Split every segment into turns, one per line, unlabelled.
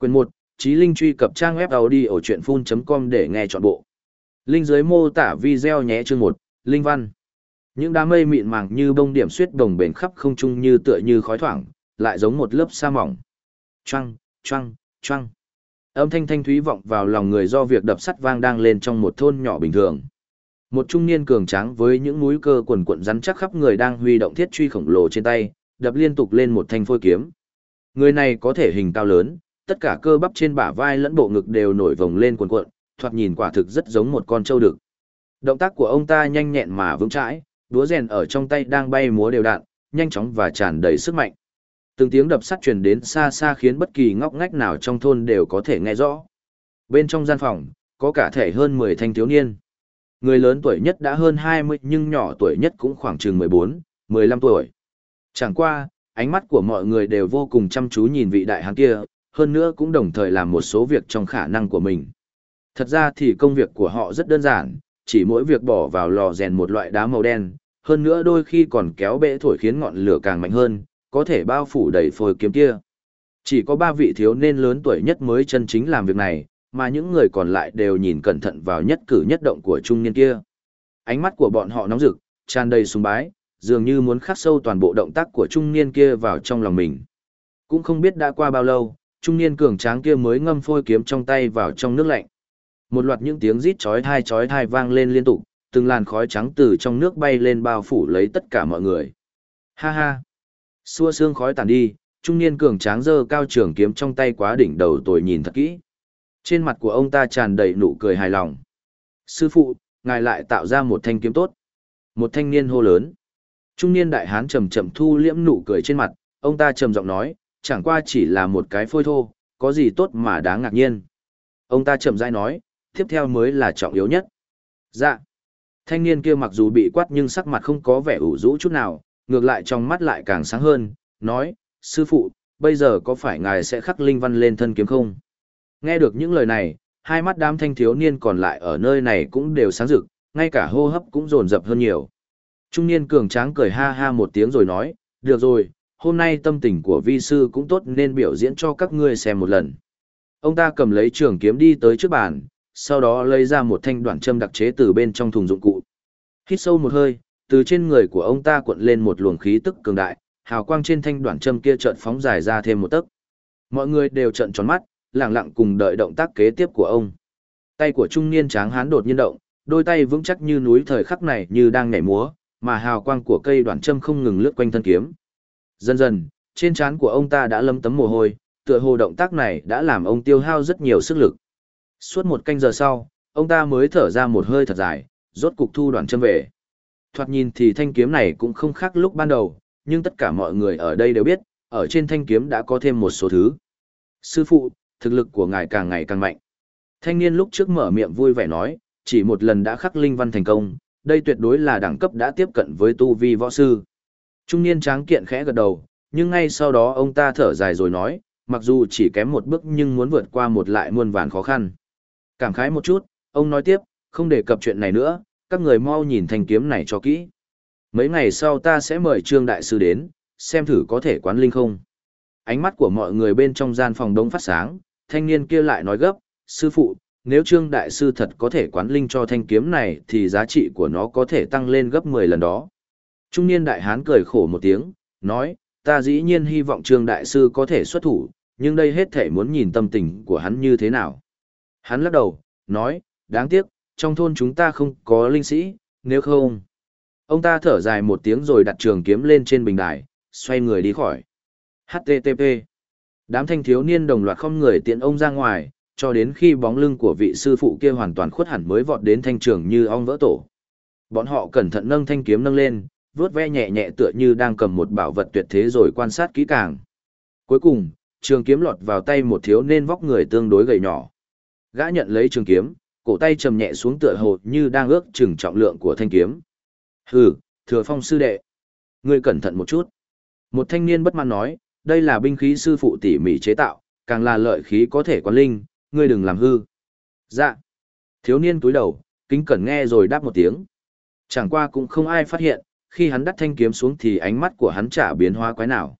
Quyền 1, Chí Linh truy cập trang web audio chuyện full.com để nghe trọn bộ. Linh dưới mô tả video nhé chương 1, Linh văn. Những đám mây mịn màng như bông điểm suyết đồng bền khắp không trung như tựa như khói thoảng, lại giống một lớp sa mỏng. Choang, choang, choang. Âm thanh thanh thúy vọng vào lòng người do việc đập sắt vang đang lên trong một thôn nhỏ bình thường. Một trung niên cường tráng với những núi cơ quần quận rắn chắc khắp người đang huy động thiết truy khổng lồ trên tay, đập liên tục lên một thanh phôi kiếm. Người này có thể hình cao lớn, tất cả cơ bắp trên bả vai lẫn bộ ngực đều nổi vồng lên cuộn cuộn, thoạt nhìn quả thực rất giống một con trâu đực. Động tác của ông ta nhanh nhẹn mà vững chãi, đũa rèn ở trong tay đang bay múa đều đặn, nhanh chóng và tràn đầy sức mạnh. Từng tiếng đập sắt truyền đến xa xa khiến bất kỳ ngóc ngách nào trong thôn đều có thể nghe rõ. Bên trong gian phòng, có cả thể hơn 10 thanh thiếu niên. Người lớn tuổi nhất đã hơn 20 nhưng nhỏ tuổi nhất cũng khoảng chừng 14, 15 tuổi. Chẳng qua, ánh mắt của mọi người đều vô cùng chăm chú nhìn vị đại hán kia, hơn nữa cũng đồng thời làm một số việc trong khả năng của mình. Thật ra thì công việc của họ rất đơn giản, chỉ mỗi việc bỏ vào lò rèn một loại đá màu đen, hơn nữa đôi khi còn kéo bệ thổi khiến ngọn lửa càng mạnh hơn, có thể bao phủ đầy phôi kiếm kia. Chỉ có ba vị thiếu niên lớn tuổi nhất mới chân chính làm việc này, mà những người còn lại đều nhìn cẩn thận vào nhất cử nhất động của trung niên kia. Ánh mắt của bọn họ nóng rực, tràn đầy sùng bái, dường như muốn khắc sâu toàn bộ động tác của trung niên kia vào trong lòng mình. Cũng không biết đã qua bao lâu, trung niên cường tráng kia mới ngâm phôi kiếm trong tay vào trong nước lạnh. Một loạt những tiếng rít chói tai chói tai vang lên liên tục, từng làn khói trắng từ trong nước bay lên bao phủ lấy tất cả mọi người. Ha ha! Xua xương khói tàn đi, trung niên cường tráng giơ cao trường kiếm trong tay quá đỉnh đầu tôi nhìn thật kỹ. Trên mặt của ông ta tràn đầy nụ cười hài lòng. Sư phụ, ngài lại tạo ra một thanh kiếm tốt. Một thanh niên hô lớn. Trung niên đại hán chậm chậm thu liễm nụ cười trên mặt, ông ta trầm giọng nói, chẳng qua chỉ là một cái phôi thô, có gì tốt mà đáng ngạc nhiên. Ông ta chậm rãi nói, tiếp theo mới là trọng yếu nhất. Dạ. Thanh niên kia mặc dù bị quát nhưng sắc mặt không có vẻ ủ rũ chút nào, ngược lại trong mắt lại càng sáng hơn, nói, sư phụ, bây giờ có phải ngài sẽ khắc linh văn lên thân kiếm không? Nghe được những lời này, hai mắt đám thanh thiếu niên còn lại ở nơi này cũng đều sáng rực, ngay cả hô hấp cũng rồn rập hơn nhiều. Trung niên cường tráng cười ha ha một tiếng rồi nói, được rồi, hôm nay tâm tình của vi sư cũng tốt nên biểu diễn cho các ngươi xem một lần. Ông ta cầm lấy trường kiếm đi tới trước bàn, sau đó lấy ra một thanh đoạn châm đặc chế từ bên trong thùng dụng cụ. Hít sâu một hơi, từ trên người của ông ta cuộn lên một luồng khí tức cường đại, hào quang trên thanh đoạn châm kia chợt phóng dài ra thêm một tấc. Mọi người đều trợn tròn mắt, lặng lặng cùng đợi động tác kế tiếp của ông. Tay của trung niên tráng hán đột nhiên động, đôi tay vững chắc như núi thời khắc này như đang nhảy múa, mà hào quang của cây đoạn châm không ngừng lướt quanh thân kiếm. Dần dần, trên trán của ông ta đã lấm tấm mồ hôi, tựa hồ động tác này đã làm ông tiêu hao rất nhiều sức lực. Suốt một canh giờ sau, ông ta mới thở ra một hơi thật dài, rốt cục thu đoạn chân về. Thoạt nhìn thì thanh kiếm này cũng không khác lúc ban đầu, nhưng tất cả mọi người ở đây đều biết, ở trên thanh kiếm đã có thêm một số thứ. Sư phụ, thực lực của ngài càng ngày càng mạnh. Thanh niên lúc trước mở miệng vui vẻ nói, chỉ một lần đã khắc linh văn thành công, đây tuyệt đối là đẳng cấp đã tiếp cận với tu vi võ sư. Trung niên tráng kiện khẽ gật đầu, nhưng ngay sau đó ông ta thở dài rồi nói, mặc dù chỉ kém một bước nhưng muốn vượt qua một lại muôn vàn khó khăn. Cảm khái một chút, ông nói tiếp, không đề cập chuyện này nữa, các người mau nhìn thanh kiếm này cho kỹ. Mấy ngày sau ta sẽ mời Trương Đại Sư đến, xem thử có thể quán linh không. Ánh mắt của mọi người bên trong gian phòng đống phát sáng, thanh niên kia lại nói gấp, sư phụ, nếu Trương Đại Sư thật có thể quán linh cho thanh kiếm này thì giá trị của nó có thể tăng lên gấp 10 lần đó. Trung niên đại hán cười khổ một tiếng, nói, ta dĩ nhiên hy vọng Trương Đại Sư có thể xuất thủ, nhưng đây hết thể muốn nhìn tâm tình của hắn như thế nào. Hắn lắc đầu, nói, đáng tiếc, trong thôn chúng ta không có linh sĩ, nếu không. Ông ta thở dài một tiếng rồi đặt trường kiếm lên trên bình đài, xoay người đi khỏi. HTTP. Đám thanh thiếu niên đồng loạt không người tiện ông ra ngoài, cho đến khi bóng lưng của vị sư phụ kia hoàn toàn khuất hẳn mới vọt đến thanh trường như ong vỡ tổ. Bọn họ cẩn thận nâng thanh kiếm nâng lên, vớt ve nhẹ nhẹ tựa như đang cầm một bảo vật tuyệt thế rồi quan sát kỹ càng. Cuối cùng, trường kiếm lọt vào tay một thiếu niên vóc người tương đối gầy nhỏ. Gã nhận lấy trường kiếm, cổ tay trầm nhẹ xuống tựa hồ như đang ước chừng trọng lượng của thanh kiếm. Hừ, thừa phong sư đệ. Ngươi cẩn thận một chút. Một thanh niên bất mãn nói, đây là binh khí sư phụ tỉ mỉ chế tạo, càng là lợi khí có thể quán linh, ngươi đừng làm hư. Dạ. Thiếu niên túi đầu, kính cẩn nghe rồi đáp một tiếng. Chẳng qua cũng không ai phát hiện, khi hắn đắt thanh kiếm xuống thì ánh mắt của hắn chả biến hóa quái nào.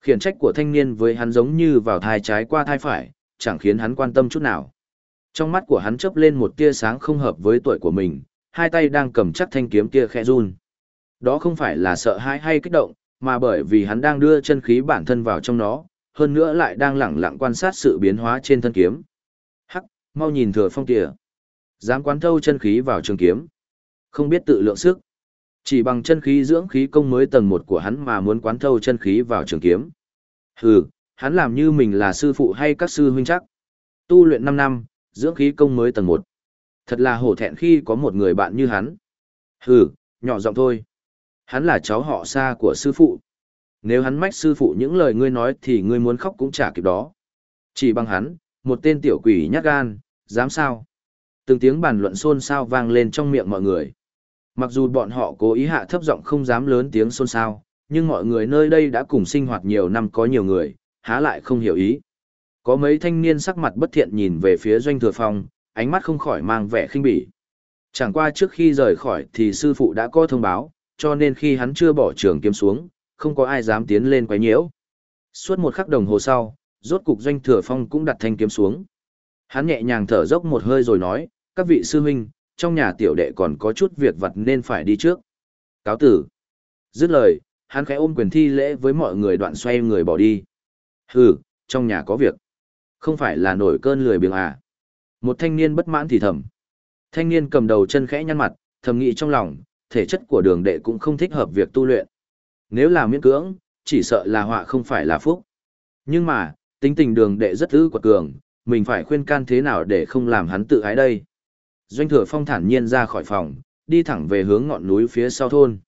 Khiển trách của thanh niên với hắn giống như vào thai trái qua thai phải, chẳng khiến hắn quan tâm chút nào. Trong mắt của hắn chớp lên một tia sáng không hợp với tuổi của mình, hai tay đang cầm chắc thanh kiếm kia khẽ run. Đó không phải là sợ hãi hay kích động, mà bởi vì hắn đang đưa chân khí bản thân vào trong nó, hơn nữa lại đang lẳng lặng quan sát sự biến hóa trên thân kiếm. Hắc, mau nhìn thừa phong kìa. Dám quán thâu chân khí vào trường kiếm. Không biết tự lượng sức. Chỉ bằng chân khí dưỡng khí công mới tầng một của hắn mà muốn quán thâu chân khí vào trường kiếm. Hừ, hắn làm như mình là sư phụ hay các sư huynh chắc. Tu luyện 5 năm, dưỡng khí công mới tầng 1. Thật là hổ thẹn khi có một người bạn như hắn. Hừ, nhỏ giọng thôi. Hắn là cháu họ xa của sư phụ. Nếu hắn mách sư phụ những lời ngươi nói thì ngươi muốn khóc cũng chả kịp đó. Chỉ bằng hắn, một tên tiểu quỷ nhát gan, dám sao? Từng tiếng bàn luận xôn xao vang lên trong miệng mọi người. Mặc dù bọn họ cố ý hạ thấp giọng không dám lớn tiếng xôn xao, nhưng mọi người nơi đây đã cùng sinh hoạt nhiều năm có nhiều người, há lại không hiểu ý. Có mấy thanh niên sắc mặt bất thiện nhìn về phía doanh thừa phong, ánh mắt không khỏi mang vẻ khinh bỉ. Chẳng qua trước khi rời khỏi thì sư phụ đã có thông báo, cho nên khi hắn chưa bỏ trường kiếm xuống, không có ai dám tiến lên quấy nhiễu. Suốt một khắc đồng hồ sau, rốt cục doanh thừa phong cũng đặt thanh kiếm xuống. Hắn nhẹ nhàng thở dốc một hơi rồi nói, các vị sư huynh, trong nhà tiểu đệ còn có chút việc vặt nên phải đi trước. Cáo tử. Dứt lời, hắn khẽ ôm quyền thi lễ với mọi người đoạn xoay người bỏ đi. Hừ, trong nhà có việc. Không phải là nổi cơn lười biếng à. Một thanh niên bất mãn thì thầm. Thanh niên cầm đầu chân khẽ nhăn mặt, thầm nghĩ trong lòng, thể chất của đường đệ cũng không thích hợp việc tu luyện. Nếu là miễn cưỡng, chỉ sợ là họa không phải là phúc. Nhưng mà, tính tình đường đệ rất ư quật cường, mình phải khuyên can thế nào để không làm hắn tự ái đây. Doanh thừa phong thản nhiên ra khỏi phòng, đi thẳng về hướng ngọn núi phía sau thôn.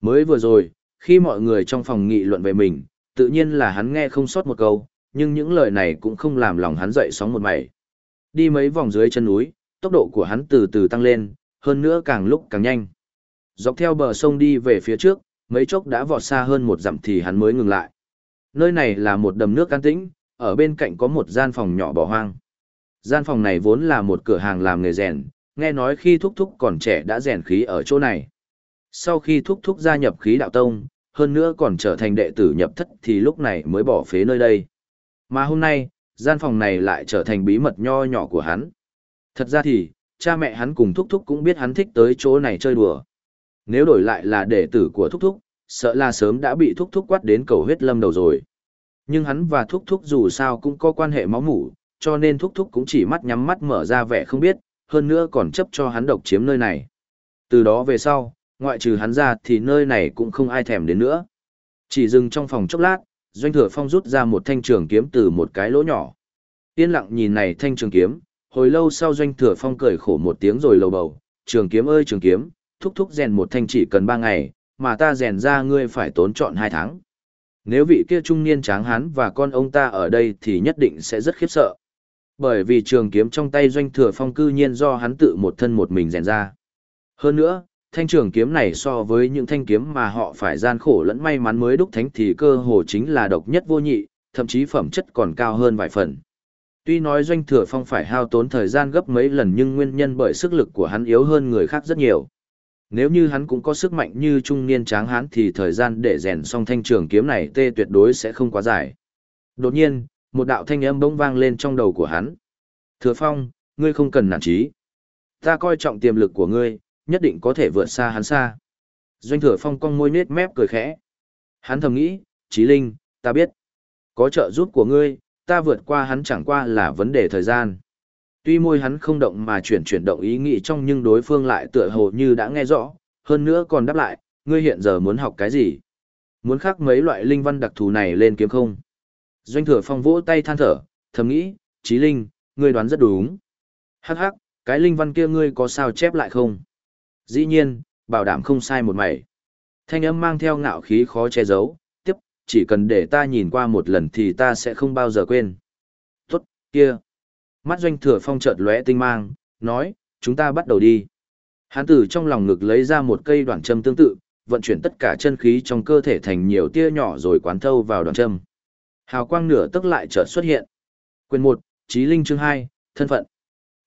Mới vừa rồi, khi mọi người trong phòng nghị luận về mình, tự nhiên là hắn nghe không sót một câu, nhưng những lời này cũng không làm lòng hắn dậy sóng một mảy. Đi mấy vòng dưới chân núi, tốc độ của hắn từ từ tăng lên, hơn nữa càng lúc càng nhanh. Dọc theo bờ sông đi về phía trước, mấy chốc đã vọt xa hơn một dặm thì hắn mới ngừng lại. Nơi này là một đầm nước can tĩnh, ở bên cạnh có một gian phòng nhỏ bỏ hoang. Gian phòng này vốn là một cửa hàng làm nghề rèn, nghe nói khi Thúc Thúc còn trẻ đã rèn khí ở chỗ này. Sau khi Thúc Thúc gia nhập khí đạo tông, hơn nữa còn trở thành đệ tử nhập thất thì lúc này mới bỏ phế nơi đây. Mà hôm nay, gian phòng này lại trở thành bí mật nho nhỏ của hắn. Thật ra thì, cha mẹ hắn cùng Thúc Thúc cũng biết hắn thích tới chỗ này chơi đùa. Nếu đổi lại là đệ tử của Thúc Thúc, sợ là sớm đã bị Thúc Thúc quát đến cầu huyết lâm đầu rồi. Nhưng hắn và Thúc Thúc dù sao cũng có quan hệ máu mủ, cho nên Thúc Thúc cũng chỉ mắt nhắm mắt mở ra vẻ không biết, hơn nữa còn chấp cho hắn độc chiếm nơi này. Từ đó về sau, ngoại trừ hắn ra thì nơi này cũng không ai thèm đến nữa. Chỉ dừng trong phòng chốc lát, Doanh Thừa Phong rút ra một thanh trường kiếm từ một cái lỗ nhỏ. Yên lặng nhìn này thanh trường kiếm, hồi lâu sau Doanh Thừa Phong cười khổ một tiếng rồi lầu bầu, trường kiếm ơi trường kiếm, thúc thúc rèn một thanh chỉ cần ba ngày, mà ta rèn ra ngươi phải tốn trọn hai tháng. Nếu vị kia trung niên tráng hán và con ông ta ở đây thì nhất định sẽ rất khiếp sợ. Bởi vì trường kiếm trong tay doanh thừa phong cư nhiên do hắn tự một thân một mình rèn ra. Hơn nữa, thanh trường kiếm này so với những thanh kiếm mà họ phải gian khổ lẫn may mắn mới đúc thánh thì cơ hồ chính là độc nhất vô nhị, thậm chí phẩm chất còn cao hơn vài phần. Tuy nói doanh thừa phong phải hao tốn thời gian gấp mấy lần nhưng nguyên nhân bởi sức lực của hắn yếu hơn người khác rất nhiều. Nếu như hắn cũng có sức mạnh như trung niên tráng hán thì thời gian để rèn xong thanh trường kiếm này tê tuyệt đối sẽ không quá dài. Đột nhiên, một đạo thanh âm bỗng vang lên trong đầu của hắn. Thừa Phong, ngươi không cần nản trí. Ta coi trọng tiềm lực của ngươi, nhất định có thể vượt xa hắn xa. Doanh Thừa Phong cong môi nết mép cười khẽ. Hắn thầm nghĩ, Chí Linh, ta biết. Có trợ giúp của ngươi, ta vượt qua hắn chẳng qua là vấn đề thời gian. Tuy môi hắn không động mà chuyển chuyển động ý nghĩ trong nhưng đối phương lại tựa hồ như đã nghe rõ, hơn nữa còn đáp lại, ngươi hiện giờ muốn học cái gì? Muốn khắc mấy loại linh văn đặc thù này lên kiếm không? Doanh thừa phong vỗ tay than thở, thầm nghĩ, trí linh, ngươi đoán rất đúng. Hắc hắc, cái linh văn kia ngươi có sao chép lại không? Dĩ nhiên, bảo đảm không sai một mảy. Thanh âm mang theo ngạo khí khó che giấu, tiếp, chỉ cần để ta nhìn qua một lần thì ta sẽ không bao giờ quên. Tốt, kia. Mắt doanh thừa phong chợt lóe tinh mang, nói, chúng ta bắt đầu đi. Hán tử trong lòng ngực lấy ra một cây đoạn châm tương tự, vận chuyển tất cả chân khí trong cơ thể thành nhiều tia nhỏ rồi quán thâu vào đoạn châm. Hào quang nửa tức lại chợt xuất hiện. Quyền 1, Chí Linh chương 2, thân phận.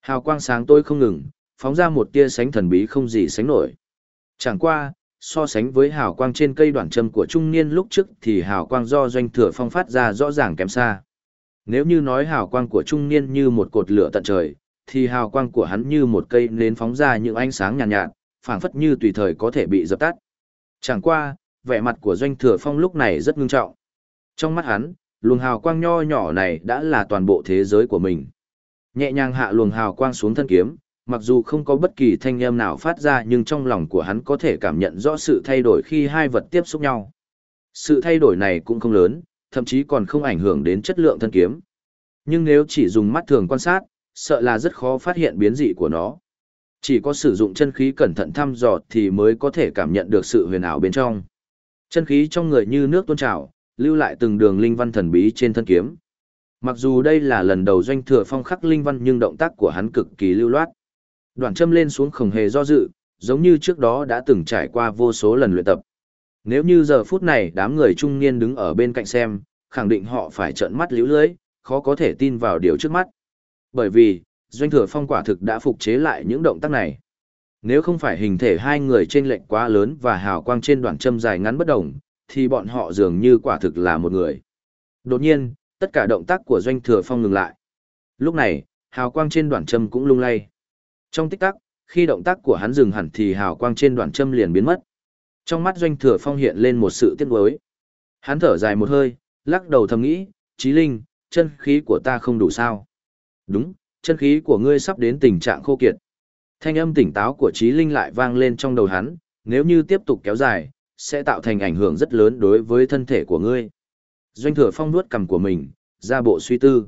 Hào quang sáng tôi không ngừng, phóng ra một tia sánh thần bí không gì sánh nổi. Chẳng qua, so sánh với hào quang trên cây đoạn châm của trung niên lúc trước thì hào quang do doanh thừa phong phát ra rõ ràng kém xa. Nếu như nói hào quang của trung niên như một cột lửa tận trời, thì hào quang của hắn như một cây nến phóng ra những ánh sáng nhàn nhạt, nhạt phảng phất như tùy thời có thể bị dập tắt. Chẳng qua, vẻ mặt của doanh thừa phong lúc này rất ngưng trọng. Trong mắt hắn, luồng hào quang nho nhỏ này đã là toàn bộ thế giới của mình. Nhẹ nhàng hạ luồng hào quang xuống thân kiếm, mặc dù không có bất kỳ thanh âm nào phát ra nhưng trong lòng của hắn có thể cảm nhận rõ sự thay đổi khi hai vật tiếp xúc nhau. Sự thay đổi này cũng không lớn, thậm chí còn không ảnh hưởng đến chất lượng thân kiếm. Nhưng nếu chỉ dùng mắt thường quan sát, sợ là rất khó phát hiện biến dị của nó. Chỉ có sử dụng chân khí cẩn thận thăm dò thì mới có thể cảm nhận được sự huyền ảo bên trong. Chân khí trong người như nước tuôn trào, lưu lại từng đường linh văn thần bí trên thân kiếm. Mặc dù đây là lần đầu doanh thừa phong khắc linh văn nhưng động tác của hắn cực kỳ lưu loát. Đoạn châm lên xuống không hề do dự, giống như trước đó đã từng trải qua vô số lần luyện tập. Nếu như giờ phút này đám người trung niên đứng ở bên cạnh xem, khẳng định họ phải trợn mắt liễu lưới, khó có thể tin vào điều trước mắt. Bởi vì, doanh thừa phong quả thực đã phục chế lại những động tác này. Nếu không phải hình thể hai người trên lệnh quá lớn và hào quang trên đoạn châm dài ngắn bất đồng, thì bọn họ dường như quả thực là một người. Đột nhiên, tất cả động tác của doanh thừa phong ngừng lại. Lúc này, hào quang trên đoạn châm cũng lung lay. Trong tích tắc, khi động tác của hắn dừng hẳn thì hào quang trên đoạn châm liền biến mất. Trong mắt doanh thừa phong hiện lên một sự tiếc nuối. Hắn thở dài một hơi, lắc đầu thầm nghĩ, Chí Linh, chân khí của ta không đủ sao. Đúng, chân khí của ngươi sắp đến tình trạng khô kiệt. Thanh âm tỉnh táo của Chí Linh lại vang lên trong đầu hắn, nếu như tiếp tục kéo dài, sẽ tạo thành ảnh hưởng rất lớn đối với thân thể của ngươi. Doanh thừa phong nuốt cằm của mình, ra bộ suy tư.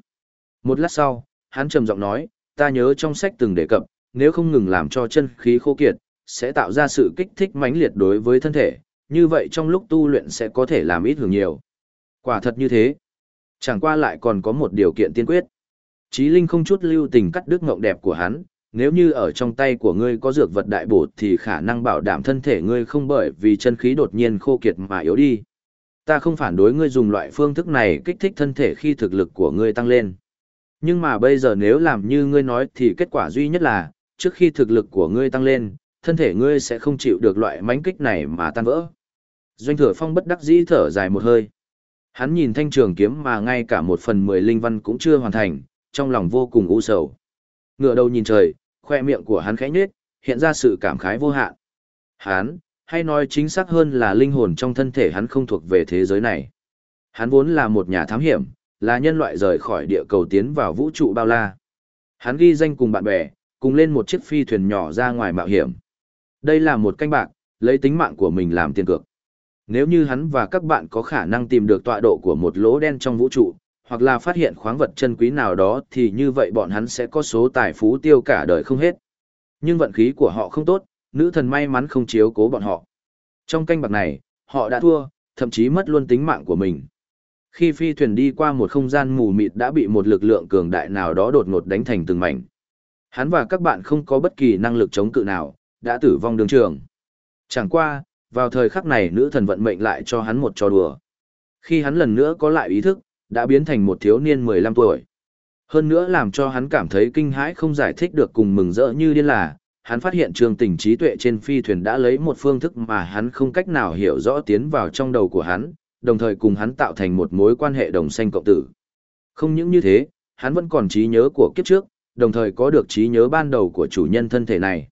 Một lát sau, hắn trầm giọng nói, ta nhớ trong sách từng đề cập, nếu không ngừng làm cho chân khí khô kiệt, sẽ tạo ra sự kích thích mãnh liệt đối với thân thể, như vậy trong lúc tu luyện sẽ có thể làm ít hưởng nhiều. Quả thật như thế. Chẳng qua lại còn có một điều kiện tiên quyết. Chí Linh không chút lưu tình cắt đứt ngộng đẹp của hắn, nếu như ở trong tay của ngươi có dược vật đại bổ thì khả năng bảo đảm thân thể ngươi không bởi vì chân khí đột nhiên khô kiệt mà yếu đi. Ta không phản đối ngươi dùng loại phương thức này kích thích thân thể khi thực lực của ngươi tăng lên. Nhưng mà bây giờ nếu làm như ngươi nói thì kết quả duy nhất là, trước khi thực lực của ngươi tăng lên, thân thể ngươi sẽ không chịu được loại mánh kích này mà tan vỡ. Doanh thừa phong bất đắc dĩ thở dài một hơi. Hắn nhìn thanh trường kiếm mà ngay cả một phần mười linh văn cũng chưa hoàn thành, trong lòng vô cùng u sầu. Ngựa đầu nhìn trời, khoe miệng của hắn khẽ nhếch, hiện ra sự cảm khái vô hạn. Hắn, hay nói chính xác hơn là linh hồn trong thân thể hắn không thuộc về thế giới này. Hắn vốn là một nhà thám hiểm, là nhân loại rời khỏi địa cầu tiến vào vũ trụ bao la. Hắn ghi danh cùng bạn bè, cùng lên một chiếc phi thuyền nhỏ ra ngoài mạo hiểm. Đây là một canh bạc, lấy tính mạng của mình làm tiền cược. Nếu như hắn và các bạn có khả năng tìm được tọa độ của một lỗ đen trong vũ trụ, hoặc là phát hiện khoáng vật chân quý nào đó thì như vậy bọn hắn sẽ có số tài phú tiêu cả đời không hết. Nhưng vận khí của họ không tốt, nữ thần may mắn không chiếu cố bọn họ. Trong canh bạc này, họ đã thua, thậm chí mất luôn tính mạng của mình. Khi phi thuyền đi qua một không gian mù mịt đã bị một lực lượng cường đại nào đó đột ngột đánh thành từng mảnh. Hắn và các bạn không có bất kỳ năng lực chống cự nào, đã tử vong đường trường. Chẳng qua, vào thời khắc này nữ thần vận mệnh lại cho hắn một trò đùa. Khi hắn lần nữa có lại ý thức, đã biến thành một thiếu niên 15 tuổi. Hơn nữa làm cho hắn cảm thấy kinh hãi không giải thích được cùng mừng rỡ như điên là, hắn phát hiện trường tình trí tuệ trên phi thuyền đã lấy một phương thức mà hắn không cách nào hiểu rõ tiến vào trong đầu của hắn, đồng thời cùng hắn tạo thành một mối quan hệ đồng sanh cộng tử. Không những như thế, hắn vẫn còn trí nhớ của kiếp trước, đồng thời có được trí nhớ ban đầu của chủ nhân thân thể này.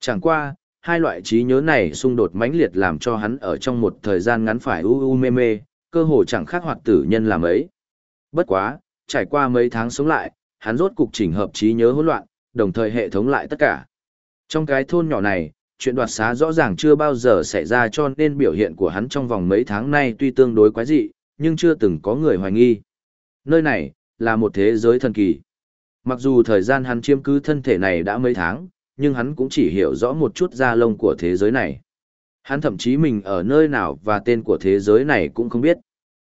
Chẳng qua, hai loại trí nhớ này xung đột mãnh liệt làm cho hắn ở trong một thời gian ngắn phải u u mê mê, cơ hồ chẳng khác hoạt tử nhân làm ấy. Bất quá, trải qua mấy tháng sống lại, hắn rốt cục chỉnh hợp trí nhớ hỗn loạn, đồng thời hệ thống lại tất cả. Trong cái thôn nhỏ này, chuyện đoạt xá rõ ràng chưa bao giờ xảy ra cho nên biểu hiện của hắn trong vòng mấy tháng nay tuy tương đối quái dị, nhưng chưa từng có người hoài nghi. Nơi này, là một thế giới thần kỳ. Mặc dù thời gian hắn chiếm cứ thân thể này đã mấy tháng, nhưng hắn cũng chỉ hiểu rõ một chút da lông của thế giới này. Hắn thậm chí mình ở nơi nào và tên của thế giới này cũng không biết.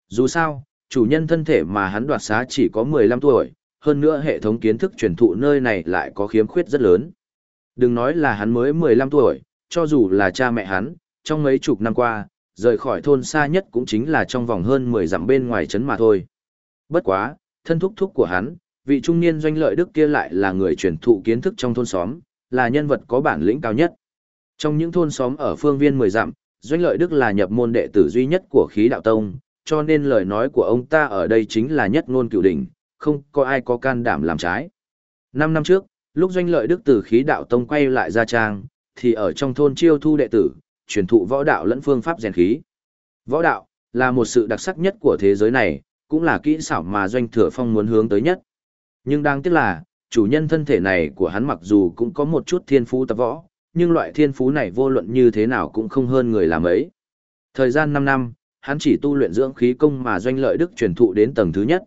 Dù sao, chủ nhân thân thể mà hắn đoạt xá chỉ có 15 tuổi, hơn nữa hệ thống kiến thức truyền thụ nơi này lại có khiếm khuyết rất lớn. Đừng nói là hắn mới 15 tuổi, cho dù là cha mẹ hắn, trong mấy chục năm qua, rời khỏi thôn xa nhất cũng chính là trong vòng hơn 10 dặm bên ngoài trấn mà thôi. Bất quá, thân thúc thúc của hắn, vị trung niên doanh lợi đức kia lại là người truyền thụ kiến thức trong thôn xóm, là nhân vật có bản lĩnh cao nhất. Trong những thôn xóm ở phương viên 10 dặm, doanh lợi đức là nhập môn đệ tử duy nhất của khí đạo tông, cho nên lời nói của ông ta ở đây chính là nhất ngôn cửu đỉnh, không có ai có can đảm làm trái. Năm năm trước, lúc doanh lợi đức từ khí đạo tông quay lại gia trang, thì ở trong thôn chiêu thu đệ tử, truyền thụ võ đạo lẫn phương pháp rèn khí. Võ đạo là một sự đặc sắc nhất của thế giới này, cũng là kỹ xảo mà doanh thừa phong muốn hướng tới nhất. Nhưng đáng tiếc là, chủ nhân thân thể này của hắn mặc dù cũng có một chút thiên phú tập võ, nhưng loại thiên phú này vô luận như thế nào cũng không hơn người làm ấy. Thời gian 5 năm, hắn chỉ tu luyện dưỡng khí công mà doanh lợi đức truyền thụ đến tầng thứ nhất.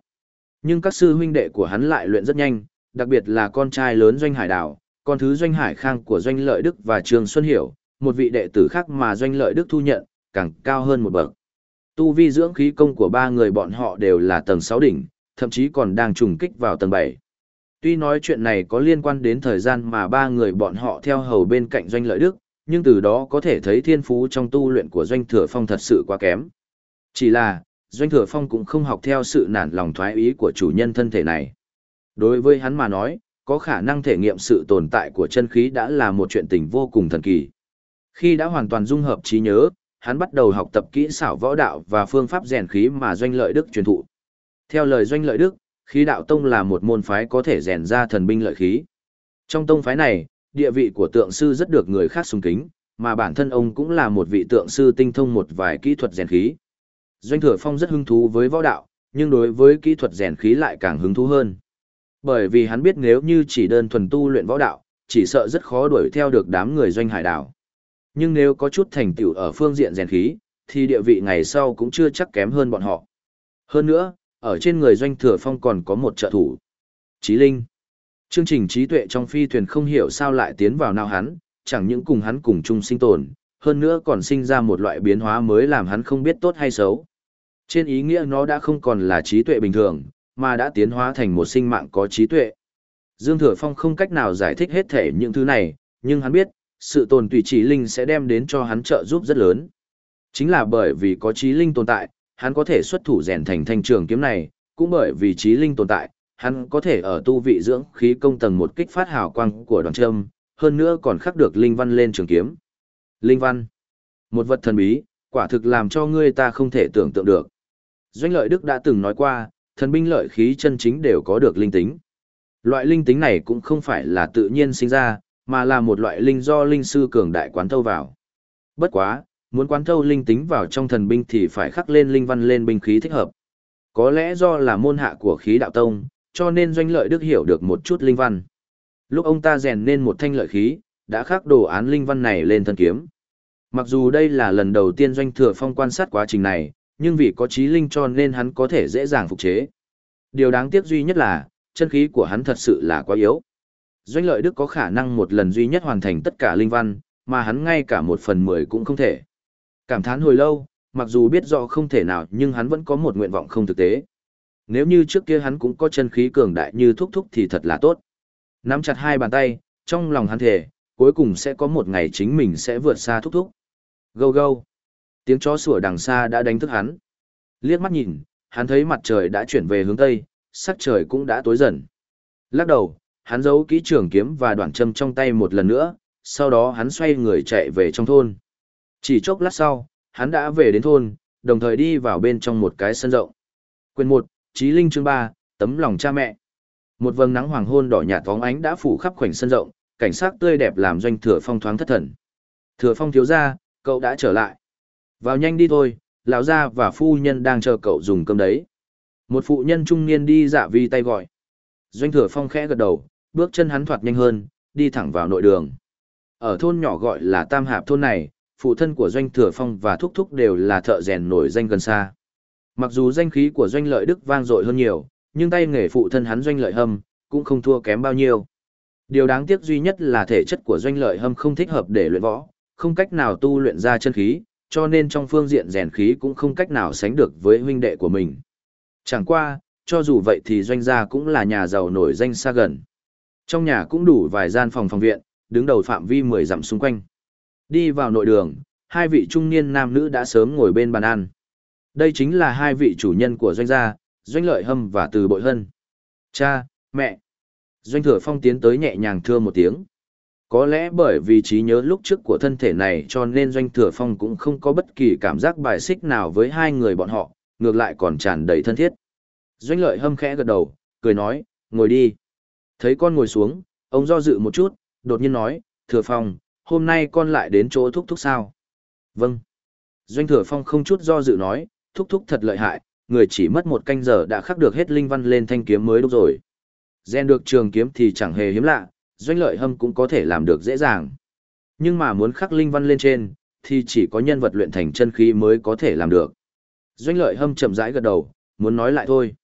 Nhưng các sư huynh đệ của hắn lại luyện rất nhanh, đặc biệt là con trai lớn doanh hải đảo, con thứ doanh hải khang của doanh lợi đức và trường Xuân Hiểu, một vị đệ tử khác mà doanh lợi đức thu nhận, càng cao hơn một bậc. Tu vi dưỡng khí công của ba người bọn họ đều là tầng 6 đỉnh, thậm chí còn đang trùng kích vào tầng 7. Tuy nói chuyện này có liên quan đến thời gian mà ba người bọn họ theo hầu bên cạnh doanh lợi đức, nhưng từ đó có thể thấy thiên phú trong tu luyện của doanh thừa phong thật sự quá kém. Chỉ là, doanh thừa phong cũng không học theo sự nản lòng thoái ý của chủ nhân thân thể này. Đối với hắn mà nói, có khả năng thể nghiệm sự tồn tại của chân khí đã là một chuyện tình vô cùng thần kỳ. Khi đã hoàn toàn dung hợp trí nhớ, hắn bắt đầu học tập kỹ xảo võ đạo và phương pháp rèn khí mà doanh lợi đức truyền thụ. Theo lời doanh lợi đức, khí đạo tông là một môn phái có thể rèn ra thần binh lợi khí. Trong tông phái này, địa vị của tượng sư rất được người khác sùng kính, mà bản thân ông cũng là một vị tượng sư tinh thông một vài kỹ thuật rèn khí. Doanh Thừa Phong rất hứng thú với võ đạo, nhưng đối với kỹ thuật rèn khí lại càng hứng thú hơn. Bởi vì hắn biết nếu như chỉ đơn thuần tu luyện võ đạo, chỉ sợ rất khó đuổi theo được đám người doanh hải đảo. Nhưng nếu có chút thành tựu ở phương diện rèn khí, thì địa vị ngày sau cũng chưa chắc kém hơn bọn họ. Hơn nữa, ở trên người doanh thừa phong còn có một trợ thủ. Trí Linh. Chương trình trí tuệ trong phi thuyền không hiểu sao lại tiến vào nào hắn, chẳng những cùng hắn cùng chung sinh tồn, hơn nữa còn sinh ra một loại biến hóa mới làm hắn không biết tốt hay xấu. Trên ý nghĩa nó đã không còn là trí tuệ bình thường, mà đã tiến hóa thành một sinh mạng có trí tuệ. Dương Thừa Phong không cách nào giải thích hết thể những thứ này, nhưng hắn biết, sự tồn tùy trí linh sẽ đem đến cho hắn trợ giúp rất lớn. Chính là bởi vì có trí linh tồn tại, hắn có thể xuất thủ rèn thành thanh trường kiếm này, cũng bởi vì trí linh tồn tại, hắn có thể ở tu vị dưỡng khí công tầng một kích phát hào quang của đoàn trâm, hơn nữa còn khắc được linh văn lên trường kiếm. Linh văn, một vật thần bí, quả thực làm cho người ta không thể tưởng tượng được. Doanh lợi Đức đã từng nói qua, thần binh lợi khí chân chính đều có được linh tính. Loại linh tính này cũng không phải là tự nhiên sinh ra, mà là một loại linh do linh sư cường đại quán thâu vào. Bất quá, muốn quán thâu linh tính vào trong thần binh thì phải khắc lên linh văn lên binh khí thích hợp. Có lẽ do là môn hạ của khí đạo tông, cho nên doanh lợi đức hiểu được một chút linh văn. Lúc ông ta rèn nên một thanh lợi khí, đã khắc đồ án linh văn này lên thân kiếm. Mặc dù đây là lần đầu tiên doanh thừa phong quan sát quá trình này, nhưng vì có trí linh cho nên hắn có thể dễ dàng phục chế. Điều đáng tiếc duy nhất là, chân khí của hắn thật sự là quá yếu. Doanh lợi đức có khả năng một lần duy nhất hoàn thành tất cả linh văn, mà hắn ngay cả một phần mười cũng không thể. Cảm thán hồi lâu, mặc dù biết rõ không thể nào nhưng hắn vẫn có một nguyện vọng không thực tế. Nếu như trước kia hắn cũng có chân khí cường đại như thúc thúc thì thật là tốt. Nắm chặt hai bàn tay, trong lòng hắn thể, cuối cùng sẽ có một ngày chính mình sẽ vượt xa thúc thúc. Gâu gâu. Tiếng chó sủa đằng xa đã đánh thức hắn. Liếc mắt nhìn, hắn thấy mặt trời đã chuyển về hướng tây, sắc trời cũng đã tối dần. Lắc đầu, hắn giấu kỹ trường kiếm và đoạn châm trong tay một lần nữa, sau đó hắn xoay người chạy về trong thôn. Chỉ chốc lát sau, hắn đã về đến thôn, đồng thời đi vào bên trong một cái sân rộng. Quyền 1, Chí Linh chương 3, tấm lòng cha mẹ. Một vầng nắng hoàng hôn đỏ nhạt phóng ánh đã phủ khắp khoảnh sân rộng, cảnh sắc tươi đẹp làm doanh thừa phong thoáng thất thần. Thừa phong thiếu gia, cậu đã trở lại. Vào nhanh đi thôi, lão gia và phu nhân đang chờ cậu dùng cơm đấy. Một phụ nhân trung niên đi dạ vi tay gọi. Doanh thừa phong khẽ gật đầu, bước chân hắn thoạt nhanh hơn, đi thẳng vào nội đường. Ở thôn nhỏ gọi là Tam Hạp thôn này, phụ thân của Doanh Thừa Phong và Thúc Thúc đều là thợ rèn nổi danh gần xa. Mặc dù danh khí của Doanh Lợi Đức vang dội hơn nhiều, nhưng tay nghề phụ thân hắn Doanh Lợi Hâm cũng không thua kém bao nhiêu. Điều đáng tiếc duy nhất là thể chất của Doanh Lợi Hâm không thích hợp để luyện võ, không cách nào tu luyện ra chân khí, cho nên trong phương diện rèn khí cũng không cách nào sánh được với huynh đệ của mình. Chẳng qua, cho dù vậy thì Doanh gia cũng là nhà giàu nổi danh xa gần. Trong nhà cũng đủ vài gian phòng phòng viện, đứng đầu phạm vi 10 dặm xung quanh. Đi vào nội đường, hai vị trung niên nam nữ đã sớm ngồi bên bàn ăn. Đây chính là hai vị chủ nhân của doanh gia, doanh lợi hâm và từ bội hân. Cha, mẹ. Doanh thừa phong tiến tới nhẹ nhàng thưa một tiếng. Có lẽ bởi vì trí nhớ lúc trước của thân thể này cho nên doanh thừa phong cũng không có bất kỳ cảm giác bài xích nào với hai người bọn họ, ngược lại còn tràn đầy thân thiết. Doanh lợi hâm khẽ gật đầu, cười nói, ngồi đi. Thấy con ngồi xuống, ông do dự một chút, đột nhiên nói, thừa phong, hôm nay con lại đến chỗ thúc thúc sao? Vâng. Doanh thừa phong không chút do dự nói, thúc thúc thật lợi hại, người chỉ mất một canh giờ đã khắc được hết linh văn lên thanh kiếm mới đúng rồi. Gen được trường kiếm thì chẳng hề hiếm lạ, doanh lợi hâm cũng có thể làm được dễ dàng. Nhưng mà muốn khắc linh văn lên trên, thì chỉ có nhân vật luyện thành chân khí mới có thể làm được. Doanh lợi hâm chậm rãi gật đầu, muốn nói lại thôi.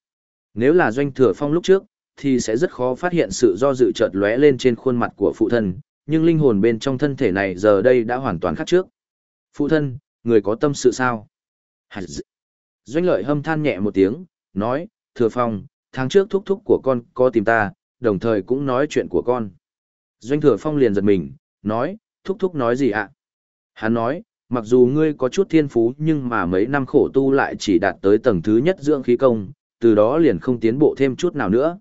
Nếu là doanh thừa phong lúc trước, thì sẽ rất khó phát hiện sự do dự chợt lóe lên trên khuôn mặt của phụ thân, nhưng linh hồn bên trong thân thể này giờ đây đã hoàn toàn khác trước. Phụ thân, người có tâm sự sao? Doanh lợi hâm than nhẹ một tiếng, nói, thừa phong, tháng trước thúc thúc của con có tìm ta, đồng thời cũng nói chuyện của con. Doanh thừa phong liền giật mình, nói, thúc thúc nói gì ạ? Hắn nói, mặc dù ngươi có chút thiên phú nhưng mà mấy năm khổ tu lại chỉ đạt tới tầng thứ nhất dưỡng khí công, từ đó liền không tiến bộ thêm chút nào nữa.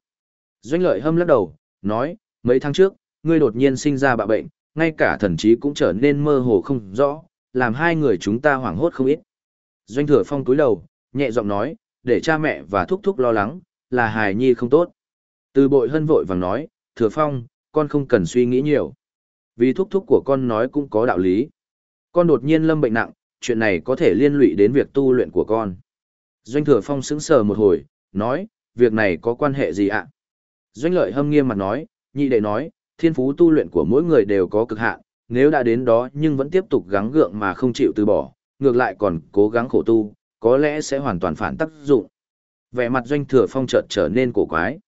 Doanh lợi hâm lắc đầu, nói, mấy tháng trước, ngươi đột nhiên sinh ra bạ bệnh, ngay cả thần trí cũng trở nên mơ hồ không rõ, làm hai người chúng ta hoảng hốt không ít. Doanh thừa phong túi đầu, nhẹ giọng nói, để cha mẹ và thúc thúc lo lắng, là hài nhi không tốt. Từ bội hân vội vàng nói, thừa phong, con không cần suy nghĩ nhiều. Vì thúc thúc của con nói cũng có đạo lý. Con đột nhiên lâm bệnh nặng, chuyện này có thể liên lụy đến việc tu luyện của con. Doanh thừa phong sững sờ một hồi, nói, việc này có quan hệ gì ạ? Doanh lợi hâm nghiêm mặt nói, nhị đệ nói, thiên phú tu luyện của mỗi người đều có cực hạn, nếu đã đến đó nhưng vẫn tiếp tục gắng gượng mà không chịu từ bỏ, ngược lại còn cố gắng khổ tu, có lẽ sẽ hoàn toàn phản tác dụng. Vẻ mặt doanh thừa phong chợt trở nên cổ quái.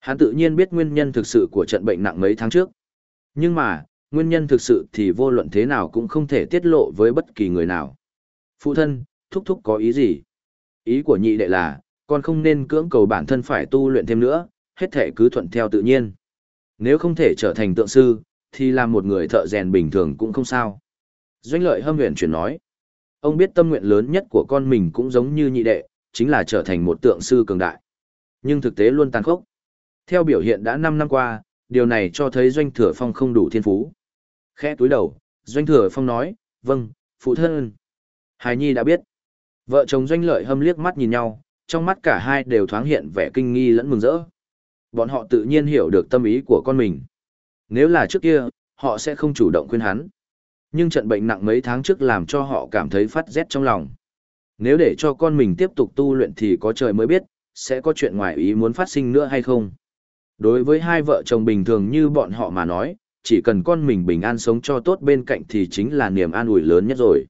Hắn tự nhiên biết nguyên nhân thực sự của trận bệnh nặng mấy tháng trước. Nhưng mà, nguyên nhân thực sự thì vô luận thế nào cũng không thể tiết lộ với bất kỳ người nào. Phụ thân, thúc thúc có ý gì? Ý của nhị đệ là, con không nên cưỡng cầu bản thân phải tu luyện thêm nữa, hết thể cứ thuận theo tự nhiên. Nếu không thể trở thành tượng sư, thì làm một người thợ rèn bình thường cũng không sao. Doanh lợi hâm huyền chuyển nói. Ông biết tâm nguyện lớn nhất của con mình cũng giống như nhị đệ, chính là trở thành một tượng sư cường đại. Nhưng thực tế luôn tàn khốc. Theo biểu hiện đã 5 năm qua, điều này cho thấy Doanh Thừa Phong không đủ thiên phú. Khẽ túi đầu, Doanh Thừa Phong nói, vâng, phụ thân. Hải Nhi đã biết. Vợ chồng Doanh Lợi hâm liếc mắt nhìn nhau, trong mắt cả hai đều thoáng hiện vẻ kinh nghi lẫn mừng rỡ. Bọn họ tự nhiên hiểu được tâm ý của con mình. Nếu là trước kia, họ sẽ không chủ động khuyên hắn. Nhưng trận bệnh nặng mấy tháng trước làm cho họ cảm thấy phát rét trong lòng. Nếu để cho con mình tiếp tục tu luyện thì có trời mới biết, sẽ có chuyện ngoài ý muốn phát sinh nữa hay không. Đối với hai vợ chồng bình thường như bọn họ mà nói, chỉ cần con mình bình an sống cho tốt bên cạnh thì chính là niềm an ủi lớn nhất rồi.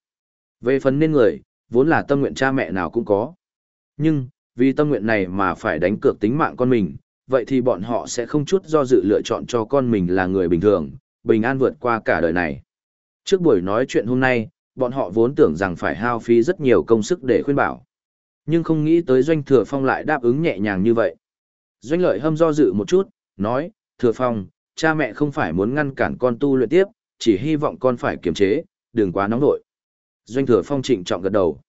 Về phần nên người, vốn là tâm nguyện cha mẹ nào cũng có. Nhưng, vì tâm nguyện này mà phải đánh cược tính mạng con mình, vậy thì bọn họ sẽ không chút do dự lựa chọn cho con mình là người bình thường, bình an vượt qua cả đời này. Trước buổi nói chuyện hôm nay, bọn họ vốn tưởng rằng phải hao phí rất nhiều công sức để khuyên bảo. Nhưng không nghĩ tới Doanh Thừa Phong lại đáp ứng nhẹ nhàng như vậy. Doanh lợi hâm do dự một chút, nói, Thừa Phong, cha mẹ không phải muốn ngăn cản con tu luyện tiếp, chỉ hy vọng con phải kiềm chế, đừng quá nóng nội. Doanh Thừa Phong trịnh trọng gật đầu.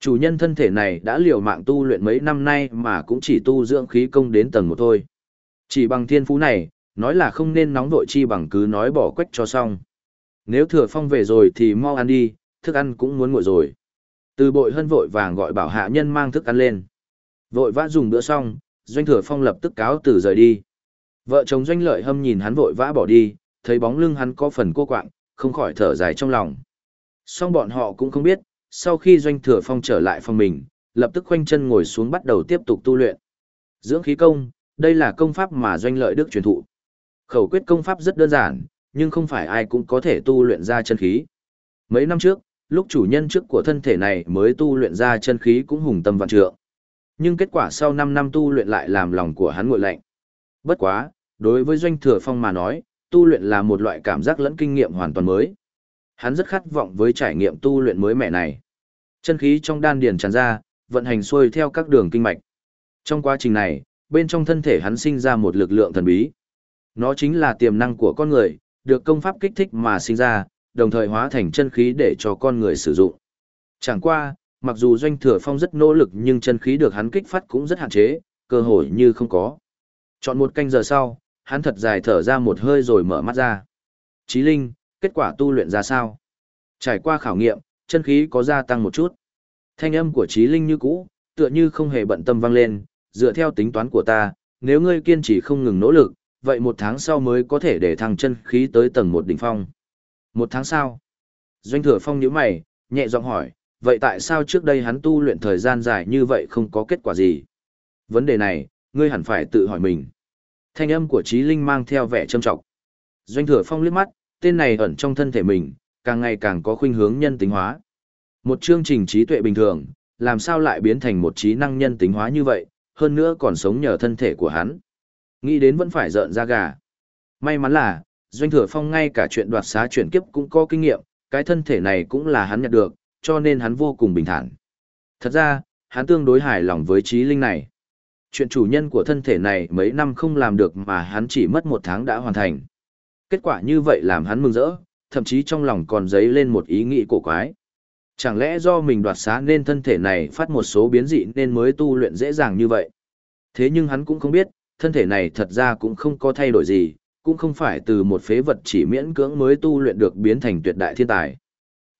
Chủ nhân thân thể này đã liều mạng tu luyện mấy năm nay mà cũng chỉ tu dưỡng khí công đến tầng một thôi. Chỉ bằng thiên phú này, nói là không nên nóng vội chi bằng cứ nói bỏ quách cho xong. Nếu thừa phong về rồi thì mau ăn đi, thức ăn cũng muốn nguội rồi. Từ bội hân vội vàng gọi bảo hạ nhân mang thức ăn lên. Vội vã dùng bữa xong, doanh thừa phong lập tức cáo từ rời đi. Vợ chồng doanh lợi hâm nhìn hắn vội vã bỏ đi, thấy bóng lưng hắn có phần cô quạng, không khỏi thở dài trong lòng. Song bọn họ cũng không biết, sau khi doanh thừa phong trở lại phòng mình, lập tức khoanh chân ngồi xuống bắt đầu tiếp tục tu luyện. Dưỡng khí công, đây là công pháp mà doanh lợi đức truyền thụ. Khẩu quyết công pháp rất đơn giản, nhưng không phải ai cũng có thể tu luyện ra chân khí. Mấy năm trước, lúc chủ nhân trước của thân thể này mới tu luyện ra chân khí cũng hùng tâm vạn trượng. Nhưng kết quả sau 5 năm tu luyện lại làm lòng của hắn nguội lạnh. Bất quá, đối với doanh thừa phong mà nói, tu luyện là một loại cảm giác lẫn kinh nghiệm hoàn toàn mới. Hắn rất khát vọng với trải nghiệm tu luyện mới mẻ này. Chân khí trong đan điền tràn ra, vận hành xuôi theo các đường kinh mạch. Trong quá trình này, bên trong thân thể hắn sinh ra một lực lượng thần bí. Nó chính là tiềm năng của con người, được công pháp kích thích mà sinh ra, đồng thời hóa thành chân khí để cho con người sử dụng. Chẳng qua, mặc dù doanh thừa phong rất nỗ lực nhưng chân khí được hắn kích phát cũng rất hạn chế, cơ hội như không có. Chọn một canh giờ sau, hắn thật dài thở ra một hơi rồi mở mắt ra. Chí Linh, kết quả tu luyện ra sao? Trải qua khảo nghiệm, chân khí có gia tăng một chút. Thanh âm của trí Linh như cũ, tựa như không hề bận tâm vang lên, dựa theo tính toán của ta, nếu ngươi kiên trì không ngừng nỗ lực, vậy một tháng sau mới có thể để thăng chân khí tới tầng một đỉnh phong. Một tháng sau? Doanh thừa phong nhíu mày, nhẹ giọng hỏi, vậy tại sao trước đây hắn tu luyện thời gian dài như vậy không có kết quả gì? Vấn đề này, ngươi hẳn phải tự hỏi mình. Thanh âm của Trí Linh mang theo vẻ trâm trọng. Doanh thừa phong liếc mắt, tên này ẩn trong thân thể mình, càng ngày càng có khuynh hướng nhân tính hóa. Một chương trình trí tuệ bình thường, làm sao lại biến thành một trí năng nhân tính hóa như vậy, hơn nữa còn sống nhờ thân thể của hắn. Nghĩ đến vẫn phải rợn ra gà. May mắn là, Doanh Thừa Phong ngay cả chuyện đoạt xá chuyển kiếp cũng có kinh nghiệm, cái thân thể này cũng là hắn nhận được, cho nên hắn vô cùng bình thản. Thật ra, hắn tương đối hài lòng với trí linh này. Chuyện chủ nhân của thân thể này mấy năm không làm được mà hắn chỉ mất một tháng đã hoàn thành. Kết quả như vậy làm hắn mừng rỡ, thậm chí trong lòng còn dấy lên một ý nghĩ cổ quái. Chẳng lẽ do mình đoạt xá nên thân thể này phát một số biến dị nên mới tu luyện dễ dàng như vậy? Thế nhưng hắn cũng không biết, thân thể này thật ra cũng không có thay đổi gì, cũng không phải từ một phế vật chỉ miễn cưỡng mới tu luyện được biến thành tuyệt đại thiên tài.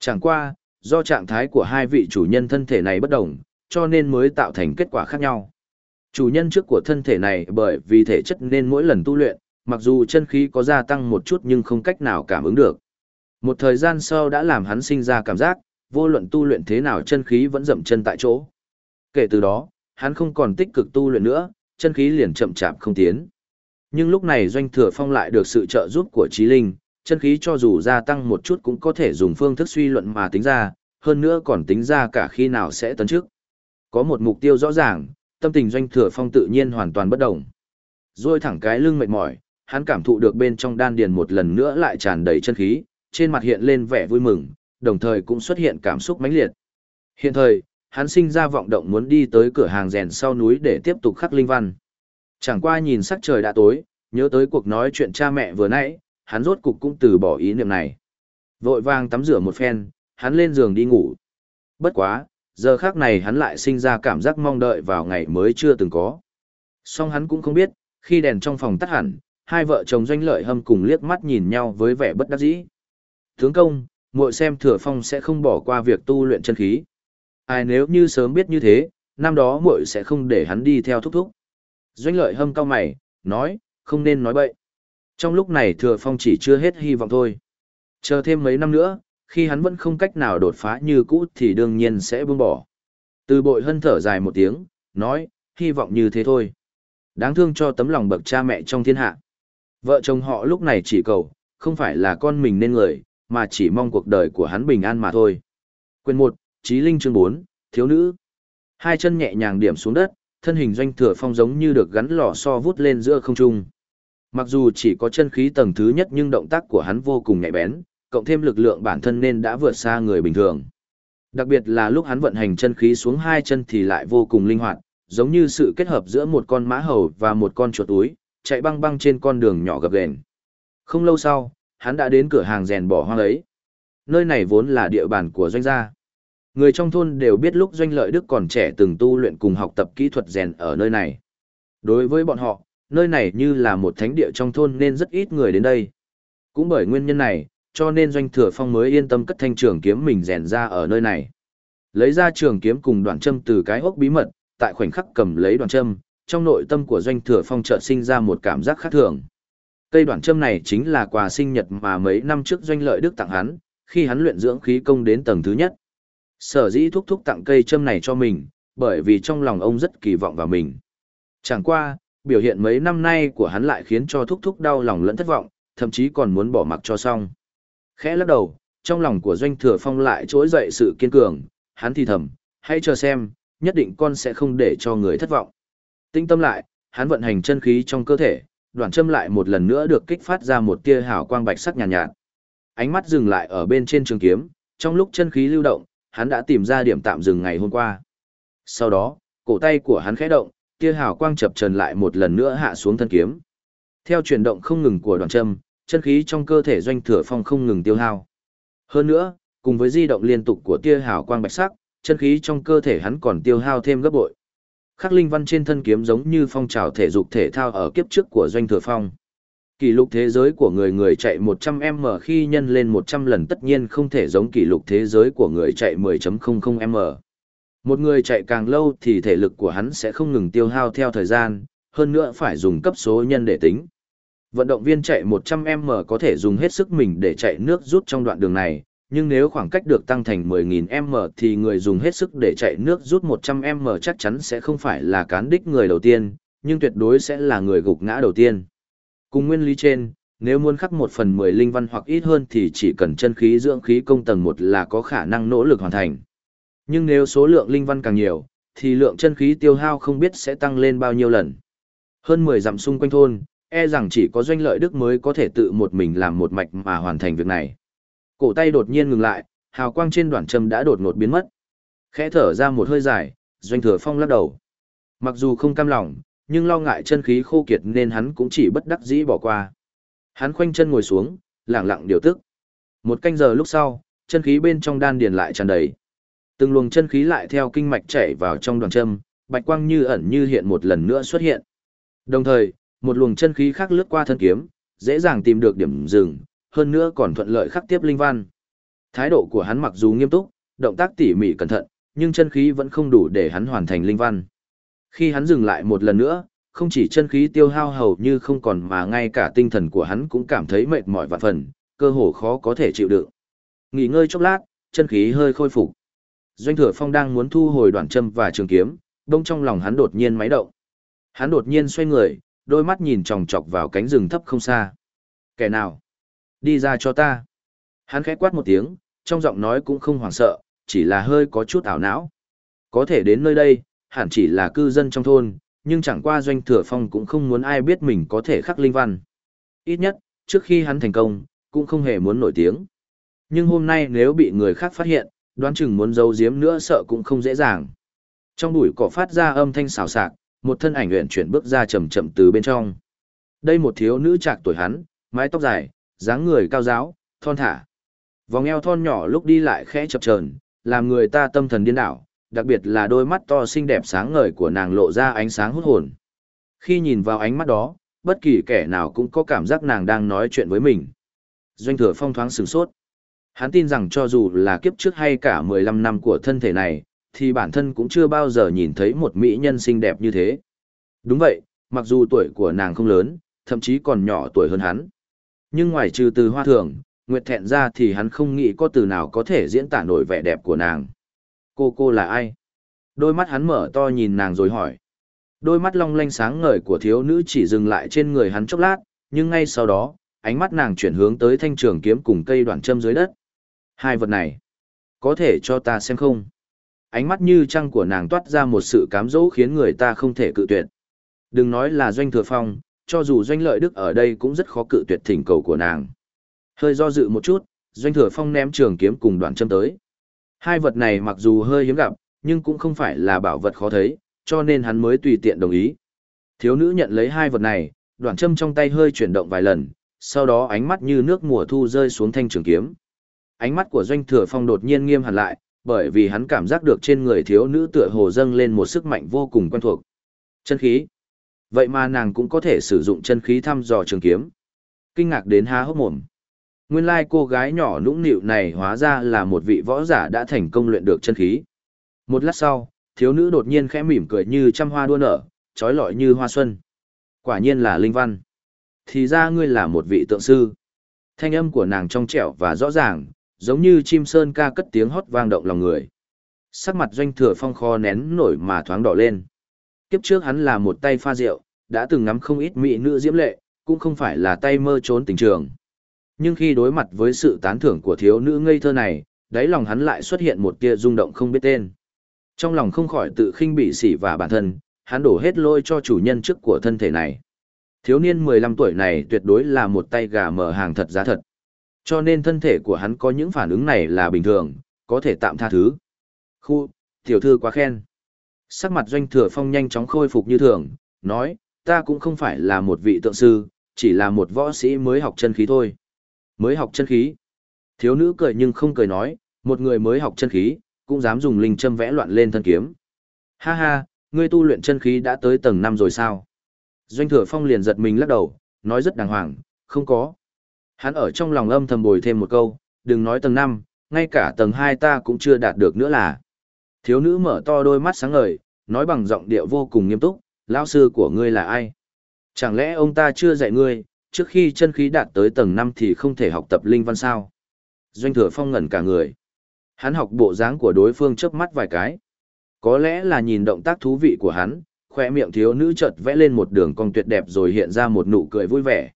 Chẳng qua, do trạng thái của hai vị chủ nhân thân thể này bất đồng, cho nên mới tạo thành kết quả khác nhau. Chủ nhân trước của thân thể này bởi vì thể chất nên mỗi lần tu luyện, mặc dù chân khí có gia tăng một chút nhưng không cách nào cảm ứng được. Một thời gian sau đã làm hắn sinh ra cảm giác, vô luận tu luyện thế nào chân khí vẫn dậm chân tại chỗ. Kể từ đó, hắn không còn tích cực tu luyện nữa, chân khí liền chậm chạp không tiến. Nhưng lúc này doanh thừa phong lại được sự trợ giúp của trí linh, chân khí cho dù gia tăng một chút cũng có thể dùng phương thức suy luận mà tính ra, hơn nữa còn tính ra cả khi nào sẽ tấn trước. Có một mục tiêu rõ ràng, tâm tình doanh thừa phong tự nhiên hoàn toàn bất động. Rồi thẳng cái lưng mệt mỏi, hắn cảm thụ được bên trong đan điền một lần nữa lại tràn đầy chân khí, trên mặt hiện lên vẻ vui mừng, đồng thời cũng xuất hiện cảm xúc mãnh liệt. Hiện thời, hắn sinh ra vọng động muốn đi tới cửa hàng rèn sau núi để tiếp tục khắc linh văn. Chẳng qua nhìn sắc trời đã tối, nhớ tới cuộc nói chuyện cha mẹ vừa nãy, hắn rốt cục cũng từ bỏ ý niệm này. Vội vàng tắm rửa một phen, hắn lên giường đi ngủ. Bất quá, giờ khác này hắn lại sinh ra cảm giác mong đợi vào ngày mới chưa từng có. Song hắn cũng không biết, khi đèn trong phòng tắt hẳn, hai vợ chồng doanh lợi hâm cùng liếc mắt nhìn nhau với vẻ bất đắc dĩ. Tướng công, muội xem thừa phong sẽ không bỏ qua việc tu luyện chân khí. Ai nếu như sớm biết như thế, năm đó muội sẽ không để hắn đi theo thúc thúc. Doanh lợi hâm cao mày, nói, không nên nói bậy. Trong lúc này thừa phong chỉ chưa hết hy vọng thôi. Chờ thêm mấy năm nữa, khi hắn vẫn không cách nào đột phá như cũ thì đương nhiên sẽ buông bỏ. Từ bội hân thở dài một tiếng, nói, hy vọng như thế thôi. Đáng thương cho tấm lòng bậc cha mẹ trong thiên hạ. Vợ chồng họ lúc này chỉ cầu, không phải là con mình nên người, mà chỉ mong cuộc đời của hắn bình an mà thôi. Quyền 1, Chí Linh chương 4, Thiếu nữ. Hai chân nhẹ nhàng điểm xuống đất, thân hình doanh thừa phong giống như được gắn lò so vút lên giữa không trung. Mặc dù chỉ có chân khí tầng thứ nhất nhưng động tác của hắn vô cùng nhạy bén, cộng thêm lực lượng bản thân nên đã vượt xa người bình thường. Đặc biệt là lúc hắn vận hành chân khí xuống hai chân thì lại vô cùng linh hoạt, giống như sự kết hợp giữa một con mã hầu và một con chuột túi, chạy băng băng trên con đường nhỏ gập ghềnh. Không lâu sau, hắn đã đến cửa hàng rèn bỏ hoang ấy. Nơi này vốn là địa bàn của doanh gia. Người trong thôn đều biết lúc doanh lợi đức còn trẻ từng tu luyện cùng học tập kỹ thuật rèn ở nơi này. Đối với bọn họ, nơi này như là một thánh địa trong thôn nên rất ít người đến đây. Cũng bởi nguyên nhân này, cho nên doanh thừa phong mới yên tâm cất thanh trường kiếm mình rèn ra ở nơi này. Lấy ra trường kiếm cùng đoạn châm từ cái hốc bí mật, tại khoảnh khắc cầm lấy đoạn châm, trong nội tâm của doanh thừa phong chợt sinh ra một cảm giác khác thường. Cây đoạn châm này chính là quà sinh nhật mà mấy năm trước doanh lợi đức tặng hắn, khi hắn luyện dưỡng khí công đến tầng thứ nhất. Sở dĩ thúc thúc tặng cây châm này cho mình, bởi vì trong lòng ông rất kỳ vọng vào mình. Chẳng qua, biểu hiện mấy năm nay của hắn lại khiến cho thúc thúc đau lòng lẫn thất vọng, thậm chí còn muốn bỏ mặc cho xong. Khẽ lắc đầu, trong lòng của doanh thừa phong lại trỗi dậy sự kiên cường, hắn thì thầm, hãy chờ xem, nhất định con sẽ không để cho người thất vọng. Tinh tâm lại, hắn vận hành chân khí trong cơ thể, đoạn châm lại một lần nữa được kích phát ra một tia hào quang bạch sắc nhàn nhạt, nhạt. Ánh mắt dừng lại ở bên trên trường kiếm, trong lúc chân khí lưu động, hắn đã tìm ra điểm tạm dừng ngày hôm qua. Sau đó, cổ tay của hắn khẽ động, tia hào quang chập trần lại một lần nữa hạ xuống thân kiếm. Theo chuyển động không ngừng của đoạn châm, chân khí trong cơ thể doanh thừa phong không ngừng tiêu hao. Hơn nữa, cùng với di động liên tục của tia hào quang bạch sắc, chân khí trong cơ thể hắn còn tiêu hao thêm gấp bội. Khắc linh văn trên thân kiếm giống như phong trào thể dục thể thao ở kiếp trước của doanh thừa phong. Kỷ lục thế giới của người người chạy 100m khi nhân lên 100 lần tất nhiên không thể giống kỷ lục thế giới của người chạy 10.00m. Một người chạy càng lâu thì thể lực của hắn sẽ không ngừng tiêu hao theo thời gian, hơn nữa phải dùng cấp số nhân để tính. Vận động viên chạy 100m có thể dùng hết sức mình để chạy nước rút trong đoạn đường này, nhưng nếu khoảng cách được tăng thành 10.000m thì người dùng hết sức để chạy nước rút 100m chắc chắn sẽ không phải là cán đích người đầu tiên, nhưng tuyệt đối sẽ là người gục ngã đầu tiên. Cùng nguyên lý trên, nếu muốn khắc một phần 10 linh văn hoặc ít hơn thì chỉ cần chân khí dưỡng khí công tầng 1 là có khả năng nỗ lực hoàn thành. Nhưng nếu số lượng linh văn càng nhiều, thì lượng chân khí tiêu hao không biết sẽ tăng lên bao nhiêu lần. Hơn 10 dặm xung quanh thôn, e rằng chỉ có doanh lợi đức mới có thể tự một mình làm một mạch mà hoàn thành việc này. Cổ tay đột nhiên ngừng lại, hào quang trên đoạn châm đã đột ngột biến mất. Khẽ thở ra một hơi dài, doanh thừa phong lắc đầu. Mặc dù không cam lòng, nhưng lo ngại chân khí khô kiệt nên hắn cũng chỉ bất đắc dĩ bỏ qua. Hắn khoanh chân ngồi xuống, lặng lặng điều tức. Một canh giờ lúc sau, chân khí bên trong đan điền lại tràn đầy. Từng luồng chân khí lại theo kinh mạch chảy vào trong đoàn châm, bạch quang như ẩn như hiện một lần nữa xuất hiện. Đồng thời, một luồng chân khí khác lướt qua thân kiếm, dễ dàng tìm được điểm dừng, hơn nữa còn thuận lợi khắc tiếp linh văn. Thái độ của hắn mặc dù nghiêm túc, động tác tỉ mỉ cẩn thận, nhưng chân khí vẫn không đủ để hắn hoàn thành linh văn. Khi hắn dừng lại một lần nữa, không chỉ chân khí tiêu hao hầu như không còn mà ngay cả tinh thần của hắn cũng cảm thấy mệt mỏi vạn phần, cơ hồ khó có thể chịu đựng. Nghỉ ngơi chốc lát, chân khí hơi khôi phục. Doanh Thừa Phong đang muốn thu hồi đoạn châm và trường kiếm, đông trong lòng hắn đột nhiên máy động. Hắn đột nhiên xoay người, đôi mắt nhìn chòng chọc vào cánh rừng thấp không xa. Kẻ nào? Đi ra cho ta. Hắn khẽ quát một tiếng, trong giọng nói cũng không hoảng sợ, chỉ là hơi có chút ảo não. Có thể đến nơi đây, hẳn chỉ là cư dân trong thôn, nhưng chẳng qua doanh thừa phong cũng không muốn ai biết mình có thể khắc linh văn. Ít nhất, trước khi hắn thành công, cũng không hề muốn nổi tiếng. Nhưng hôm nay nếu bị người khác phát hiện, đoán chừng muốn giấu giếm nữa sợ cũng không dễ dàng. Trong bụi cỏ phát ra âm thanh xào xạc, một thân ảnh luyện chuyển bước ra chậm chậm từ bên trong. Đây một thiếu nữ trạc tuổi hắn, mái tóc dài, dáng người cao giáo, thon thả. Vòng eo thon nhỏ lúc đi lại khẽ chập chờn, làm người ta tâm thần điên đảo, đặc biệt là đôi mắt to xinh đẹp sáng ngời của nàng lộ ra ánh sáng hút hồn. Khi nhìn vào ánh mắt đó, bất kỳ kẻ nào cũng có cảm giác nàng đang nói chuyện với mình. Doanh thừa phong thoáng sửng sốt. Hắn tin rằng cho dù là kiếp trước hay cả 15 năm của thân thể này, thì bản thân cũng chưa bao giờ nhìn thấy một mỹ nhân xinh đẹp như thế. Đúng vậy, mặc dù tuổi của nàng không lớn, thậm chí còn nhỏ tuổi hơn hắn. Nhưng ngoài trừ từ hoa thường, Nguyệt thẹn ra thì hắn không nghĩ có từ nào có thể diễn tả nổi vẻ đẹp của nàng. Cô cô là ai? Đôi mắt hắn mở to nhìn nàng rồi hỏi. Đôi mắt long lanh sáng ngời của thiếu nữ chỉ dừng lại trên người hắn chốc lát, nhưng ngay sau đó, ánh mắt nàng chuyển hướng tới thanh trường kiếm cùng cây đoạn châm dưới đất. Hai vật này, có thể cho ta xem không? Ánh mắt như trăng của nàng toát ra một sự cám dỗ khiến người ta không thể cự tuyệt. Đừng nói là doanh thừa phong, cho dù doanh lợi đức ở đây cũng rất khó cự tuyệt thỉnh cầu của nàng. Hơi do dự một chút, doanh thừa phong ném trường kiếm cùng đoạn châm tới. Hai vật này mặc dù hơi hiếm gặp, nhưng cũng không phải là bảo vật khó thấy, cho nên hắn mới tùy tiện đồng ý. Thiếu nữ nhận lấy hai vật này, đoạn châm trong tay hơi chuyển động vài lần, sau đó ánh mắt như nước mùa thu rơi xuống thanh trường kiếm. Ánh mắt của doanh thừa phong đột nhiên nghiêm hẳn lại, bởi vì hắn cảm giác được trên người thiếu nữ tựa hồ dâng lên một sức mạnh vô cùng quen thuộc. Chân khí. Vậy mà nàng cũng có thể sử dụng chân khí thăm dò trường kiếm. Kinh ngạc đến há hốc mồm. Nguyên lai cô gái nhỏ nũng nịu này hóa ra là một vị võ giả đã thành công luyện được chân khí. Một lát sau, thiếu nữ đột nhiên khẽ mỉm cười như trăm hoa đua nở, trói lọi như hoa xuân. Quả nhiên là linh văn. Thì ra ngươi là một vị tượng sư. Thanh âm của nàng trong trẻo và rõ ràng, giống như chim sơn ca cất tiếng hót vang động lòng người. Sắc mặt doanh thừa phong kho nén nổi mà thoáng đỏ lên. Kiếp trước hắn là một tay pha rượu, đã từng ngắm không ít mỹ nữ diễm lệ, cũng không phải là tay mơ trốn tình trường. Nhưng khi đối mặt với sự tán thưởng của thiếu nữ ngây thơ này, đáy lòng hắn lại xuất hiện một tia rung động không biết tên. Trong lòng không khỏi tự khinh bị sỉ và bản thân, hắn đổ hết lôi cho chủ nhân trước của thân thể này. Thiếu niên 15 tuổi này tuyệt đối là một tay gà mở hàng thật giá thật. Cho nên thân thể của hắn có những phản ứng này là bình thường, có thể tạm tha thứ. Khu, tiểu thư quá khen. Sắc mặt doanh thừa phong nhanh chóng khôi phục như thường, nói, ta cũng không phải là một vị tượng sư, chỉ là một võ sĩ mới học chân khí thôi. Mới học chân khí. Thiếu nữ cười nhưng không cười nói, một người mới học chân khí, cũng dám dùng linh châm vẽ loạn lên thân kiếm. Ha ha, ngươi tu luyện chân khí đã tới tầng 5 rồi sao? Doanh thừa phong liền giật mình lắc đầu, nói rất đàng hoàng, không có. Hắn ở trong lòng âm thầm bồi thêm một câu, đừng nói tầng 5, ngay cả tầng 2 ta cũng chưa đạt được nữa là. Thiếu nữ mở to đôi mắt sáng ngời, nói bằng giọng điệu vô cùng nghiêm túc, lão sư của ngươi là ai? Chẳng lẽ ông ta chưa dạy ngươi, trước khi chân khí đạt tới tầng 5 thì không thể học tập linh văn sao? Doanh thừa phong ngẩn cả người. Hắn học bộ dáng của đối phương chớp mắt vài cái. Có lẽ là nhìn động tác thú vị của hắn, khoe miệng thiếu nữ chợt vẽ lên một đường cong tuyệt đẹp rồi hiện ra một nụ cười vui vẻ.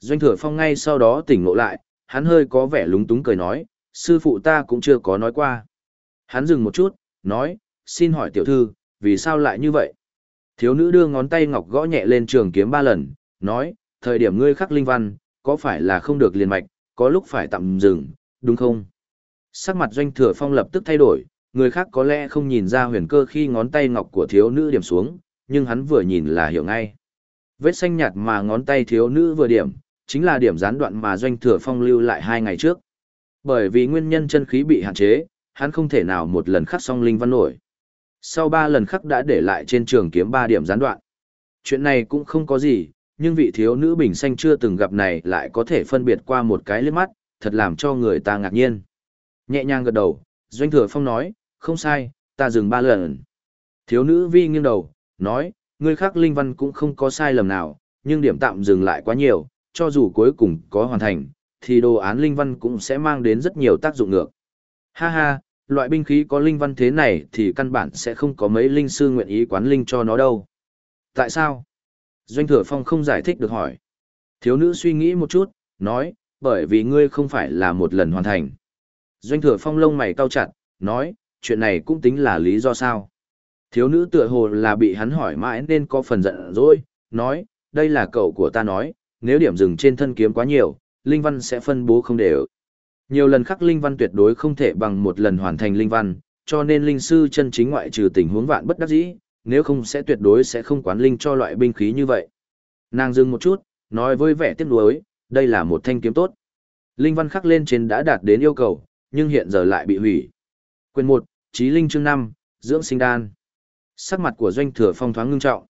Doanh thừa phong ngay sau đó tỉnh ngộ lại, hắn hơi có vẻ lúng túng cười nói, sư phụ ta cũng chưa có nói qua. Hắn dừng một chút, nói, xin hỏi tiểu thư, vì sao lại như vậy? Thiếu nữ đưa ngón tay ngọc gõ nhẹ lên trường kiếm ba lần, nói, thời điểm ngươi khắc linh văn, có phải là không được liền mạch, có lúc phải tạm dừng, đúng không? Sắc mặt doanh thừa phong lập tức thay đổi, người khác có lẽ không nhìn ra huyền cơ khi ngón tay ngọc của thiếu nữ điểm xuống, nhưng hắn vừa nhìn là hiểu ngay. Vết xanh nhạt mà ngón tay thiếu nữ vừa điểm, chính là điểm gián đoạn mà doanh thừa phong lưu lại hai ngày trước. Bởi vì nguyên nhân chân khí bị hạn chế, hắn không thể nào một lần khắc xong linh văn nổi. Sau ba lần khắc đã để lại trên trường kiếm ba điểm gián đoạn. Chuyện này cũng không có gì, nhưng vị thiếu nữ bình xanh chưa từng gặp này lại có thể phân biệt qua một cái liếc mắt, thật làm cho người ta ngạc nhiên. Nhẹ nhàng gật đầu, Doanh Thừa Phong nói, không sai, ta dừng ba lần. Thiếu nữ vi nghiêng đầu, nói, người khác linh văn cũng không có sai lầm nào, nhưng điểm tạm dừng lại quá nhiều, cho dù cuối cùng có hoàn thành, thì đồ án linh văn cũng sẽ mang đến rất nhiều tác dụng ngược. Ha ha, loại binh khí có linh văn thế này thì căn bản sẽ không có mấy linh sư nguyện ý quán linh cho nó đâu. Tại sao? Doanh thừa phong không giải thích được hỏi. Thiếu nữ suy nghĩ một chút, nói, bởi vì ngươi không phải là một lần hoàn thành. Doanh thừa phong lông mày cau chặt, nói, chuyện này cũng tính là lý do sao. Thiếu nữ tựa hồ là bị hắn hỏi mãi nên có phần giận dỗi, nói, đây là cậu của ta nói, nếu điểm dừng trên thân kiếm quá nhiều, linh văn sẽ phân bố không đều. Nhiều lần khắc linh văn tuyệt đối không thể bằng một lần hoàn thành linh văn, cho nên linh sư chân chính ngoại trừ tình huống vạn bất đắc dĩ, nếu không sẽ tuyệt đối sẽ không quán linh cho loại binh khí như vậy. Nàng dừng một chút, nói với vẻ tiếc nuối, đây là một thanh kiếm tốt. Linh văn khắc lên trên đã đạt đến yêu cầu, nhưng hiện giờ lại bị hủy. Quyền 1, Chí Linh chương 5, Dưỡng sinh đan. Sắc mặt của doanh thừa phong thoáng ngưng trọng.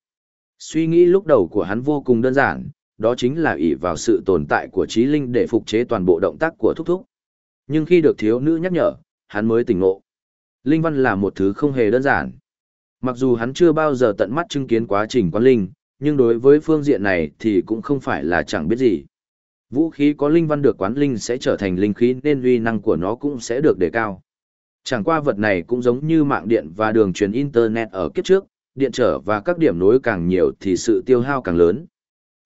Suy nghĩ lúc đầu của hắn vô cùng đơn giản, đó chính là ỷ vào sự tồn tại của trí linh để phục chế toàn bộ động tác của thúc thúc. Nhưng khi được thiếu nữ nhắc nhở, hắn mới tỉnh ngộ. Linh văn là một thứ không hề đơn giản. Mặc dù hắn chưa bao giờ tận mắt chứng kiến quá trình quán linh, nhưng đối với phương diện này thì cũng không phải là chẳng biết gì. Vũ khí có linh văn được quán linh sẽ trở thành linh khí nên uy năng của nó cũng sẽ được đề cao. Chẳng qua vật này cũng giống như mạng điện và đường truyền Internet ở kiếp trước, điện trở và các điểm nối càng nhiều thì sự tiêu hao càng lớn.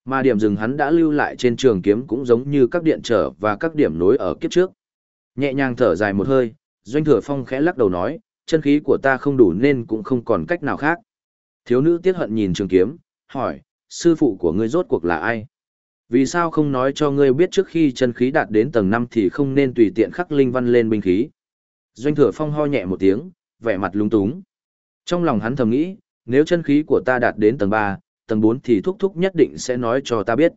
Mà điểm dừng hắn đã lưu lại trên trường kiếm cũng giống như các điện trở và các điểm nối ở kiếp trước. Nhẹ nhàng thở dài một hơi, Doanh Thừa Phong khẽ lắc đầu nói, chân khí của ta không đủ nên cũng không còn cách nào khác. Thiếu nữ tiết hận nhìn trường kiếm, hỏi, sư phụ của ngươi rốt cuộc là ai? Vì sao không nói cho ngươi biết trước khi chân khí đạt đến tầng 5 thì không nên tùy tiện khắc linh văn lên binh khí? Doanh Thừa Phong ho nhẹ một tiếng, vẻ mặt lung túng. Trong lòng hắn thầm nghĩ, nếu chân khí của ta đạt đến tầng 3, tầng 4 thì thúc thúc nhất định sẽ nói cho ta biết.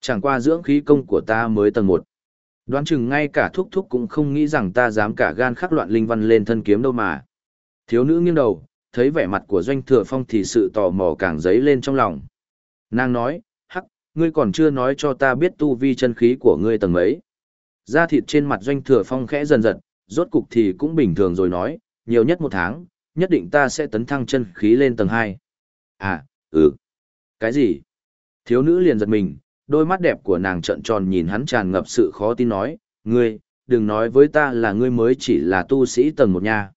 Chẳng qua dưỡng khí công của ta mới tầng 1. Đoán chừng ngay cả thúc thúc cũng không nghĩ rằng ta dám cả gan khắc loạn linh văn lên thân kiếm đâu mà. Thiếu nữ nghiêng đầu, thấy vẻ mặt của doanh thừa phong thì sự tò mò càng dấy lên trong lòng. Nàng nói, hắc, ngươi còn chưa nói cho ta biết tu vi chân khí của ngươi tầng mấy. Da thịt trên mặt doanh thừa phong khẽ dần dần, rốt cục thì cũng bình thường rồi nói, nhiều nhất một tháng, nhất định ta sẽ tấn thăng chân khí lên tầng 2. À, ừ. Cái gì? Thiếu nữ liền giật mình, đôi mắt đẹp của nàng trợn tròn nhìn hắn tràn ngập sự khó tin nói, ngươi, đừng nói với ta là ngươi mới chỉ là tu sĩ tầng một nha.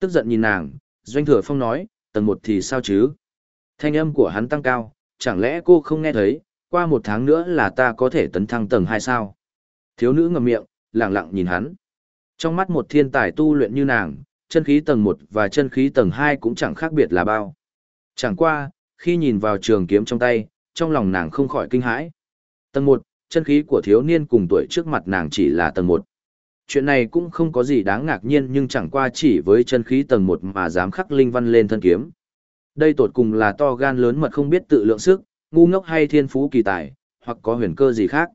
Tức giận nhìn nàng, Doanh Thừa Phong nói, tầng một thì sao chứ? Thanh âm của hắn tăng cao, chẳng lẽ cô không nghe thấy, qua một tháng nữa là ta có thể tấn thăng tầng hai sao? Thiếu nữ ngậm miệng, lặng lặng nhìn hắn. Trong mắt một thiên tài tu luyện như nàng, chân khí tầng một và chân khí tầng hai cũng chẳng khác biệt là bao. Chẳng qua, khi nhìn vào trường kiếm trong tay, trong lòng nàng không khỏi kinh hãi. Tầng 1, chân khí của thiếu niên cùng tuổi trước mặt nàng chỉ là tầng 1. Chuyện này cũng không có gì đáng ngạc nhiên nhưng chẳng qua chỉ với chân khí tầng 1 mà dám khắc linh văn lên thân kiếm. Đây tột cùng là to gan lớn mật không biết tự lượng sức, ngu ngốc hay thiên phú kỳ tài, hoặc có huyền cơ gì khác.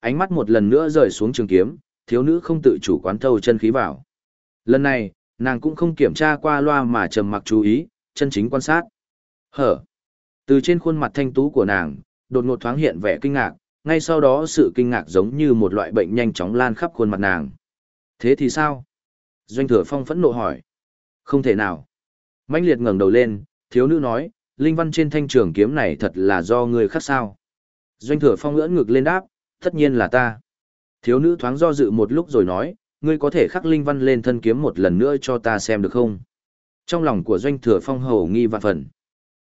Ánh mắt một lần nữa rời xuống trường kiếm, thiếu nữ không tự chủ quán thâu chân khí vào. Lần này, nàng cũng không kiểm tra qua loa mà trầm mặc chú ý, chân chính quan sát. Hở. Từ trên khuôn mặt thanh tú của nàng, đột ngột thoáng hiện vẻ kinh ngạc, ngay sau đó sự kinh ngạc giống như một loại bệnh nhanh chóng lan khắp khuôn mặt nàng. Thế thì sao? Doanh thừa phong phẫn nộ hỏi. Không thể nào. Mạnh liệt ngẩng đầu lên, thiếu nữ nói, linh văn trên thanh trường kiếm này thật là do người khắc sao. Doanh thừa phong ưỡn ngực lên đáp, tất nhiên là ta. Thiếu nữ thoáng do dự một lúc rồi nói, ngươi có thể khắc linh văn lên thân kiếm một lần nữa cho ta xem được không? Trong lòng của doanh thừa phong hầu nghi vạn phần.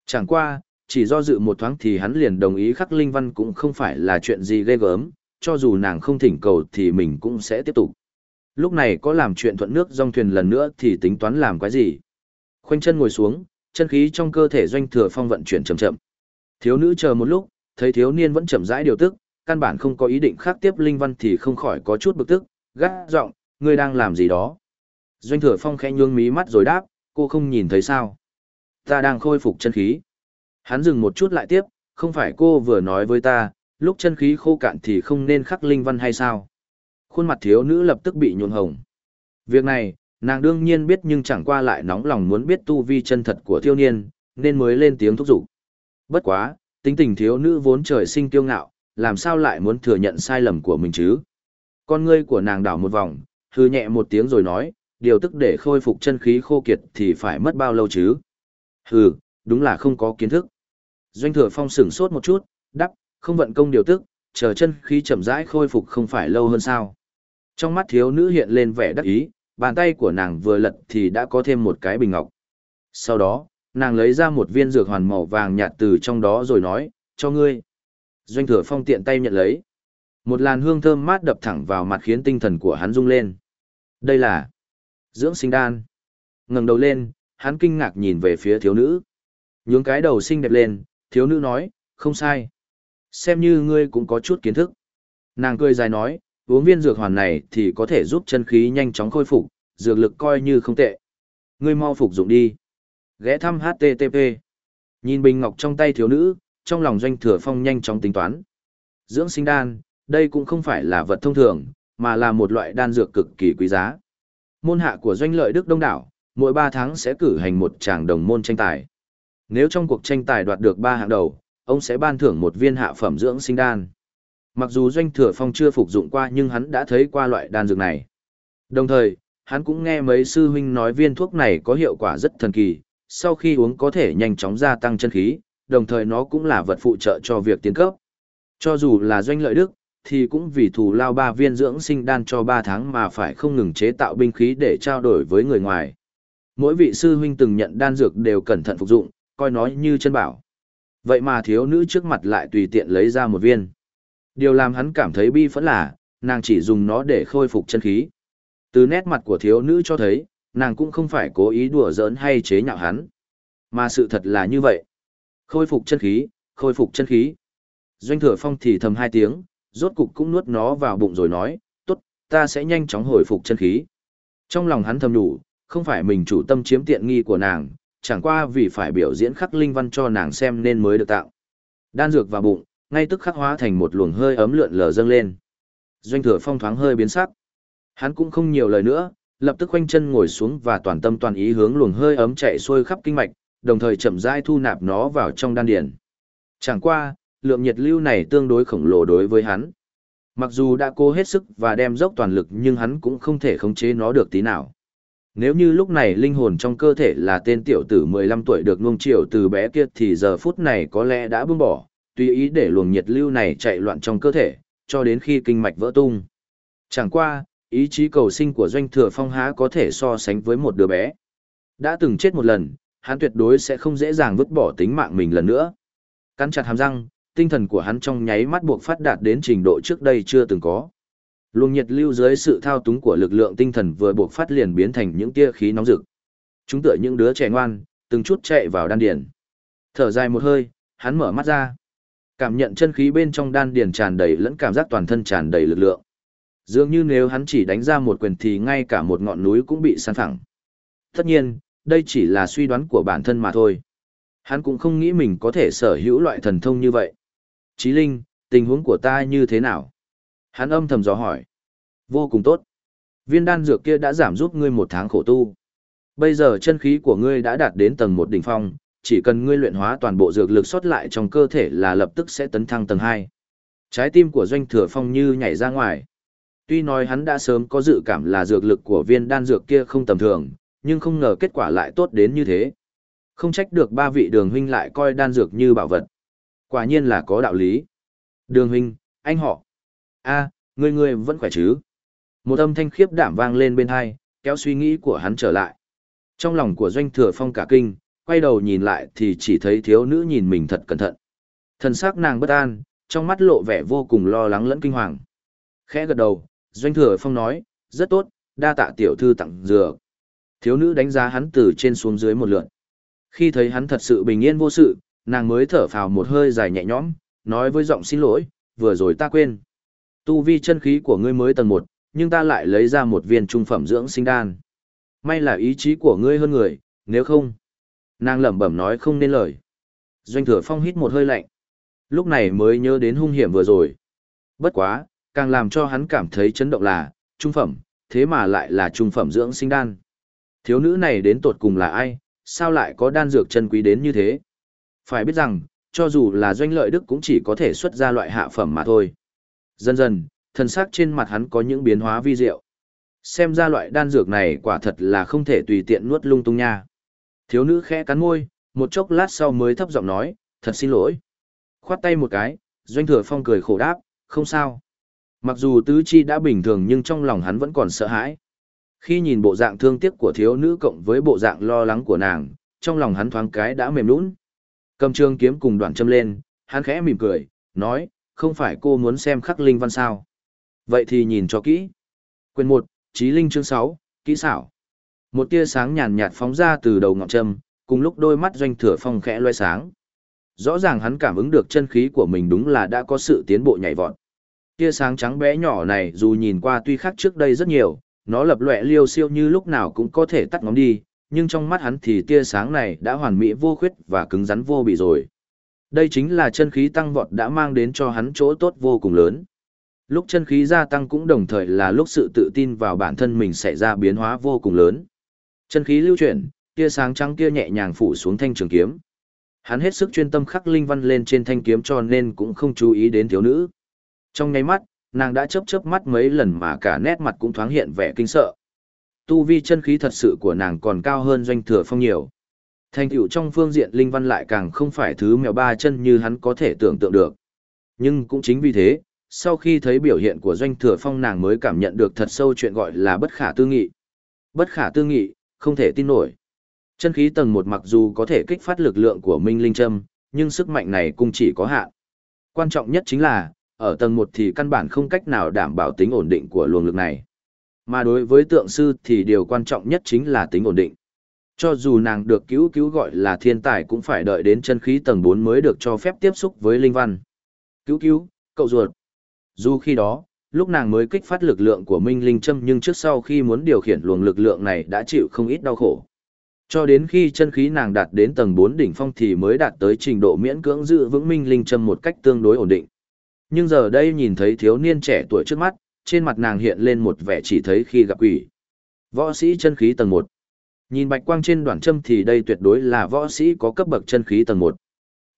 Chẳng qua, chỉ do dự một thoáng thì hắn liền đồng ý khắc linh văn cũng không phải là chuyện gì ghê gớm, cho dù nàng không thỉnh cầu thì mình cũng sẽ tiếp tục. Lúc này có làm chuyện thuận nước dòng thuyền lần nữa thì tính toán làm cái gì? Khoanh chân ngồi xuống, chân khí trong cơ thể doanh thừa phong vận chuyển chậm chậm. Thiếu nữ chờ một lúc, thấy thiếu niên vẫn chậm rãi điều tức, căn bản không có ý định khác tiếp linh văn thì không khỏi có chút bực tức, gắt giọng, ngươi đang làm gì đó? Doanh thừa phong khẽ nhướng mí mắt rồi đáp, cô không nhìn thấy sao? Ta đang khôi phục chân khí. Hắn dừng một chút lại tiếp, không phải cô vừa nói với ta, lúc chân khí khô cạn thì không nên khắc linh văn hay sao? Khuôn mặt thiếu nữ lập tức bị nhuộn hồng. Việc này, nàng đương nhiên biết nhưng chẳng qua lại nóng lòng muốn biết tu vi chân thật của thiếu niên, nên mới lên tiếng thúc giục. Bất quá, tính tình thiếu nữ vốn trời sinh kiêu ngạo, làm sao lại muốn thừa nhận sai lầm của mình chứ? Con ngươi của nàng đảo một vòng, hư nhẹ một tiếng rồi nói, điều tức để khôi phục chân khí khô kiệt thì phải mất bao lâu chứ? Hừ, đúng là không có kiến thức. Doanh thừa phong sửng sốt một chút, đắp, không vận công điều tức, chờ chân khí chậm rãi khôi phục không phải lâu hơn sao. Trong mắt thiếu nữ hiện lên vẻ đắc ý, bàn tay của nàng vừa lật thì đã có thêm một cái bình ngọc. Sau đó, nàng lấy ra một viên dược hoàn màu vàng nhạt từ trong đó rồi nói, cho ngươi. Doanh thừa phong tiện tay nhận lấy. Một làn hương thơm mát đập thẳng vào mặt khiến tinh thần của hắn rung lên. Đây là dưỡng sinh đan. ngẩng đầu lên, hắn kinh ngạc nhìn về phía thiếu nữ. Nhướng cái đầu xinh đẹp lên, thiếu nữ nói, không sai. Xem như ngươi cũng có chút kiến thức. Nàng cười dài nói, uống viên dược hoàn này thì có thể giúp chân khí nhanh chóng khôi phục, dược lực coi như không tệ. Ngươi mau phục dụng đi. Ghé thăm HTTP. Nhìn bình ngọc trong tay thiếu nữ, trong lòng doanh thừa phong nhanh chóng tính toán. Dưỡng sinh đan, đây cũng không phải là vật thông thường, mà là một loại đan dược cực kỳ quý giá. Môn hạ của doanh lợi Đức Đông Đảo, mỗi 3 tháng sẽ cử hành một tràng đồng môn tranh tài. Nếu trong cuộc tranh tài đoạt được 3 hạng đầu, ông sẽ ban thưởng một viên hạ phẩm dưỡng sinh đan. Mặc dù doanh thừa phong chưa phục dụng qua nhưng hắn đã thấy qua loại đan dược này. Đồng thời, hắn cũng nghe mấy sư huynh nói viên thuốc này có hiệu quả rất thần kỳ, sau khi uống có thể nhanh chóng gia tăng chân khí, đồng thời nó cũng là vật phụ trợ cho việc tiến cấp. Cho dù là doanh lợi đức, thì cũng vì thù lao ba viên dưỡng sinh đan cho 3 tháng mà phải không ngừng chế tạo binh khí để trao đổi với người ngoài. Mỗi vị sư huynh từng nhận đan dược đều cẩn thận phục dụng, coi nó như chân bảo. Vậy mà thiếu nữ trước mặt lại tùy tiện lấy ra một viên. Điều làm hắn cảm thấy bi phẫn là, nàng chỉ dùng nó để khôi phục chân khí. Từ nét mặt của thiếu nữ cho thấy, nàng cũng không phải cố ý đùa giỡn hay chế nhạo hắn. Mà sự thật là như vậy. Khôi phục chân khí, khôi phục chân khí. Doanh thừa phong thì thầm hai tiếng, rốt cục cũng nuốt nó vào bụng rồi nói, tốt, ta sẽ nhanh chóng hồi phục chân khí. Trong lòng hắn thầm đủ, không phải mình chủ tâm chiếm tiện nghi của nàng, chẳng qua vì phải biểu diễn khắc linh văn cho nàng xem nên mới được tạo. Đan dược vào bụng, ngay tức khắc hóa thành một luồng hơi ấm lượn lờ dâng lên. Doanh thừa phong thoáng hơi biến sắc. Hắn cũng không nhiều lời nữa, lập tức khoanh chân ngồi xuống và toàn tâm toàn ý hướng luồng hơi ấm chạy xuôi khắp kinh mạch, đồng thời chậm rãi thu nạp nó vào trong đan điền. Chẳng qua, lượng nhiệt lưu này tương đối khổng lồ đối với hắn. Mặc dù đã cố hết sức và đem dốc toàn lực nhưng hắn cũng không thể khống chế nó được tí nào. Nếu như lúc này linh hồn trong cơ thể là tên tiểu tử 15 tuổi được nuông chiều từ bé kia thì giờ phút này có lẽ đã buông bỏ, tùy ý để luồng nhiệt lưu này chạy loạn trong cơ thể, cho đến khi kinh mạch vỡ tung. Chẳng qua, ý chí cầu sinh của doanh thừa phong há có thể so sánh với một đứa bé. Đã từng chết một lần, hắn tuyệt đối sẽ không dễ dàng vứt bỏ tính mạng mình lần nữa. Cắn chặt hàm răng, tinh thần của hắn trong nháy mắt buộc phát đạt đến trình độ trước đây chưa từng có. Luồng nhiệt lưu dưới sự thao túng của lực lượng tinh thần vừa buộc phát liền biến thành những tia khí nóng rực. Chúng tựa những đứa trẻ ngoan, từng chút chạy vào đan điền. Thở dài một hơi, hắn mở mắt ra. Cảm nhận chân khí bên trong đan điền tràn đầy lẫn cảm giác toàn thân tràn đầy lực lượng. Dường như nếu hắn chỉ đánh ra một quyền thì ngay cả một ngọn núi cũng bị san phẳng. Tất nhiên, đây chỉ là suy đoán của bản thân mà thôi. Hắn cũng không nghĩ mình có thể sở hữu loại thần thông như vậy. Chí Linh, tình huống của ta như thế nào? Hắn âm thầm dò hỏi. Vô cùng tốt. Viên đan dược kia đã giảm giúp ngươi một tháng khổ tu. Bây giờ chân khí của ngươi đã đạt đến tầng một đỉnh phong, chỉ cần ngươi luyện hóa toàn bộ dược lực sót lại trong cơ thể là lập tức sẽ tấn thăng tầng 2. Trái tim của doanh thừa phong như nhảy ra ngoài. Tuy nói hắn đã sớm có dự cảm là dược lực của viên đan dược kia không tầm thường, nhưng không ngờ kết quả lại tốt đến như thế. Không trách được ba vị đường huynh lại coi đan dược như bảo vật. Quả nhiên là có đạo lý. Đường huynh, anh họ a ngươi ngươi vẫn khỏe chứ? Một âm thanh khiếp đảm vang lên bên hai, kéo suy nghĩ của hắn trở lại. Trong lòng của doanh thừa phong cả kinh, quay đầu nhìn lại thì chỉ thấy thiếu nữ nhìn mình thật cẩn thận. Thần sắc nàng bất an, trong mắt lộ vẻ vô cùng lo lắng lẫn kinh hoàng. Khẽ gật đầu, doanh thừa phong nói, rất tốt, đa tạ tiểu thư tặng dừa. Thiếu nữ đánh giá hắn từ trên xuống dưới một lượt. Khi thấy hắn thật sự bình yên vô sự, nàng mới thở phào một hơi dài nhẹ nhõm, nói với giọng xin lỗi, vừa rồi ta quên. Tu vi chân khí của ngươi mới tầng một, nhưng ta lại lấy ra một viên trung phẩm dưỡng sinh đan. May là ý chí của ngươi hơn người, nếu không. Nàng lẩm bẩm nói không nên lời. Doanh thừa phong hít một hơi lạnh. Lúc này mới nhớ đến hung hiểm vừa rồi. Bất quá, càng làm cho hắn cảm thấy chấn động là, trung phẩm, thế mà lại là trung phẩm dưỡng sinh đan. Thiếu nữ này đến tột cùng là ai, sao lại có đan dược chân quý đến như thế? Phải biết rằng, cho dù là doanh lợi đức cũng chỉ có thể xuất ra loại hạ phẩm mà thôi. Dần dần, thần sắc trên mặt hắn có những biến hóa vi diệu. Xem ra loại đan dược này quả thật là không thể tùy tiện nuốt lung tung nha. Thiếu nữ khẽ cắn môi, một chốc lát sau mới thấp giọng nói, thật xin lỗi. Khoát tay một cái, doanh thừa phong cười khổ đáp, không sao. Mặc dù tứ chi đã bình thường nhưng trong lòng hắn vẫn còn sợ hãi. Khi nhìn bộ dạng thương tiếc của thiếu nữ cộng với bộ dạng lo lắng của nàng, trong lòng hắn thoáng cái đã mềm nũng. Cầm trường kiếm cùng đoạn châm lên, hắn khẽ mỉm cười, nói, không phải cô muốn xem khắc linh văn sao. Vậy thì nhìn cho kỹ. Quyền 1, Chí Linh chương 6, kỹ xảo. Một tia sáng nhàn nhạt phóng ra từ đầu ngọn châm, cùng lúc đôi mắt doanh thừa phong khẽ loe sáng. Rõ ràng hắn cảm ứng được chân khí của mình đúng là đã có sự tiến bộ nhảy vọt. Tia sáng trắng bé nhỏ này dù nhìn qua tuy khác trước đây rất nhiều, nó lập lòe liêu siêu như lúc nào cũng có thể tắt ngóm đi, nhưng trong mắt hắn thì tia sáng này đã hoàn mỹ vô khuyết và cứng rắn vô bị rồi. Đây chính là chân khí tăng vọt đã mang đến cho hắn chỗ tốt vô cùng lớn. Lúc chân khí gia tăng cũng đồng thời là lúc sự tự tin vào bản thân mình sẽ ra biến hóa vô cùng lớn. Chân khí lưu chuyển, tia sáng trắng kia nhẹ nhàng phủ xuống thanh trường kiếm. Hắn hết sức chuyên tâm khắc linh văn lên trên thanh kiếm cho nên cũng không chú ý đến thiếu nữ. Trong nháy mắt, nàng đã chớp chớp mắt mấy lần mà cả nét mặt cũng thoáng hiện vẻ kinh sợ. Tu vi chân khí thật sự của nàng còn cao hơn doanh thừa phong nhiều. Thành tựu trong phương diện linh văn lại càng không phải thứ mèo ba chân như hắn có thể tưởng tượng được. Nhưng cũng chính vì thế, sau khi thấy biểu hiện của doanh thừa phong nàng mới cảm nhận được thật sâu chuyện gọi là bất khả tư nghị. Bất khả tư nghị, không thể tin nổi. Chân khí tầng một mặc dù có thể kích phát lực lượng của Minh Linh Trâm, nhưng sức mạnh này cũng chỉ có hạn. Quan trọng nhất chính là, ở tầng một thì căn bản không cách nào đảm bảo tính ổn định của luồng lực này. Mà đối với tượng sư thì điều quan trọng nhất chính là tính ổn định. Cho dù nàng được cứu cứu gọi là thiên tài cũng phải đợi đến chân khí tầng 4 mới được cho phép tiếp xúc với linh văn. Cứu cứu, cậu ruột. Dù khi đó, lúc nàng mới kích phát lực lượng của Minh Linh Châm nhưng trước sau khi muốn điều khiển luồng lực lượng này đã chịu không ít đau khổ. Cho đến khi chân khí nàng đạt đến tầng 4 đỉnh phong thì mới đạt tới trình độ miễn cưỡng giữ vững Minh Linh Châm một cách tương đối ổn định. Nhưng giờ đây nhìn thấy thiếu niên trẻ tuổi trước mắt, trên mặt nàng hiện lên một vẻ chỉ thấy khi gặp quỷ. Võ sĩ chân khí tầng 1. Nhìn bạch quang trên đoạn châm thì đây tuyệt đối là võ sĩ có cấp bậc chân khí tầng 1.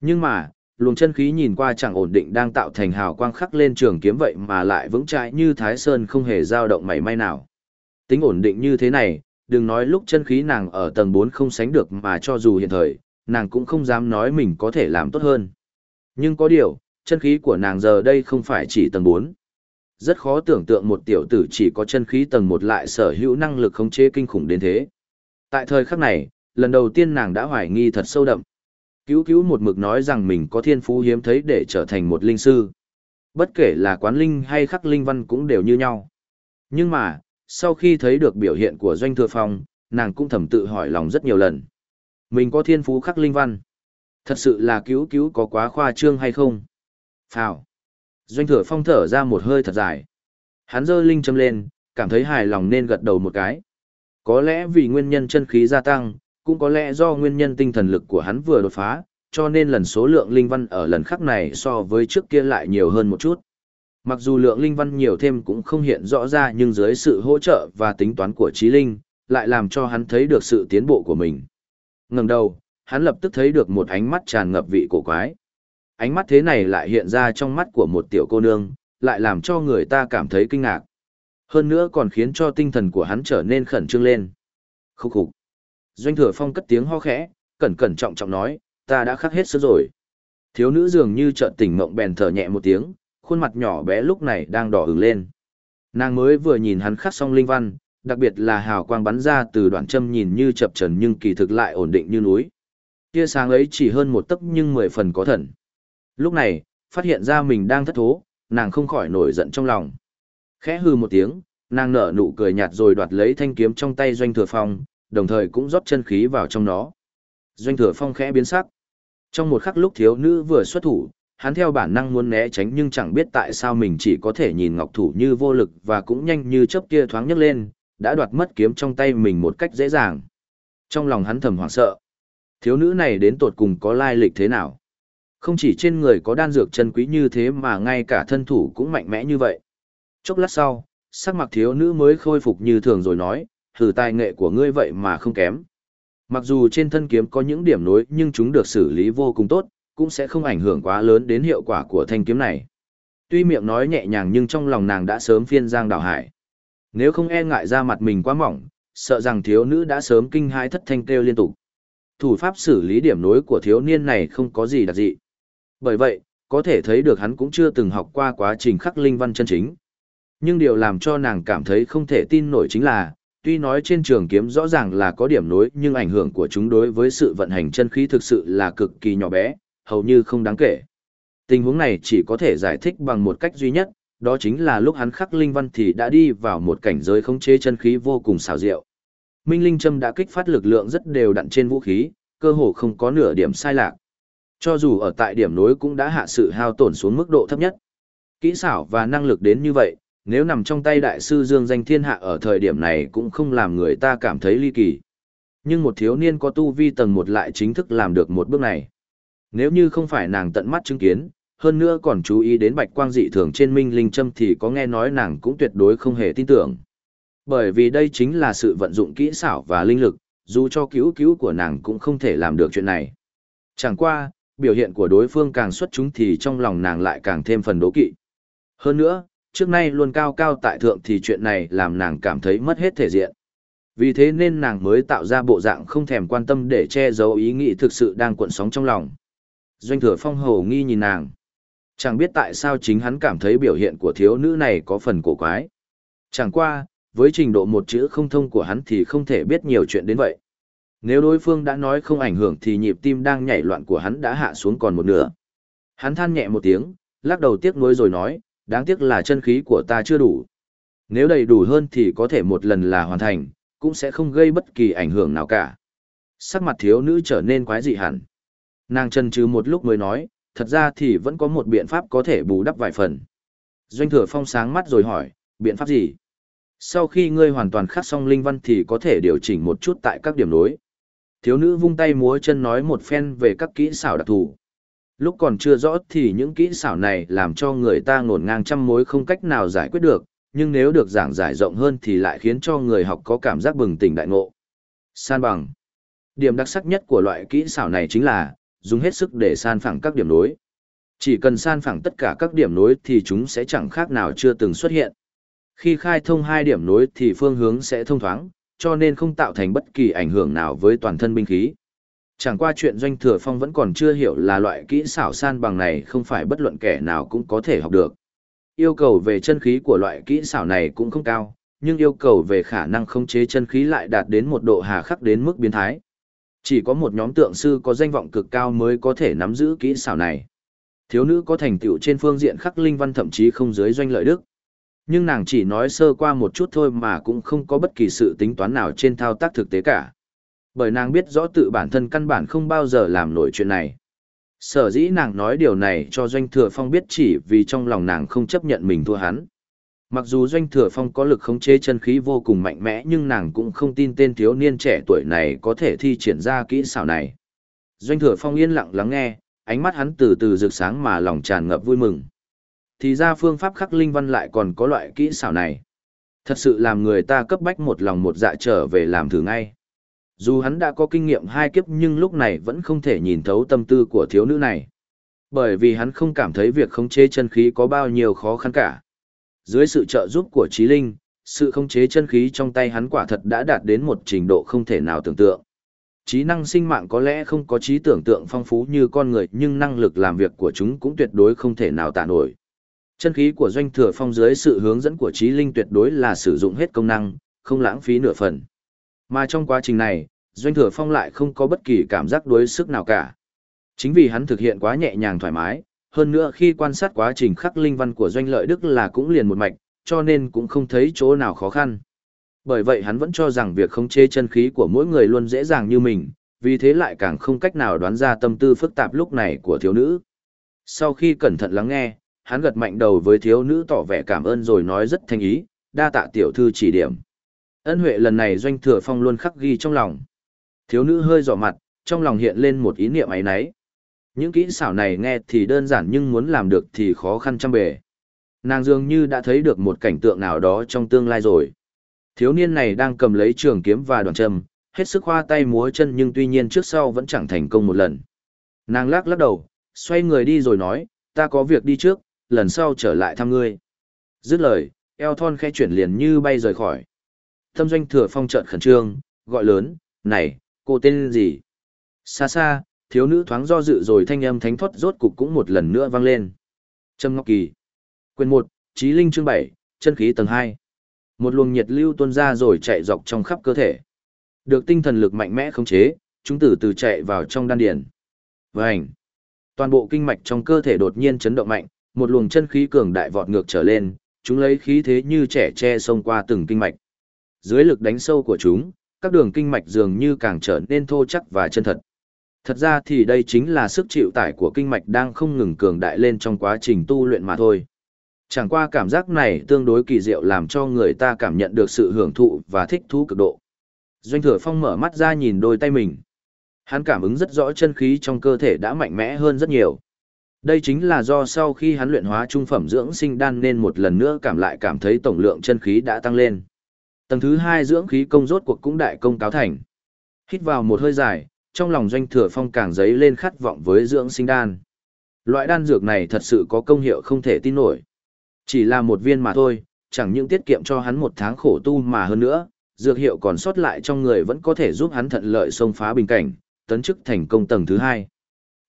Nhưng mà, luồng chân khí nhìn qua chẳng ổn định đang tạo thành hào quang khắc lên trường kiếm vậy mà lại vững chãi như thái sơn không hề dao động mảy may nào. Tính ổn định như thế này, đừng nói lúc chân khí nàng ở tầng 4 không sánh được mà cho dù hiện thời, nàng cũng không dám nói mình có thể làm tốt hơn. Nhưng có điều, chân khí của nàng giờ đây không phải chỉ tầng 4. Rất khó tưởng tượng một tiểu tử chỉ có chân khí tầng 1 lại sở hữu năng lực khống chế kinh khủng đến thế. Tại thời khắc này, lần đầu tiên nàng đã hoài nghi thật sâu đậm. Cứu cứu một mực nói rằng mình có thiên phú hiếm thấy để trở thành một linh sư. Bất kể là quán linh hay khắc linh văn cũng đều như nhau. Nhưng mà, sau khi thấy được biểu hiện của doanh thừa phong, nàng cũng thầm tự hỏi lòng rất nhiều lần. Mình có thiên phú khắc linh văn. Thật sự là cứu cứu có quá khoa trương hay không? Phào. Doanh thừa phong thở ra một hơi thật dài. Hắn giơ linh châm lên, cảm thấy hài lòng nên gật đầu một cái. Có lẽ vì nguyên nhân chân khí gia tăng, cũng có lẽ do nguyên nhân tinh thần lực của hắn vừa đột phá, cho nên lần số lượng linh văn ở lần khắc này so với trước kia lại nhiều hơn một chút. Mặc dù lượng linh văn nhiều thêm cũng không hiện rõ ra nhưng dưới sự hỗ trợ và tính toán của trí linh, lại làm cho hắn thấy được sự tiến bộ của mình. Ngừng đầu, hắn lập tức thấy được một ánh mắt tràn ngập vị cổ quái. Ánh mắt thế này lại hiện ra trong mắt của một tiểu cô nương, lại làm cho người ta cảm thấy kinh ngạc. Hơn nữa còn khiến cho tinh thần của hắn trở nên khẩn trương lên. Khúc khục. Doanh thừa phong cất tiếng ho khẽ, cẩn cẩn trọng trọng nói, ta đã khắc hết sức rồi. Thiếu nữ dường như chợt tỉnh mộng bèn thở nhẹ một tiếng, khuôn mặt nhỏ bé lúc này đang đỏ ửng lên. Nàng mới vừa nhìn hắn khắc xong linh văn, đặc biệt là hào quang bắn ra từ đoạn châm nhìn như chập trần nhưng kỳ thực lại ổn định như núi. Tia sáng ấy chỉ hơn một tấc nhưng mười phần có thần. Lúc này, phát hiện ra mình đang thất thố, nàng không khỏi nổi giận trong lòng. Khẽ hư một tiếng, nàng nở nụ cười nhạt rồi đoạt lấy thanh kiếm trong tay doanh thừa phong, đồng thời cũng rót chân khí vào trong nó. Doanh thừa phong khẽ biến sắc. Trong một khắc lúc thiếu nữ vừa xuất thủ, hắn theo bản năng muốn né tránh nhưng chẳng biết tại sao mình chỉ có thể nhìn ngọc thủ như vô lực và cũng nhanh như chớp kia thoáng nhấc lên, đã đoạt mất kiếm trong tay mình một cách dễ dàng. Trong lòng hắn thầm hoảng sợ. Thiếu nữ này đến tột cùng có lai lịch thế nào? Không chỉ trên người có đan dược chân quý như thế mà ngay cả thân thủ cũng mạnh mẽ như vậy. Chốc lát sau, sắc mặt thiếu nữ mới khôi phục như thường rồi nói, thử tài nghệ của ngươi vậy mà không kém. Mặc dù trên thân kiếm có những điểm nối nhưng chúng được xử lý vô cùng tốt, cũng sẽ không ảnh hưởng quá lớn đến hiệu quả của thanh kiếm này. Tuy miệng nói nhẹ nhàng nhưng trong lòng nàng đã sớm phiên giang đảo hải. Nếu không e ngại ra mặt mình quá mỏng, sợ rằng thiếu nữ đã sớm kinh hãi thất thanh kêu liên tục. Thủ pháp xử lý điểm nối của thiếu niên này không có gì đặc dị. Bởi vậy, có thể thấy được hắn cũng chưa từng học qua quá trình khắc linh văn chân chính. Nhưng điều làm cho nàng cảm thấy không thể tin nổi chính là, tuy nói trên trường kiếm rõ ràng là có điểm nối nhưng ảnh hưởng của chúng đối với sự vận hành chân khí thực sự là cực kỳ nhỏ bé, hầu như không đáng kể. Tình huống này chỉ có thể giải thích bằng một cách duy nhất, đó chính là lúc hắn khắc linh văn thì đã đi vào một cảnh giới khống chế chân khí vô cùng xảo diệu. Minh Linh Châm đã kích phát lực lượng rất đều đặn trên vũ khí, cơ hồ không có nửa điểm sai lạc. Cho dù ở tại điểm nối cũng đã hạ sự hao tổn xuống mức độ thấp nhất. Kỹ xảo và năng lực đến như vậy, nếu nằm trong tay đại sư Dương danh thiên hạ ở thời điểm này cũng không làm người ta cảm thấy ly kỳ. Nhưng một thiếu niên có tu vi tầng một lại chính thức làm được một bước này. Nếu như không phải nàng tận mắt chứng kiến, hơn nữa còn chú ý đến bạch quang dị thường trên minh linh châm thì có nghe nói nàng cũng tuyệt đối không hề tin tưởng. Bởi vì đây chính là sự vận dụng kỹ xảo và linh lực, dù cho cứu cứu của nàng cũng không thể làm được chuyện này. Chẳng qua, biểu hiện của đối phương càng xuất chúng thì trong lòng nàng lại càng thêm phần đố kỵ. Hơn nữa, trước nay luôn cao cao tại thượng thì chuyện này làm nàng cảm thấy mất hết thể diện. Vì thế nên nàng mới tạo ra bộ dạng không thèm quan tâm để che giấu ý nghĩ thực sự đang cuộn sóng trong lòng. Doanh thừa phong hầu nghi nhìn nàng. Chẳng biết tại sao chính hắn cảm thấy biểu hiện của thiếu nữ này có phần cổ quái. Chẳng qua, với trình độ một chữ không thông của hắn thì không thể biết nhiều chuyện đến vậy. Nếu đối phương đã nói không ảnh hưởng thì nhịp tim đang nhảy loạn của hắn đã hạ xuống còn một nửa. Hắn than nhẹ một tiếng, lắc đầu tiếc nuối rồi nói, đáng tiếc là chân khí của ta chưa đủ. Nếu đầy đủ hơn thì có thể một lần là hoàn thành, cũng sẽ không gây bất kỳ ảnh hưởng nào cả. Sắc mặt thiếu nữ trở nên quái dị hẳn. Nàng chân trừ một lúc mới nói, thật ra thì vẫn có một biện pháp có thể bù đắp vài phần. Doanh thừa phong sáng mắt rồi hỏi, biện pháp gì? Sau khi ngươi hoàn toàn khắc xong linh văn thì có thể điều chỉnh một chút tại các điểm nối. Thiếu nữ vung tay múa chân nói một phen về các kỹ xảo đặc thù. Lúc còn chưa rõ thì những kỹ xảo này làm cho người ta ngổn ngang trăm mối không cách nào giải quyết được, nhưng nếu được giảng giải rộng hơn thì lại khiến cho người học có cảm giác bừng tỉnh đại ngộ. San bằng. Điểm đặc sắc nhất của loại kỹ xảo này chính là, dùng hết sức để san phẳng các điểm nối. Chỉ cần san phẳng tất cả các điểm nối thì chúng sẽ chẳng khác nào chưa từng xuất hiện. Khi khai thông hai điểm nối thì phương hướng sẽ thông thoáng, cho nên không tạo thành bất kỳ ảnh hưởng nào với toàn thân binh khí. Chẳng qua chuyện doanh thừa phong vẫn còn chưa hiểu là loại kỹ xảo san bằng này không phải bất luận kẻ nào cũng có thể học được. Yêu cầu về chân khí của loại kỹ xảo này cũng không cao, nhưng yêu cầu về khả năng khống chế chân khí lại đạt đến một độ hà khắc đến mức biến thái. Chỉ có một nhóm tượng sư có danh vọng cực cao mới có thể nắm giữ kỹ xảo này. Thiếu nữ có thành tựu trên phương diện khắc linh văn thậm chí không dưới doanh lợi đức. Nhưng nàng chỉ nói sơ qua một chút thôi mà cũng không có bất kỳ sự tính toán nào trên thao tác thực tế cả. Bởi nàng biết rõ tự bản thân căn bản không bao giờ làm nổi chuyện này. Sở dĩ nàng nói điều này cho Doanh Thừa Phong biết chỉ vì trong lòng nàng không chấp nhận mình thua hắn. Mặc dù Doanh Thừa Phong có lực khống chế chân khí vô cùng mạnh mẽ nhưng nàng cũng không tin tên thiếu niên trẻ tuổi này có thể thi triển ra kỹ xảo này. Doanh Thừa Phong yên lặng lắng nghe, ánh mắt hắn từ từ rực sáng mà lòng tràn ngập vui mừng. Thì ra phương pháp khắc linh văn lại còn có loại kỹ xảo này. Thật sự làm người ta cấp bách một lòng một dạ trở về làm thử ngay. Dù hắn đã có kinh nghiệm hai kiếp nhưng lúc này vẫn không thể nhìn thấu tâm tư của thiếu nữ này. Bởi vì hắn không cảm thấy việc khống chế chân khí có bao nhiêu khó khăn cả. Dưới sự trợ giúp của trí linh, sự khống chế chân khí trong tay hắn quả thật đã đạt đến một trình độ không thể nào tưởng tượng. Trí năng sinh mạng có lẽ không có trí tưởng tượng phong phú như con người nhưng năng lực làm việc của chúng cũng tuyệt đối không thể nào tạ nổi. Chân khí của doanh thừa phong dưới sự hướng dẫn của trí linh tuyệt đối là sử dụng hết công năng, không lãng phí nửa phần. Mà trong quá trình này, doanh thừa phong lại không có bất kỳ cảm giác đuối sức nào cả. Chính vì hắn thực hiện quá nhẹ nhàng thoải mái, hơn nữa khi quan sát quá trình khắc linh văn của doanh lợi đức là cũng liền một mạch, cho nên cũng không thấy chỗ nào khó khăn. Bởi vậy hắn vẫn cho rằng việc khống chế chân khí của mỗi người luôn dễ dàng như mình, vì thế lại càng không cách nào đoán ra tâm tư phức tạp lúc này của thiếu nữ. Sau khi cẩn thận lắng nghe, hắn gật mạnh đầu với thiếu nữ tỏ vẻ cảm ơn rồi nói rất thành ý, đa tạ tiểu thư chỉ điểm. Ân huệ lần này doanh thừa phong luôn khắc ghi trong lòng. Thiếu nữ hơi giỏ mặt, trong lòng hiện lên một ý niệm ấy nấy. Những kỹ xảo này nghe thì đơn giản nhưng muốn làm được thì khó khăn trăm bề. Nàng dường như đã thấy được một cảnh tượng nào đó trong tương lai rồi. Thiếu niên này đang cầm lấy trường kiếm và đoàn châm, hết sức khoa tay múa chân nhưng tuy nhiên trước sau vẫn chẳng thành công một lần. Nàng lắc lắc đầu, xoay người đi rồi nói, ta có việc đi trước, lần sau trở lại thăm ngươi. Dứt lời, eo thon khẽ chuyển liền như bay rời khỏi. Thâm doanh thừa phong trợn khẩn trương, gọi lớn, này, cô tên gì? Xa xa, thiếu nữ thoáng do dự rồi thanh âm thánh thoát rốt cục cũng một lần nữa vang lên. Trâm Ngọc Kỳ. Quyền 1, Chí Linh chương 7, chân khí tầng 2. Một luồng nhiệt lưu tuôn ra rồi chạy dọc trong khắp cơ thể. Được tinh thần lực mạnh mẽ khống chế, chúng từ từ chạy vào trong đan điền. Vành. Toàn bộ kinh mạch trong cơ thể đột nhiên chấn động mạnh, một luồng chân khí cường đại vọt ngược trở lên, chúng lấy khí thế như trẻ che xông qua từng kinh mạch. Dưới lực đánh sâu của chúng, các đường kinh mạch dường như càng trở nên thô chắc và chân thật. Thật ra thì đây chính là sức chịu tải của kinh mạch đang không ngừng cường đại lên trong quá trình tu luyện mà thôi. Chẳng qua cảm giác này tương đối kỳ diệu làm cho người ta cảm nhận được sự hưởng thụ và thích thú cực độ. Doanh thừa phong mở mắt ra nhìn đôi tay mình. Hắn cảm ứng rất rõ chân khí trong cơ thể đã mạnh mẽ hơn rất nhiều. Đây chính là do sau khi hắn luyện hóa trung phẩm dưỡng sinh đan nên một lần nữa cảm lại cảm thấy tổng lượng chân khí đã tăng lên. Tầng thứ hai dưỡng khí công rốt cuộc cũng đại công cáo thành. Hít vào một hơi dài, trong lòng doanh thừa phong càng dấy lên khát vọng với dưỡng sinh đan. Loại đan dược này thật sự có công hiệu không thể tin nổi. Chỉ là một viên mà thôi, chẳng những tiết kiệm cho hắn một tháng khổ tu mà hơn nữa, dược hiệu còn sót lại trong người vẫn có thể giúp hắn thận lợi xông phá bình cảnh, tấn chức thành công tầng thứ hai.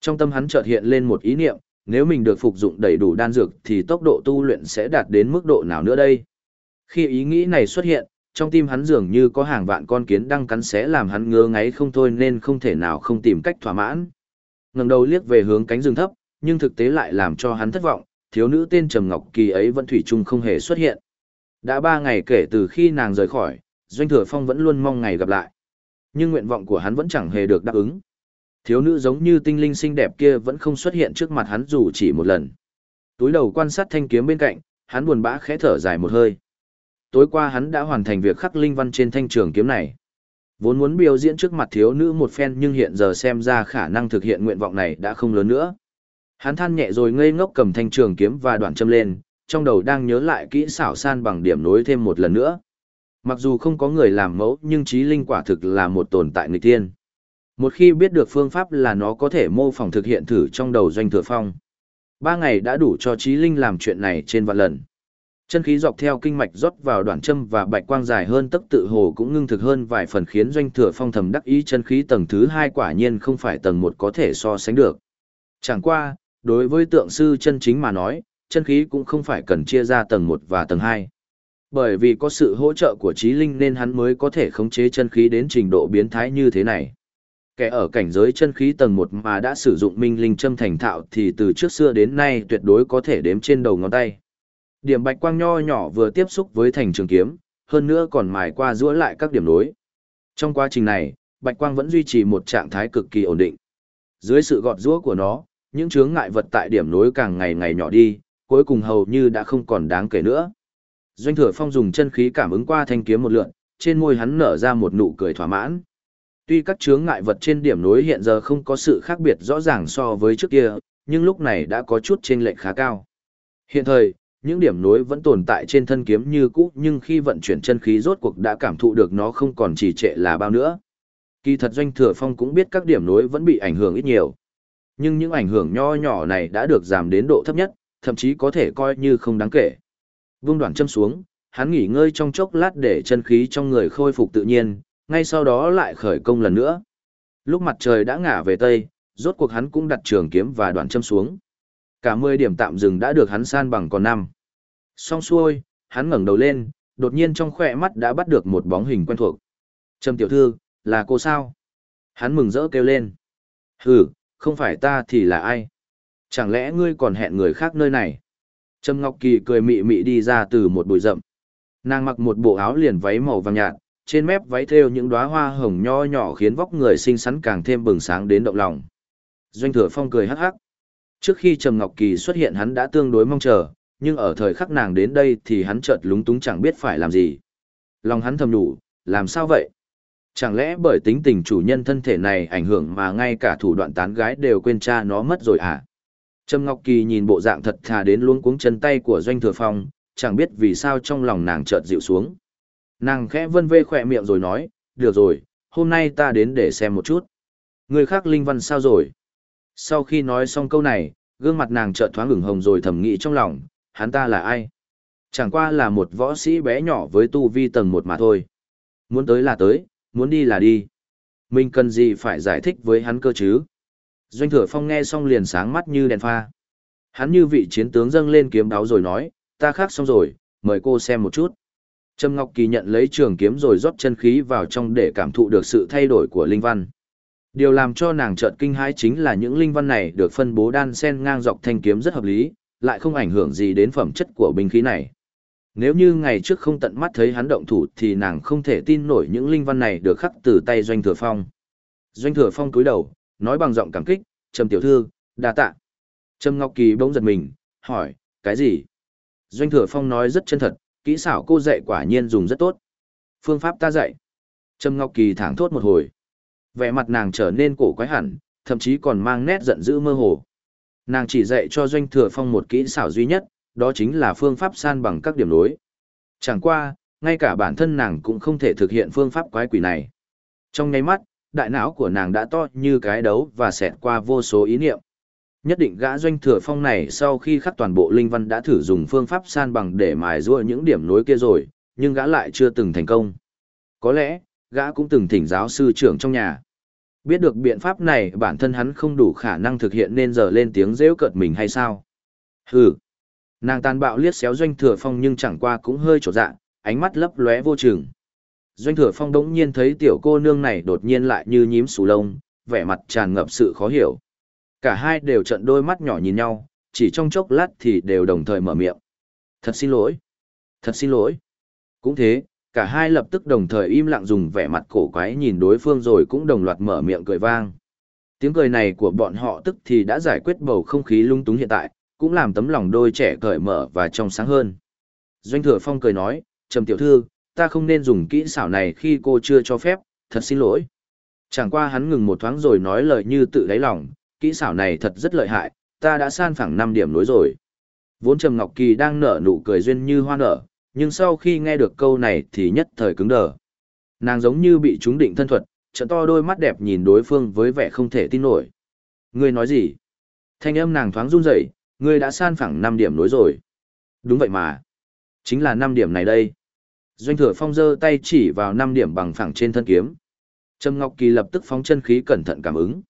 Trong tâm hắn chợt hiện lên một ý niệm, nếu mình được phục dụng đầy đủ đan dược thì tốc độ tu luyện sẽ đạt đến mức độ nào nữa đây? Khi ý nghĩ này xuất hiện, trong tim hắn dường như có hàng vạn con kiến đang cắn xé làm hắn ngơ ngáy không thôi nên không thể nào không tìm cách thỏa mãn. Ngẩng đầu liếc về hướng cánh rừng thấp, nhưng thực tế lại làm cho hắn thất vọng, thiếu nữ tên Trầm Ngọc Kỳ ấy vẫn thủy chung không hề xuất hiện. Đã ba ngày kể từ khi nàng rời khỏi, Doanh Thừa Phong vẫn luôn mong ngày gặp lại. Nhưng nguyện vọng của hắn vẫn chẳng hề được đáp ứng. Thiếu nữ giống như tinh linh xinh đẹp kia vẫn không xuất hiện trước mặt hắn dù chỉ một lần. Túi đầu quan sát thanh kiếm bên cạnh, hắn buồn bã khẽ thở dài một hơi. Tối qua hắn đã hoàn thành việc khắc linh văn trên thanh trường kiếm này. Vốn muốn biểu diễn trước mặt thiếu nữ một phen nhưng hiện giờ xem ra khả năng thực hiện nguyện vọng này đã không lớn nữa. Hắn than nhẹ rồi ngây ngốc cầm thanh trường kiếm và đoạn châm lên, trong đầu đang nhớ lại kỹ xảo san bằng điểm nối thêm một lần nữa. Mặc dù không có người làm mẫu nhưng trí linh quả thực là một tồn tại người tiên. Một khi biết được phương pháp là nó có thể mô phỏng thực hiện thử trong đầu doanh thừa phong. Ba ngày đã đủ cho trí linh làm chuyện này trên vạn lần. Chân khí dọc theo kinh mạch rót vào đoạn châm và bạch quang dài hơn tốc tự hồ cũng ngưng thực hơn vài phần khiến doanh thừa phong thầm đắc ý chân khí tầng thứ hai quả nhiên không phải tầng một có thể so sánh được. Chẳng qua, đối với tượng sư chân chính mà nói, chân khí cũng không phải cần chia ra tầng một và tầng hai. Bởi vì có sự hỗ trợ của trí linh nên hắn mới có thể khống chế chân khí đến trình độ biến thái như thế này. Kẻ ở cảnh giới chân khí tầng một mà đã sử dụng minh linh châm thành thạo thì từ trước xưa đến nay tuyệt đối có thể đếm trên đầu ngón tay. Điểm bạch quang nho nhỏ vừa tiếp xúc với thành trường kiếm, hơn nữa còn mài qua giữa lại các điểm nối. Trong quá trình này, bạch quang vẫn duy trì một trạng thái cực kỳ ổn định. Dưới sự gọt rũa của nó, những chướng ngại vật tại điểm nối càng ngày ngày nhỏ đi, cuối cùng hầu như đã không còn đáng kể nữa. Doanh thừa phong dùng chân khí cảm ứng qua thanh kiếm một lượt, trên môi hắn nở ra một nụ cười thỏa mãn. Tuy các chướng ngại vật trên điểm nối hiện giờ không có sự khác biệt rõ ràng so với trước kia, nhưng lúc này đã có chút chênh lệch khá cao. Hiện thời, những điểm nối vẫn tồn tại trên thân kiếm như cũ nhưng khi vận chuyển chân khí rốt cuộc đã cảm thụ được nó không còn trì trệ là bao nữa. Kỳ thật doanh thừa phong cũng biết các điểm nối vẫn bị ảnh hưởng ít nhiều. Nhưng những ảnh hưởng nho nhỏ này đã được giảm đến độ thấp nhất, thậm chí có thể coi như không đáng kể. Vung đoạn châm xuống, hắn nghỉ ngơi trong chốc lát để chân khí trong người khôi phục tự nhiên, ngay sau đó lại khởi công lần nữa. Lúc mặt trời đã ngả về tây, rốt cuộc hắn cũng đặt trường kiếm và đoạn châm xuống. Cả 10 điểm tạm dừng đã được hắn san bằng còn năm. Xong xuôi, hắn ngẩng đầu lên, đột nhiên trong khỏe mắt đã bắt được một bóng hình quen thuộc. Trầm tiểu thư, là cô sao? Hắn mừng rỡ kêu lên. Hừ, không phải ta thì là ai? Chẳng lẽ ngươi còn hẹn người khác nơi này? Trầm Ngọc Kỳ cười mị mị đi ra từ một bụi rậm. Nàng mặc một bộ áo liền váy màu vàng nhạt, trên mép váy thêu những đóa hoa hồng nho nhỏ khiến vóc người xinh xắn càng thêm bừng sáng đến động lòng. Doanh Thừa Phong cười hắc hắc. Trước khi Trầm Ngọc Kỳ xuất hiện hắn đã tương đối mong chờ, nhưng ở thời khắc nàng đến đây thì hắn chợt lúng túng chẳng biết phải làm gì. Lòng hắn thầm đủ, làm sao vậy? Chẳng lẽ bởi tính tình chủ nhân thân thể này ảnh hưởng mà ngay cả thủ đoạn tán gái đều quên cha nó mất rồi à? Trầm Ngọc Kỳ nhìn bộ dạng thật thà đến luống cuống chân tay của Doanh Thừa Phong, chẳng biết vì sao trong lòng nàng chợt dịu xuống. Nàng khẽ vân vê khỏe miệng rồi nói, được rồi, hôm nay ta đến để xem một chút. Người khác linh văn sao rồi? Sau khi nói xong câu này, gương mặt nàng chợt thoáng ửng hồng rồi thầm nghĩ trong lòng, hắn ta là ai? Chẳng qua là một võ sĩ bé nhỏ với tu vi tầng một mà thôi. Muốn tới là tới, muốn đi là đi. Mình cần gì phải giải thích với hắn cơ chứ? Doanh thừa phong nghe xong liền sáng mắt như đèn pha. Hắn như vị chiến tướng dâng lên kiếm đáo rồi nói, ta khác xong rồi, mời cô xem một chút. Trâm Ngọc Kỳ nhận lấy trường kiếm rồi rót chân khí vào trong để cảm thụ được sự thay đổi của linh văn. Điều làm cho nàng chợt kinh hãi chính là những linh văn này được phân bố đan sen ngang dọc thanh kiếm rất hợp lý, lại không ảnh hưởng gì đến phẩm chất của binh khí này. Nếu như ngày trước không tận mắt thấy hắn động thủ thì nàng không thể tin nổi những linh văn này được khắc từ tay Doanh Thừa Phong. Doanh Thừa Phong cúi đầu, nói bằng giọng cảm kích, "Trầm tiểu thư, đa tạ." Trầm Ngọc Kỳ bỗng giật mình, hỏi, "Cái gì?" Doanh Thừa Phong nói rất chân thật, kỹ xảo cô dạy quả nhiên dùng rất tốt. Phương pháp ta dạy. Trầm Ngọc Kỳ thẳng thốt một hồi. Vẻ mặt nàng trở nên cổ quái hẳn, thậm chí còn mang nét giận dữ mơ hồ. Nàng chỉ dạy cho Doanh Thừa Phong một kỹ xảo duy nhất, đó chính là phương pháp san bằng các điểm nối. Chẳng qua, ngay cả bản thân nàng cũng không thể thực hiện phương pháp quái quỷ này. Trong nháy mắt, đại não của nàng đã to như cái đấu và xẹt qua vô số ý niệm. Nhất định gã doanh thừa phong này sau khi khắc toàn bộ linh văn đã thử dùng phương pháp san bằng để mài rua những điểm nối kia rồi, nhưng gã lại chưa từng thành công. Có lẽ, gã cũng từng thỉnh giáo sư trưởng trong nhà. Biết được biện pháp này bản thân hắn không đủ khả năng thực hiện nên giờ lên tiếng rêu cợt mình hay sao? Hừ. Nàng tàn bạo liếc xéo doanh thừa phong nhưng chẳng qua cũng hơi trột dạ, ánh mắt lấp lóe vô chừng. Doanh thừa phong đống nhiên thấy tiểu cô nương này đột nhiên lại như nhím sù lông, vẻ mặt tràn ngập sự khó hiểu. Cả hai đều trận đôi mắt nhỏ nhìn nhau, chỉ trong chốc lát thì đều đồng thời mở miệng. Thật xin lỗi. Thật xin lỗi. Cũng thế, cả hai lập tức đồng thời im lặng dùng vẻ mặt cổ quái nhìn đối phương rồi cũng đồng loạt mở miệng cười vang. Tiếng cười này của bọn họ tức thì đã giải quyết bầu không khí lung túng hiện tại, cũng làm tấm lòng đôi trẻ cởi mở và trong sáng hơn. Doanh thừa phong cười nói, trầm tiểu thư, ta không nên dùng kỹ xảo này khi cô chưa cho phép, thật xin lỗi. Chẳng qua hắn ngừng một thoáng rồi nói lời như tự đáy lòng, kỹ xảo này thật rất lợi hại, ta đã san phẳng 5 điểm nối rồi. Vốn Trầm Ngọc Kỳ đang nở nụ cười duyên như hoa nở, nhưng sau khi nghe được câu này thì nhất thời cứng đờ. Nàng giống như bị trúng định thân thuật, trận to đôi mắt đẹp nhìn đối phương với vẻ không thể tin nổi. Ngươi nói gì? Thanh âm nàng thoáng run rẩy, ngươi đã san phẳng 5 điểm nối rồi. Đúng vậy mà. Chính là 5 điểm này đây. Doanh thừa phong giơ tay chỉ vào 5 điểm bằng phẳng trên thân kiếm. Trầm Ngọc Kỳ lập tức phóng chân khí cẩn thận cảm ứng.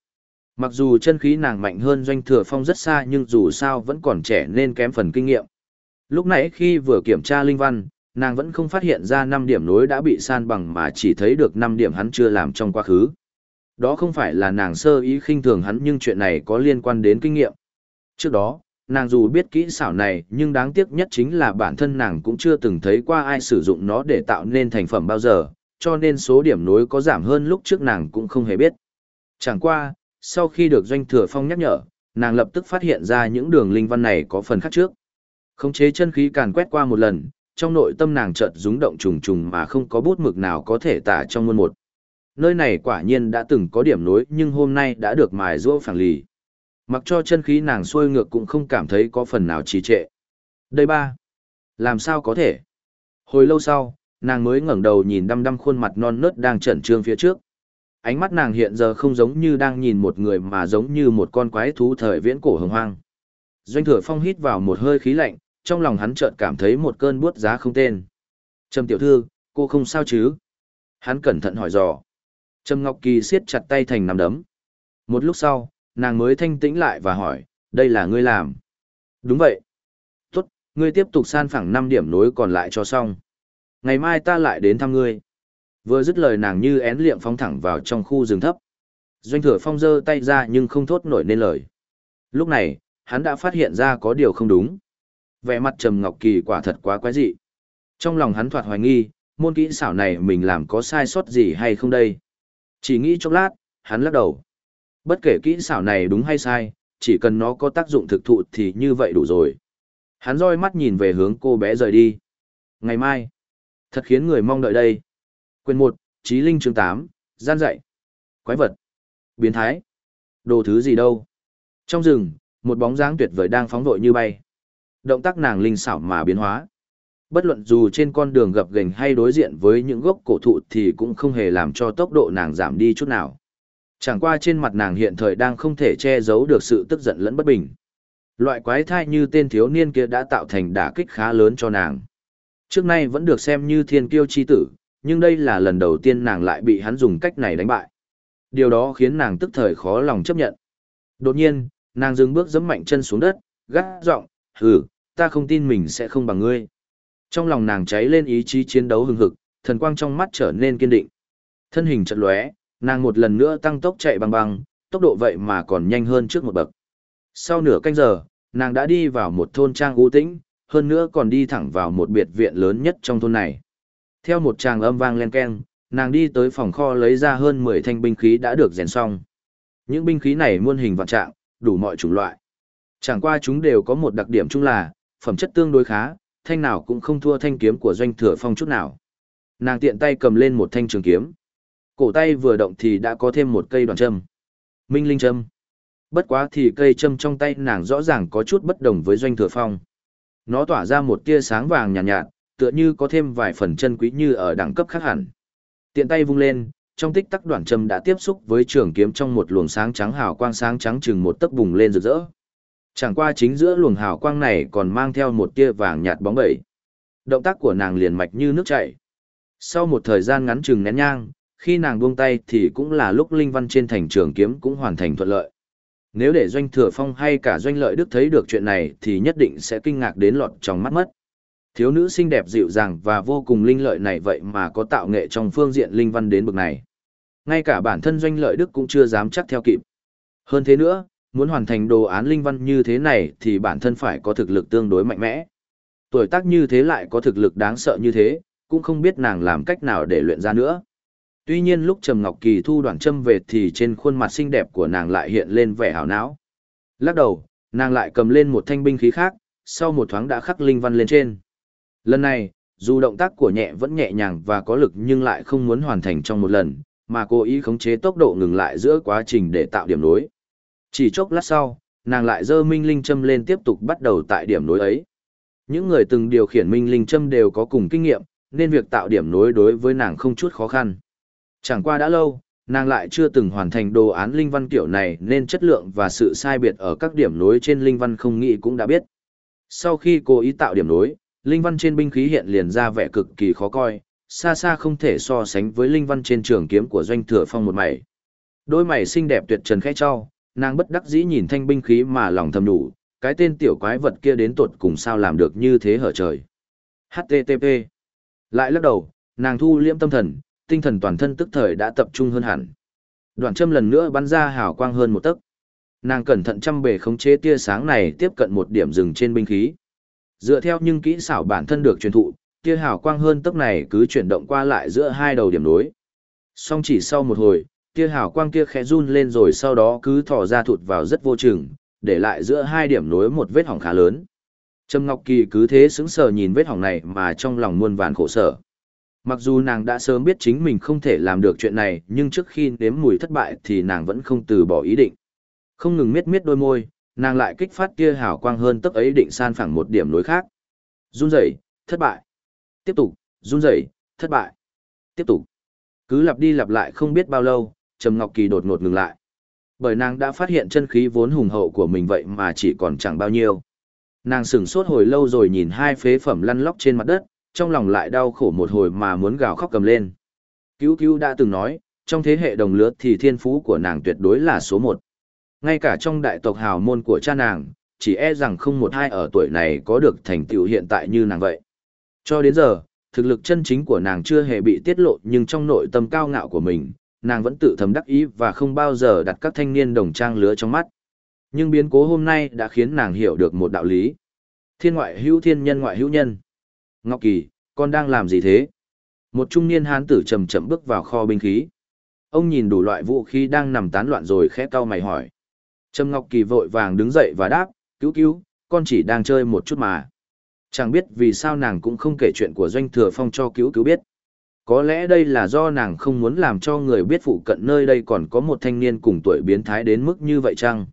Mặc dù chân khí nàng mạnh hơn doanh thừa phong rất xa nhưng dù sao vẫn còn trẻ nên kém phần kinh nghiệm. Lúc nãy khi vừa kiểm tra linh văn, nàng vẫn không phát hiện ra 5 điểm nối đã bị san bằng mà chỉ thấy được 5 điểm hắn chưa làm trong quá khứ. Đó không phải là nàng sơ ý khinh thường hắn nhưng chuyện này có liên quan đến kinh nghiệm. Trước đó, nàng dù biết kỹ xảo này nhưng đáng tiếc nhất chính là bản thân nàng cũng chưa từng thấy qua ai sử dụng nó để tạo nên thành phẩm bao giờ, cho nên số điểm nối có giảm hơn lúc trước nàng cũng không hề biết. Chẳng qua, sau khi được doanh thừa phong nhắc nhở, nàng lập tức phát hiện ra những đường linh văn này có phần khác trước. Khống chế chân khí càn quét qua một lần, trong nội tâm nàng chợt rúng động trùng trùng mà không có bút mực nào có thể tả trong muôn một. Nơi này quả nhiên đã từng có điểm nối nhưng hôm nay đã được mài rũa phẳng lì. Mặc cho chân khí nàng xuôi ngược cũng không cảm thấy có phần nào trì trệ. Đây ba. Làm sao có thể? Hồi lâu sau, nàng mới ngẩng đầu nhìn đăm đăm khuôn mặt non nớt đang trẩn trương phía trước. Ánh mắt nàng hiện giờ không giống như đang nhìn một người mà giống như một con quái thú thời viễn cổ hồng hoang. Doanh thừa phong hít vào một hơi khí lạnh, trong lòng hắn chợt cảm thấy một cơn buốt giá không tên. Trầm tiểu thư, cô không sao chứ? Hắn cẩn thận hỏi dò. Trầm Ngọc Kỳ siết chặt tay thành nắm đấm. Một lúc sau, nàng mới thanh tĩnh lại và hỏi, đây là ngươi làm. Đúng vậy. Tốt, ngươi tiếp tục san phẳng 5 điểm nối còn lại cho xong. Ngày mai ta lại đến thăm ngươi. Vừa dứt lời nàng như én liệm phóng thẳng vào trong khu rừng thấp. Doanh thừa phong giơ tay ra nhưng không thốt nổi nên lời. Lúc này, hắn đã phát hiện ra có điều không đúng. Vẻ mặt Trầm Ngọc Kỳ quả thật quá quái dị. Trong lòng hắn thoạt hoài nghi, môn kỹ xảo này mình làm có sai sót gì hay không đây. Chỉ nghĩ chốc lát, hắn lắc đầu. Bất kể kỹ xảo này đúng hay sai, chỉ cần nó có tác dụng thực thụ thì như vậy đủ rồi. Hắn roi mắt nhìn về hướng cô bé rời đi. Ngày mai, thật khiến người mong đợi đây. Quyền 1, Chí Linh chương 8, gian dạy. Quái vật. Biến thái. Đồ thứ gì đâu. Trong rừng, một bóng dáng tuyệt vời đang phóng vội như bay. Động tác nàng linh xảo mà biến hóa. Bất luận dù trên con đường gập ghềnh hay đối diện với những gốc cổ thụ thì cũng không hề làm cho tốc độ nàng giảm đi chút nào. Chẳng qua trên mặt nàng hiện thời đang không thể che giấu được sự tức giận lẫn bất bình. Loại quái thai như tên thiếu niên kia đã tạo thành đả kích khá lớn cho nàng. Trước nay vẫn được xem như thiên kiêu chi tử, nhưng đây là lần đầu tiên nàng lại bị hắn dùng cách này đánh bại. Điều đó khiến nàng tức thời khó lòng chấp nhận. Đột nhiên, nàng dừng bước giẫm mạnh chân xuống đất, gắt giọng, hừ, ta không tin mình sẽ không bằng ngươi. Trong lòng nàng cháy lên ý chí chiến đấu hừng hực, thần quang trong mắt trở nên kiên định. Thân hình chợt lóe, nàng một lần nữa tăng tốc chạy băng băng, tốc độ vậy mà còn nhanh hơn trước một bậc. Sau nửa canh giờ, nàng đã đi vào một thôn trang u tĩnh, hơn nữa còn đi thẳng vào một biệt viện lớn nhất trong thôn này. Theo một tràng âm vang len keng, nàng đi tới phòng kho lấy ra hơn 10 thanh binh khí đã được rèn xong. Những binh khí này muôn hình vạn trạng, đủ mọi chủng loại. Chẳng qua chúng đều có một đặc điểm chung là, phẩm chất tương đối khá, thanh nào cũng không thua thanh kiếm của doanh thừa phong chút nào. Nàng tiện tay cầm lên một thanh trường kiếm. Cổ tay vừa động thì đã có thêm một cây đoàn châm. Minh linh châm. Bất quá thì cây châm trong tay nàng rõ ràng có chút bất đồng với doanh thừa phong. Nó tỏa ra một tia sáng vàng nhạt, nhạt, tựa như có thêm vài phần chân quý như ở đẳng cấp khác hẳn. Tiện tay vung lên, trong tích tắc đoạn châm đã tiếp xúc với trường kiếm trong một luồng sáng trắng hào quang sáng trắng chừng một tấc bùng lên rực rỡ. Chẳng qua chính giữa luồng hào quang này còn mang theo một tia vàng nhạt bóng bẩy. Động tác của nàng liền mạch như nước chảy. Sau một thời gian ngắn chừng nén nhang, khi nàng buông tay thì cũng là lúc linh văn trên thành trường kiếm cũng hoàn thành thuận lợi. Nếu để doanh thừa phong hay cả doanh lợi đức thấy được chuyện này thì nhất định sẽ kinh ngạc đến lọt trong mắt mất. Thiếu nữ xinh đẹp dịu dàng và vô cùng linh lợi này vậy mà có tạo nghệ trong phương diện linh văn đến bực này. Ngay cả bản thân doanh lợi đức cũng chưa dám chắc theo kịp. Hơn thế nữa, muốn hoàn thành đồ án linh văn như thế này thì bản thân phải có thực lực tương đối mạnh mẽ. Tuổi tác như thế lại có thực lực đáng sợ như thế, cũng không biết nàng làm cách nào để luyện ra nữa. Tuy nhiên lúc Trầm Ngọc Kỳ thu đoạn châm về thì trên khuôn mặt xinh đẹp của nàng lại hiện lên vẻ hào não. Lắc đầu, nàng lại cầm lên một thanh binh khí khác, sau một thoáng đã khắc linh văn lên trên. Lần này, dù động tác của nhẹ vẫn nhẹ nhàng và có lực nhưng lại không muốn hoàn thành trong một lần, mà cố ý khống chế tốc độ ngừng lại giữa quá trình để tạo điểm nối. Chỉ chốc lát sau, nàng lại dơ minh linh châm lên tiếp tục bắt đầu tại điểm nối ấy. Những người từng điều khiển minh linh châm đều có cùng kinh nghiệm, nên việc tạo điểm nối đối với nàng không chút khó khăn. Chẳng qua đã lâu, nàng lại chưa từng hoàn thành đồ án linh văn kiểu này nên chất lượng và sự sai biệt ở các điểm nối trên linh văn không nghĩ cũng đã biết. Sau khi cô ý tạo điểm nối, linh văn trên binh khí hiện liền ra vẻ cực kỳ khó coi, xa xa không thể so sánh với linh văn trên trường kiếm của doanh thừa phong một mảy. Đôi mày xinh đẹp tuyệt trần khẽ trao nàng bất đắc dĩ nhìn thanh binh khí mà lòng thầm đủ, cái tên tiểu quái vật kia đến tột cùng sao làm được như thế hở trời. HTTP. Lại lắc đầu, nàng thu liễm tâm thần, tinh thần toàn thân tức thời đã tập trung hơn hẳn. Đoạn châm lần nữa bắn ra hào quang hơn một tấc. Nàng cẩn thận chăm bề khống chế tia sáng này tiếp cận một điểm dừng trên binh khí. Dựa theo những kỹ xảo bản thân được truyền thụ, tia hào quang hơn tấc này cứ chuyển động qua lại giữa hai đầu điểm đối. Song chỉ sau một hồi, tia hào quang kia khẽ run lên rồi sau đó cứ thò ra thụt vào rất vô chừng, để lại giữa hai điểm nối một vết hỏng khá lớn. Trâm Ngọc Kỳ cứ thế sững sờ nhìn vết hỏng này mà trong lòng muôn vàn khổ sở. Mặc dù nàng đã sớm biết chính mình không thể làm được chuyện này, nhưng trước khi nếm mùi thất bại thì nàng vẫn không từ bỏ ý định. Không ngừng miết miết đôi môi, nàng lại kích phát tia hào quang hơn tấc ấy định san phẳng một điểm nối khác. Run rẩy, thất bại. Tiếp tục, run rẩy, thất bại. Tiếp tục. Cứ lặp đi lặp lại không biết bao lâu, Trầm Ngọc Kỳ đột ngột ngừng lại. Bởi nàng đã phát hiện chân khí vốn hùng hậu của mình vậy mà chỉ còn chẳng bao nhiêu. Nàng sửng sốt hồi lâu rồi nhìn hai phế phẩm lăn lóc trên mặt đất, trong lòng lại đau khổ một hồi mà muốn gào khóc cầm lên. Cứu cứu đã từng nói, trong thế hệ đồng lứa thì thiên phú của nàng tuyệt đối là số một. Ngay cả trong đại tộc hào môn của cha nàng, chỉ e rằng không một ai ở tuổi này có được thành tựu hiện tại như nàng vậy. Cho đến giờ, thực lực chân chính của nàng chưa hề bị tiết lộ nhưng trong nội tâm cao ngạo của mình, nàng vẫn tự thầm đắc ý và không bao giờ đặt các thanh niên đồng trang lứa trong mắt. Nhưng biến cố hôm nay đã khiến nàng hiểu được một đạo lý. Thiên ngoại hữu thiên nhân ngoại hữu nhân. Ngọc Kỳ, con đang làm gì thế? Một trung niên hán tử chậm chậm bước vào kho binh khí. Ông nhìn đủ loại vũ khí đang nằm tán loạn rồi khẽ cau mày hỏi. Trầm Ngọc Kỳ vội vàng đứng dậy và đáp, cứu cứu, con chỉ đang chơi một chút mà. Chẳng biết vì sao nàng cũng không kể chuyện của Doanh Thừa Phong cho cứu cứu biết. Có lẽ đây là do nàng không muốn làm cho người biết phụ cận nơi đây còn có một thanh niên cùng tuổi biến thái đến mức như vậy chăng?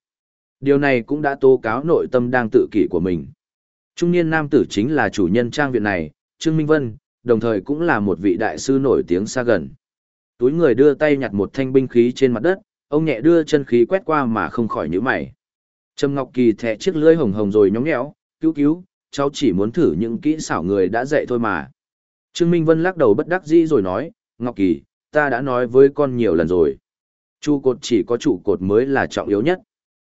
Điều này cũng đã tố cáo nội tâm đang tự kỷ của mình. Trung niên nam tử chính là chủ nhân trang viện này, Trương Minh Vân, đồng thời cũng là một vị đại sư nổi tiếng xa gần. Túi người đưa tay nhặt một thanh binh khí trên mặt đất, ông nhẹ đưa chân khí quét qua mà không khỏi nhíu mày. Trầm Ngọc Kỳ thẻ chiếc lưỡi hồng hồng rồi nhóng nhẽo, cứu cứu, cháu chỉ muốn thử những kỹ xảo người đã dạy thôi mà. Trương Minh Vân lắc đầu bất đắc dĩ rồi nói, Ngọc Kỳ, ta đã nói với con nhiều lần rồi. Trụ cột chỉ có trụ cột mới là trọng yếu nhất.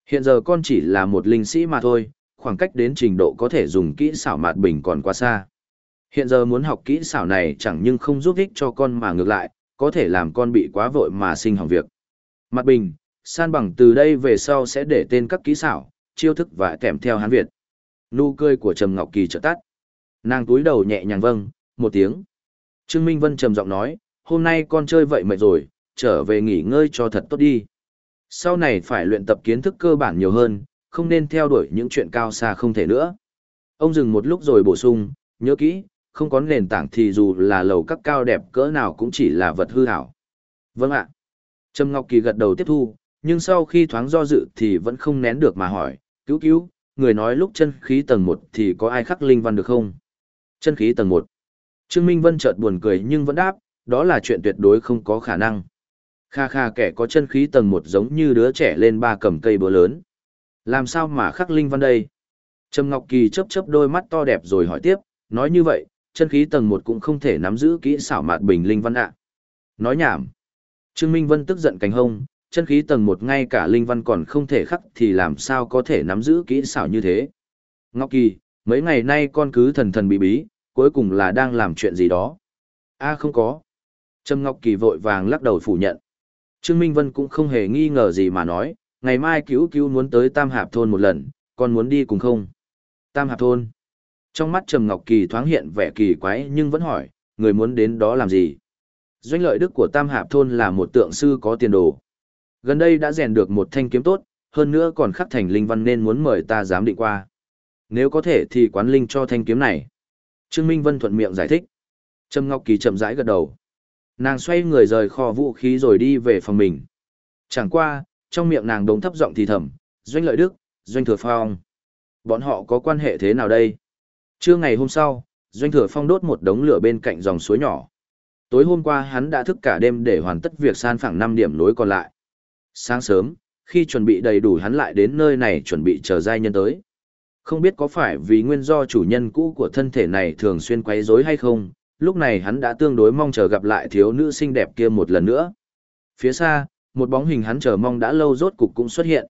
Hiện giờ con chỉ là một linh sĩ mà thôi, khoảng cách đến trình độ có thể dùng kỹ xảo mạt bình còn quá xa. Hiện giờ muốn học kỹ xảo này chẳng nhưng không giúp ích cho con mà ngược lại, có thể làm con bị quá vội mà sinh hỏng việc. Mặt bình, san bằng từ đây về sau sẽ để tên các kỹ xảo, chiêu thức và kèm theo hán Việt. Nụ cười của Trầm Ngọc Kỳ trợ tắt. Nàng túi đầu nhẹ nhàng vâng, một tiếng. Trương Minh Vân trầm giọng nói, hôm nay con chơi vậy mệt rồi, trở về nghỉ ngơi cho thật tốt đi. Sau này phải luyện tập kiến thức cơ bản nhiều hơn, không nên theo đuổi những chuyện cao xa không thể nữa. Ông dừng một lúc rồi bổ sung, nhớ kỹ, không có nền tảng thì dù là lầu các cao đẹp cỡ nào cũng chỉ là vật hư hảo. Vâng ạ. Trầm Ngọc Kỳ gật đầu tiếp thu, nhưng sau khi thoáng do dự thì vẫn không nén được mà hỏi, cứu cứu, người nói lúc chân khí tầng 1 thì có ai khắc linh văn được không? Chân khí tầng 1. Trương Minh Vân chợt buồn cười nhưng vẫn đáp, đó là chuyện tuyệt đối không có khả năng. Kha kha kẻ có chân khí tầng 1 giống như đứa trẻ lên ba cầm cây búa lớn. Làm sao mà khắc linh văn đây? Trầm Ngọc Kỳ chớp chớp đôi mắt to đẹp rồi hỏi tiếp, nói như vậy, chân khí tầng 1 cũng không thể nắm giữ kỹ xảo mạt bình linh văn ạ. Nói nhảm. Trương Minh Vân tức giận cánh hông, chân khí tầng 1 ngay cả linh văn còn không thể khắc thì làm sao có thể nắm giữ kỹ xảo như thế. Ngọc Kỳ, mấy ngày nay con cứ thần thần bí bí, cuối cùng là đang làm chuyện gì đó. a không có. Trâm Ngọc Kỳ vội vàng lắc đầu phủ nhận. Trương Minh Vân cũng không hề nghi ngờ gì mà nói, ngày mai cứu cứu muốn tới Tam Hạp Thôn một lần, con muốn đi cùng không? Tam Hạp Thôn. Trong mắt Trầm Ngọc Kỳ thoáng hiện vẻ kỳ quái nhưng vẫn hỏi, người muốn đến đó làm gì? Doanh lợi đức của Tam Hạp Thôn là một tượng sư có tiền đồ. Gần đây đã rèn được một thanh kiếm tốt, hơn nữa còn khắc thành linh văn nên muốn mời ta dám định qua. Nếu có thể thì quán linh cho thanh kiếm này. Trương Minh Vân thuận miệng giải thích. Trầm Ngọc Kỳ chậm rãi gật đầu. Nàng xoay người rời kho vũ khí rồi đi về phòng mình. Chẳng qua, trong miệng nàng đống thấp giọng thì thầm, Doanh Lợi Đức, Doanh Thừa Phong. Bọn họ có quan hệ thế nào đây? Trưa ngày hôm sau, Doanh Thừa Phong đốt một đống lửa bên cạnh dòng suối nhỏ. Tối hôm qua hắn đã thức cả đêm để hoàn tất việc san phẳng 5 điểm nối còn lại. Sáng sớm, khi chuẩn bị đầy đủ hắn lại đến nơi này chuẩn bị chờ giai nhân tới. Không biết có phải vì nguyên do chủ nhân cũ của thân thể này thường xuyên quấy rối hay không, lúc này hắn đã tương đối mong chờ gặp lại thiếu nữ xinh đẹp kia một lần nữa. Phía xa, một bóng hình hắn chờ mong đã lâu rốt cục cũng xuất hiện.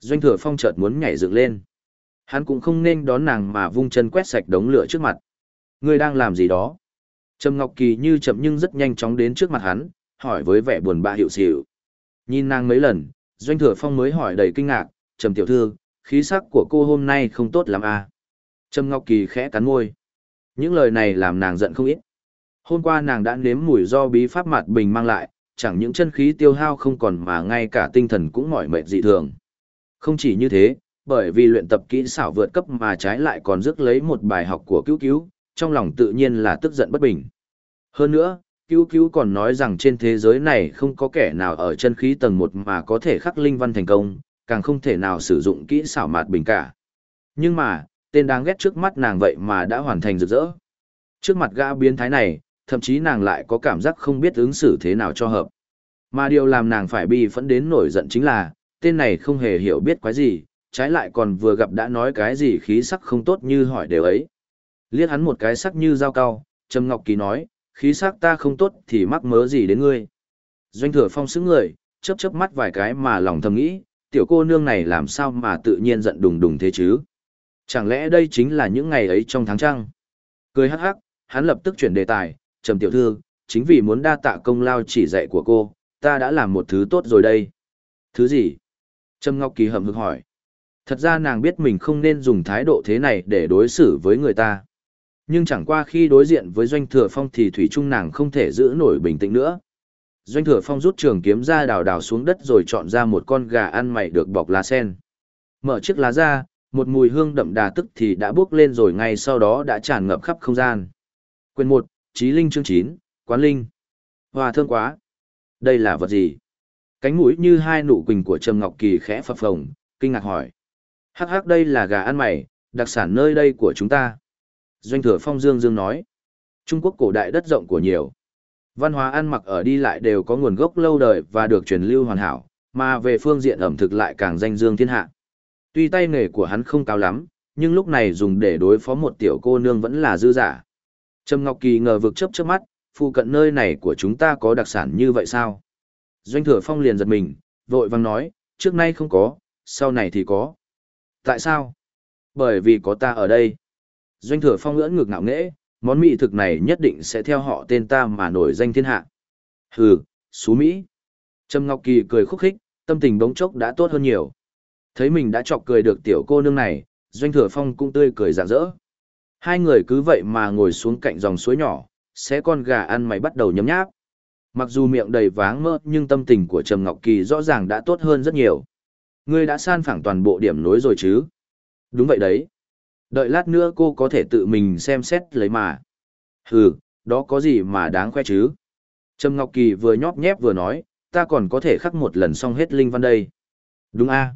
Doanh thừa phong chợt muốn nhảy dựng lên. Hắn cũng không nên đón nàng mà vung chân quét sạch đống lửa trước mặt. Ngươi đang làm gì đó? Trầm Ngọc Kỳ như chậm nhưng rất nhanh chóng đến trước mặt hắn, hỏi với vẻ buồn bã hiệu xỉu. Nhìn nàng mấy lần, Doanh Thừa Phong mới hỏi đầy kinh ngạc, Trầm Tiểu Thư, khí sắc của cô hôm nay không tốt lắm à? Trâm Ngọc Kỳ khẽ cắn môi. Những lời này làm nàng giận không ít. Hôm qua nàng đã nếm mùi do bí pháp mặt bình mang lại, chẳng những chân khí tiêu hao không còn mà ngay cả tinh thần cũng mỏi mệt dị thường. Không chỉ như thế, bởi vì luyện tập kỹ xảo vượt cấp mà trái lại còn rước lấy một bài học của cứu cứu, trong lòng tự nhiên là tức giận bất bình. Hơn nữa, cứu cứu còn nói rằng trên thế giới này không có kẻ nào ở chân khí tầng 1 mà có thể khắc linh văn thành công, càng không thể nào sử dụng kỹ xảo mạt bình cả. Nhưng mà, tên đáng ghét trước mắt nàng vậy mà đã hoàn thành rực rỡ. Trước mặt gã biến thái này, thậm chí nàng lại có cảm giác không biết ứng xử thế nào cho hợp. Mà điều làm nàng phải bi phẫn đến nổi giận chính là, tên này không hề hiểu biết quái gì, trái lại còn vừa gặp đã nói cái gì khí sắc không tốt như hỏi đều ấy. Liếc hắn một cái sắc như dao cao, Trầm Ngọc Kỳ nói, khí sắc ta không tốt thì mắc mớ gì đến ngươi. Doanh thừa phong xứng người, chớp chớp mắt vài cái mà lòng thầm nghĩ, tiểu cô nương này làm sao mà tự nhiên giận đùng đùng thế chứ? Chẳng lẽ đây chính là những ngày ấy trong tháng trăng? Cười hắc hắc, hắn lập tức chuyển đề tài, trầm tiểu thư, chính vì muốn đa tạ công lao chỉ dạy của cô, ta đã làm một thứ tốt rồi đây. Thứ gì? Trầm Ngọc Kỳ hậm hực hỏi. Thật ra nàng biết mình không nên dùng thái độ thế này để đối xử với người ta. Nhưng chẳng qua khi đối diện với Doanh Thừa Phong thì Thủy Trung nàng không thể giữ nổi bình tĩnh nữa. Doanh Thừa Phong rút trường kiếm ra đào đào xuống đất rồi chọn ra một con gà ăn mày được bọc lá sen. Mở chiếc lá ra, một mùi hương đậm đà tức thì đã bước lên rồi ngay sau đó đã tràn ngập khắp không gian. Quyền 1, Chí Linh chương 9, Quán Linh. Hòa thương quá. Đây là vật gì? Cánh mũi như hai nụ quỳnh của Trầm Ngọc Kỳ khẽ phập phồng, kinh ngạc hỏi. Hắc hắc đây là gà ăn mày, đặc sản nơi đây của chúng ta. Doanh thừa phong dương dương nói. Trung Quốc cổ đại đất rộng của nhiều. Văn hóa ăn mặc ở đi lại đều có nguồn gốc lâu đời và được truyền lưu hoàn hảo, mà về phương diện ẩm thực lại càng danh dương thiên hạ. Tuy tay nghề của hắn không cao lắm, nhưng lúc này dùng để đối phó một tiểu cô nương vẫn là dư giả. Trầm Ngọc Kỳ ngờ vực chớp chớp mắt, phụ cận nơi này của chúng ta có đặc sản như vậy sao? Doanh thừa phong liền giật mình, vội vang nói, trước nay không có, sau này thì có. Tại sao? Bởi vì có ta ở đây. Doanh thừa phong ưỡn ngược ngạo nghễ, món mỹ thực này nhất định sẽ theo họ tên ta mà nổi danh thiên hạ. Hừ, xú Mỹ. Trầm Ngọc Kỳ cười khúc khích, tâm tình bỗng chốc đã tốt hơn nhiều. Thấy mình đã chọc cười được tiểu cô nương này, Doanh Thừa Phong cũng tươi cười rạng rỡ. Hai người cứ vậy mà ngồi xuống cạnh dòng suối nhỏ, xé con gà ăn mày bắt đầu nhấm nháp. Mặc dù miệng đầy váng mỡ nhưng tâm tình của Trầm Ngọc Kỳ rõ ràng đã tốt hơn rất nhiều. Ngươi đã san phẳng toàn bộ điểm nối rồi chứ? Đúng vậy đấy. Đợi lát nữa cô có thể tự mình xem xét lấy mà. Hừ, đó có gì mà đáng khoe chứ? Trầm Ngọc Kỳ vừa nhóp nhép vừa nói, ta còn có thể khắc một lần xong hết linh văn đây. Đúng a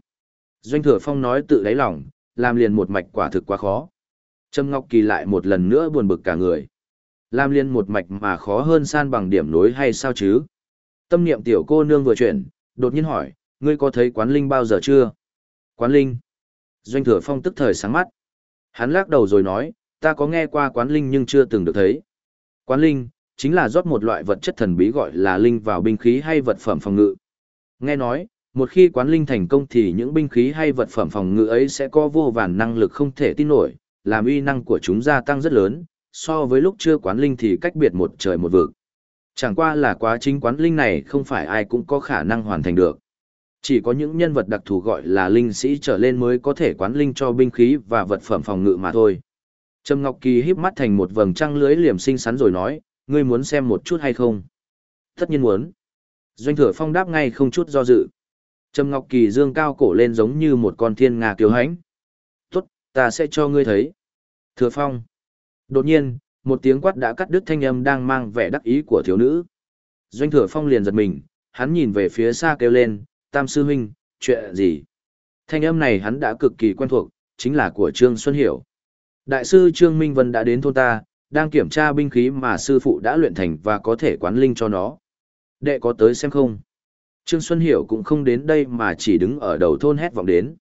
Doanh Thừa Phong nói tự đáy lòng, làm liền một mạch quả thực quá khó. Trầm Ngọc Kỳ lại một lần nữa buồn bực cả người. Làm liền một mạch mà khó hơn san bằng điểm nối hay sao chứ? Tâm niệm tiểu cô nương vừa chuyển, đột nhiên hỏi, ngươi có thấy quán linh bao giờ chưa? Quán linh. Doanh thừa phong tức thời sáng mắt. Hắn lắc đầu rồi nói, ta có nghe qua quán linh nhưng chưa từng được thấy. Quán linh, chính là rót một loại vật chất thần bí gọi là linh vào binh khí hay vật phẩm phòng ngự. Nghe nói, một khi quán linh thành công thì những binh khí hay vật phẩm phòng ngự ấy sẽ có vô vàn năng lực không thể tin nổi, làm uy năng của chúng gia tăng rất lớn, so với lúc chưa quán linh thì cách biệt một trời một vực. Chẳng qua là quá trình quán linh này không phải ai cũng có khả năng hoàn thành được. Chỉ có những nhân vật đặc thù gọi là linh sĩ trở lên mới có thể quán linh cho binh khí và vật phẩm phòng ngự mà thôi. Trầm Ngọc Kỳ híp mắt thành một vầng trăng lưới liềm xinh xắn rồi nói, ngươi muốn xem một chút hay không? Tất nhiên muốn. Doanh thừa phong đáp ngay không chút do dự. Trầm Ngọc Kỳ dương cao cổ lên giống như một con thiên nga kiều hãnh. Tốt, ta sẽ cho ngươi thấy. Thừa phong. Đột nhiên, một tiếng quát đã cắt đứt thanh âm đang mang vẻ đắc ý của thiếu nữ. Doanh thừa phong liền giật mình, hắn nhìn về phía xa kêu lên, tam sư huynh, chuyện gì? Thanh âm này hắn đã cực kỳ quen thuộc, chính là của Trương Xuân Hiểu. Đại sư Trương Minh Vân đã đến thôn ta, đang kiểm tra binh khí mà sư phụ đã luyện thành và có thể quán linh cho nó. Đệ có tới xem không? Trương Xuân Hiểu cũng không đến đây mà chỉ đứng ở đầu thôn hét vọng đến.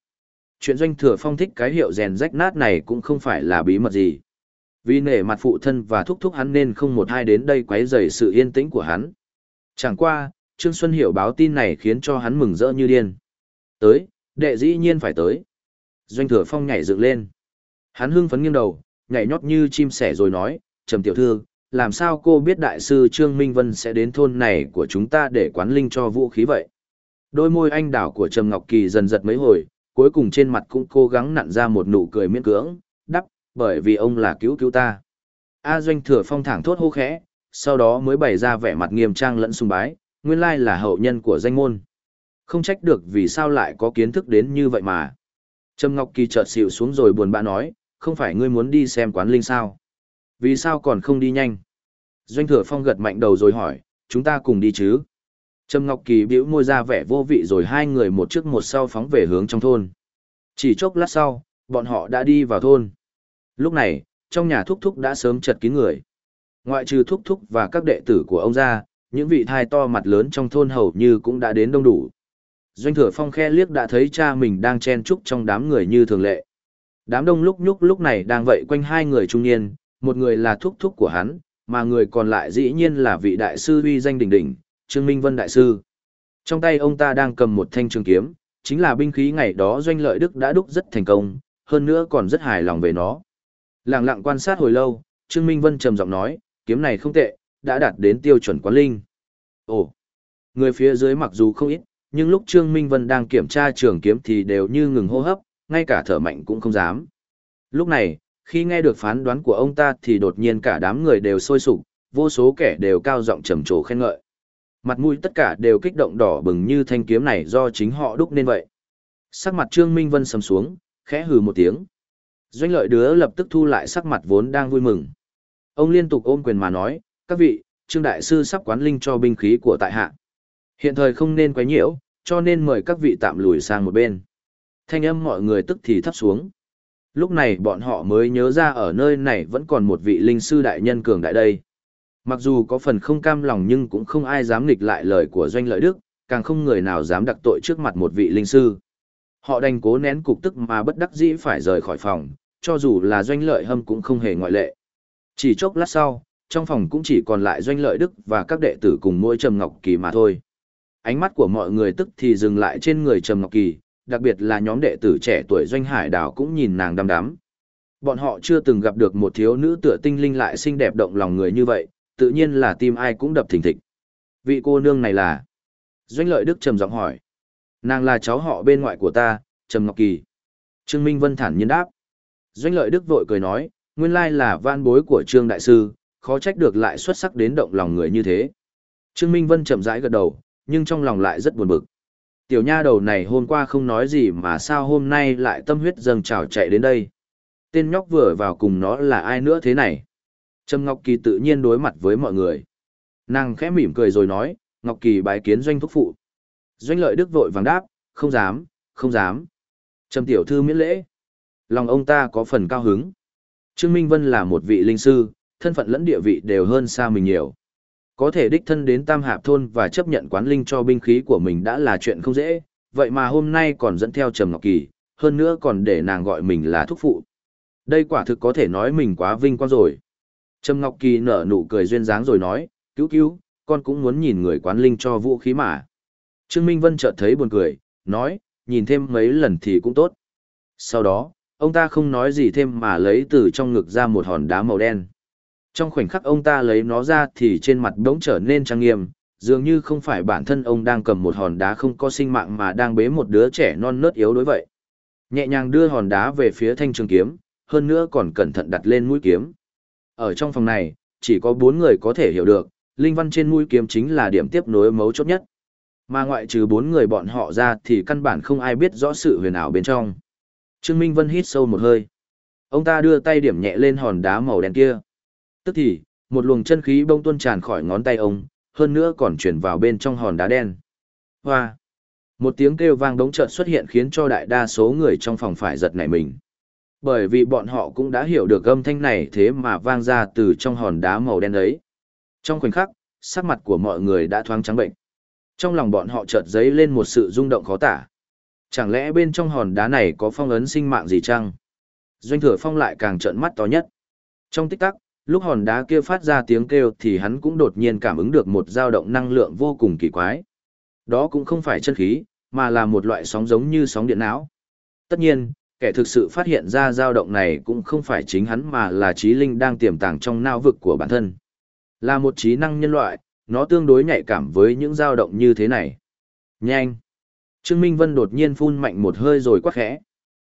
Chuyện doanh thừa phong thích cái hiệu rèn rách nát này cũng không phải là bí mật gì. Vì nể mặt phụ thân và thúc thúc hắn nên không một ai đến đây quấy rầy sự yên tĩnh của hắn. Chẳng qua, Trương Xuân Hiểu báo tin này khiến cho hắn mừng rỡ như điên. Tới, đệ dĩ nhiên phải tới. Doanh thừa phong nhảy dựng lên. Hắn hưng phấn nghiêng đầu, nhảy nhót như chim sẻ rồi nói, trầm tiểu thư, làm sao cô biết đại sư Trương Minh Vân sẽ đến thôn này của chúng ta để quán linh cho vũ khí vậy? Đôi môi anh đảo của Trầm Ngọc Kỳ dần giật mấy hồi, cuối cùng trên mặt cũng cố gắng nặn ra một nụ cười miễn cưỡng, đắp, bởi vì ông là cứu cứu ta. A Doanh thừa phong thẳng thốt hô khẽ, sau đó mới bày ra vẻ mặt nghiêm trang lẫn sùng bái, nguyên lai là hậu nhân của danh môn. Không trách được vì sao lại có kiến thức đến như vậy mà. Trâm Ngọc Kỳ chợt xỉu xuống rồi buồn bã nói, không phải ngươi muốn đi xem quán linh sao? Vì sao còn không đi nhanh? Doanh thừa phong gật mạnh đầu rồi hỏi, chúng ta cùng đi chứ? Trâm Ngọc Kỳ bĩu môi ra vẻ vô vị rồi hai người một trước một sau phóng về hướng trong thôn. Chỉ chốc lát sau, bọn họ đã đi vào thôn. Lúc này, trong nhà thúc thúc đã sớm chật kín người. Ngoại trừ thúc thúc và các đệ tử của ông ra, những vị thai to mặt lớn trong thôn hầu như cũng đã đến đông đủ. Doanh thừa phong khe liếc đã thấy cha mình đang chen chúc trong đám người như thường lệ. Đám đông lúc nhúc lúc này đang vậy quanh hai người trung niên, một người là thúc thúc của hắn, mà người còn lại dĩ nhiên là vị đại sư uy danh đỉnh đỉnh, Trương Minh Vân Đại Sư. Trong tay ông ta đang cầm một thanh trường kiếm, chính là binh khí ngày đó doanh lợi Đức đã đúc rất thành công, hơn nữa còn rất hài lòng về nó. Lặng lặng quan sát hồi lâu, Trương Minh Vân trầm giọng nói, kiếm này không tệ, đã đạt đến tiêu chuẩn quán linh. Ồ, người phía dưới mặc dù không ít, nhưng lúc Trương Minh Vân đang kiểm tra trường kiếm thì đều như ngừng hô hấp, ngay cả thở mạnh cũng không dám. Lúc này, khi nghe được phán đoán của ông ta thì đột nhiên cả đám người đều sôi sục, vô số kẻ đều cao giọng trầm trồ khen ngợi. Mặt mũi tất cả đều kích động đỏ bừng như thanh kiếm này do chính họ đúc nên vậy. Sắc mặt Trương Minh Vân sầm xuống, khẽ hừ một tiếng. Doanh lợi đứa lập tức thu lại sắc mặt vốn đang vui mừng. Ông liên tục ôm quyền mà nói, các vị, Trương Đại Sư sắp quán linh cho binh khí của tại hạ. Hiện thời không nên quấy nhiễu, cho nên mời các vị tạm lùi sang một bên. Thanh âm mọi người tức thì thấp xuống. Lúc này bọn họ mới nhớ ra ở nơi này vẫn còn một vị linh sư đại nhân cường đại đây. Mặc dù có phần không cam lòng nhưng cũng không ai dám nghịch lại lời của doanh lợi đức, càng không người nào dám đặc tội trước mặt một vị linh sư. Họ đành cố nén cục tức mà bất đắc dĩ phải rời khỏi phòng, cho dù là doanh lợi hâm cũng không hề ngoại lệ. Chỉ chốc lát sau, trong phòng cũng chỉ còn lại doanh lợi đức và các đệ tử cùng mỗi Trầm Ngọc Kỳ mà thôi. Ánh mắt của mọi người tức thì dừng lại trên người Trầm Ngọc Kỳ, đặc biệt là nhóm đệ tử trẻ tuổi doanh hải đảo cũng nhìn nàng đăm đắm. Bọn họ chưa từng gặp được một thiếu nữ tựa tinh linh lại xinh đẹp động lòng người như vậy, tự nhiên là tim ai cũng đập thình thịch. Vị cô nương này là? Doanh lợi đức trầm giọng hỏi. Nàng là cháu họ bên ngoại của ta, Trầm Ngọc Kỳ. Trương Minh Vân thản nhiên đáp. Doanh lợi đức vội cười nói, nguyên lai là van bối của Trương Đại Sư, khó trách được lại xuất sắc đến động lòng người như thế. Trương Minh Vân chậm rãi gật đầu, nhưng trong lòng lại rất buồn bực. Tiểu nha đầu này hôm qua không nói gì mà sao hôm nay lại tâm huyết dâng trào chạy đến đây. Tên nhóc vừa vào cùng nó là ai nữa thế này? Trâm Ngọc Kỳ tự nhiên đối mặt với mọi người. Nàng khẽ mỉm cười rồi nói, Ngọc Kỳ bái kiến doanh thúc phụ. Doanh lợi đức vội vàng đáp, không dám, không dám. Trâm tiểu thư miễn lễ. Lòng ông ta có phần cao hứng. Trương Minh Vân là một vị linh sư, thân phận lẫn địa vị đều hơn xa mình nhiều. Có thể đích thân đến Tam Hạp Thôn và chấp nhận quán linh cho binh khí của mình đã là chuyện không dễ, vậy mà hôm nay còn dẫn theo Trầm Ngọc Kỳ, hơn nữa còn để nàng gọi mình là thúc phụ. Đây quả thực có thể nói mình quá vinh quang rồi. Trầm Ngọc Kỳ nở nụ cười duyên dáng rồi nói, cứu cứu, con cũng muốn nhìn người quán linh cho vũ khí mà. Trương Minh Vân chợt thấy buồn cười, nói, nhìn thêm mấy lần thì cũng tốt. Sau đó, ông ta không nói gì thêm mà lấy từ trong ngực ra một hòn đá màu đen. Trong khoảnh khắc ông ta lấy nó ra thì trên mặt đống trở nên trang nghiêm, dường như không phải bản thân ông đang cầm một hòn đá không có sinh mạng mà đang bế một đứa trẻ non nớt yếu đối vậy. Nhẹ nhàng đưa hòn đá về phía thanh trường kiếm, hơn nữa còn cẩn thận đặt lên mũi kiếm. Ở trong phòng này, chỉ có bốn người có thể hiểu được, linh văn trên mũi kiếm chính là điểm tiếp nối mấu chốt nhất. Mà ngoại trừ bốn người bọn họ ra thì căn bản không ai biết rõ sự huyền ảo bên trong. Trương Minh Vân hít sâu một hơi. Ông ta đưa tay điểm nhẹ lên hòn đá màu đen kia. Tức thì, một luồng chân khí bông tuôn tràn khỏi ngón tay ông, hơn nữa còn chuyển vào bên trong hòn đá đen. Hoa! Một tiếng kêu vang đống chợt xuất hiện khiến cho đại đa số người trong phòng phải giật nảy mình. Bởi vì bọn họ cũng đã hiểu được âm thanh này thế mà vang ra từ trong hòn đá màu đen ấy. Trong khoảnh khắc, sắc mặt của mọi người đã thoáng trắng bệnh. Trong lòng bọn họ chợt dấy lên một sự rung động khó tả. Chẳng lẽ bên trong hòn đá này có phong ấn sinh mạng gì chăng? Doanh thừa phong lại càng trợn mắt to nhất. Trong tích tắc, lúc hòn đá kia phát ra tiếng kêu thì hắn cũng đột nhiên cảm ứng được một dao động năng lượng vô cùng kỳ quái. Đó cũng không phải chân khí, mà là một loại sóng giống như sóng điện não. Tất nhiên, kẻ thực sự phát hiện ra dao động này cũng không phải chính hắn mà là trí linh đang tiềm tàng trong não vực của bản thân. Là một trí năng nhân loại, nó tương đối nhạy cảm với những dao động như thế này. Nhanh! Trương Minh Vân đột nhiên phun mạnh một hơi rồi quát khẽ.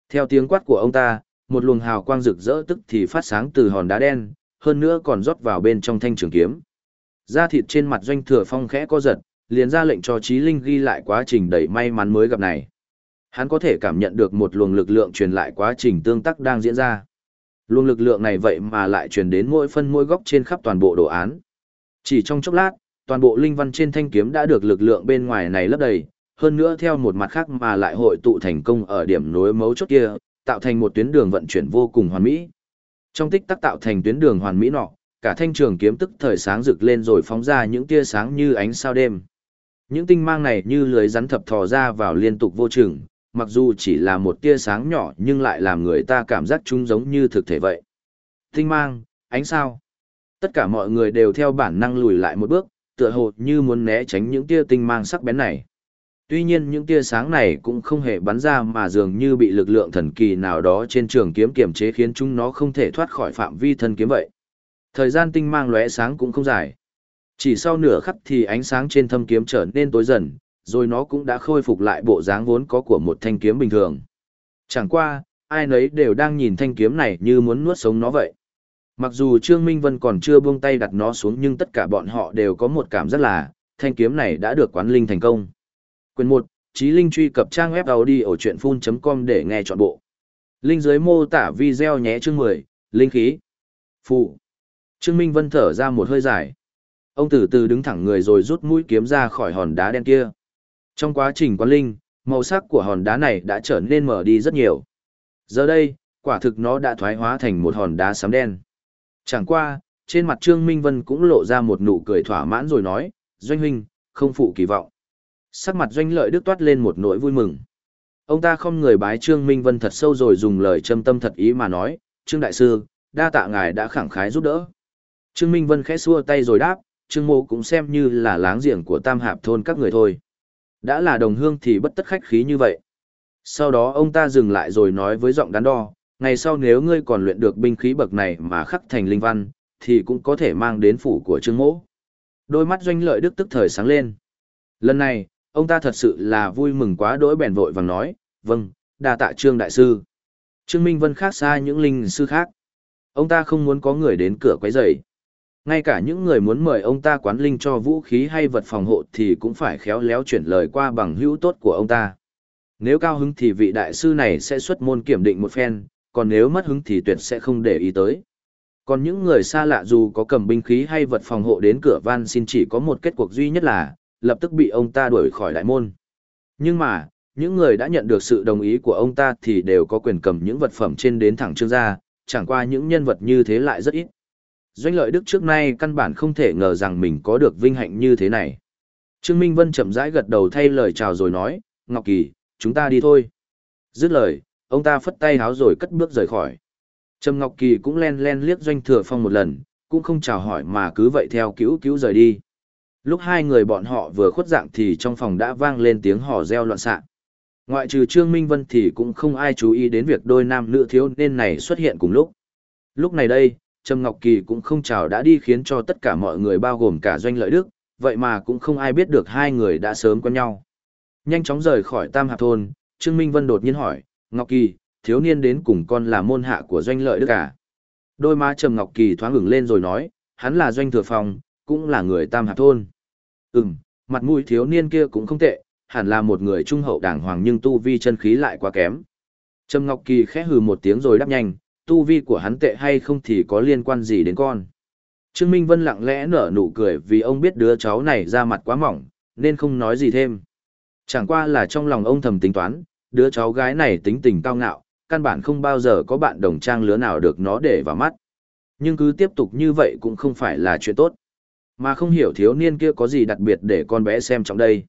Theo tiếng quát của ông ta, một luồng hào quang rực rỡ tức thì phát sáng từ hòn đá đen, hơn nữa còn rót vào bên trong thanh trường kiếm. Da thịt trên mặt doanh thừa phong khẽ co giật, liền ra lệnh cho Trí Linh ghi lại quá trình đầy may mắn mới gặp này. Hắn có thể cảm nhận được một luồng lực lượng truyền lại quá trình tương tác đang diễn ra. Luồng lực lượng này vậy mà lại truyền đến mỗi phân mỗi góc trên khắp toàn bộ đồ án. Chỉ trong chốc lát, toàn bộ linh văn trên thanh kiếm đã được lực lượng bên ngoài này lấp đầy, hơn nữa theo một mặt khác mà lại hội tụ thành công ở điểm nối mấu chốt kia, tạo thành một tuyến đường vận chuyển vô cùng hoàn mỹ. Trong tích tắc tạo thành tuyến đường hoàn mỹ nọ, cả thanh trường kiếm tức thời sáng rực lên rồi phóng ra những tia sáng như ánh sao đêm. Những tinh mang này như lưới rắn thập thò ra vào liên tục vô chừng, mặc dù chỉ là một tia sáng nhỏ nhưng lại làm người ta cảm giác chúng giống như thực thể vậy. Tinh mang, ánh sao. Tất cả mọi người đều theo bản năng lùi lại một bước, tựa hồ như muốn né tránh những tia tinh mang sắc bén này. Tuy nhiên những tia sáng này cũng không hề bắn ra mà dường như bị lực lượng thần kỳ nào đó trên trường kiếm kiềm chế khiến chúng nó không thể thoát khỏi phạm vi thân kiếm vậy. Thời gian tinh mang lóe sáng cũng không dài. Chỉ sau nửa khắc thì ánh sáng trên thâm kiếm trở nên tối dần, rồi nó cũng đã khôi phục lại bộ dáng vốn có của một thanh kiếm bình thường. Chẳng qua, ai nấy đều đang nhìn thanh kiếm này như muốn nuốt sống nó vậy. Mặc dù Trương Minh Vân còn chưa buông tay đặt nó xuống nhưng tất cả bọn họ đều có một cảm giác là, thanh kiếm này đã được quán linh thành công. Quyền 1, Chí Linh truy cập trang web audio chuyện full.com để nghe trọn bộ. Linh dưới mô tả video nhé chương 10, Linh khí. Phụ. Trương Minh Vân thở ra một hơi dài. Ông từ từ đứng thẳng người rồi rút mũi kiếm ra khỏi hòn đá đen kia. Trong quá trình quán linh, màu sắc của hòn đá này đã trở nên mở đi rất nhiều. Giờ đây, quả thực nó đã thoái hóa thành một hòn đá sám đen. Chẳng qua, trên mặt Trương Minh Vân cũng lộ ra một nụ cười thỏa mãn rồi nói, Doanh huynh, không phụ kỳ vọng. Sắc mặt Doanh lợi đức toát lên một nỗi vui mừng. Ông ta không người bái Trương Minh Vân thật sâu rồi dùng lời châm tâm thật ý mà nói, Trương Đại Sư, đa tạ ngài đã khẳng khái giúp đỡ. Trương Minh Vân khẽ xua tay rồi đáp, Trương Mô cũng xem như là láng giềng của tam hạp thôn các người thôi. Đã là đồng hương thì bất tất khách khí như vậy. Sau đó ông ta dừng lại rồi nói với giọng đắn đo, ngày sau nếu ngươi còn luyện được binh khí bậc này mà khắc thành linh văn, thì cũng có thể mang đến phủ của Trương Mỗ. Đôi mắt doanh lợi đức tức thời sáng lên. Lần này, ông ta thật sự là vui mừng quá đỗi bèn vội vàng nói, vâng, đa tạ Trương Đại Sư. Trương Minh Vân khác xa những linh sư khác. Ông ta không muốn có người đến cửa quấy rầy. Ngay cả những người muốn mời ông ta quán linh cho vũ khí hay vật phòng hộ thì cũng phải khéo léo chuyển lời qua bằng hữu tốt của ông ta. Nếu cao hứng thì vị đại sư này sẽ xuất môn kiểm định một phen, còn nếu mất hứng thì tuyệt sẽ không để ý tới. Còn những người xa lạ dù có cầm binh khí hay vật phòng hộ đến cửa van xin chỉ có một kết cuộc duy nhất là, lập tức bị ông ta đuổi khỏi đại môn. Nhưng mà, những người đã nhận được sự đồng ý của ông ta thì đều có quyền cầm những vật phẩm trên đến thẳng trương gia, chẳng qua những nhân vật như thế lại rất ít. Doanh lợi đức trước nay căn bản không thể ngờ rằng mình có được vinh hạnh như thế này. Trương Minh Vân chậm rãi gật đầu thay lời chào rồi nói, Ngọc Kỳ, chúng ta đi thôi. Dứt lời, ông ta phất tay háo rồi cất bước rời khỏi. Trầm Ngọc Kỳ cũng len len liếc Doanh Thừa Phong một lần, cũng không chào hỏi mà cứ vậy theo cứu cứu rời đi. Lúc hai người bọn họ vừa khuất dạng thì trong phòng đã vang lên tiếng hò reo loạn xạ. Ngoại trừ Trương Minh Vân thì cũng không ai chú ý đến việc đôi nam nữ thiếu nên này xuất hiện cùng lúc. Lúc này đây, Trầm Ngọc Kỳ cũng không chào đã đi khiến cho tất cả mọi người bao gồm cả Doanh Lợi Đức, vậy mà cũng không ai biết được hai người đã sớm quen nhau. Nhanh chóng rời khỏi Tam Hạp Thôn, Trương Minh Vân đột nhiên hỏi, Ngọc Kỳ, thiếu niên đến cùng con là môn hạ của Doanh Lợi Đức à? Đôi má Trầm Ngọc Kỳ thoáng ngừng lên rồi nói, hắn là Doanh Thừa phòng cũng là người Tam Hạp Thôn. Ừm, mặt mũi thiếu niên kia cũng không tệ, hẳn là một người trung hậu đàng hoàng nhưng tu vi chân khí lại quá kém. Trầm Ngọc Kỳ khẽ hừ một tiếng rồi đáp nhanh, tu vi của hắn tệ hay không thì có liên quan gì đến con. Trương Minh Vân lặng lẽ nở nụ cười vì ông biết đứa cháu này ra mặt quá mỏng, nên không nói gì thêm. Chẳng qua là trong lòng ông thầm tính toán, đứa cháu gái này tính tình cao ngạo, căn bản không bao giờ có bạn đồng trang lứa nào được nó để vào mắt. Nhưng cứ tiếp tục như vậy cũng không phải là chuyện tốt. Mà không hiểu thiếu niên kia có gì đặc biệt để con bé xem trong đây.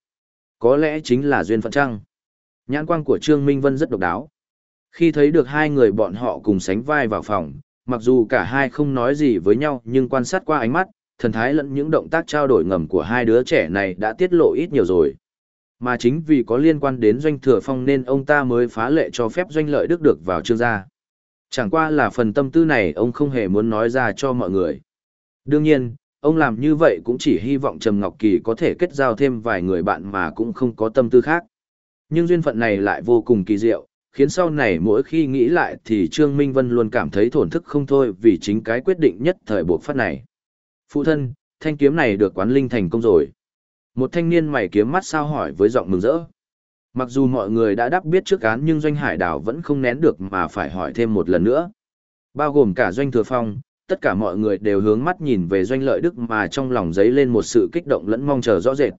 Có lẽ chính là duyên phận trăng. Nhãn quang của Trương Minh Vân rất độc đáo. Khi thấy được hai người bọn họ cùng sánh vai vào phòng, mặc dù cả hai không nói gì với nhau nhưng quan sát qua ánh mắt, thần thái lẫn những động tác trao đổi ngầm của hai đứa trẻ này đã tiết lộ ít nhiều rồi. Mà chính vì có liên quan đến doanh thừa phong nên ông ta mới phá lệ cho phép doanh lợi đức được vào trương gia. Chẳng qua là phần tâm tư này ông không hề muốn nói ra cho mọi người. Đương nhiên, ông làm như vậy cũng chỉ hy vọng Trầm Ngọc Kỳ có thể kết giao thêm vài người bạn mà cũng không có tâm tư khác. Nhưng duyên phận này lại vô cùng kỳ diệu, khiến sau này mỗi khi nghĩ lại thì Trương Minh Vân luôn cảm thấy thổn thức không thôi vì chính cái quyết định nhất thời buộc phát này. Phụ thân, thanh kiếm này được quán linh thành công rồi. Một thanh niên mày kiếm mắt sao hỏi với giọng mừng rỡ. Mặc dù mọi người đã đáp biết trước án nhưng doanh hải đảo vẫn không nén được mà phải hỏi thêm một lần nữa. Bao gồm cả doanh thừa phong, tất cả mọi người đều hướng mắt nhìn về doanh lợi đức mà trong lòng dấy lên một sự kích động lẫn mong chờ rõ rệt.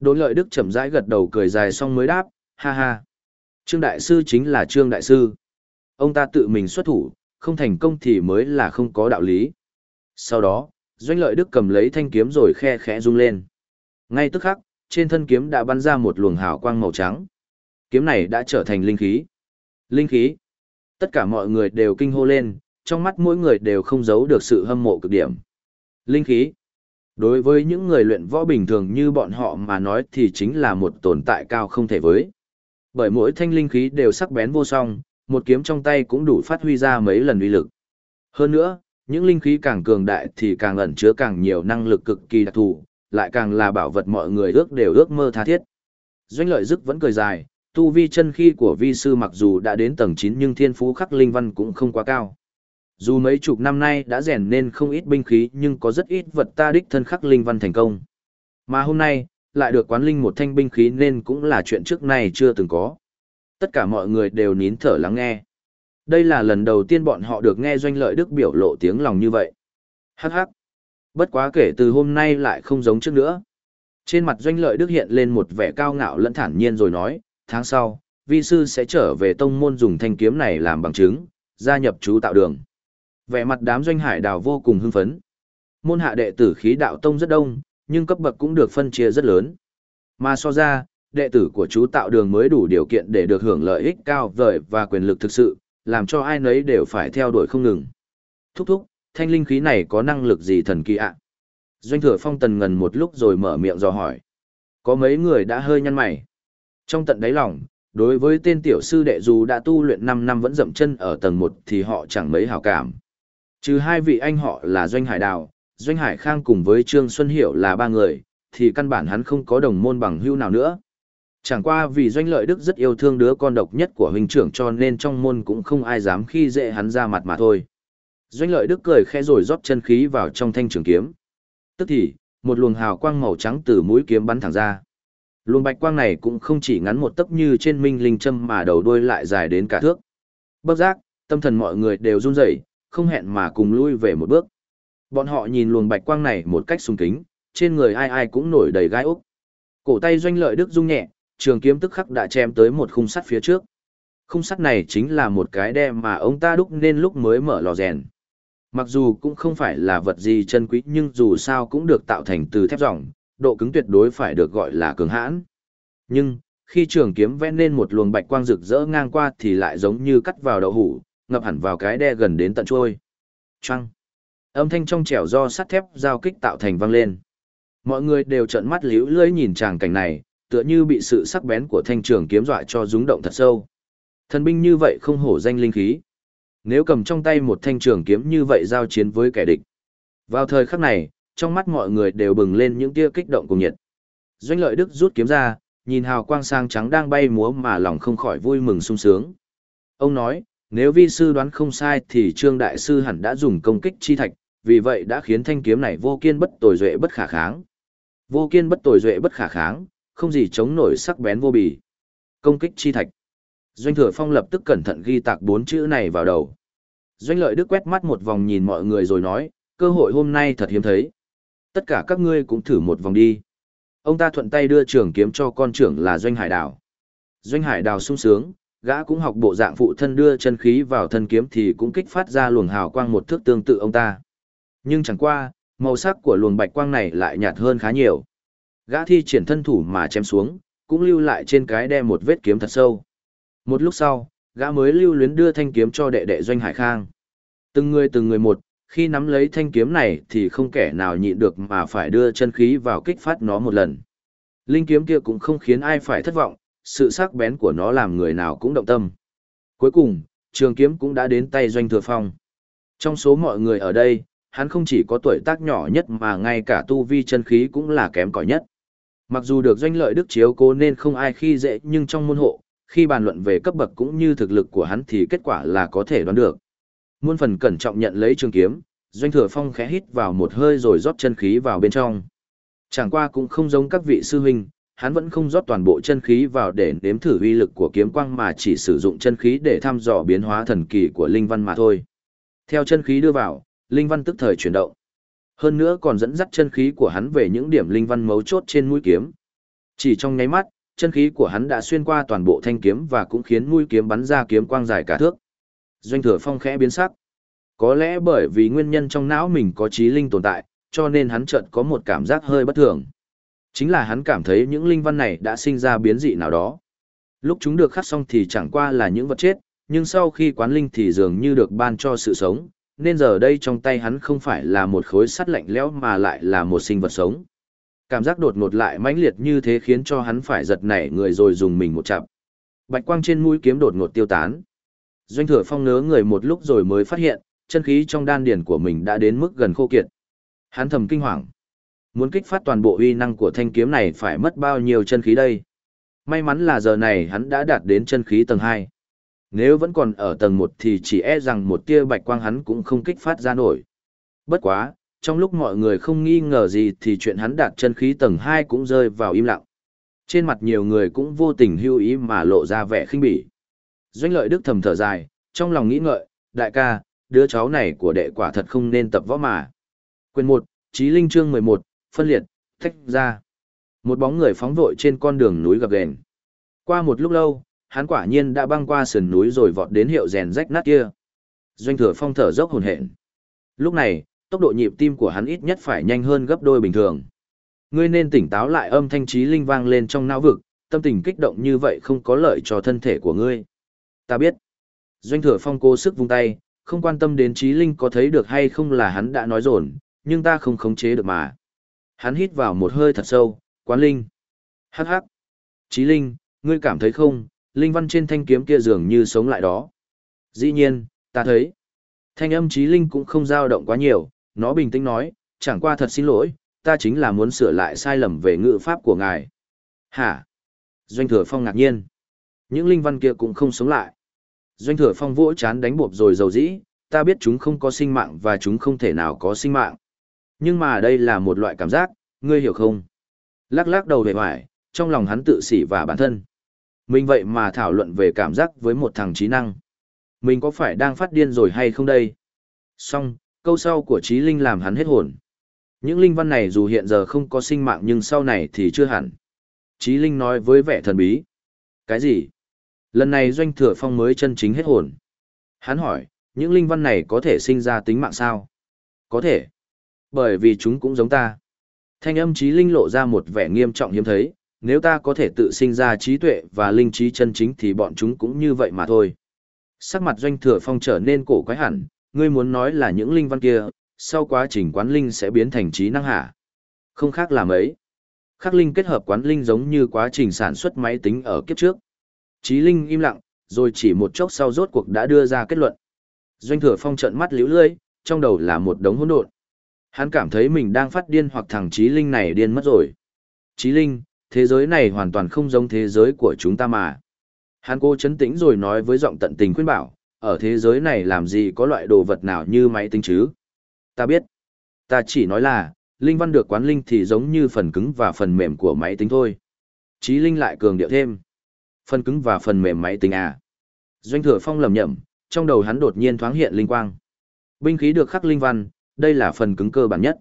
Đỗ lợi đức chậm rãi gật đầu cười dài xong mới đáp, ha ha. Trương Đại Sư chính là Trương Đại Sư. Ông ta tự mình xuất thủ, không thành công thì mới là không có đạo lý. Sau đó, Doanh Lợi Đức cầm lấy thanh kiếm rồi khe khẽ rung lên. Ngay tức khắc, trên thân kiếm đã bắn ra một luồng hào quang màu trắng. Kiếm này đã trở thành linh khí. Linh khí. Tất cả mọi người đều kinh hô lên, trong mắt mỗi người đều không giấu được sự hâm mộ cực điểm. Linh khí. Đối với những người luyện võ bình thường như bọn họ mà nói thì chính là một tồn tại cao không thể với. Bởi mỗi thanh linh khí đều sắc bén vô song, một kiếm trong tay cũng đủ phát huy ra mấy lần uy lực. Hơn nữa, những linh khí càng cường đại thì càng ẩn chứa càng nhiều năng lực cực kỳ đặc thù, lại càng là bảo vật mọi người ước đều ước mơ tha thiết. Doanh lợi dứt vẫn cười dài, tu vi chân khí của vi sư mặc dù đã đến tầng 9 nhưng thiên phú khắc linh văn cũng không quá cao. Dù mấy chục năm nay đã rèn nên không ít binh khí nhưng có rất ít vật ta đích thân khắc linh văn thành công. Mà hôm nay, lại được quán linh một thanh binh khí nên cũng là chuyện trước nay chưa từng có. Tất cả mọi người đều nín thở lắng nghe. Đây là lần đầu tiên bọn họ được nghe doanh lợi đức biểu lộ tiếng lòng như vậy. Hắc hắc. Bất quá kể từ hôm nay lại không giống trước nữa. Trên mặt doanh lợi đức hiện lên một vẻ cao ngạo lẫn thản nhiên rồi nói, tháng sau, vi sư sẽ trở về tông môn dùng thanh kiếm này làm bằng chứng, gia nhập chú tạo đường. Vẻ mặt đám doanh hải đào vô cùng hưng phấn. Môn hạ đệ tử khí đạo tông rất đông, nhưng cấp bậc cũng được phân chia rất lớn. Mà so ra, đệ tử của chú tạo đường mới đủ điều kiện để được hưởng lợi ích cao vời và quyền lực thực sự, làm cho ai nấy đều phải theo đuổi không ngừng. Thúc thúc, thanh linh khí này có năng lực gì thần kỳ ạ? Doanh thừa phong tần ngần một lúc rồi mở miệng dò hỏi. Có mấy người đã hơi nhăn mày. Trong tận đáy lòng, đối với tên tiểu sư đệ dù đã tu luyện 5 năm vẫn dậm chân ở tầng 1 thì họ chẳng mấy hảo cảm. Trừ hai vị anh họ là Doanh Hải Đào, Doanh Hải Khang cùng với Trương Xuân Hiểu là ba người, thì căn bản hắn không có đồng môn bằng hữu nào nữa. Chẳng qua vì Doanh Lợi Đức rất yêu thương đứa con độc nhất của huynh trưởng cho nên trong môn cũng không ai dám khi dễ hắn ra mặt mà thôi. Doanh Lợi Đức cười khẽ rồi rót chân khí vào trong thanh trường kiếm. Tức thì, một luồng hào quang màu trắng từ mũi kiếm bắn thẳng ra. Luồng bạch quang này cũng không chỉ ngắn một tấc như trên minh linh châm mà đầu đuôi lại dài đến cả thước. Bất giác, tâm thần mọi người đều run rẩy, không hẹn mà cùng lui về một bước. Bọn họ nhìn luồng bạch quang này một cách sung kính, trên người ai ai cũng nổi đầy gai ốc. Cổ tay doanh lợi đức rung nhẹ, trường kiếm tức khắc đã chém tới một khung sắt phía trước. Khung sắt này chính là một cái đem mà ông ta đúc nên lúc mới mở lò rèn. Mặc dù cũng không phải là vật gì chân quý nhưng dù sao cũng được tạo thành từ thép ròng, độ cứng tuyệt đối phải được gọi là cường hãn. Nhưng, khi trường kiếm vẽ nên một luồng bạch quang rực rỡ ngang qua thì lại giống như cắt vào đậu hủ, ngập hẳn vào cái đe gần đến tận trôi. Trăng. Âm thanh trong trẻo do sắt thép giao kích tạo thành vang lên. Mọi người đều trợn mắt liễu lưỡi nhìn tràng cảnh này, tựa như bị sự sắc bén của thanh trường kiếm dọa cho rúng động thật sâu. Thần binh như vậy không hổ danh linh khí. Nếu cầm trong tay một thanh trường kiếm như vậy giao chiến với kẻ địch. Vào thời khắc này, trong mắt mọi người đều bừng lên những tia kích động cùng nhiệt. Doanh lợi đức rút kiếm ra, nhìn hào quang sang trắng đang bay múa mà lòng không khỏi vui mừng sung sướng. Ông nói, nếu vi sư đoán không sai thì trương đại sư hẳn đã dùng công kích chi thạch, vì vậy đã khiến thanh kiếm này vô kiên bất tồi duệ bất khả kháng. Vô kiên bất tồi duệ bất khả kháng, không gì chống nổi sắc bén vô bì. Công kích chi thạch. Doanh thừa phong lập tức cẩn thận ghi tạc bốn chữ này vào đầu. Doanh lợi đức quét mắt một vòng nhìn mọi người rồi nói, cơ hội hôm nay thật hiếm thấy. Tất cả các ngươi cũng thử một vòng đi. Ông ta thuận tay đưa trường kiếm cho con trưởng là Doanh Hải Đào. Doanh Hải Đào sung sướng, gã cũng học bộ dạng phụ thân đưa chân khí vào thân kiếm thì cũng kích phát ra luồng hào quang một thước tương tự ông ta. Nhưng chẳng qua, màu sắc của luồng bạch quang này lại nhạt hơn khá nhiều. Gã thi triển thân thủ mà chém xuống, cũng lưu lại trên cái đe một vết kiếm thật sâu. Một lúc sau, gã mới lưu luyến đưa thanh kiếm cho đệ đệ Doanh Hải Khang. Từng người từng người một, khi nắm lấy thanh kiếm này thì không kẻ nào nhịn được mà phải đưa chân khí vào kích phát nó một lần. Linh kiếm kia cũng không khiến ai phải thất vọng, sự sắc bén của nó làm người nào cũng động tâm. Cuối cùng, trường kiếm cũng đã đến tay doanh thừa phong. Trong số mọi người ở đây, hắn không chỉ có tuổi tác nhỏ nhất mà ngay cả tu vi chân khí cũng là kém cỏi nhất. Mặc dù được doanh lợi đức chiếu cố nên không ai khi dễ nhưng trong môn hộ, khi bàn luận về cấp bậc cũng như thực lực của hắn thì kết quả là có thể đoán được. Muôn phần cẩn trọng nhận lấy trường kiếm, doanh thừa phong khẽ hít vào một hơi rồi rót chân khí vào bên trong. Chẳng qua cũng không giống các vị sư huynh, hắn vẫn không rót toàn bộ chân khí vào để nếm thử uy lực của kiếm quang mà chỉ sử dụng chân khí để thăm dò biến hóa thần kỳ của linh văn mà thôi. Theo chân khí đưa vào, linh văn tức thời chuyển động. Hơn nữa còn dẫn dắt chân khí của hắn về những điểm linh văn mấu chốt trên mũi kiếm. Chỉ trong nháy mắt, chân khí của hắn đã xuyên qua toàn bộ thanh kiếm và cũng khiến mũi kiếm bắn ra kiếm quang dài cả thước. Doanh thừa phong khẽ biến sắc. Có lẽ bởi vì nguyên nhân trong não mình có trí linh tồn tại, cho nên hắn chợt có một cảm giác hơi bất thường. Chính là hắn cảm thấy những linh văn này đã sinh ra biến dị nào đó. Lúc chúng được khắc xong thì chẳng qua là những vật chết, nhưng sau khi quán linh thì dường như được ban cho sự sống, nên giờ đây trong tay hắn không phải là một khối sắt lạnh lẽo mà lại là một sinh vật sống. Cảm giác đột ngột lại mãnh liệt như thế khiến cho hắn phải giật nảy người rồi dùng mình một chặp. Bạch quang trên mũi kiếm đột ngột tiêu tán. Doanh thừa phong nớ người một lúc rồi mới phát hiện, chân khí trong đan điển của mình đã đến mức gần khô kiệt. Hắn thầm kinh hoàng. Muốn kích phát toàn bộ uy năng của thanh kiếm này phải mất bao nhiêu chân khí đây? May mắn là giờ này hắn đã đạt đến chân khí tầng 2. Nếu vẫn còn ở tầng 1 thì chỉ e rằng một tia bạch quang hắn cũng không kích phát ra nổi. Bất quá, trong lúc mọi người không nghi ngờ gì thì chuyện hắn đạt chân khí tầng 2 cũng rơi vào im lặng. Trên mặt nhiều người cũng vô tình hưu ý mà lộ ra vẻ khinh bỉ. Doanh lợi đức thầm thở dài, trong lòng nghĩ ngợi, đại ca, đứa cháu này của đệ quả thật không nên tập võ mà. Quyền 1, Chí Linh chương 11, phân liệt, tách ra. Một bóng người phóng vội trên con đường núi gập ghềnh. Qua một lúc lâu, hắn quả nhiên đã băng qua sườn núi rồi vọt đến hiệu rèn rách nát kia. Doanh thừa phong thở dốc hồn hển. Lúc này, tốc độ nhịp tim của hắn ít nhất phải nhanh hơn gấp đôi bình thường. Ngươi nên tỉnh táo lại âm thanh trí linh vang lên trong não vực, tâm tình kích động như vậy không có lợi cho thân thể của ngươi. Ta biết. Doanh thừa phong cố sức vung tay, không quan tâm đến trí linh có thấy được hay không là hắn đã nói dồn, nhưng ta không khống chế được mà. Hắn hít vào một hơi thật sâu, quán linh. Hắc hắc. Chí linh, ngươi cảm thấy không, linh văn trên thanh kiếm kia dường như sống lại đó. Dĩ nhiên, ta thấy. Thanh âm Chí linh cũng không dao động quá nhiều, nó bình tĩnh nói, chẳng qua thật xin lỗi, ta chính là muốn sửa lại sai lầm về ngữ pháp của ngài. Hả? Doanh thừa phong ngạc nhiên. Những linh văn kia cũng không sống lại. Doanh thừa phong vỗ chán đánh bộp rồi dầu dĩ, ta biết chúng không có sinh mạng và chúng không thể nào có sinh mạng. Nhưng mà đây là một loại cảm giác, ngươi hiểu không? Lắc lắc đầu về hoài, trong lòng hắn tự sỉ và bản thân. Mình vậy mà thảo luận về cảm giác với một thằng trí năng. Mình có phải đang phát điên rồi hay không đây? Xong, câu sau của trí linh làm hắn hết hồn. Những linh văn này dù hiện giờ không có sinh mạng nhưng sau này thì chưa hẳn. Trí linh nói với vẻ thần bí. Cái gì? Lần này doanh thừa phong mới chân chính hết hồn. Hắn hỏi, những linh văn này có thể sinh ra tính mạng sao? Có thể. Bởi vì chúng cũng giống ta. Thanh âm trí linh lộ ra một vẻ nghiêm trọng hiếm thấy, nếu ta có thể tự sinh ra trí tuệ và linh trí chân chính thì bọn chúng cũng như vậy mà thôi. Sắc mặt doanh thừa phong trở nên cổ quái hẳn, ngươi muốn nói là những linh văn kia, sau quá trình quán linh sẽ biến thành trí năng hả? Không khác là mấy. Khắc linh kết hợp quán linh giống như quá trình sản xuất máy tính ở kiếp trước. Trí linh im lặng, rồi chỉ một chốc sau rốt cuộc đã đưa ra kết luận. Doanh thừa phong trợn mắt liễu lưỡi, trong đầu là một đống hỗn độn. Hắn cảm thấy mình đang phát điên hoặc thằng trí linh này điên mất rồi. Trí linh, thế giới này hoàn toàn không giống thế giới của chúng ta mà. Hắn cô chấn tĩnh rồi nói với giọng tận tình khuyên bảo, ở thế giới này làm gì có loại đồ vật nào như máy tính chứ? Ta biết. Ta chỉ nói là, linh văn được quán linh thì giống như phần cứng và phần mềm của máy tính thôi. Chí linh lại cường điệu thêm. Phần cứng và phần mềm máy tính à? Doanh thừa phong lầm nhầm, trong đầu hắn đột nhiên thoáng hiện linh quang. Binh khí được khắc linh văn, đây là phần cứng cơ bản nhất.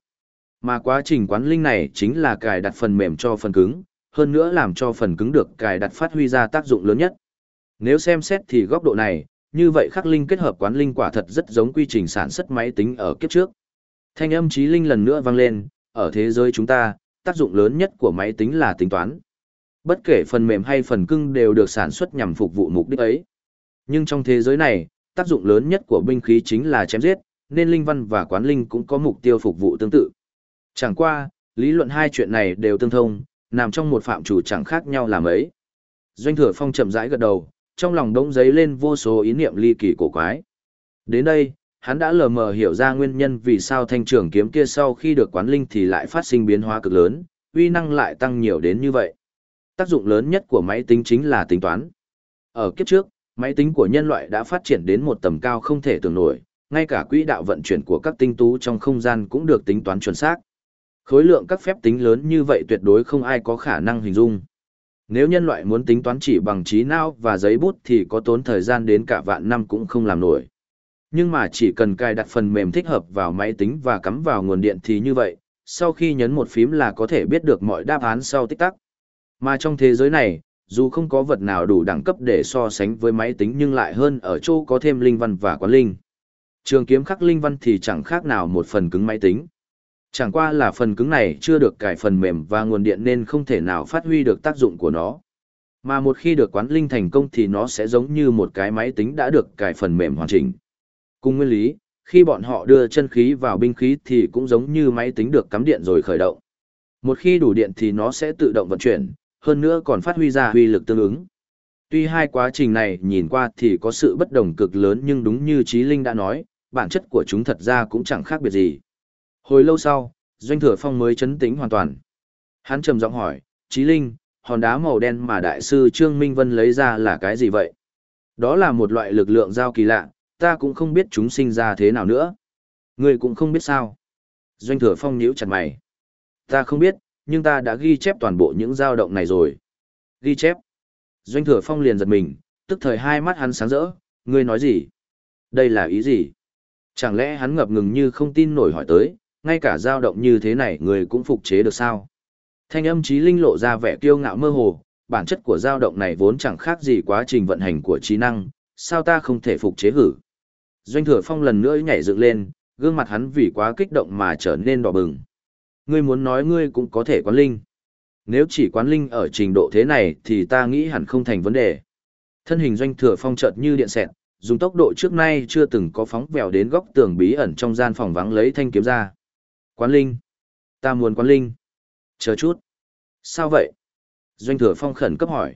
Mà quá trình quán linh này chính là cài đặt phần mềm cho phần cứng, hơn nữa làm cho phần cứng được cài đặt phát huy ra tác dụng lớn nhất. Nếu xem xét thì góc độ này, như vậy khắc linh kết hợp quán linh quả thật rất giống quy trình sản xuất máy tính ở kiếp trước. Thanh âm trí linh lần nữa vang lên, ở thế giới chúng ta, tác dụng lớn nhất của máy tính là tính toán. Bất kể phần mềm hay phần cưng đều được sản xuất nhằm phục vụ mục đích ấy. Nhưng trong thế giới này, tác dụng lớn nhất của binh khí chính là chém giết, nên linh văn và quán linh cũng có mục tiêu phục vụ tương tự. Chẳng qua, lý luận hai chuyện này đều tương thông, nằm trong một phạm chủ chẳng khác nhau là mấy. Doanh thừa phong chậm rãi gật đầu, trong lòng đống giấy lên vô số ý niệm ly kỳ cổ quái. Đến đây, hắn đã lờ mờ hiểu ra nguyên nhân vì sao thanh trưởng kiếm kia sau khi được quán linh thì lại phát sinh biến hóa cực lớn, uy năng lại tăng nhiều đến như vậy. Tác dụng lớn nhất của máy tính chính là tính toán. Ở kiếp trước, máy tính của nhân loại đã phát triển đến một tầm cao không thể tưởng nổi, ngay cả quỹ đạo vận chuyển của các tinh tú trong không gian cũng được tính toán chuẩn xác. Khối lượng các phép tính lớn như vậy tuyệt đối không ai có khả năng hình dung. Nếu nhân loại muốn tính toán chỉ bằng trí não và giấy bút thì có tốn thời gian đến cả vạn năm cũng không làm nổi. Nhưng mà chỉ cần cài đặt phần mềm thích hợp vào máy tính và cắm vào nguồn điện thì như vậy, sau khi nhấn một phím là có thể biết được mọi đáp án sau tích tắc. Mà trong thế giới này, dù không có vật nào đủ đẳng cấp để so sánh với máy tính nhưng lại hơn ở chỗ có thêm linh văn và quán linh. Trường kiếm khắc linh văn thì chẳng khác nào một phần cứng máy tính. Chẳng qua là phần cứng này chưa được cải phần mềm và nguồn điện nên không thể nào phát huy được tác dụng của nó. Mà một khi được quán linh thành công thì nó sẽ giống như một cái máy tính đã được cải phần mềm hoàn chỉnh. Cùng nguyên lý, khi bọn họ đưa chân khí vào binh khí thì cũng giống như máy tính được cắm điện rồi khởi động. Một khi đủ điện thì nó sẽ tự động vận chuyển, hơn nữa còn phát huy ra huy lực tương ứng. Tuy hai quá trình này nhìn qua thì có sự bất đồng cực lớn nhưng đúng như Trí Linh đã nói, bản chất của chúng thật ra cũng chẳng khác biệt gì. Hồi lâu sau, Doanh Thừa Phong mới chấn tĩnh hoàn toàn. Hắn trầm giọng hỏi, Chí Linh, hòn đá màu đen mà Đại sư Trương Minh Vân lấy ra là cái gì vậy? Đó là một loại lực lượng giao kỳ lạ, ta cũng không biết chúng sinh ra thế nào nữa. Ngươi cũng không biết sao. Doanh Thừa Phong nhíu chặt mày. Ta không biết, nhưng ta đã ghi chép toàn bộ những dao động này rồi. Ghi chép. Doanh Thừa Phong liền giật mình, tức thời hai mắt hắn sáng rỡ, ngươi nói gì? Đây là ý gì? Chẳng lẽ hắn ngập ngừng như không tin nổi hỏi tới, ngay cả dao động như thế này người cũng phục chế được sao? Thanh âm trí linh lộ ra vẻ kiêu ngạo mơ hồ, bản chất của dao động này vốn chẳng khác gì quá trình vận hành của trí năng, sao ta không thể phục chế hử? Doanh Thừa Phong lần nữa nhảy dựng lên, gương mặt hắn vì quá kích động mà trở nên đỏ bừng. Ngươi muốn nói ngươi cũng có thể quán linh. Nếu chỉ quán linh ở trình độ thế này thì ta nghĩ hẳn không thành vấn đề. Thân hình Doanh Thừa Phong chợt như điện xẹt, dùng tốc độ trước nay chưa từng có phóng vèo đến góc tường bí ẩn trong gian phòng vắng lấy thanh kiếm ra. Quán linh. Ta muốn quán linh. Chờ chút. Sao vậy? Doanh thừa phong khẩn cấp hỏi.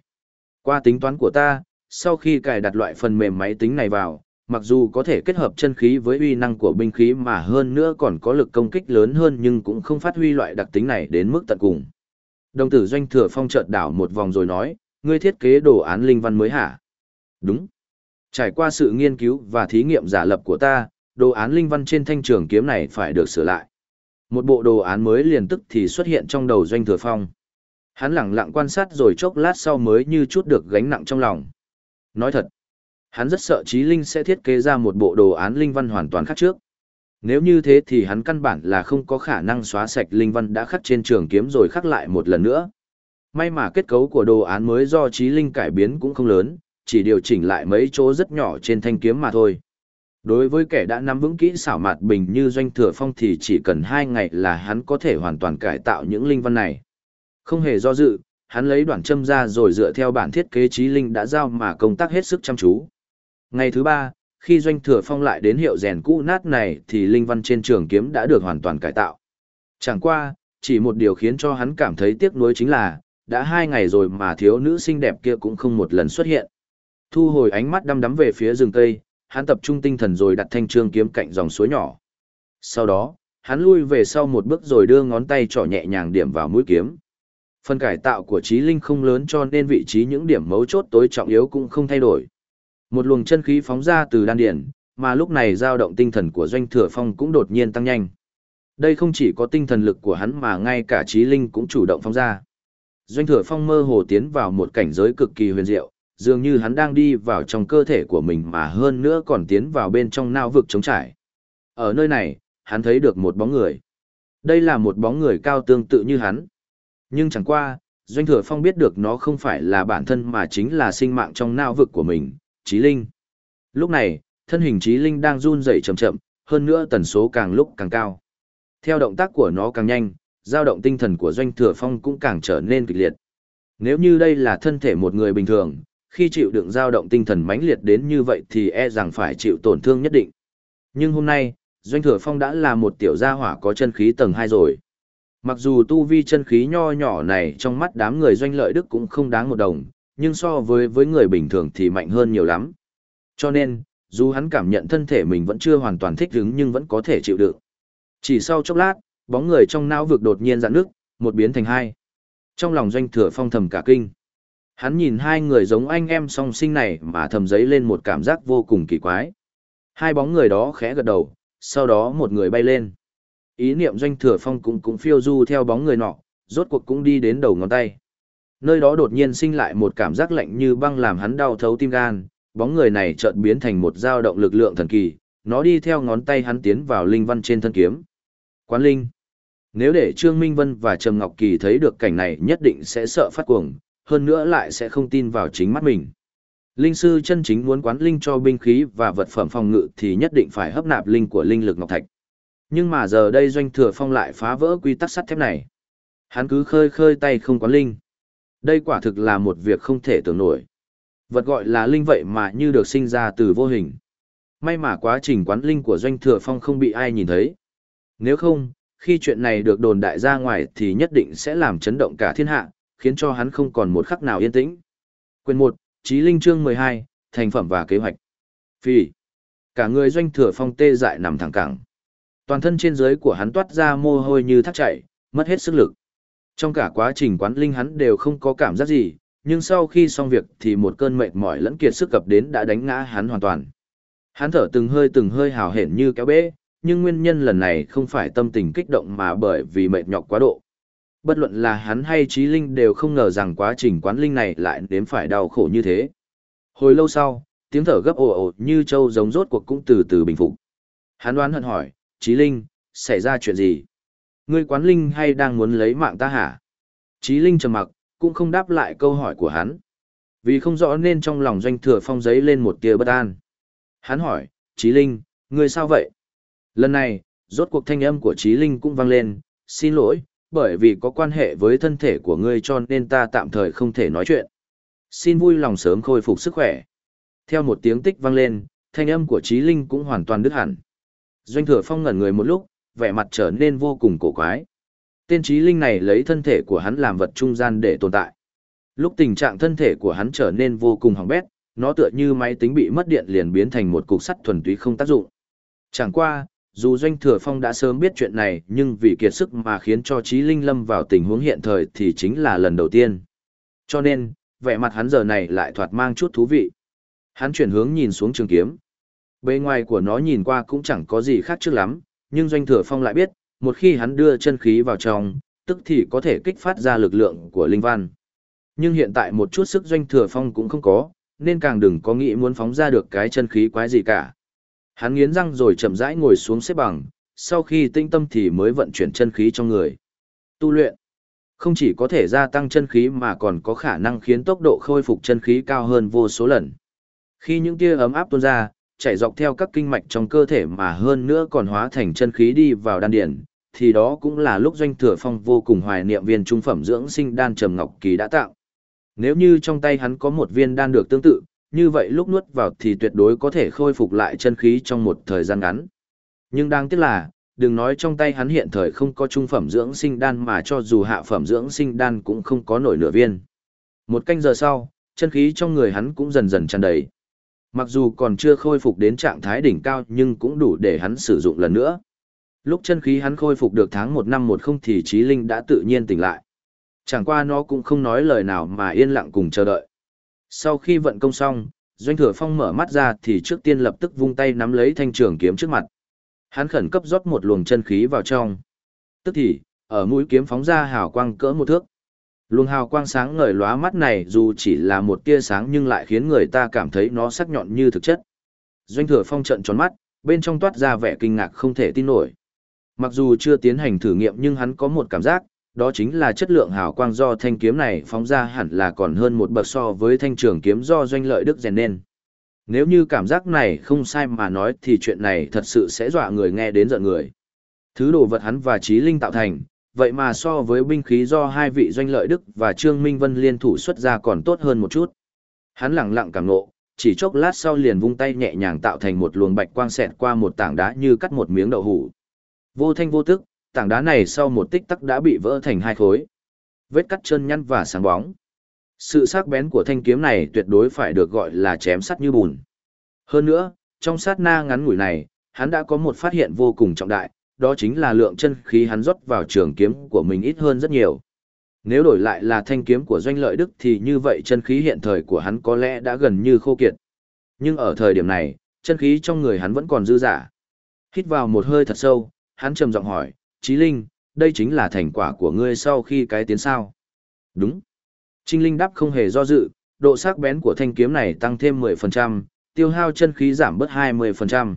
Qua tính toán của ta, sau khi cài đặt loại phần mềm máy tính này vào, mặc dù có thể kết hợp chân khí với uy năng của binh khí mà hơn nữa còn có lực công kích lớn hơn nhưng cũng không phát huy loại đặc tính này đến mức tận cùng. Đồng tử doanh thừa phong chợt đảo một vòng rồi nói, ngươi thiết kế đồ án linh văn mới hả? Đúng. Trải qua sự nghiên cứu và thí nghiệm giả lập của ta, đồ án linh văn trên thanh trường kiếm này phải được sửa lại. Một bộ đồ án mới liền tức thì xuất hiện trong đầu doanh thừa phong. Hắn lẳng lặng quan sát rồi chốc lát sau mới như chút được gánh nặng trong lòng. Nói thật, hắn rất sợ Trí Linh sẽ thiết kế ra một bộ đồ án linh văn hoàn toàn khác trước. Nếu như thế thì hắn căn bản là không có khả năng xóa sạch linh văn đã khắc trên trường kiếm rồi khắc lại một lần nữa. May mà kết cấu của đồ án mới do Trí Linh cải biến cũng không lớn, chỉ điều chỉnh lại mấy chỗ rất nhỏ trên thanh kiếm mà thôi. Đối với kẻ đã nắm vững kỹ xảo mạt bình như doanh thừa phong thì chỉ cần hai ngày là hắn có thể hoàn toàn cải tạo những linh văn này. Không hề do dự, hắn lấy đoạn châm ra rồi dựa theo bản thiết kế trí linh đã giao mà công tác hết sức chăm chú. Ngày thứ ba, khi doanh thừa phong lại đến hiệu rèn cũ nát này thì linh văn trên trường kiếm đã được hoàn toàn cải tạo. Chẳng qua, chỉ một điều khiến cho hắn cảm thấy tiếc nuối chính là, đã hai ngày rồi mà thiếu nữ xinh đẹp kia cũng không một lần xuất hiện. Thu hồi ánh mắt đăm đắm về phía rừng cây, hắn tập trung tinh thần rồi đặt thanh trương kiếm cạnh dòng suối nhỏ. Sau đó, hắn lui về sau một bước rồi đưa ngón tay trỏ nhẹ nhàng điểm vào mũi kiếm. Phần cải tạo của trí linh không lớn cho nên vị trí những điểm mấu chốt tối trọng yếu cũng không thay đổi. Một luồng chân khí phóng ra từ đan điển, mà lúc này dao động tinh thần của doanh thừa phong cũng đột nhiên tăng nhanh. Đây không chỉ có tinh thần lực của hắn mà ngay cả trí linh cũng chủ động phóng ra. Doanh thừa phong mơ hồ tiến vào một cảnh giới cực kỳ huyền diệu, dường như hắn đang đi vào trong cơ thể của mình mà hơn nữa còn tiến vào bên trong nao vực trống trải. Ở nơi này, hắn thấy được một bóng người. Đây là một bóng người cao tương tự như hắn. Nhưng chẳng qua, Doanh Thừa Phong biết được nó không phải là bản thân mà chính là sinh mạng trong nao vực của mình, Trí Linh. Lúc này, thân hình Trí Linh đang run rẩy chậm chậm, hơn nữa tần số càng lúc càng cao. Theo động tác của nó càng nhanh, dao động tinh thần của Doanh Thừa Phong cũng càng trở nên kịch liệt. Nếu như đây là thân thể một người bình thường, khi chịu đựng dao động tinh thần mãnh liệt đến như vậy thì e rằng phải chịu tổn thương nhất định. Nhưng hôm nay, Doanh Thừa Phong đã là một tiểu gia hỏa có chân khí tầng 2 rồi. Mặc dù tu vi chân khí nho nhỏ này trong mắt đám người doanh lợi đức cũng không đáng một đồng, nhưng so với với người bình thường thì mạnh hơn nhiều lắm. Cho nên, dù hắn cảm nhận thân thể mình vẫn chưa hoàn toàn thích ứng nhưng vẫn có thể chịu đựng. Chỉ sau chốc lát, bóng người trong não vực đột nhiên giãn nước, một biến thành hai. Trong lòng doanh thừa phong thầm cả kinh. Hắn nhìn hai người giống anh em song sinh này mà thầm giấy lên một cảm giác vô cùng kỳ quái. Hai bóng người đó khẽ gật đầu, sau đó một người bay lên. Ý niệm doanh thừa phong cũng cũng phiêu du theo bóng người nọ, rốt cuộc cũng đi đến đầu ngón tay. Nơi đó đột nhiên sinh lại một cảm giác lạnh như băng làm hắn đau thấu tim gan, bóng người này chợt biến thành một dao động lực lượng thần kỳ, nó đi theo ngón tay hắn tiến vào linh văn trên thân kiếm. Quán linh. Nếu để Trương Minh Vân và Trầm Ngọc Kỳ thấy được cảnh này nhất định sẽ sợ phát cuồng, hơn nữa lại sẽ không tin vào chính mắt mình. Linh sư chân chính muốn quán linh cho binh khí và vật phẩm phòng ngự thì nhất định phải hấp nạp linh của linh lực ngọc thạch. Nhưng mà giờ đây doanh thừa phong lại phá vỡ quy tắc sắt thép này. Hắn cứ khơi khơi tay không quán linh. Đây quả thực là một việc không thể tưởng nổi. Vật gọi là linh vậy mà như được sinh ra từ vô hình. May mà quá trình quán linh của Doanh Thừa Phong không bị ai nhìn thấy. Nếu không, khi chuyện này được đồn đại ra ngoài thì nhất định sẽ làm chấn động cả thiên hạ, khiến cho hắn không còn một khắc nào yên tĩnh. Quyền 1, Chí Linh chương 12, Thành phẩm và kế hoạch. Phi. Cả người Doanh Thừa Phong tê dại nằm thẳng cẳng. Toàn thân trên dưới của hắn toát ra mồ hôi như thác chảy, mất hết sức lực. Trong cả quá trình quán linh hắn đều không có cảm giác gì, nhưng sau khi xong việc thì một cơn mệt mỏi lẫn kiệt sức cập đến đã đánh ngã hắn hoàn toàn. Hắn thở từng hơi từng hơi hào hển như kéo bế, nhưng nguyên nhân lần này không phải tâm tình kích động mà bởi vì mệt nhọc quá độ. Bất luận là hắn hay trí linh đều không ngờ rằng quá trình quán linh này lại đến phải đau khổ như thế. Hồi lâu sau, tiếng thở gấp ồ ồ như trâu giống rốt cuộc cũng từ từ bình phục. Hắn đoán hận hỏi, trí linh, xảy ra chuyện gì? Ngươi quán linh hay đang muốn lấy mạng ta hả? Trí linh trầm mặc, cũng không đáp lại câu hỏi của hắn. Vì không rõ nên trong lòng doanh thừa phong giấy lên một tia bất an. Hắn hỏi, Trí Linh, ngươi sao vậy? Lần này, rốt cuộc thanh âm của Trí Linh cũng vang lên, xin lỗi, bởi vì có quan hệ với thân thể của ngươi cho nên ta tạm thời không thể nói chuyện. Xin vui lòng sớm khôi phục sức khỏe. Theo một tiếng tích vang lên, thanh âm của Trí Linh cũng hoàn toàn đứt hẳn. Doanh thừa phong ngẩn người một lúc, vẻ mặt trở nên vô cùng cổ quái. Tên Trí Linh này lấy thân thể của hắn làm vật trung gian để tồn tại. Lúc tình trạng thân thể của hắn trở nên vô cùng hỏng bét, nó tựa như máy tính bị mất điện liền biến thành một cục sắt thuần túy không tác dụng. Chẳng qua, dù Doanh Thừa Phong đã sớm biết chuyện này nhưng vì kiệt sức mà khiến cho Trí Linh lâm vào tình huống hiện thời thì chính là lần đầu tiên. Cho nên, vẻ mặt hắn giờ này lại thoạt mang chút thú vị. Hắn chuyển hướng nhìn xuống trường kiếm. Bề ngoài của nó nhìn qua cũng chẳng có gì khác trước lắm, nhưng Doanh Thừa Phong lại biết, một khi hắn đưa chân khí vào trong, tức thì có thể kích phát ra lực lượng của linh văn. Nhưng hiện tại một chút sức Doanh Thừa Phong cũng không có, nên càng đừng có nghĩ muốn phóng ra được cái chân khí quái gì cả. Hắn nghiến răng rồi chậm rãi ngồi xuống xếp bằng, sau khi tinh tâm thì mới vận chuyển chân khí trong người. Tu luyện không chỉ có thể gia tăng chân khí mà còn có khả năng khiến tốc độ khôi phục chân khí cao hơn vô số lần. Khi những tia ấm áp tuôn ra, chảy dọc theo các kinh mạch trong cơ thể mà hơn nữa còn hóa thành chân khí đi vào đan điển, thì đó cũng là lúc doanh thừa phong vô cùng hoài niệm viên trung phẩm dưỡng sinh đan trầm ngọc kỳ đã tạo. Nếu như trong tay hắn có một viên đan được tương tự, như vậy lúc nuốt vào thì tuyệt đối có thể khôi phục lại chân khí trong một thời gian ngắn. Nhưng đáng tiếc là, đừng nói trong tay hắn hiện thời không có trung phẩm dưỡng sinh đan mà cho dù hạ phẩm dưỡng sinh đan cũng không có nổi nửa viên. Một canh giờ sau, chân khí trong người hắn cũng dần dần tràn đầy. Mặc dù còn chưa khôi phục đến trạng thái đỉnh cao nhưng cũng đủ để hắn sử dụng lần nữa. Lúc chân khí hắn khôi phục được tháng một năm một không thì trí linh đã tự nhiên tỉnh lại. Chẳng qua nó cũng không nói lời nào mà yên lặng cùng chờ đợi. Sau khi vận công xong, Doanh Thừa Phong mở mắt ra thì trước tiên lập tức vung tay nắm lấy thanh trường kiếm trước mặt. Hắn khẩn cấp rót một luồng chân khí vào trong. Tức thì, ở mũi kiếm phóng ra hào quang cỡ một thước. Luồng hào quang sáng ngời lóa mắt này dù chỉ là một tia sáng nhưng lại khiến người ta cảm thấy nó sắc nhọn như thực chất. Doanh Thừa Phong trợn tròn mắt, bên trong toát ra vẻ kinh ngạc không thể tin nổi. Mặc dù chưa tiến hành thử nghiệm nhưng hắn có một cảm giác, đó chính là chất lượng hào quang do thanh kiếm này phóng ra hẳn là còn hơn một bậc so với thanh trường kiếm do doanh lợi đức rèn nên. Nếu như cảm giác này không sai mà nói thì chuyện này thật sự sẽ dọa người nghe đến giận người. Thứ đồ vật hắn và trí linh tạo thành, vậy mà so với binh khí do hai vị doanh lợi đức và trương minh vân liên thủ xuất ra còn tốt hơn một chút. Hắn lặng lặng cảm nộ, chỉ chốc lát sau liền vung tay nhẹ nhàng tạo thành một luồng bạch quang xẹt qua một tảng đá như cắt một miếng đậu hủ. Vô thanh vô tức, tảng đá này sau một tích tắc đã bị vỡ thành hai khối. Vết cắt chân nhăn và sáng bóng. Sự sắc bén của thanh kiếm này tuyệt đối phải được gọi là chém sắt như bùn. Hơn nữa, trong sát na ngắn ngủi này, hắn đã có một phát hiện vô cùng trọng đại, đó chính là lượng chân khí hắn rót vào trường kiếm của mình ít hơn rất nhiều. Nếu đổi lại là thanh kiếm của doanh lợi đức thì như vậy chân khí hiện thời của hắn có lẽ đã gần như khô kiệt. Nhưng ở thời điểm này, chân khí trong người hắn vẫn còn dư giả. Hít vào một hơi thật sâu, hắn trầm giọng hỏi, Trí Linh, đây chính là thành quả của ngươi sau khi cái tiến sao. Đúng. Trinh Linh đáp không hề do dự, độ sắc bén của thanh kiếm này tăng thêm 10%, tiêu hao chân khí giảm bớt 20%.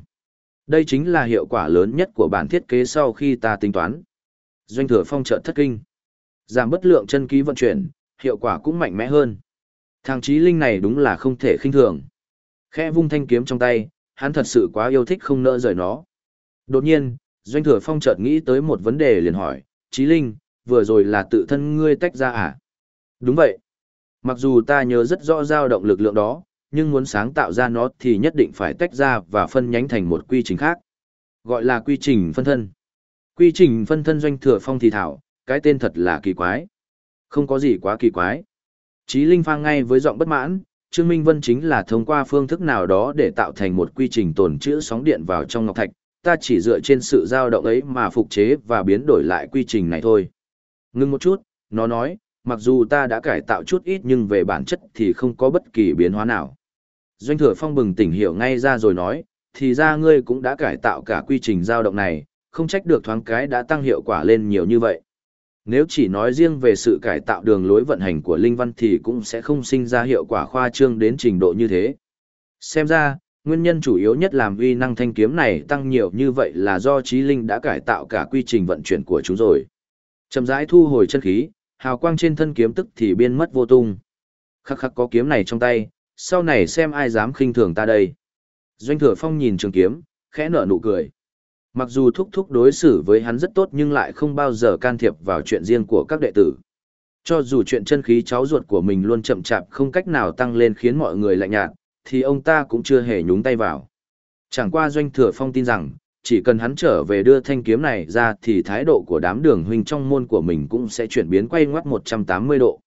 Đây chính là hiệu quả lớn nhất của bản thiết kế sau khi ta tính toán. Doanh thừa phong trợ thất kinh. Giảm bất lượng chân khí vận chuyển, hiệu quả cũng mạnh mẽ hơn. Thằng Trí Linh này đúng là không thể khinh thường. Khẽ vung thanh kiếm trong tay, hắn thật sự quá yêu thích không nỡ rời nó. Đột nhiên, Doanh thừa phong chợt nghĩ tới một vấn đề liền hỏi, Chí Linh, vừa rồi là tự thân ngươi tách ra à? Đúng vậy. Mặc dù ta nhớ rất rõ dao động lực lượng đó, nhưng muốn sáng tạo ra nó thì nhất định phải tách ra và phân nhánh thành một quy trình khác. Gọi là quy trình phân thân. Quy trình phân thân doanh thừa phong thì thảo, cái tên thật là kỳ quái. Không có gì quá kỳ quái. Chí Linh phang ngay với giọng bất mãn, Trương Minh Vân chính là thông qua phương thức nào đó để tạo thành một quy trình tồn trữ sóng điện vào trong ngọc thạch, ta chỉ dựa trên sự dao động ấy mà phục chế và biến đổi lại quy trình này thôi. Ngưng một chút, nó nói, mặc dù ta đã cải tạo chút ít nhưng về bản chất thì không có bất kỳ biến hóa nào. Doanh thừa phong bừng tỉnh hiểu ngay ra rồi nói, thì ra ngươi cũng đã cải tạo cả quy trình dao động này, không trách được thoáng cái đã tăng hiệu quả lên nhiều như vậy. Nếu chỉ nói riêng về sự cải tạo đường lối vận hành của Linh Văn thì cũng sẽ không sinh ra hiệu quả khoa trương đến trình độ như thế. Xem ra, nguyên nhân chủ yếu nhất làm uy năng thanh kiếm này tăng nhiều như vậy là do trí linh đã cải tạo cả quy trình vận chuyển của chúng rồi. Chậm rãi thu hồi chân khí, hào quang trên thân kiếm tức thì biên mất vô tung. Khắc khắc có kiếm này trong tay, sau này xem ai dám khinh thường ta đây. Doanh thừa phong nhìn trường kiếm, khẽ nở nụ cười. Mặc dù thúc thúc đối xử với hắn rất tốt nhưng lại không bao giờ can thiệp vào chuyện riêng của các đệ tử. Cho dù chuyện chân khí cháu ruột của mình luôn chậm chạp không cách nào tăng lên khiến mọi người lạnh nhạt, thì ông ta cũng chưa hề nhúng tay vào. Chẳng qua doanh thừa phong tin rằng, chỉ cần hắn trở về đưa thanh kiếm này ra thì thái độ của đám đường huynh trong môn của mình cũng sẽ chuyển biến quay ngoắt 180 độ.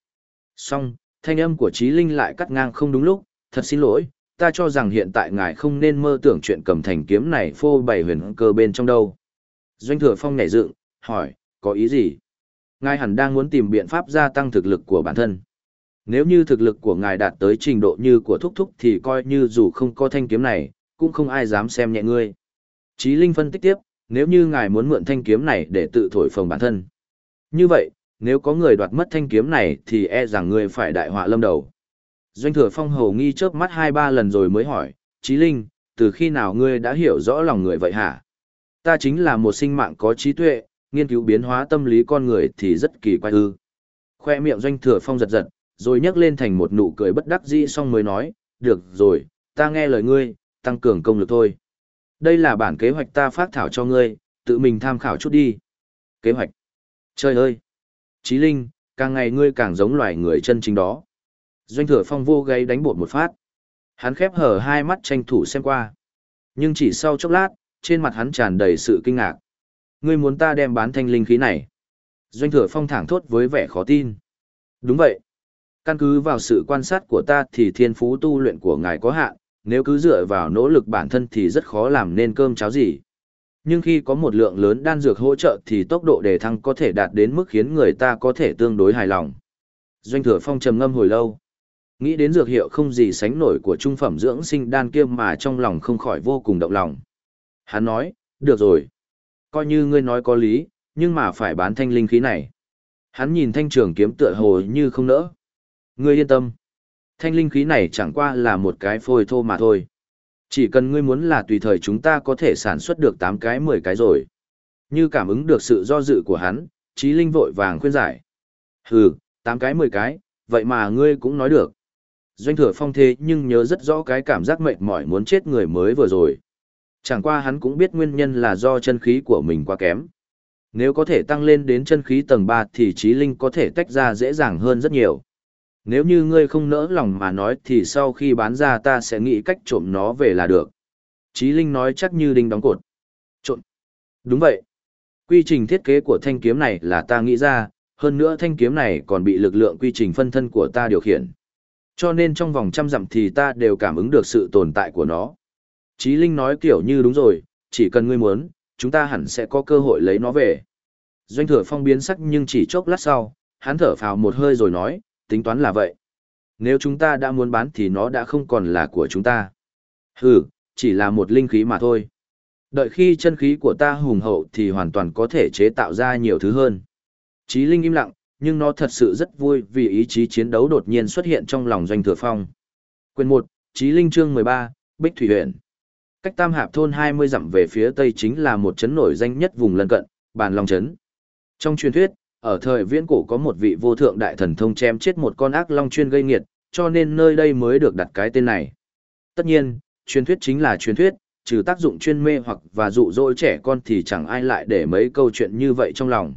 Xong, thanh âm của Trí Linh lại cắt ngang không đúng lúc, thật xin lỗi, ta cho rằng hiện tại ngài không nên mơ tưởng chuyện cầm thành kiếm này phô bày huyền cơ bên trong đâu. Doanh thừa phong nhảy dựng, hỏi, có ý gì? Ngài hẳn đang muốn tìm biện pháp gia tăng thực lực của bản thân. Nếu như thực lực của ngài đạt tới trình độ như của thúc thúc thì coi như dù không có thanh kiếm này, cũng không ai dám xem nhẹ ngươi. Chí Linh phân tích tiếp, nếu như ngài muốn mượn thanh kiếm này để tự thổi phồng bản thân. Như vậy, nếu có người đoạt mất thanh kiếm này thì e rằng ngươi phải đại họa lâm đầu. Doanh thừa phong hầu nghi chớp mắt hai ba lần rồi mới hỏi, Chí Linh, từ khi nào ngươi đã hiểu rõ lòng người vậy hả? Ta chính là một sinh mạng có trí tuệ, nghiên cứu biến hóa tâm lý con người thì rất kỳ quái ư. Khoe miệng doanh thừa phong giật giật, rồi nhấc lên thành một nụ cười bất đắc dĩ xong mới nói, được rồi, ta nghe lời ngươi, tăng cường công lực thôi. Đây là bản kế hoạch ta phát thảo cho ngươi, tự mình tham khảo chút đi. Kế hoạch. Trời ơi! Chí Linh, càng ngày ngươi càng giống loài người chân chính đó. Doanh thừa phong vô gáy đánh bột một phát. Hắn khép hở hai mắt tranh thủ xem qua. Nhưng chỉ sau chốc lát, trên mặt hắn tràn đầy sự kinh ngạc. Ngươi muốn ta đem bán thanh linh khí này. Doanh thừa phong thẳng thốt với vẻ khó tin. Đúng vậy. Căn cứ vào sự quan sát của ta thì thiên phú tu luyện của ngài có hạn, nếu cứ dựa vào nỗ lực bản thân thì rất khó làm nên cơm cháo gì. Nhưng khi có một lượng lớn đan dược hỗ trợ thì tốc độ đề thăng có thể đạt đến mức khiến người ta có thể tương đối hài lòng. Doanh thừa phong trầm ngâm hồi lâu. Nghĩ đến dược hiệu không gì sánh nổi của trung phẩm dưỡng sinh đan kia mà trong lòng không khỏi vô cùng động lòng. Hắn nói, được rồi. Coi như ngươi nói có lý, nhưng mà phải bán thanh linh khí này. Hắn nhìn thanh trường kiếm tựa hồ như không nỡ. Ngươi yên tâm. Thanh linh khí này chẳng qua là một cái phôi thô mà thôi. Chỉ cần ngươi muốn là tùy thời chúng ta có thể sản xuất được 8 cái 10 cái rồi. Như cảm ứng được sự do dự của hắn, trí linh vội vàng khuyên giải. Hừ, 8 cái 10 cái, vậy mà ngươi cũng nói được. Doanh thừa phong thế nhưng nhớ rất rõ cái cảm giác mệt mỏi muốn chết người mới vừa rồi. Chẳng qua hắn cũng biết nguyên nhân là do chân khí của mình quá kém. Nếu có thể tăng lên đến chân khí tầng 3 thì trí linh có thể tách ra dễ dàng hơn rất nhiều. Nếu như ngươi không nỡ lòng mà nói thì sau khi bán ra ta sẽ nghĩ cách trộm nó về là được. Chí Linh nói chắc như đinh đóng cột. Trộm. Đúng vậy. Quy trình thiết kế của thanh kiếm này là ta nghĩ ra, hơn nữa thanh kiếm này còn bị lực lượng quy trình phân thân của ta điều khiển. Cho nên trong vòng trăm dặm thì ta đều cảm ứng được sự tồn tại của nó. Chí Linh nói kiểu như đúng rồi, chỉ cần ngươi muốn, chúng ta hẳn sẽ có cơ hội lấy nó về. Doanh thừa phong biến sắc nhưng chỉ chốc lát sau, hắn thở phào một hơi rồi nói, tính toán là vậy. Nếu chúng ta đã muốn bán thì nó đã không còn là của chúng ta. Hừ, chỉ là một linh khí mà thôi. Đợi khi chân khí của ta hùng hậu thì hoàn toàn có thể chế tạo ra nhiều thứ hơn. Chí Linh im lặng, nhưng nó thật sự rất vui vì ý chí chiến đấu đột nhiên xuất hiện trong lòng doanh thừa phong. Quyền 1, Chí Linh chương 13, Bích Thủy huyện. Cách Tam Hạp thôn 20 dặm về phía tây chính là một trấn nổi danh nhất vùng lân cận, Bàn Long trấn. Trong truyền thuyết, ở thời viễn cổ có một vị vô thượng đại thần thông chém chết một con ác long chuyên gây nghiệt, cho nên nơi đây mới được đặt cái tên này. Tất nhiên, truyền thuyết chính là truyền thuyết, trừ tác dụng chuyên mê hoặc và dụ dỗ trẻ con thì chẳng ai lại để mấy câu chuyện như vậy trong lòng.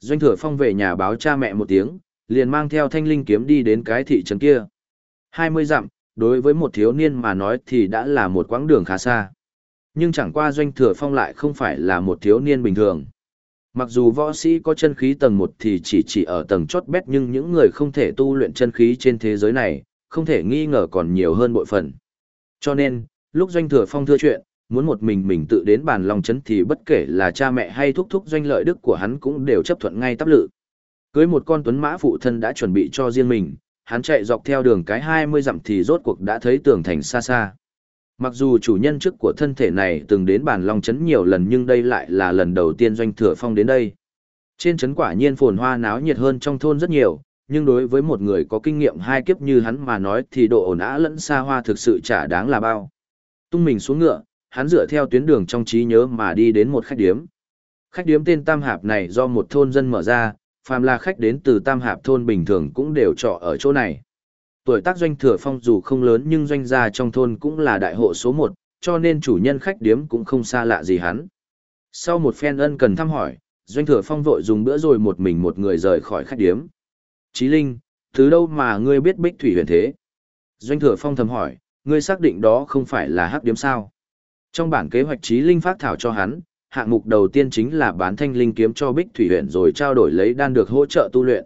Doanh thừa phong về nhà báo cha mẹ một tiếng, liền mang theo thanh linh kiếm đi đến cái thị trấn kia. 20 dặm, đối với một thiếu niên mà nói thì đã là một quãng đường khá xa. Nhưng chẳng qua doanh thừa phong lại không phải là một thiếu niên bình thường. Mặc dù võ sĩ có chân khí tầng 1 thì chỉ chỉ ở tầng chót bét nhưng những người không thể tu luyện chân khí trên thế giới này, không thể nghi ngờ còn nhiều hơn bội phần. Cho nên, lúc doanh thừa phong thưa chuyện, muốn một mình mình tự đến bàn lòng chấn thì bất kể là cha mẹ hay thúc thúc doanh lợi đức của hắn cũng đều chấp thuận ngay tắp lự. Cưới một con tuấn mã phụ thân đã chuẩn bị cho riêng mình, hắn chạy dọc theo đường cái 20 dặm thì rốt cuộc đã thấy tường thành xa xa. Mặc dù chủ nhân trước của thân thể này từng đến bàn long trấn nhiều lần nhưng đây lại là lần đầu tiên doanh thừa phong đến đây. Trên trấn quả nhiên phồn hoa náo nhiệt hơn trong thôn rất nhiều, nhưng đối với một người có kinh nghiệm hai kiếp như hắn mà nói thì độ ổn ã lẫn xa hoa thực sự chả đáng là bao. Tung mình xuống ngựa, hắn dựa theo tuyến đường trong trí nhớ mà đi đến một khách điếm. Khách điếm tên Tam Hạp này do một thôn dân mở ra, phàm là khách đến từ Tam Hạp thôn bình thường cũng đều trọ ở chỗ này. Tuổi tác doanh thừa phong dù không lớn nhưng doanh gia trong thôn cũng là đại hộ số một, cho nên chủ nhân khách điếm cũng không xa lạ gì hắn. Sau một phen ân cần thăm hỏi, doanh thừa phong vội dùng bữa rồi một mình một người rời khỏi khách điếm. Chí Linh, thứ đâu mà ngươi biết bích thủy huyền thế? Doanh thừa phong thầm hỏi, ngươi xác định đó không phải là hắc điếm sao? Trong bản kế hoạch Chí Linh phát thảo cho hắn, hạng mục đầu tiên chính là bán thanh linh kiếm cho bích thủy Huyền rồi trao đổi lấy đan được hỗ trợ tu luyện.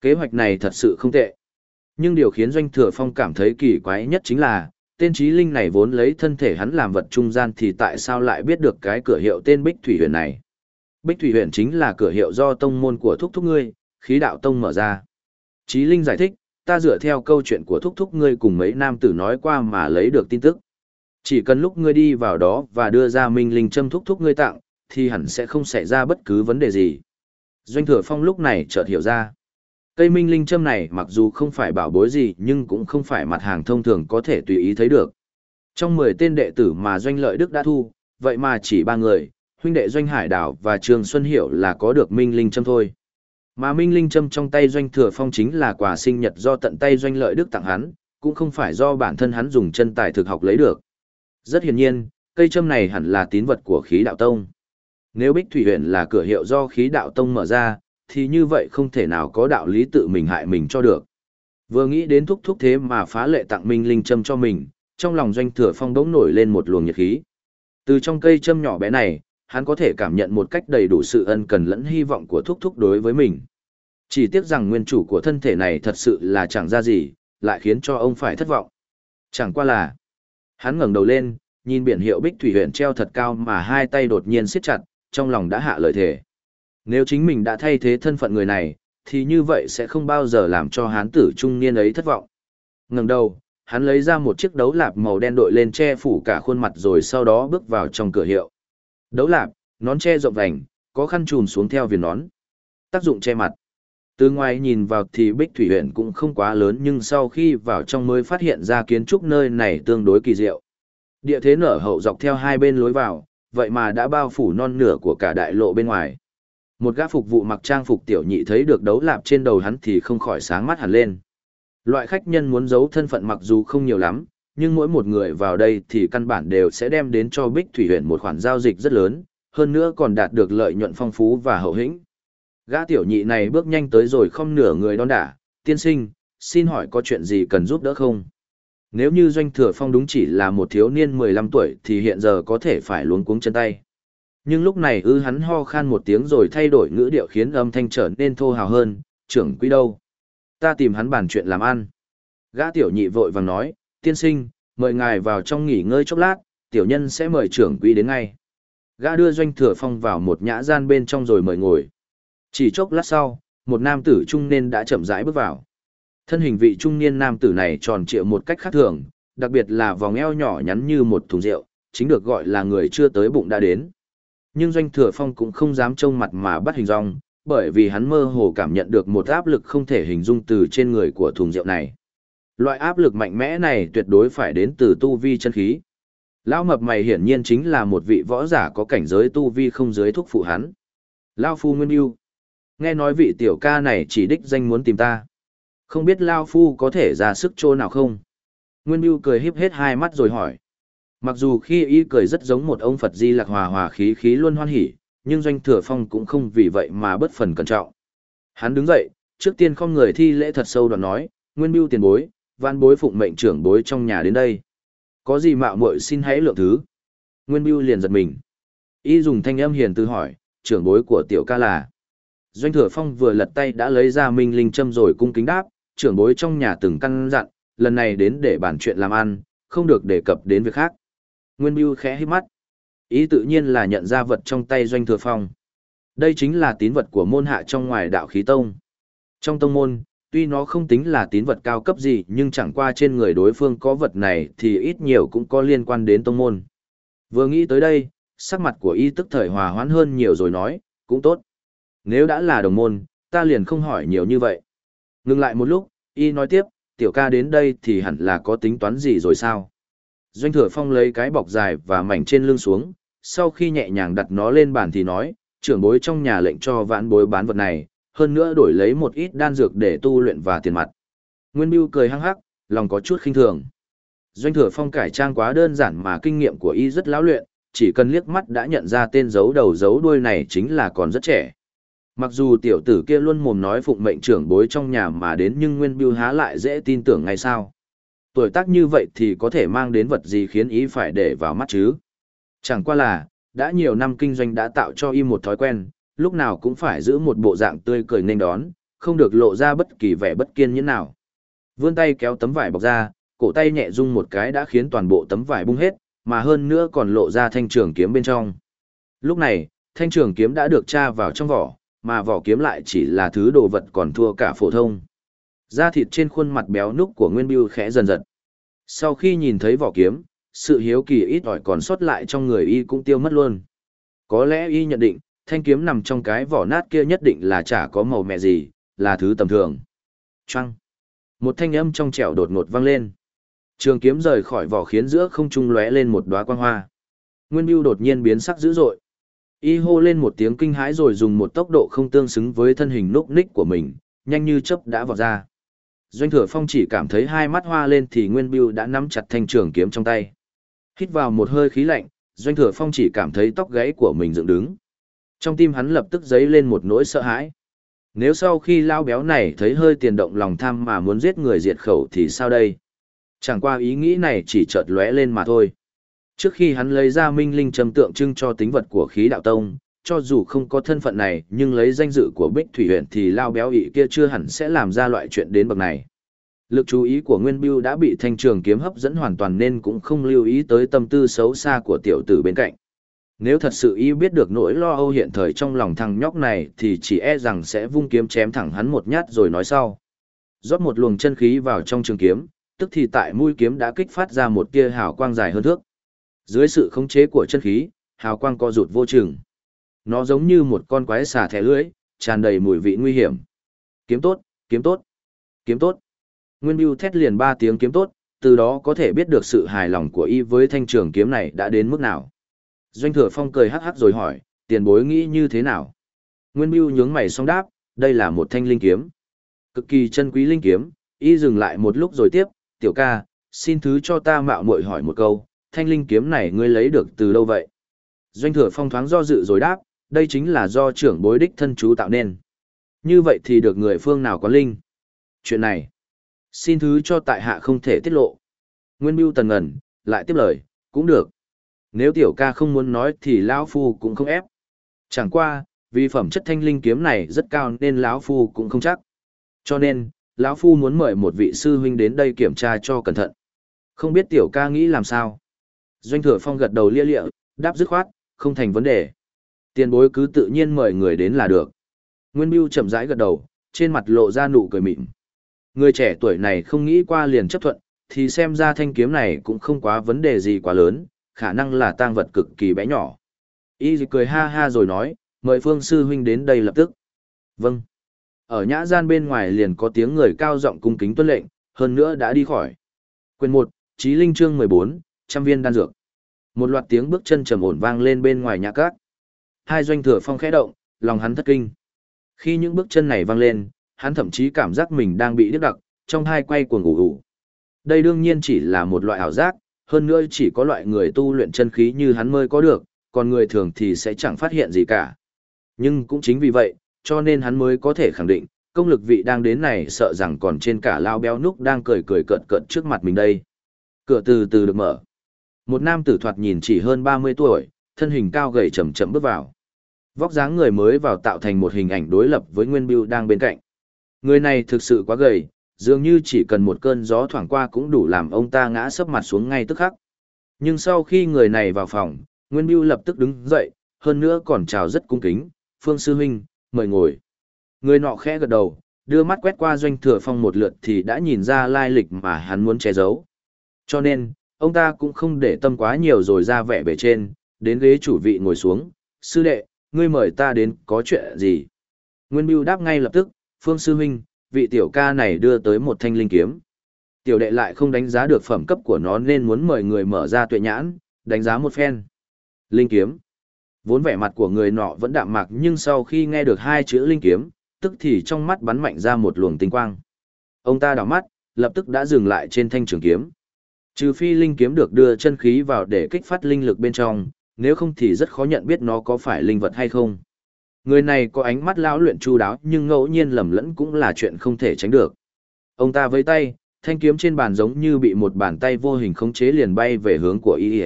Kế hoạch này thật sự không tệ. Nhưng điều khiến Doanh Thừa Phong cảm thấy kỳ quái nhất chính là, tên trí linh này vốn lấy thân thể hắn làm vật trung gian thì tại sao lại biết được cái cửa hiệu tên Bích Thủy Huyền này. Bích Thủy Huyền chính là cửa hiệu do tông môn của Thúc Thúc ngươi, khí đạo tông mở ra. Trí linh giải thích, ta dựa theo câu chuyện của Thúc Thúc ngươi cùng mấy nam tử nói qua mà lấy được tin tức. Chỉ cần lúc ngươi đi vào đó và đưa ra minh linh châm Thúc Thúc ngươi tặng, thì hẳn sẽ không xảy ra bất cứ vấn đề gì. Doanh Thừa Phong lúc này chợt hiểu ra. Cây minh linh châm này mặc dù không phải bảo bối gì nhưng cũng không phải mặt hàng thông thường có thể tùy ý thấy được. Trong 10 tên đệ tử mà Doanh Lợi Đức đã thu, vậy mà chỉ ba người, huynh đệ Doanh Hải Đảo và Trường Xuân Hiểu là có được minh linh châm thôi. Mà minh linh châm trong tay Doanh Thừa Phong chính là quà sinh nhật do tận tay Doanh Lợi Đức tặng hắn, cũng không phải do bản thân hắn dùng chân tài thực học lấy được. Rất hiển nhiên, cây châm này hẳn là tín vật của khí đạo tông. Nếu Bích Thủy huyện là cửa hiệu do khí đạo tông mở ra, thì như vậy không thể nào có đạo lý tự mình hại mình cho được. Vừa nghĩ đến thúc thúc thế mà phá lệ tặng minh linh châm cho mình, trong lòng doanh thừa phong đống nổi lên một luồng nhiệt khí. Từ trong cây châm nhỏ bé này, hắn có thể cảm nhận một cách đầy đủ sự ân cần lẫn hy vọng của thúc thúc đối với mình. Chỉ tiếc rằng nguyên chủ của thân thể này thật sự là chẳng ra gì, lại khiến cho ông phải thất vọng. Chẳng qua là, hắn ngẩng đầu lên, nhìn biển hiệu bích thủy huyện treo thật cao mà hai tay đột nhiên siết chặt, trong lòng đã hạ lời thề. Nếu chính mình đã thay thế thân phận người này, thì như vậy sẽ không bao giờ làm cho hán tử trung niên ấy thất vọng. Ngừng đầu, hắn lấy ra một chiếc đấu lạp màu đen đội lên che phủ cả khuôn mặt rồi sau đó bước vào trong cửa hiệu. Đấu lạp, nón che rộng vành, có khăn trùm xuống theo viền nón. Tác dụng che mặt. Từ ngoài nhìn vào thì Bích Thủy huyện cũng không quá lớn nhưng sau khi vào trong mới phát hiện ra kiến trúc nơi này tương đối kỳ diệu. Địa thế nở hậu dọc theo hai bên lối vào, vậy mà đã bao phủ non nửa của cả đại lộ bên ngoài. Một gã phục vụ mặc trang phục tiểu nhị thấy được đấu lạp trên đầu hắn thì không khỏi sáng mắt hẳn lên. Loại khách nhân muốn giấu thân phận mặc dù không nhiều lắm, nhưng mỗi một người vào đây thì căn bản đều sẽ đem đến cho Bích Thủy huyện một khoản giao dịch rất lớn, hơn nữa còn đạt được lợi nhuận phong phú và hậu hĩnh. Gã tiểu nhị này bước nhanh tới rồi không nửa người đón đả, tiên sinh, xin hỏi có chuyện gì cần giúp đỡ không? Nếu như doanh thừa phong đúng chỉ là một thiếu niên 15 tuổi thì hiện giờ có thể phải luống cuống chân tay nhưng lúc này ư hắn ho khan một tiếng rồi thay đổi ngữ điệu khiến âm thanh trở nên thô hào hơn, trưởng quý đâu? Ta tìm hắn bàn chuyện làm ăn. Gã tiểu nhị vội vàng nói, tiên sinh, mời ngài vào trong nghỉ ngơi chốc lát, tiểu nhân sẽ mời trưởng quý đến ngay. Gã đưa doanh thừa phong vào một nhã gian bên trong rồi mời ngồi. Chỉ chốc lát sau, một nam tử trung niên đã chậm rãi bước vào. Thân hình vị trung niên nam tử này tròn trịa một cách khác thường, đặc biệt là vòng eo nhỏ nhắn như một thùng rượu, chính được gọi là người chưa tới bụng đã đến nhưng doanh thừa phong cũng không dám trông mặt mà bắt hình rong, bởi vì hắn mơ hồ cảm nhận được một áp lực không thể hình dung từ trên người của thùng rượu này. Loại áp lực mạnh mẽ này tuyệt đối phải đến từ tu vi chân khí. Lão mập mày hiển nhiên chính là một vị võ giả có cảnh giới tu vi không giới thúc phụ hắn. Lao phu nguyên yêu. Nghe nói vị tiểu ca này chỉ đích danh muốn tìm ta. Không biết Lao phu có thể ra sức chỗ nào không? Nguyên yêu cười híp hết hai mắt rồi hỏi. Mặc dù khi y cười rất giống một ông Phật Di Lạc hòa hòa khí khí luôn hoan hỉ, nhưng Doanh Thừa Phong cũng không vì vậy mà bất phần cẩn trọng. Hắn đứng dậy, trước tiên không người thi lễ thật sâu đoạn nói, Nguyên Bưu tiền bối, văn bối phụng mệnh trưởng bối trong nhà đến đây. Có gì mạo muội xin hãy lượng thứ. Nguyên Biêu liền giật mình. Y dùng thanh âm hiền từ hỏi, trưởng bối của tiểu ca là. Doanh thừa phong vừa lật tay đã lấy ra minh linh châm rồi cung kính đáp, trưởng bối trong nhà từng căn dặn, lần này đến để bàn chuyện làm ăn, không được đề cập đến việc khác. Nguyên Biêu khẽ hít mắt. Ý tự nhiên là nhận ra vật trong tay doanh thừa phong. Đây chính là tín vật của môn hạ trong ngoài đạo khí tông. Trong tông môn, tuy nó không tính là tín vật cao cấp gì nhưng chẳng qua trên người đối phương có vật này thì ít nhiều cũng có liên quan đến tông môn. Vừa nghĩ tới đây, sắc mặt của y tức thời hòa hoãn hơn nhiều rồi nói, cũng tốt. Nếu đã là đồng môn, ta liền không hỏi nhiều như vậy. Ngừng lại một lúc, y nói tiếp, tiểu ca đến đây thì hẳn là có tính toán gì rồi sao? Doanh thừa phong lấy cái bọc dài và mảnh trên lưng xuống, sau khi nhẹ nhàng đặt nó lên bàn thì nói, trưởng bối trong nhà lệnh cho vãn bối bán vật này, hơn nữa đổi lấy một ít đan dược để tu luyện và tiền mặt. Nguyên Biêu cười hăng hắc, lòng có chút khinh thường. Doanh thừa phong cải trang quá đơn giản mà kinh nghiệm của y rất lão luyện, chỉ cần liếc mắt đã nhận ra tên dấu đầu dấu đuôi này chính là còn rất trẻ. Mặc dù tiểu tử kia luôn mồm nói phụng mệnh trưởng bối trong nhà mà đến nhưng Nguyên Biêu há lại dễ tin tưởng ngay sao. Tuổi tác như vậy thì có thể mang đến vật gì khiến ý phải để vào mắt chứ. Chẳng qua là, đã nhiều năm kinh doanh đã tạo cho y một thói quen, lúc nào cũng phải giữ một bộ dạng tươi cười nên đón, không được lộ ra bất kỳ vẻ bất kiên nhẫn nào. Vươn tay kéo tấm vải bọc ra, cổ tay nhẹ rung một cái đã khiến toàn bộ tấm vải bung hết, mà hơn nữa còn lộ ra thanh trường kiếm bên trong. Lúc này, thanh trường kiếm đã được tra vào trong vỏ, mà vỏ kiếm lại chỉ là thứ đồ vật còn thua cả phổ thông. Da thịt trên khuôn mặt béo núc của Nguyên Biêu khẽ dần dần. Sau khi nhìn thấy vỏ kiếm, sự hiếu kỳ ít ỏi còn sót lại trong người y cũng tiêu mất luôn. Có lẽ y nhận định, thanh kiếm nằm trong cái vỏ nát kia nhất định là chả có màu mẹ gì, là thứ tầm thường. Trăng. Một thanh âm trong trẻo đột ngột vang lên. Trường kiếm rời khỏi vỏ khiến giữa không trung lóe lên một đóa quang hoa. Nguyên Biêu đột nhiên biến sắc dữ dội. Y hô lên một tiếng kinh hãi rồi dùng một tốc độ không tương xứng với thân hình núc ních của mình, nhanh như chớp đã vọt ra. Doanh Thừa Phong chỉ cảm thấy hai mắt hoa lên thì Nguyên Bưu đã nắm chặt thanh trường kiếm trong tay. Hít vào một hơi khí lạnh, Doanh Thừa Phong chỉ cảm thấy tóc gáy của mình dựng đứng. Trong tim hắn lập tức dấy lên một nỗi sợ hãi. Nếu sau khi lao béo này thấy hơi tiền động lòng tham mà muốn giết người diệt khẩu thì sao đây? Chẳng qua ý nghĩ này chỉ chợt lóe lên mà thôi. Trước khi hắn lấy ra minh linh trầm tượng trưng cho tính vật của khí đạo tông, cho dù không có thân phận này nhưng lấy danh dự của Bích Thủy huyện thì lao béo ị kia chưa hẳn sẽ làm ra loại chuyện đến bậc này. Lực chú ý của Nguyên Biêu đã bị thanh trường kiếm hấp dẫn hoàn toàn nên cũng không lưu ý tới tâm tư xấu xa của tiểu tử bên cạnh. Nếu thật sự y biết được nỗi lo âu hiện thời trong lòng thằng nhóc này thì chỉ e rằng sẽ vung kiếm chém thẳng hắn một nhát rồi nói sau. Rót một luồng chân khí vào trong trường kiếm, tức thì tại mũi kiếm đã kích phát ra một tia hào quang dài hơn thước. Dưới sự khống chế của chân khí, hào quang co rụt vô chừng. Nó giống như một con quái xà thẻ lưỡi, tràn đầy mùi vị nguy hiểm. Kiếm tốt, kiếm tốt, kiếm tốt. Nguyên Bưu thét liền ba tiếng kiếm tốt, từ đó có thể biết được sự hài lòng của y với thanh trường kiếm này đã đến mức nào. Doanh thừa phong cười hắc hắc rồi hỏi, tiền bối nghĩ như thế nào? Nguyên Bưu nhướng mày xong đáp, đây là một thanh linh kiếm. Cực kỳ chân quý linh kiếm, y dừng lại một lúc rồi tiếp, tiểu ca, xin thứ cho ta mạo muội hỏi một câu, thanh linh kiếm này ngươi lấy được từ đâu vậy? Doanh thừa phong thoáng do dự rồi đáp, đây chính là do trưởng bối đích thân chú tạo nên. Như vậy thì được người phương nào có linh? Chuyện này, xin thứ cho tại hạ không thể tiết lộ. Nguyên Bưu tần ngẩn, lại tiếp lời, cũng được. Nếu tiểu ca không muốn nói thì lão phu cũng không ép. Chẳng qua, vì phẩm chất thanh linh kiếm này rất cao nên lão phu cũng không chắc. Cho nên, lão phu muốn mời một vị sư huynh đến đây kiểm tra cho cẩn thận. Không biết tiểu ca nghĩ làm sao? Doanh thừa phong gật đầu lia lịa, đáp dứt khoát, không thành vấn đề. Tiền bối cứ tự nhiên mời người đến là được. Nguyên Biêu chậm rãi gật đầu, trên mặt lộ ra nụ cười mịn. Người trẻ tuổi này không nghĩ qua liền chấp thuận, thì xem ra thanh kiếm này cũng không quá vấn đề gì quá lớn, khả năng là tang vật cực kỳ bé nhỏ. Y cười ha ha rồi nói, mời Phương Sư Huynh đến đây lập tức. Vâng. Ở nhã gian bên ngoài liền có tiếng người cao giọng cung kính tuân lệnh, hơn nữa đã đi khỏi. Quyền 1, Chí Linh chương 14, trăm viên đan dược. Một loạt tiếng bước chân trầm ổn vang lên bên ngoài nhà cát. Hai doanh thừa phong khẽ động, lòng hắn thất kinh. Khi những bước chân này vang lên, hắn thậm chí cảm giác mình đang bị điếc đặc, trong hai quay cuồng ngủ ngủ. Đây đương nhiên chỉ là một loại ảo giác, hơn nữa chỉ có loại người tu luyện chân khí như hắn mới có được, còn người thường thì sẽ chẳng phát hiện gì cả. Nhưng cũng chính vì vậy, cho nên hắn mới có thể khẳng định, công lực vị đang đến này sợ rằng còn trên cả lao béo núc đang cười cười cợt cợt trước mặt mình đây. Cửa từ từ được mở. Một nam tử thoạt nhìn chỉ hơn 30 tuổi, thân hình cao gầy chậm chậm bước vào. Vóc dáng người mới vào tạo thành một hình ảnh đối lập với Nguyên Biêu đang bên cạnh. Người này thực sự quá gầy, dường như chỉ cần một cơn gió thoảng qua cũng đủ làm ông ta ngã sấp mặt xuống ngay tức khắc. Nhưng sau khi người này vào phòng, Nguyên Biêu lập tức đứng dậy, hơn nữa còn chào rất cung kính, Phương Sư Huynh, mời ngồi. Người nọ khẽ gật đầu, đưa mắt quét qua doanh thừa phong một lượt thì đã nhìn ra lai lịch mà hắn muốn che giấu. Cho nên, ông ta cũng không để tâm quá nhiều rồi ra vẻ bề trên, đến ghế chủ vị ngồi xuống, sư đệ, ngươi mời ta đến có chuyện gì? Nguyên Biêu đáp ngay lập tức, Phương Sư Huynh, vị tiểu ca này đưa tới một thanh linh kiếm. Tiểu đệ lại không đánh giá được phẩm cấp của nó nên muốn mời người mở ra tuệ nhãn, đánh giá một phen. Linh kiếm. Vốn vẻ mặt của người nọ vẫn đạm mạc nhưng sau khi nghe được hai chữ linh kiếm, tức thì trong mắt bắn mạnh ra một luồng tinh quang. Ông ta đảo mắt, lập tức đã dừng lại trên thanh trường kiếm. Trừ phi linh kiếm được đưa chân khí vào để kích phát linh lực bên trong, nếu không thì rất khó nhận biết nó có phải linh vật hay không. Người này có ánh mắt lão luyện chu đáo nhưng ngẫu nhiên lầm lẫn cũng là chuyện không thể tránh được. Ông ta với tay, thanh kiếm trên bàn giống như bị một bàn tay vô hình khống chế liền bay về hướng của y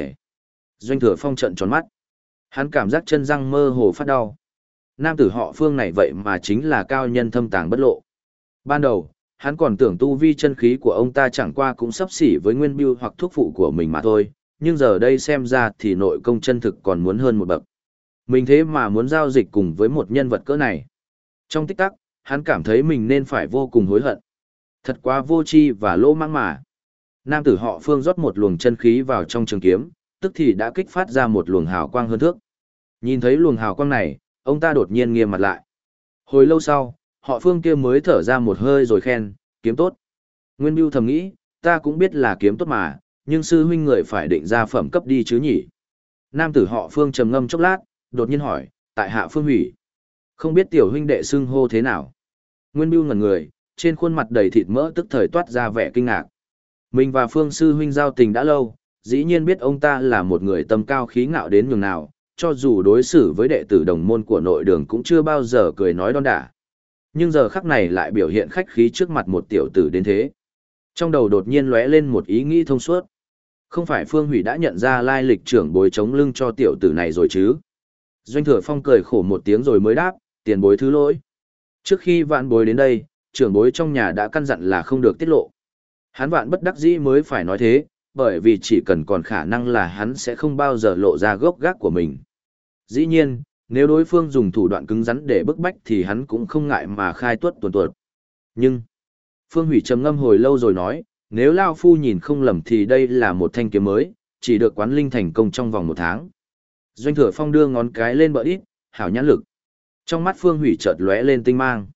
Doanh thừa phong trận tròn mắt. Hắn cảm giác chân răng mơ hồ phát đau. Nam tử họ phương này vậy mà chính là cao nhân thâm tàng bất lộ. Ban đầu, hắn còn tưởng tu vi chân khí của ông ta chẳng qua cũng sắp xỉ với nguyên biêu hoặc thuốc phụ của mình mà thôi, nhưng giờ đây xem ra thì nội công chân thực còn muốn hơn một bậc. Mình thế mà muốn giao dịch cùng với một nhân vật cỡ này. Trong tích tắc, hắn cảm thấy mình nên phải vô cùng hối hận. Thật quá vô tri và lỗ mang mà. Nam tử họ phương rót một luồng chân khí vào trong trường kiếm, tức thì đã kích phát ra một luồng hào quang hơn thước. Nhìn thấy luồng hào quang này, ông ta đột nhiên nghiêm mặt lại. Hồi lâu sau, họ phương kia mới thở ra một hơi rồi khen, kiếm tốt. Nguyên Biêu thầm nghĩ, ta cũng biết là kiếm tốt mà, nhưng sư huynh người phải định ra phẩm cấp đi chứ nhỉ. Nam tử họ phương trầm ngâm chốc lát, đột nhiên hỏi, tại hạ phương hủy. Không biết tiểu huynh đệ xưng hô thế nào. Nguyên Bưu ngẩn người, trên khuôn mặt đầy thịt mỡ tức thời toát ra vẻ kinh ngạc. Mình và phương sư huynh giao tình đã lâu, dĩ nhiên biết ông ta là một người tâm cao khí ngạo đến nhường nào, cho dù đối xử với đệ tử đồng môn của nội đường cũng chưa bao giờ cười nói đon đả. Nhưng giờ khắc này lại biểu hiện khách khí trước mặt một tiểu tử đến thế. Trong đầu đột nhiên lóe lên một ý nghĩ thông suốt. Không phải Phương Hủy đã nhận ra lai lịch trưởng bối chống lưng cho tiểu tử này rồi chứ? Doanh thừa phong cười khổ một tiếng rồi mới đáp, tiền bối thứ lỗi. Trước khi vạn bối đến đây, trưởng bối trong nhà đã căn dặn là không được tiết lộ. Hắn vạn bất đắc dĩ mới phải nói thế, bởi vì chỉ cần còn khả năng là hắn sẽ không bao giờ lộ ra gốc gác của mình. Dĩ nhiên, nếu đối phương dùng thủ đoạn cứng rắn để bức bách thì hắn cũng không ngại mà khai tuất tuần tuột. Nhưng, Phương Hủy trầm ngâm hồi lâu rồi nói, nếu Lao Phu nhìn không lầm thì đây là một thanh kiếm mới, chỉ được quán linh thành công trong vòng một tháng. Doanh thừa phong đưa ngón cái lên bờ ít, hảo nhãn lực. Trong mắt Phương Hủy chợt lóe lên tinh mang.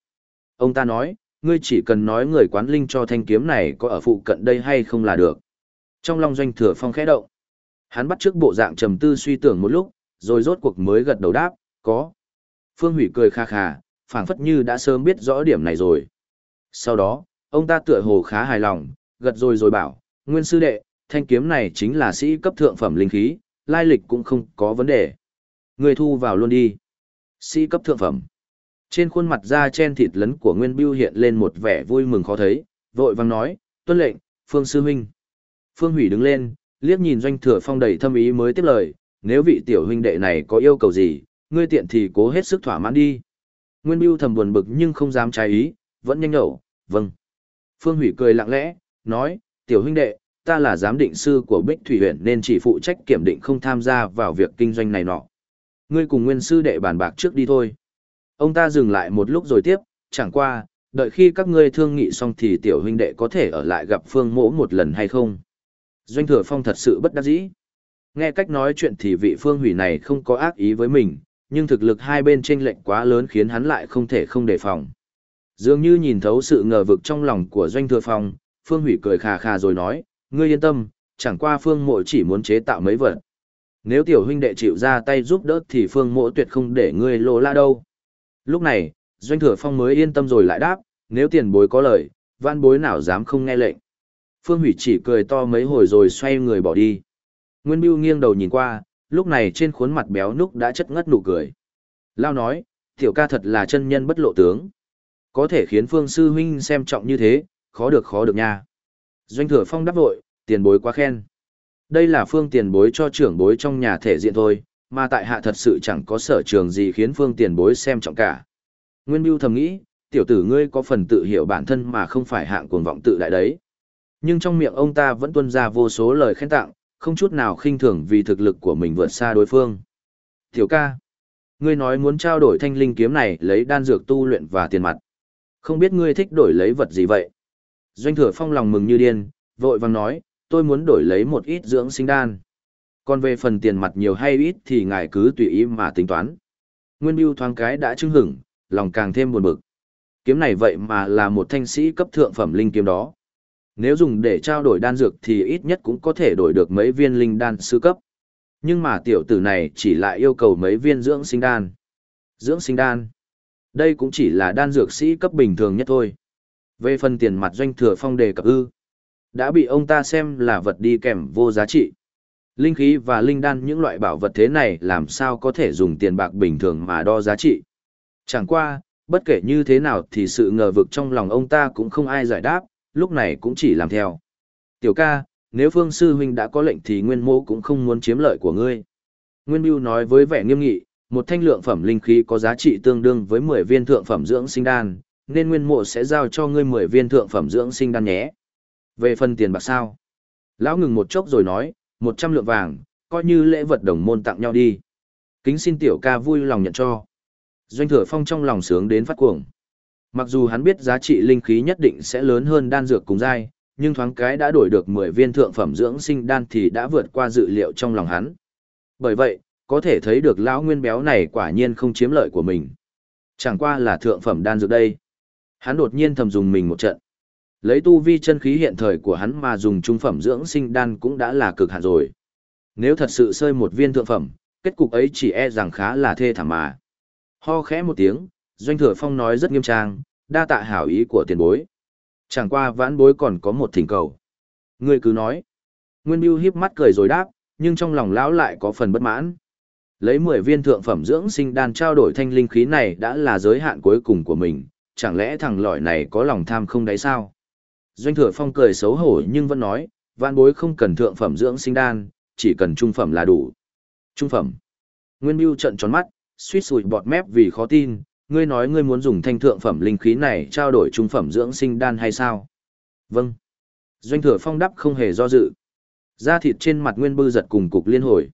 Ông ta nói, ngươi chỉ cần nói người quán linh cho thanh kiếm này có ở phụ cận đây hay không là được. Trong lòng doanh thừa phong khẽ động. Hắn bắt trước bộ dạng trầm tư suy tưởng một lúc, rồi rốt cuộc mới gật đầu đáp, có. Phương Hủy cười kha khà, phảng phất như đã sớm biết rõ điểm này rồi. Sau đó, ông ta tựa hồ khá hài lòng, gật rồi rồi bảo, nguyên sư đệ, thanh kiếm này chính là sĩ cấp thượng phẩm linh khí, lai lịch cũng không có vấn đề. Người thu vào luôn đi. Sĩ cấp thượng phẩm. Trên khuôn mặt da chen thịt lấn của Nguyên Biêu hiện lên một vẻ vui mừng khó thấy, vội vang nói, tuân lệnh, Phương Sư Huynh. Phương Hủy đứng lên, liếc nhìn doanh thừa phong đầy thâm ý mới tiếp lời, nếu vị tiểu huynh đệ này có yêu cầu gì, ngươi tiện thì cố hết sức thỏa mãn đi. Nguyên Biêu thầm buồn bực nhưng không dám trái ý, vẫn nhanh nhẩu, vâng. Phương Hủy cười lặng lẽ, nói, tiểu huynh đệ, ta là giám định sư của Bích Thủy huyện nên chỉ phụ trách kiểm định không tham gia vào việc kinh doanh này nọ. Ngươi cùng nguyên sư đệ bàn bạc trước đi thôi. Ông ta dừng lại một lúc rồi tiếp, chẳng qua, đợi khi các ngươi thương nghị xong thì tiểu huynh đệ có thể ở lại gặp Phương Mỗ một lần hay không? Doanh Thừa Phong thật sự bất đắc dĩ. Nghe cách nói chuyện thì vị Phương Hủy này không có ác ý với mình, nhưng thực lực hai bên chênh lệch quá lớn khiến hắn lại không thể không đề phòng. Dường như nhìn thấu sự ngờ vực trong lòng của Doanh Thừa Phong, Phương Hủy cười khà khà rồi nói, ngươi yên tâm, chẳng qua Phương Mộ chỉ muốn chế tạo mấy vật. Nếu tiểu huynh đệ chịu ra tay giúp đỡ thì Phương Mộ tuyệt không để ngươi lộ la đâu. Lúc này, Doanh Thừa Phong mới yên tâm rồi lại đáp, nếu tiền bối có lời, văn bối nào dám không nghe lệnh. Phương Hủy chỉ cười to mấy hồi rồi xoay người bỏ đi. Nguyên Biêu nghiêng đầu nhìn qua, lúc này trên khuôn mặt béo núc đã chất ngất nụ cười. Lao nói, tiểu ca thật là chân nhân bất lộ tướng. Có thể khiến Phương Sư Huynh xem trọng như thế, khó được khó được nha. Doanh thừa phong đáp vội, tiền bối quá khen. Đây là phương tiền bối cho trưởng bối trong nhà thể diện thôi, mà tại hạ thật sự chẳng có sở trường gì khiến phương tiền bối xem trọng cả. Nguyên Biêu thầm nghĩ, tiểu tử ngươi có phần tự hiểu bản thân mà không phải hạng cuồng vọng tự đại đấy. Nhưng trong miệng ông ta vẫn tuôn ra vô số lời khen tặng, không chút nào khinh thường vì thực lực của mình vượt xa đối phương. Tiểu ca, ngươi nói muốn trao đổi thanh linh kiếm này lấy đan dược tu luyện và tiền mặt. Không biết ngươi thích đổi lấy vật gì vậy? Doanh thừa phong lòng mừng như điên, vội vàng nói, tôi muốn đổi lấy một ít dưỡng sinh đan. Còn về phần tiền mặt nhiều hay ít thì ngài cứ tùy ý mà tính toán. Nguyên Biêu thoáng cái đã chứng hửng, lòng càng thêm buồn bực. Kiếm này vậy mà là một thanh sĩ cấp thượng phẩm linh kiếm đó. Nếu dùng để trao đổi đan dược thì ít nhất cũng có thể đổi được mấy viên linh đan sư cấp. Nhưng mà tiểu tử này chỉ lại yêu cầu mấy viên dưỡng sinh đan. Dưỡng sinh đan. Đây cũng chỉ là đan dược sĩ cấp bình thường nhất thôi. Về phần tiền mặt doanh thừa phong đề cập ư. Đã bị ông ta xem là vật đi kèm vô giá trị. Linh khí và linh đan những loại bảo vật thế này làm sao có thể dùng tiền bạc bình thường mà đo giá trị. Chẳng qua, bất kể như thế nào thì sự ngờ vực trong lòng ông ta cũng không ai giải đáp, lúc này cũng chỉ làm theo. Tiểu ca, nếu phương sư huynh đã có lệnh thì nguyên mô cũng không muốn chiếm lợi của ngươi. Nguyên Biêu nói với vẻ nghiêm nghị, một thanh lượng phẩm linh khí có giá trị tương đương với 10 viên thượng phẩm dưỡng sinh đan, nên nguyên mộ sẽ giao cho ngươi 10 viên thượng phẩm dưỡng sinh đan nhé. Về phần tiền bạc sao? Lão ngừng một chốc rồi nói, 100 lượng vàng, coi như lễ vật đồng môn tặng nhau đi. Kính xin tiểu ca vui lòng nhận cho. Doanh thừa phong trong lòng sướng đến phát cuồng. Mặc dù hắn biết giá trị linh khí nhất định sẽ lớn hơn đan dược cùng dai, nhưng thoáng cái đã đổi được 10 viên thượng phẩm dưỡng sinh đan thì đã vượt qua dự liệu trong lòng hắn. Bởi vậy, có thể thấy được lão nguyên béo này quả nhiên không chiếm lợi của mình. Chẳng qua là thượng phẩm đan dược đây. Hắn đột nhiên thầm dùng mình một trận. Lấy tu vi chân khí hiện thời của hắn mà dùng trung phẩm dưỡng sinh đan cũng đã là cực hạn rồi. Nếu thật sự sơi một viên thượng phẩm, kết cục ấy chỉ e rằng khá là thê thảm mà. Ho khẽ một tiếng, Doanh Thừa Phong nói rất nghiêm trang, đa tạ hảo ý của tiền bối. Chẳng qua vãn bối còn có một thỉnh cầu. người cứ nói. Nguyên Biêu híp mắt cười rồi đáp, nhưng trong lòng lão lại có phần bất mãn. Lấy 10 viên thượng phẩm dưỡng sinh đan trao đổi thanh linh khí này đã là giới hạn cuối cùng của mình, chẳng lẽ thằng lỏi này có lòng tham không đấy sao? Doanh thừa phong cười xấu hổ nhưng vẫn nói, vạn bối không cần thượng phẩm dưỡng sinh đan, chỉ cần trung phẩm là đủ. Trung phẩm. Nguyên Biêu trận tròn mắt, suýt sùi bọt mép vì khó tin, ngươi nói ngươi muốn dùng thanh thượng phẩm linh khí này trao đổi trung phẩm dưỡng sinh đan hay sao? Vâng. Doanh thừa phong đắp không hề do dự. Da thịt trên mặt Nguyên Bư giật cùng cục liên hồi.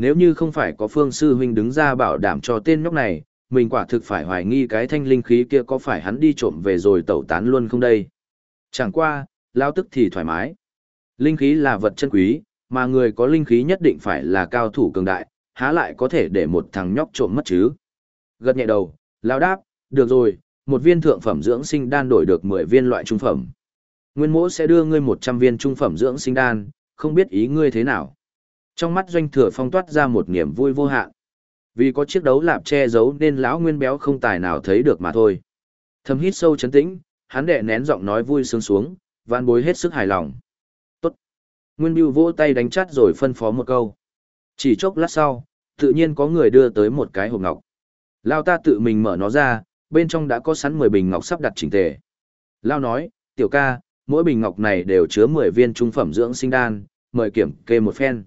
Nếu như không phải có phương sư huynh đứng ra bảo đảm cho tên nhóc này, mình quả thực phải hoài nghi cái thanh linh khí kia có phải hắn đi trộm về rồi tẩu tán luôn không đây. Chẳng qua, lao tức thì thoải mái. Linh khí là vật chân quý, mà người có linh khí nhất định phải là cao thủ cường đại, há lại có thể để một thằng nhóc trộm mất chứ. Gật nhẹ đầu, lao đáp, được rồi, một viên thượng phẩm dưỡng sinh đan đổi được 10 viên loại trung phẩm. Nguyên mỗ sẽ đưa ngươi 100 viên trung phẩm dưỡng sinh đan, không biết ý ngươi thế nào. Trong mắt doanh thừa phong toát ra một niềm vui vô hạn. Vì có chiếc đấu lạp che giấu nên lão nguyên béo không tài nào thấy được mà thôi. Thầm hít sâu chấn tĩnh, hắn đệ nén giọng nói vui sướng xuống, van bối hết sức hài lòng. Tốt. Nguyên Biêu vỗ tay đánh chát rồi phân phó một câu. Chỉ chốc lát sau, tự nhiên có người đưa tới một cái hộp ngọc. Lao ta tự mình mở nó ra, bên trong đã có sẵn 10 bình ngọc sắp đặt chỉnh tề. Lao nói, tiểu ca, mỗi bình ngọc này đều chứa 10 viên trung phẩm dưỡng sinh đan, mời kiểm kê một phen.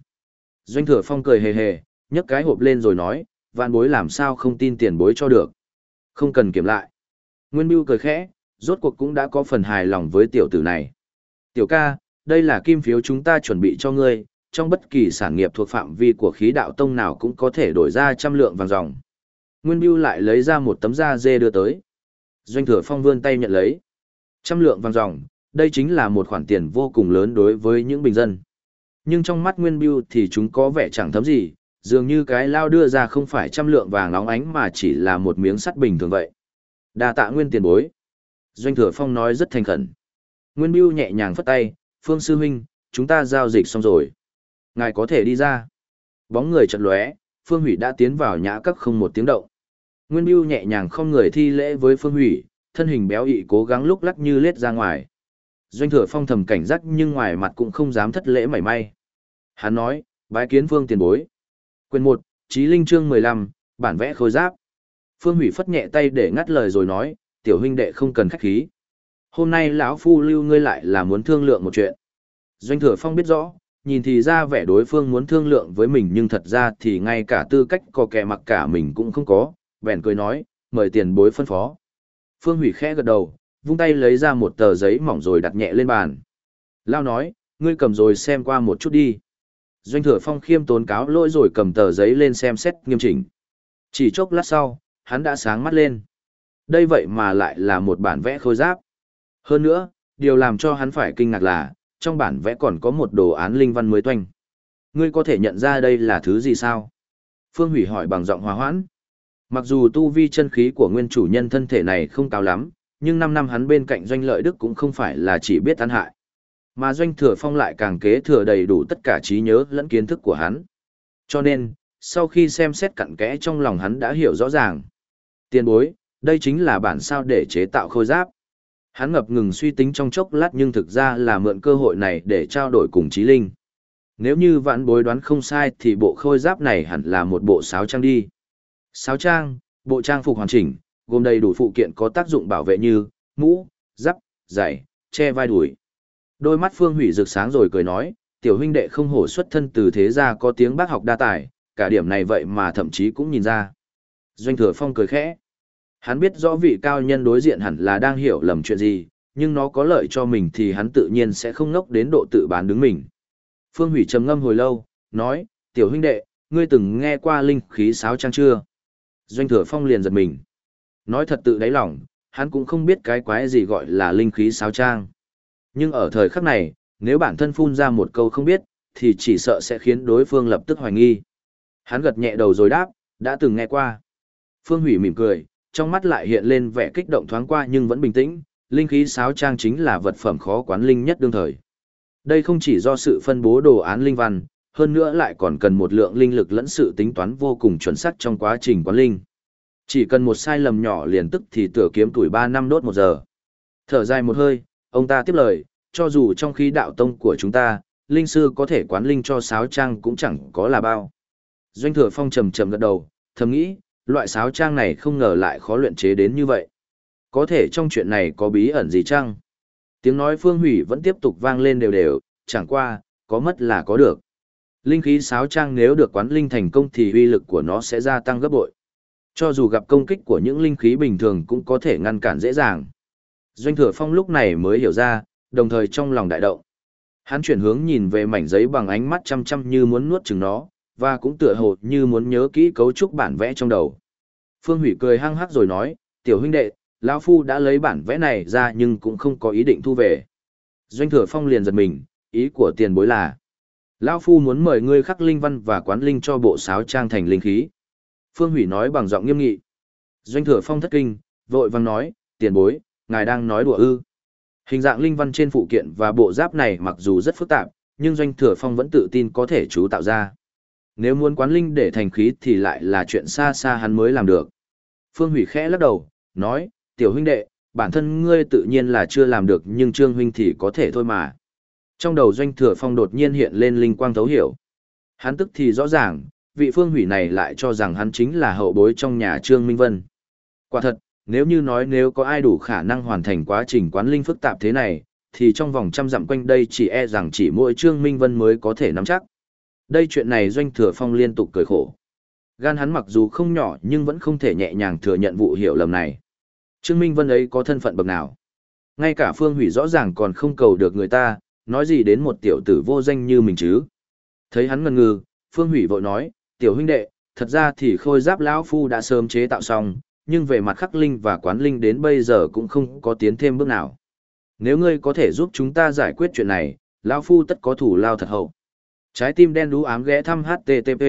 Doanh thừa phong cười hề hề, nhấc cái hộp lên rồi nói, vạn bối làm sao không tin tiền bối cho được. Không cần kiểm lại. Nguyên Biêu cười khẽ, rốt cuộc cũng đã có phần hài lòng với tiểu tử này. Tiểu ca, đây là kim phiếu chúng ta chuẩn bị cho ngươi, trong bất kỳ sản nghiệp thuộc phạm vi của khí đạo tông nào cũng có thể đổi ra trăm lượng vàng dòng. Nguyên Biêu lại lấy ra một tấm da dê đưa tới. Doanh thừa phong vươn tay nhận lấy. Trăm lượng vàng dòng, đây chính là một khoản tiền vô cùng lớn đối với những bình dân. Nhưng trong mắt Nguyên Biêu thì chúng có vẻ chẳng thấm gì, dường như cái lao đưa ra không phải trăm lượng vàng nóng ánh mà chỉ là một miếng sắt bình thường vậy. Đa tạ Nguyên tiền bối. Doanh Thừa Phong nói rất thành khẩn. Nguyên Biêu nhẹ nhàng phất tay, Phương Sư Huynh, chúng ta giao dịch xong rồi. Ngài có thể đi ra. Bóng người chật lóe, Phương Hủy đã tiến vào nhã các không một tiếng động. Nguyên Biêu nhẹ nhàng không người thi lễ với Phương Hủy, thân hình béo ị cố gắng lúc lắc như lết ra ngoài. Doanh Thừa Phong thầm cảnh giác nhưng ngoài mặt cũng không dám thất lễ mảy may. Hắn nói, bái kiến Phương tiền bối. Quyền Một, Chí Linh chương 15, bản vẽ khôi giáp. Phương Hủy phất nhẹ tay để ngắt lời rồi nói, tiểu huynh đệ không cần khách khí. Hôm nay lão phu lưu ngươi lại là muốn thương lượng một chuyện. Doanh thừa phong biết rõ, nhìn thì ra vẻ đối phương muốn thương lượng với mình nhưng thật ra thì ngay cả tư cách có kẻ mặc cả mình cũng không có, bèn cười nói, mời tiền bối phân phó. Phương Hủy khẽ gật đầu, vung tay lấy ra một tờ giấy mỏng rồi đặt nhẹ lên bàn. Lao nói, ngươi cầm rồi xem qua một chút đi. Doanh thừa phong khiêm tốn cáo lỗi rồi cầm tờ giấy lên xem xét nghiêm chỉnh. Chỉ chốc lát sau, hắn đã sáng mắt lên. Đây vậy mà lại là một bản vẽ khôi giáp. Hơn nữa, điều làm cho hắn phải kinh ngạc là, trong bản vẽ còn có một đồ án linh văn mới toanh. Ngươi có thể nhận ra đây là thứ gì sao? Phương Hủy hỏi bằng giọng hòa hoãn. Mặc dù tu vi chân khí của nguyên chủ nhân thân thể này không cao lắm, nhưng 5 năm hắn bên cạnh doanh lợi đức cũng không phải là chỉ biết tán hại. Mà doanh thừa phong lại càng kế thừa đầy đủ tất cả trí nhớ lẫn kiến thức của hắn. Cho nên, sau khi xem xét cặn kẽ trong lòng hắn đã hiểu rõ ràng. Tiền bối, đây chính là bản sao để chế tạo khôi giáp. Hắn ngập ngừng suy tính trong chốc lát nhưng thực ra là mượn cơ hội này để trao đổi cùng trí linh. Nếu như vạn bối đoán không sai thì bộ khôi giáp này hẳn là một bộ sáo trang đi. Sáo trang, bộ trang phục hoàn chỉnh, gồm đầy đủ phụ kiện có tác dụng bảo vệ như mũ, giáp, giày, che vai đùi. Đôi mắt Phương Hủy rực sáng rồi cười nói, tiểu huynh đệ không hổ xuất thân từ thế gia có tiếng bác học đa tài, cả điểm này vậy mà thậm chí cũng nhìn ra. Doanh Thừa Phong cười khẽ. Hắn biết rõ vị cao nhân đối diện hẳn là đang hiểu lầm chuyện gì, nhưng nó có lợi cho mình thì hắn tự nhiên sẽ không ngốc đến độ tự bán đứng mình. Phương Hủy trầm ngâm hồi lâu, nói, tiểu huynh đệ, ngươi từng nghe qua linh khí sáo trang chưa? Doanh Thừa Phong liền giật mình. Nói thật tự đáy lòng, hắn cũng không biết cái quái gì gọi là linh khí sao trang. Nhưng ở thời khắc này, nếu bản thân phun ra một câu không biết, thì chỉ sợ sẽ khiến đối phương lập tức hoài nghi. Hắn gật nhẹ đầu rồi đáp, đã từng nghe qua. Phương Hủy mỉm cười, trong mắt lại hiện lên vẻ kích động thoáng qua nhưng vẫn bình tĩnh, linh khí sáo trang chính là vật phẩm khó quán linh nhất đương thời. Đây không chỉ do sự phân bố đồ án linh văn, hơn nữa lại còn cần một lượng linh lực lẫn sự tính toán vô cùng chuẩn xác trong quá trình quán linh. Chỉ cần một sai lầm nhỏ liền tức thì tựa kiếm tuổi 3 năm đốt một giờ. Thở dài một hơi, ông ta tiếp lời, cho dù trong khí đạo tông của chúng ta, linh sư có thể quán linh cho sáo trang cũng chẳng có là bao. Doanh thừa phong trầm trầm gật đầu, thầm nghĩ, loại sáo trang này không ngờ lại khó luyện chế đến như vậy. Có thể trong chuyện này có bí ẩn gì chăng? Tiếng nói phương hủy vẫn tiếp tục vang lên đều đều, chẳng qua, có mất là có được. Linh khí sáo trang nếu được quán linh thành công thì uy lực của nó sẽ gia tăng gấp bội. Cho dù gặp công kích của những linh khí bình thường cũng có thể ngăn cản dễ dàng. Doanh thừa phong lúc này mới hiểu ra, đồng thời trong lòng đại động. Hắn chuyển hướng nhìn về mảnh giấy bằng ánh mắt chăm chăm như muốn nuốt chừng nó, và cũng tựa hồ như muốn nhớ kỹ cấu trúc bản vẽ trong đầu. Phương Hủy cười hăng hắc rồi nói, tiểu huynh đệ, lão Phu đã lấy bản vẽ này ra nhưng cũng không có ý định thu về. Doanh thừa phong liền giật mình, ý của tiền bối là. lão Phu muốn mời ngươi khắc linh văn và quán linh cho bộ sáo trang thành linh khí. Phương Hủy nói bằng giọng nghiêm nghị. Doanh thừa phong thất kinh, vội vàng nói, tiền bối, ngài đang nói đùa ư. Hình dạng linh văn trên phụ kiện và bộ giáp này mặc dù rất phức tạp, nhưng doanh thừa phong vẫn tự tin có thể chú tạo ra. Nếu muốn quán linh để thành khí thì lại là chuyện xa xa hắn mới làm được. Phương Hủy khẽ lắc đầu, nói, tiểu huynh đệ, bản thân ngươi tự nhiên là chưa làm được nhưng trương huynh thì có thể thôi mà. Trong đầu doanh thừa phong đột nhiên hiện lên linh quang thấu hiểu. Hắn tức thì rõ ràng, vị phương hủy này lại cho rằng hắn chính là hậu bối trong nhà trương Minh Vân. Quả thật, nếu như nói nếu có ai đủ khả năng hoàn thành quá trình quán linh phức tạp thế này, thì trong vòng trăm dặm quanh đây chỉ e rằng chỉ mỗi trương Minh Vân mới có thể nắm chắc. Đây chuyện này doanh thừa phong liên tục cười khổ. Gan hắn mặc dù không nhỏ nhưng vẫn không thể nhẹ nhàng thừa nhận vụ hiểu lầm này. Trương Minh Vân ấy có thân phận bậc nào? Ngay cả Phương Hủy rõ ràng còn không cầu được người ta, nói gì đến một tiểu tử vô danh như mình chứ? Thấy hắn ngần ngừ, Phương Hủy vội nói, tiểu huynh đệ, thật ra thì khôi giáp lão phu đã sớm chế tạo xong, nhưng về mặt khắc linh và quán linh đến bây giờ cũng không có tiến thêm bước nào. Nếu ngươi có thể giúp chúng ta giải quyết chuyện này, lão phu tất có thủ lao thật hậu. Trái tim đen đú ám ghé thăm HTTP.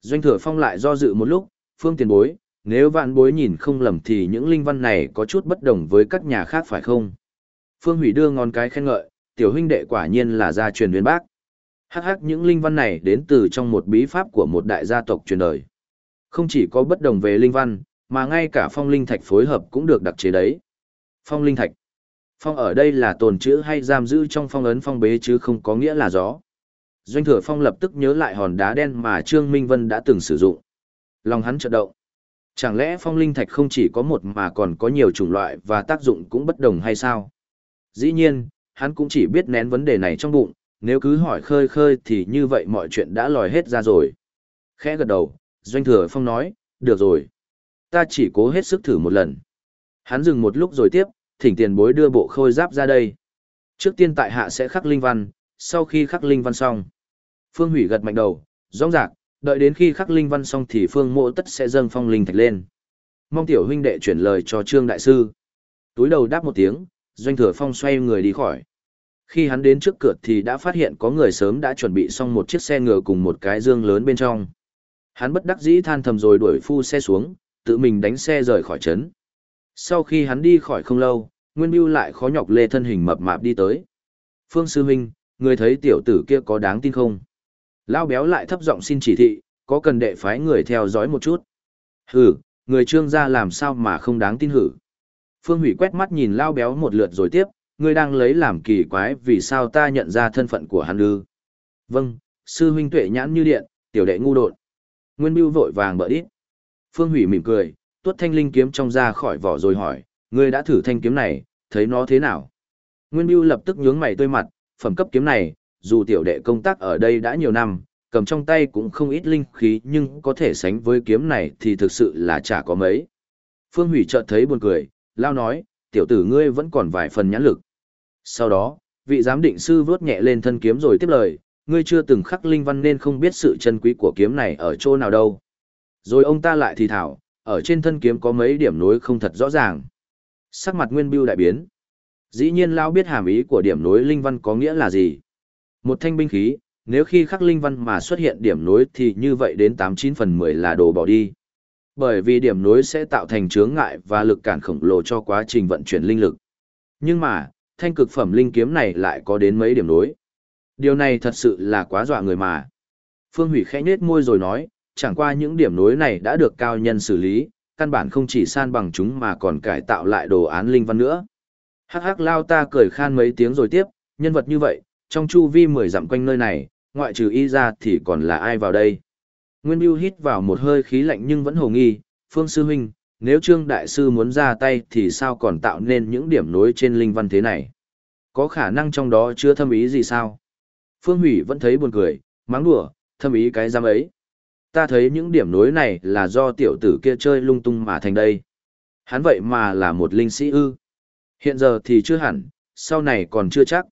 Doanh thừa phong lại do dự một lúc, phương tiền bối, nếu vạn bối nhìn không lầm thì những linh văn này có chút bất đồng với các nhà khác phải không? Phương hủy đưa ngón cái khen ngợi, tiểu huynh đệ quả nhiên là gia truyền nguyên bác. Hắc hắc những linh văn này đến từ trong một bí pháp của một đại gia tộc truyền đời. Không chỉ có bất đồng về linh văn, mà ngay cả phong linh thạch phối hợp cũng được đặc chế đấy. Phong linh thạch. Phong ở đây là tồn trữ hay giam giữ trong phong ấn phong bế chứ không có nghĩa là gió. Doanh thừa phong lập tức nhớ lại hòn đá đen mà Trương Minh Vân đã từng sử dụng. Lòng hắn chợt động. Chẳng lẽ phong linh thạch không chỉ có một mà còn có nhiều chủng loại và tác dụng cũng bất đồng hay sao? Dĩ nhiên, hắn cũng chỉ biết nén vấn đề này trong bụng, nếu cứ hỏi khơi khơi thì như vậy mọi chuyện đã lòi hết ra rồi. Khẽ gật đầu, Doanh Thừa Phong nói, được rồi. Ta chỉ cố hết sức thử một lần. Hắn dừng một lúc rồi tiếp, thỉnh tiền bối đưa bộ khôi giáp ra đây. Trước tiên tại hạ sẽ khắc linh văn, sau khi khắc linh văn xong. Phương Hủy gật mạnh đầu, rõ rạc, đợi đến khi khắc linh văn xong thì Phương Mộ tất sẽ dâng phong linh thạch lên. Mong tiểu huynh đệ chuyển lời cho Trương Đại Sư. Túi đầu đáp một tiếng, Doanh Thừa Phong xoay người đi khỏi. Khi hắn đến trước cửa thì đã phát hiện có người sớm đã chuẩn bị xong một chiếc xe ngựa cùng một cái dương lớn bên trong. Hắn bất đắc dĩ than thầm rồi đuổi phu xe xuống, tự mình đánh xe rời khỏi trấn. Sau khi hắn đi khỏi không lâu, Nguyên Biêu lại khó nhọc lê thân hình mập mạp đi tới. Phương Sư Minh, người thấy tiểu tử kia có đáng tin không? Lao béo lại thấp giọng xin chỉ thị, có cần đệ phái người theo dõi một chút. Hử, người trương gia làm sao mà không đáng tin hử. Phương Hủy quét mắt nhìn Lao béo một lượt rồi tiếp, ngươi đang lấy làm kỳ quái vì sao ta nhận ra thân phận của hắn ư. Vâng, sư huynh tuệ nhãn như điện, tiểu đệ ngu đột. Nguyên Biêu vội vàng bỡ đít. Phương Hủy mỉm cười, tuốt thanh linh kiếm trong ra khỏi vỏ rồi hỏi, ngươi đã thử thanh kiếm này, thấy nó thế nào? Nguyên Biêu lập tức nhướng mày tươi mặt, phẩm cấp kiếm này, dù tiểu đệ công tác ở đây đã nhiều năm, cầm trong tay cũng không ít linh khí nhưng có thể sánh với kiếm này thì thực sự là chả có mấy. Phương Hủy chợt thấy buồn cười, lao nói, tiểu tử ngươi vẫn còn vài phần nhãn lực. Sau đó, vị giám định sư vớt nhẹ lên thân kiếm rồi tiếp lời, ngươi chưa từng khắc linh văn nên không biết sự chân quý của kiếm này ở chỗ nào đâu. Rồi ông ta lại thì thảo, ở trên thân kiếm có mấy điểm nối không thật rõ ràng. Sắc mặt Nguyên Bưu đại biến. Dĩ nhiên lão biết hàm ý của điểm nối linh văn có nghĩa là gì. Một thanh binh khí, nếu khi khắc linh văn mà xuất hiện điểm nối thì như vậy đến 89 phần 10 là đồ bỏ đi. Bởi vì điểm nối sẽ tạo thành chướng ngại và lực cản khổng lồ cho quá trình vận chuyển linh lực. Nhưng mà, thanh cực phẩm linh kiếm này lại có đến mấy điểm đối. Điều này thật sự là quá dọa người mà. Phương Hủy khẽ nhếch môi rồi nói, chẳng qua những điểm nối này đã được cao nhân xử lý, căn bản không chỉ san bằng chúng mà còn cải tạo lại đồ án linh văn nữa. Hắc hắc lao ta cười khan mấy tiếng rồi tiếp, nhân vật như vậy, trong chu vi mười dặm quanh nơi này, ngoại trừ y ra thì còn là ai vào đây. Nguyên Biêu hít vào một hơi khí lạnh nhưng vẫn hồ nghi, Phương Sư Huynh, nếu Trương Đại Sư muốn ra tay thì sao còn tạo nên những điểm nối trên linh văn thế này? Có khả năng trong đó chưa thâm ý gì sao? Phương Hủy vẫn thấy buồn cười, mắng đùa, thâm ý cái giam ấy. Ta thấy những điểm nối này là do tiểu tử kia chơi lung tung mà thành đây. Hắn vậy mà là một linh sĩ ư. Hiện giờ thì chưa hẳn, sau này còn chưa chắc.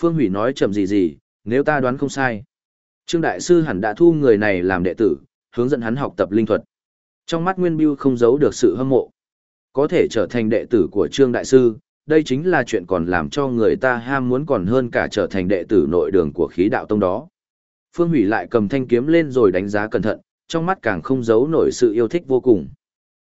Phương Hủy nói chậm gì gì, nếu ta đoán không sai. Trương Đại Sư hẳn đã thu người này làm đệ tử, hướng dẫn hắn học tập linh thuật. Trong mắt Nguyên Biêu không giấu được sự hâm mộ. Có thể trở thành đệ tử của Trương Đại Sư, đây chính là chuyện còn làm cho người ta ham muốn còn hơn cả trở thành đệ tử nội đường của khí đạo tông đó. Phương Hủy lại cầm thanh kiếm lên rồi đánh giá cẩn thận, trong mắt càng không giấu nổi sự yêu thích vô cùng.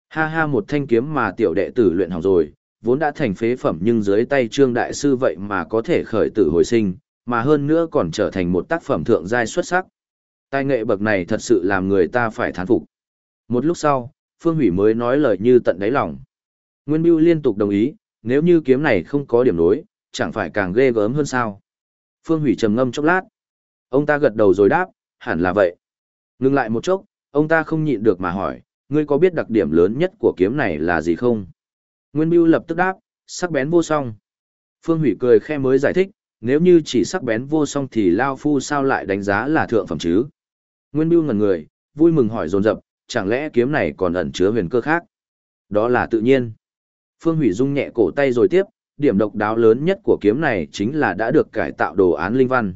Ha ha một thanh kiếm mà tiểu đệ tử luyện hỏng rồi, vốn đã thành phế phẩm nhưng dưới tay Trương Đại Sư vậy mà có thể khởi tử hồi sinh, mà hơn nữa còn trở thành một tác phẩm thượng giai xuất sắc. Tài nghệ bậc này thật sự làm người ta phải thán phục. Một lúc sau, Phương Hủy mới nói lời như tận đáy lòng. Nguyên Biêu liên tục đồng ý, nếu như kiếm này không có điểm nối, chẳng phải càng ghê gớm hơn sao. Phương Hủy trầm ngâm chốc lát. Ông ta gật đầu rồi đáp, hẳn là vậy. Ngừng lại một chốc, ông ta không nhịn được mà hỏi, ngươi có biết đặc điểm lớn nhất của kiếm này là gì không? Nguyên Biêu lập tức đáp, sắc bén vô song. Phương Hủy cười khe mới giải thích, nếu như chỉ sắc bén vô song thì Lao Phu sao lại đánh giá là thượng phẩm chứ? Nguyên Biêu ngẩn người, vui mừng hỏi dồn dập, chẳng lẽ kiếm này còn ẩn chứa huyền cơ khác? Đó là tự nhiên. Phương Hủy rung nhẹ cổ tay rồi tiếp, điểm độc đáo lớn nhất của kiếm này chính là đã được cải tạo đồ án linh văn.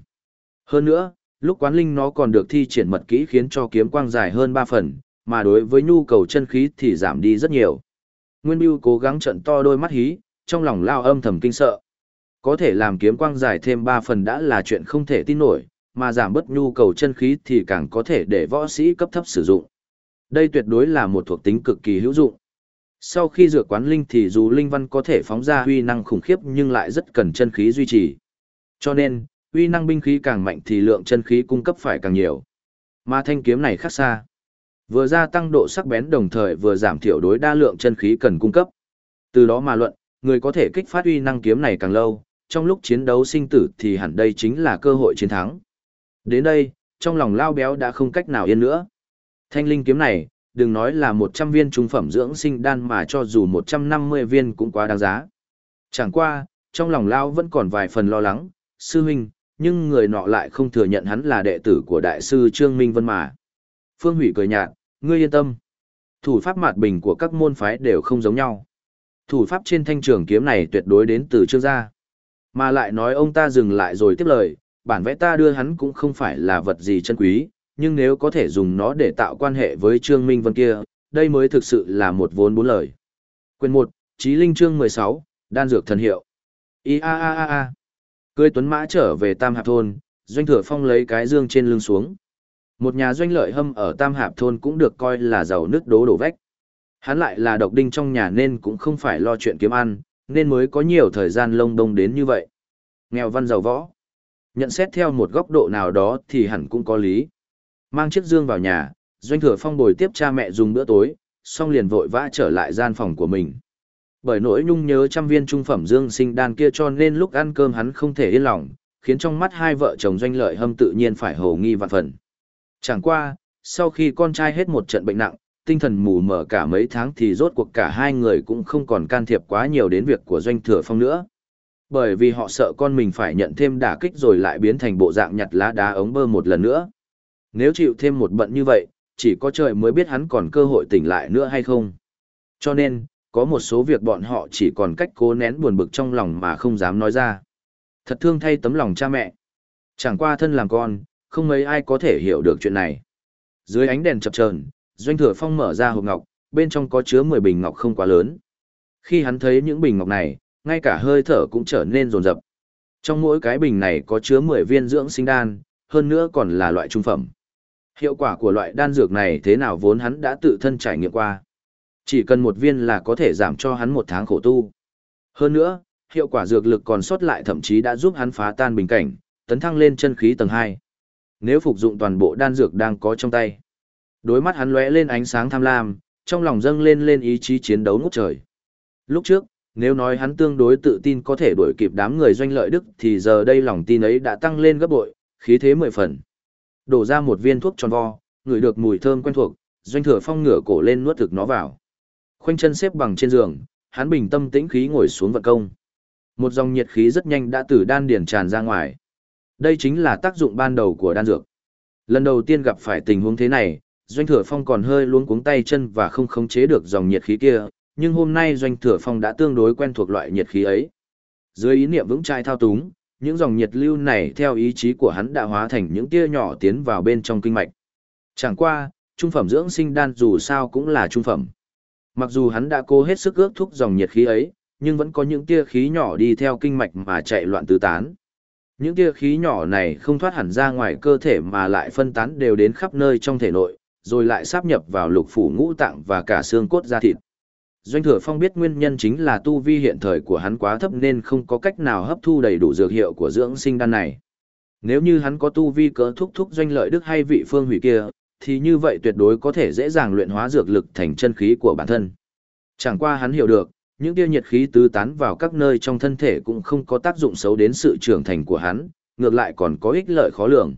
Hơn nữa, lúc quán linh nó còn được thi triển mật kỹ khiến cho kiếm quang dài hơn 3 phần, mà đối với nhu cầu chân khí thì giảm đi rất nhiều. Nguyên Bưu cố gắng trận to đôi mắt hí, trong lòng lao âm thầm kinh sợ. Có thể làm kiếm quang dài thêm 3 phần đã là chuyện không thể tin nổi, mà giảm bớt nhu cầu chân khí thì càng có thể để võ sĩ cấp thấp sử dụng. Đây tuyệt đối là một thuộc tính cực kỳ hữu dụng. Sau khi dựa quán linh thì dù linh văn có thể phóng ra uy năng khủng khiếp nhưng lại rất cần chân khí duy trì. Cho nên, uy năng binh khí càng mạnh thì lượng chân khí cung cấp phải càng nhiều. Mà thanh kiếm này khác xa. Vừa gia tăng độ sắc bén đồng thời vừa giảm thiểu đối đa lượng chân khí cần cung cấp. Từ đó mà luận, người có thể kích phát uy năng kiếm này càng lâu, trong lúc chiến đấu sinh tử thì hẳn đây chính là cơ hội chiến thắng. Đến đây, trong lòng lao béo đã không cách nào yên nữa. Thanh linh kiếm này, đừng nói là 100 viên trung phẩm dưỡng sinh đan mà cho dù 150 viên cũng quá đáng giá. Chẳng qua, trong lòng Lao vẫn còn vài phần lo lắng, sư huynh, nhưng người nọ lại không thừa nhận hắn là đệ tử của đại sư Trương Minh Vân mà. Phương Hủy cười nhạt, ngươi yên tâm. Thủ pháp mạt bình của các môn phái đều không giống nhau. Thủ pháp trên thanh trường kiếm này tuyệt đối đến từ Trương gia. Mà lại nói ông ta dừng lại rồi tiếp lời, bản vẽ ta đưa hắn cũng không phải là vật gì chân quý, nhưng nếu có thể dùng nó để tạo quan hệ với Trương Minh Vân kia, đây mới thực sự là một vốn bốn lời. Quyền 1, Chí Linh chương 16, Đan Dược Thần Hiệu. I a a a a. Cưới tuấn mã trở về Tam Hạp Thôn, Doanh Thừa Phong lấy cái dương trên lưng xuống. Một nhà doanh lợi hâm ở Tam Hạp Thôn cũng được coi là giàu nứt đố đổ vách. Hắn lại là độc đinh trong nhà nên cũng không phải lo chuyện kiếm ăn, nên mới có nhiều thời gian lông đông đến như vậy. Nghèo văn giàu võ. Nhận xét theo một góc độ nào đó thì hẳn cũng có lý. Mang chiếc dương vào nhà, Doanh Thừa Phong bồi tiếp cha mẹ dùng bữa tối, xong liền vội vã trở lại gian phòng của mình. Bởi nỗi nhung nhớ trăm viên trung phẩm dương sinh đan kia cho nên lúc ăn cơm hắn không thể yên lòng, khiến trong mắt hai vợ chồng Doanh Lợi Hâm tự nhiên phải hồ nghi vạn phần. Chẳng qua, sau khi con trai hết một trận bệnh nặng, tinh thần mù mờ cả mấy tháng thì rốt cuộc cả hai người cũng không còn can thiệp quá nhiều đến việc của Doanh Thừa Phong nữa. Bởi vì họ sợ con mình phải nhận thêm đả kích rồi lại biến thành bộ dạng nhặt lá đá ống bơ một lần nữa. Nếu chịu thêm một bận như vậy, chỉ có trời mới biết hắn còn cơ hội tỉnh lại nữa hay không. Cho nên, có một số việc bọn họ chỉ còn cách cố nén buồn bực trong lòng mà không dám nói ra. Thật thương thay tấm lòng cha mẹ. Chẳng qua thân làm con, không mấy ai có thể hiểu được chuyện này. Dưới ánh đèn chập chờn, Doanh Thừa Phong mở ra hộp ngọc, bên trong có chứa 10 bình ngọc không quá lớn. Khi hắn thấy những bình ngọc này, ngay cả hơi thở cũng trở nên rồn rập. Trong mỗi cái bình này có chứa 10 viên dưỡng sinh đan, hơn nữa còn là loại trung phẩm. Hiệu quả của loại đan dược này thế nào vốn hắn đã tự thân trải nghiệm qua. Chỉ cần một viên là có thể giảm cho hắn một tháng khổ tu. Hơn nữa, hiệu quả dược lực còn sót lại thậm chí đã giúp hắn phá tan bình cảnh, tấn thăng lên chân khí tầng 2. Nếu phục dụng toàn bộ đan dược đang có trong tay. Đối mắt hắn lóe lên ánh sáng tham lam, trong lòng dâng lên lên ý chí chiến đấu ngút trời. Lúc trước, nếu nói hắn tương đối tự tin có thể đuổi kịp đám người doanh lợi đức thì giờ đây lòng tin ấy đã tăng lên gấp bội, khí thế mười phần. Đổ ra một viên thuốc tròn vo, ngửi được mùi thơm quen thuộc, doanh thừa phong ngửa cổ lên nuốt thực nó vào. Khoanh chân xếp bằng trên giường, hắn bình tâm tĩnh khí ngồi xuống vận công. Một dòng nhiệt khí rất nhanh đã từ đan điển tràn ra ngoài. Đây chính là tác dụng ban đầu của đan dược. Lần đầu tiên gặp phải tình huống thế này, Doanh Thừa Phong còn hơi luống cuống tay chân và không khống chế được dòng nhiệt khí kia, nhưng hôm nay Doanh Thừa Phong đã tương đối quen thuộc loại nhiệt khí ấy. Dưới ý niệm vững chãi thao túng, những dòng nhiệt lưu này theo ý chí của hắn đã hóa thành những tia nhỏ tiến vào bên trong kinh mạch. Chẳng qua, trung phẩm dưỡng sinh đan dù sao cũng là trung phẩm. Mặc dù hắn đã cố hết sức ước thúc dòng nhiệt khí ấy, nhưng vẫn có những tia khí nhỏ đi theo kinh mạch mà chạy loạn tứ tán. Những tia khí nhỏ này không thoát hẳn ra ngoài cơ thể mà lại phân tán đều đến khắp nơi trong thể nội, rồi lại sáp nhập vào lục phủ ngũ tạng và cả xương cốt da thịt. Doanh Thừa Phong biết nguyên nhân chính là tu vi hiện thời của hắn quá thấp nên không có cách nào hấp thu đầy đủ dược hiệu của dưỡng sinh đan này. Nếu như hắn có tu vi cỡ thúc thúc doanh lợi đức hay vị phương hủy kia, thì như vậy tuyệt đối có thể dễ dàng luyện hóa dược lực thành chân khí của bản thân. Chẳng qua hắn hiểu được, những tiêu nhiệt khí tứ tán vào các nơi trong thân thể cũng không có tác dụng xấu đến sự trưởng thành của hắn, ngược lại còn có ích lợi khó lường.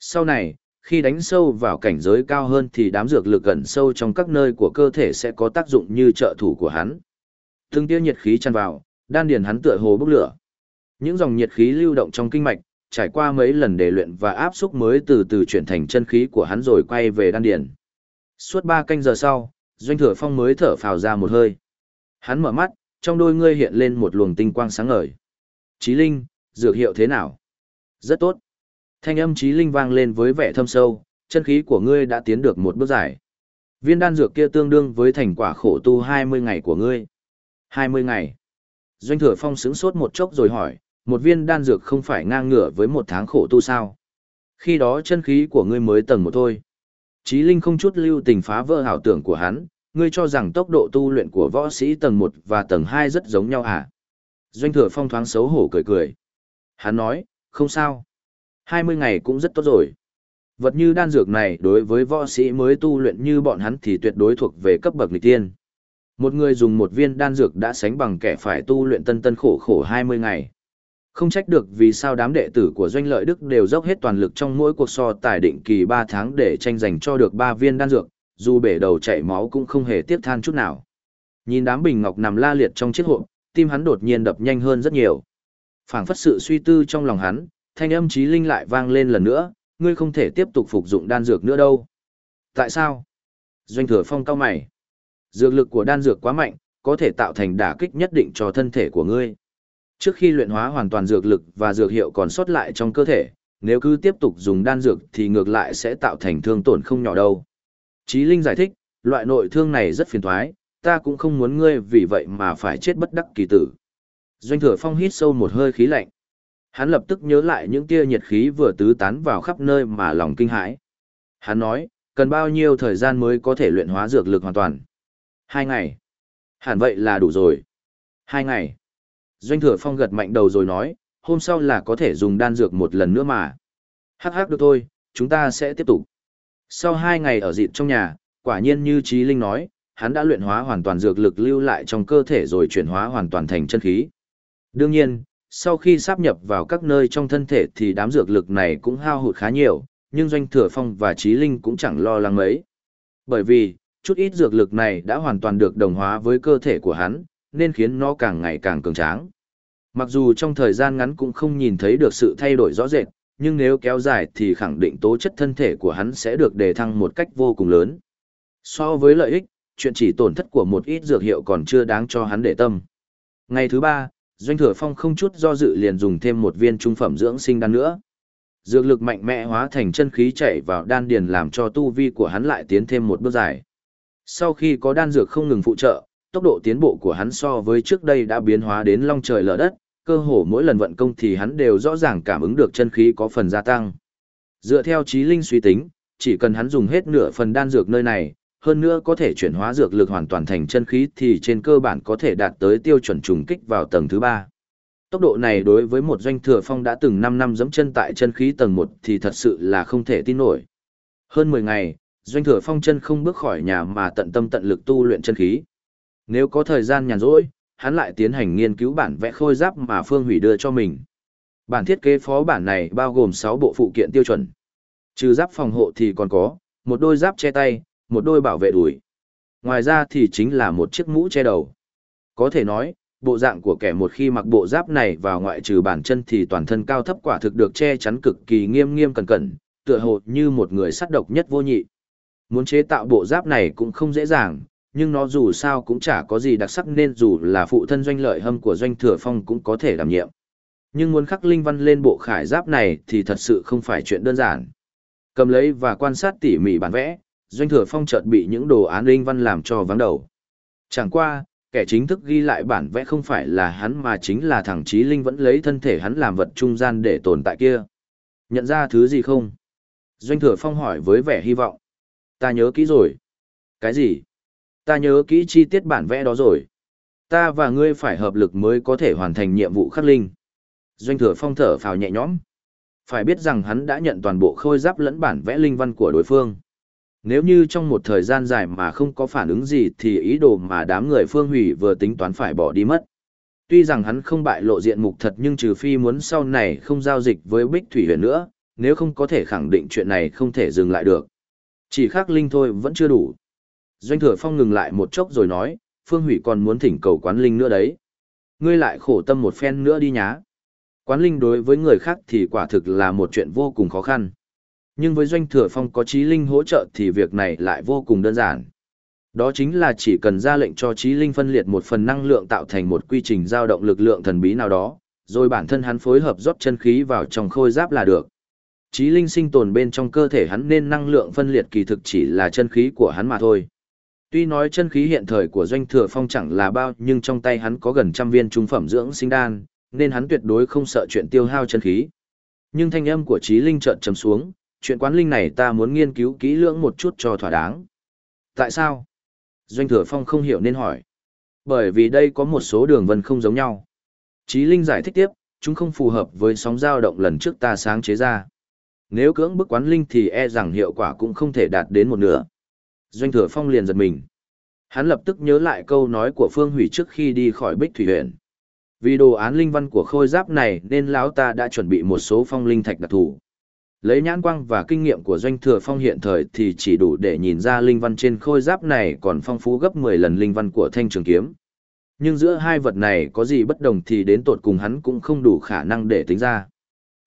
Sau này, khi đánh sâu vào cảnh giới cao hơn thì đám dược lực gần sâu trong các nơi của cơ thể sẽ có tác dụng như trợ thủ của hắn. Từng tia nhiệt khí tràn vào, đan điền hắn tựa hồ bốc lửa. Những dòng nhiệt khí lưu động trong kinh mạch, trải qua mấy lần đề luyện và áp xúc mới từ từ chuyển thành chân khí của hắn rồi quay về đan điền. Suốt ba canh giờ sau, Doanh Thừa Phong mới thở phào ra một hơi. Hắn mở mắt, trong đôi ngươi hiện lên một luồng tinh quang sáng ngời. Chí Linh, dược hiệu thế nào? Rất tốt. Thanh âm trí Linh vang lên với vẻ thâm sâu, chân khí của ngươi đã tiến được một bước dài. Viên đan dược kia tương đương với thành quả khổ tu 20 ngày của ngươi. 20 ngày. Doanh thừa phong sững sốt một chốc rồi hỏi, một viên đan dược không phải ngang ngửa với một tháng khổ tu sao? Khi đó chân khí của ngươi mới tầng một thôi. Chí Linh không chút lưu tình phá vỡ hảo tưởng của hắn, ngươi cho rằng tốc độ tu luyện của võ sĩ tầng 1 và tầng 2 rất giống nhau à? Doanh thừa phong thoáng xấu hổ cười cười. Hắn nói, không sao. 20 ngày cũng rất tốt rồi. Vật như đan dược này đối với võ sĩ mới tu luyện như bọn hắn thì tuyệt đối thuộc về cấp bậc nghịch tiên. Một người dùng một viên đan dược đã sánh bằng kẻ phải tu luyện tân tân khổ khổ 20 ngày. Không trách được vì sao đám đệ tử của doanh lợi Đức đều dốc hết toàn lực trong mỗi cuộc so tài định kỳ 3 tháng để tranh giành cho được 3 viên đan dược, dù bể đầu chảy máu cũng không hề tiếc than chút nào. Nhìn đám bình ngọc nằm la liệt trong chiếc hộp, tim hắn đột nhiên đập nhanh hơn rất nhiều. phảng phất sự suy tư trong lòng hắn, thanh âm trí linh lại vang lên lần nữa, ngươi không thể tiếp tục phục dụng đan dược nữa đâu. Tại sao? Doanh thừa phong cao mày. Dược lực của đan dược quá mạnh, có thể tạo thành đả kích nhất định cho thân thể của ngươi. Trước khi luyện hóa hoàn toàn dược lực và dược hiệu còn sót lại trong cơ thể, nếu cứ tiếp tục dùng đan dược thì ngược lại sẽ tạo thành thương tổn không nhỏ đâu. Chí Linh giải thích, loại nội thương này rất phiền toái, ta cũng không muốn ngươi vì vậy mà phải chết bất đắc kỳ tử. Doanh thừa phong hít sâu một hơi khí lạnh. Hắn lập tức nhớ lại những tia nhiệt khí vừa tứ tán vào khắp nơi mà lòng kinh hãi. Hắn nói, cần bao nhiêu thời gian mới có thể luyện hóa dược lực hoàn toàn? Hai ngày. Hẳn vậy là đủ rồi. Hai ngày. Doanh thừa phong gật mạnh đầu rồi nói, hôm sau là có thể dùng đan dược một lần nữa mà. Hắc hắc được thôi, chúng ta sẽ tiếp tục. Sau hai ngày ở dịt trong nhà, quả nhiên như Trí Linh nói, hắn đã luyện hóa hoàn toàn dược lực lưu lại trong cơ thể rồi chuyển hóa hoàn toàn thành chân khí. Đương nhiên, sau khi sáp nhập vào các nơi trong thân thể thì đám dược lực này cũng hao hụt khá nhiều, nhưng Doanh Thừa Phong và Trí Linh cũng chẳng lo lắng mấy. Bởi vì, chút ít dược lực này đã hoàn toàn được đồng hóa với cơ thể của hắn, nên khiến nó càng ngày càng cường tráng. Mặc dù trong thời gian ngắn cũng không nhìn thấy được sự thay đổi rõ rệt, nhưng nếu kéo dài thì khẳng định tố chất thân thể của hắn sẽ được đề thăng một cách vô cùng lớn. So với lợi ích, chuyện chỉ tổn thất của một ít dược hiệu còn chưa đáng cho hắn để tâm. Ngày thứ ba, Doanh Thừa Phong không chút do dự liền dùng thêm một viên trung phẩm dưỡng sinh đan nữa. Dược lực mạnh mẽ hóa thành chân khí chảy vào đan điền làm cho tu vi của hắn lại tiến thêm một bước dài. Sau khi có đan dược không ngừng phụ trợ, tốc độ tiến bộ của hắn so với trước đây đã biến hóa đến long trời lở đất, cơ hồ mỗi lần vận công thì hắn đều rõ ràng cảm ứng được chân khí có phần gia tăng. Dựa theo trí linh suy tính, chỉ cần hắn dùng hết nửa phần đan dược nơi này, hơn nữa có thể chuyển hóa dược lực hoàn toàn thành chân khí thì trên cơ bản có thể đạt tới tiêu chuẩn trùng kích vào tầng thứ ba. Tốc độ này đối với một doanh thừa phong đã từng 5 năm giẫm chân tại chân khí tầng một thì thật sự là không thể tin nổi. Hơn 10 ngày, doanh thừa phong chân không bước khỏi nhà mà tận tâm tận lực tu luyện chân khí. Nếu có thời gian nhàn rỗi, hắn lại tiến hành nghiên cứu bản vẽ khôi giáp mà Phương Hủy đưa cho mình. Bản thiết kế phó bản này bao gồm 6 bộ phụ kiện tiêu chuẩn. Trừ giáp phòng hộ thì còn có, một đôi giáp che tay, một đôi bảo vệ đùi. Ngoài ra thì chính là một chiếc mũ che đầu. Có thể nói, bộ dạng của kẻ một khi mặc bộ giáp này vào ngoại trừ bản chân thì toàn thân cao thấp quả thực được che chắn cực kỳ nghiêm nghiêm cẩn cẩn, tựa hồ như một người sát độc nhất vô nhị. Muốn chế tạo bộ giáp này cũng không dễ dàng, nhưng nó dù sao cũng chả có gì đặc sắc nên dù là phụ thân doanh lợi hâm của doanh thừa phong cũng có thể đảm nhiệm. Nhưng muốn khắc linh văn lên bộ khải giáp này thì thật sự không phải chuyện đơn giản. Cầm lấy và quan sát tỉ mỉ bản vẽ, doanh thừa phong chợt bị những đồ án linh văn làm cho vắng đầu. Chẳng qua, kẻ chính thức ghi lại bản vẽ không phải là hắn mà chính là thằng Chí Linh vẫn lấy thân thể hắn làm vật trung gian để tồn tại kia. Nhận ra thứ gì không? Doanh thừa phong hỏi với vẻ hy vọng. Ta nhớ kỹ rồi. Cái gì? Ta nhớ kỹ chi tiết bản vẽ đó rồi. Ta và ngươi phải hợp lực mới có thể hoàn thành nhiệm vụ khắc linh. Doanh thừa phong thở phào nhẹ nhõm. Phải biết rằng hắn đã nhận toàn bộ khôi giáp lẫn bản vẽ linh văn của đối phương. Nếu như trong một thời gian dài mà không có phản ứng gì thì ý đồ mà đám người phương hủy vừa tính toán phải bỏ đi mất. Tuy rằng hắn không bại lộ diện mục thật nhưng trừ phi muốn sau này không giao dịch với Bích Thủy Huyền nữa, nếu không có thể khẳng định chuyện này không thể dừng lại được. Chỉ khắc linh thôi vẫn chưa đủ. Doanh thừa phong ngừng lại một chốc rồi nói, Phương Hủy còn muốn thỉnh cầu quán linh nữa đấy. Ngươi lại khổ tâm một phen nữa đi nhá. Quán linh đối với người khác thì quả thực là một chuyện vô cùng khó khăn. Nhưng với doanh thừa phong có trí linh hỗ trợ thì việc này lại vô cùng đơn giản. Đó chính là chỉ cần ra lệnh cho trí linh phân liệt một phần năng lượng tạo thành một quy trình dao động lực lượng thần bí nào đó, rồi bản thân hắn phối hợp rót chân khí vào trong khôi giáp là được. Trí linh sinh tồn bên trong cơ thể hắn nên năng lượng phân liệt kỳ thực chỉ là chân khí của hắn mà thôi. Tuy nói chân khí hiện thời của doanh thừa phong chẳng là bao nhưng trong tay hắn có gần trăm viên trung phẩm dưỡng sinh đan, nên hắn tuyệt đối không sợ chuyện tiêu hao chân khí. Nhưng thanh âm của trí linh chợt trầm xuống, chuyện quán linh này ta muốn nghiên cứu kỹ lưỡng một chút cho thỏa đáng. Tại sao? Doanh thừa phong không hiểu nên hỏi. Bởi vì đây có một số đường vân không giống nhau. Chí linh giải thích tiếp, chúng không phù hợp với sóng dao động lần trước ta sáng chế ra. Nếu cưỡng bức quán linh thì e rằng hiệu quả cũng không thể đạt đến một nửa. Doanh thừa phong liền giật mình. Hắn lập tức nhớ lại câu nói của Phương Hủy trước khi đi khỏi Bích Thủy huyện. Vì đồ án linh văn của khôi giáp này nên lão ta đã chuẩn bị một số phong linh thạch đặc thù. Lấy nhãn quang và kinh nghiệm của doanh thừa phong hiện thời thì chỉ đủ để nhìn ra linh văn trên khôi giáp này còn phong phú gấp 10 lần linh văn của thanh trường kiếm. Nhưng giữa hai vật này có gì bất đồng thì đến tột cùng hắn cũng không đủ khả năng để tính ra.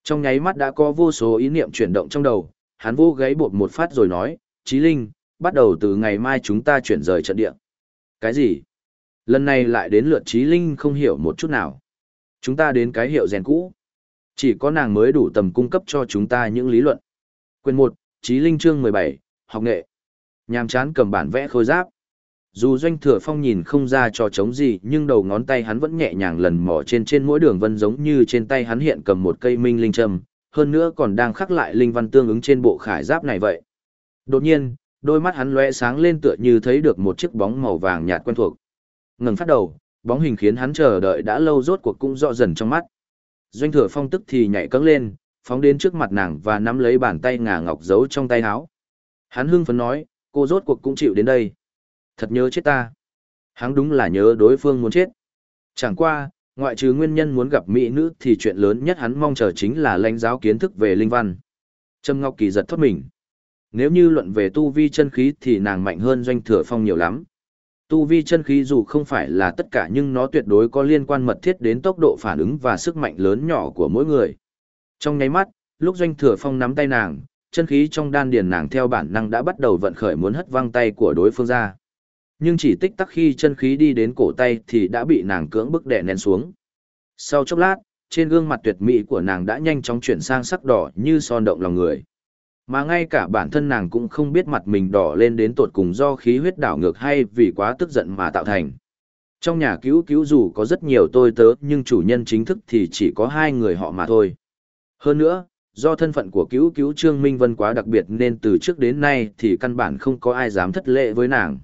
Trong nháy mắt đã có vô số ý niệm chuyển động trong đầu, hắn vô gáy bột một phát rồi nói, Chí Linh, bắt đầu từ ngày mai chúng ta chuyển rời trận địa. Cái gì? Lần này lại đến lượt Chí Linh không hiểu một chút nào. Chúng ta đến cái hiệu rèn cũ. Chỉ có nàng mới đủ tầm cung cấp cho chúng ta những lý luận. Quyền 1, Chí Linh chương 17, học nghệ. Nhàm chán cầm bản vẽ khôi giáp. Dù doanh thừa phong nhìn không ra cho trống gì nhưng đầu ngón tay hắn vẫn nhẹ nhàng lần mò trên trên mỗi đường vân giống như trên tay hắn hiện cầm một cây minh linh châm, hơn nữa còn đang khắc lại linh văn tương ứng trên bộ khải giáp này vậy. Đột nhiên, đôi mắt hắn lóe sáng lên tựa như thấy được một chiếc bóng màu vàng nhạt quen thuộc. Ngừng phát đầu, bóng hình khiến hắn chờ đợi đã lâu rốt cuộc cũng rõ dần trong mắt. Doanh thừa phong tức thì nhảy cẫng lên, phóng đến trước mặt nàng và nắm lấy bàn tay ngà ngọc giấu trong tay áo. Hắn hưng phấn nói, cô rốt cuộc cũng chịu đến đây. Thật nhớ chết ta. Hắn đúng là nhớ đối phương muốn chết. Chẳng qua, ngoại trừ nguyên nhân muốn gặp mỹ nữ thì chuyện lớn nhất hắn mong chờ chính là lãnh giáo kiến thức về linh văn. Trâm Ngọc Kỳ giật thoát mình. Nếu như luận về tu vi chân khí thì nàng mạnh hơn doanh thừa phong nhiều lắm. Tu vi chân khí dù không phải là tất cả nhưng nó tuyệt đối có liên quan mật thiết đến tốc độ phản ứng và sức mạnh lớn nhỏ của mỗi người. Trong nháy mắt, lúc doanh thừa phong nắm tay nàng, chân khí trong đan điền nàng theo bản năng đã bắt đầu vận khởi muốn hất văng tay của đối phương ra. Nhưng chỉ tích tắc khi chân khí đi đến cổ tay thì đã bị nàng cưỡng bức đè nén xuống. Sau chốc lát, trên gương mặt tuyệt mỹ của nàng đã nhanh chóng chuyển sang sắc đỏ như son động lòng người. Mà ngay cả bản thân nàng cũng không biết mặt mình đỏ lên đến tột cùng do khí huyết đảo ngược hay vì quá tức giận mà tạo thành. Trong nhà cứu cứu dù có rất nhiều tôi tớ nhưng chủ nhân chính thức thì chỉ có hai người họ mà thôi. Hơn nữa, do thân phận của cứu cứu Trương Minh Vân quá đặc biệt nên từ trước đến nay thì căn bản không có ai dám thất lễ với nàng.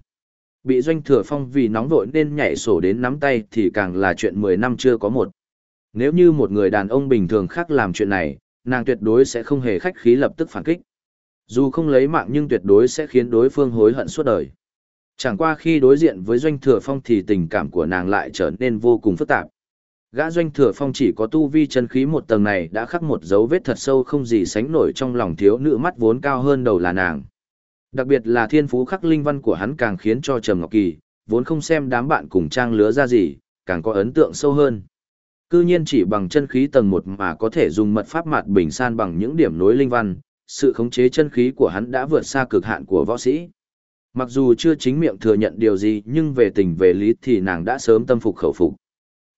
Bị doanh thừa phong vì nóng vội nên nhảy sổ đến nắm tay thì càng là chuyện 10 năm chưa có một. Nếu như một người đàn ông bình thường khác làm chuyện này, nàng tuyệt đối sẽ không hề khách khí lập tức phản kích. Dù không lấy mạng nhưng tuyệt đối sẽ khiến đối phương hối hận suốt đời. Chẳng qua khi đối diện với doanh thừa phong thì tình cảm của nàng lại trở nên vô cùng phức tạp. Gã doanh thừa phong chỉ có tu vi chân khí một tầng này đã khắc một dấu vết thật sâu không gì sánh nổi trong lòng thiếu nữ mắt vốn cao hơn đầu là nàng. Đặc biệt là thiên phú khắc linh văn của hắn càng khiến cho Trầm Ngọc Kỳ, vốn không xem đám bạn cùng trang lứa ra gì, càng có ấn tượng sâu hơn. Cư nhiên chỉ bằng chân khí tầng 1 mà có thể dùng mật pháp mạt bình san bằng những điểm nối linh văn, sự khống chế chân khí của hắn đã vượt xa cực hạn của võ sĩ. Mặc dù chưa chính miệng thừa nhận điều gì nhưng về tình về lý thì nàng đã sớm tâm phục khẩu phục.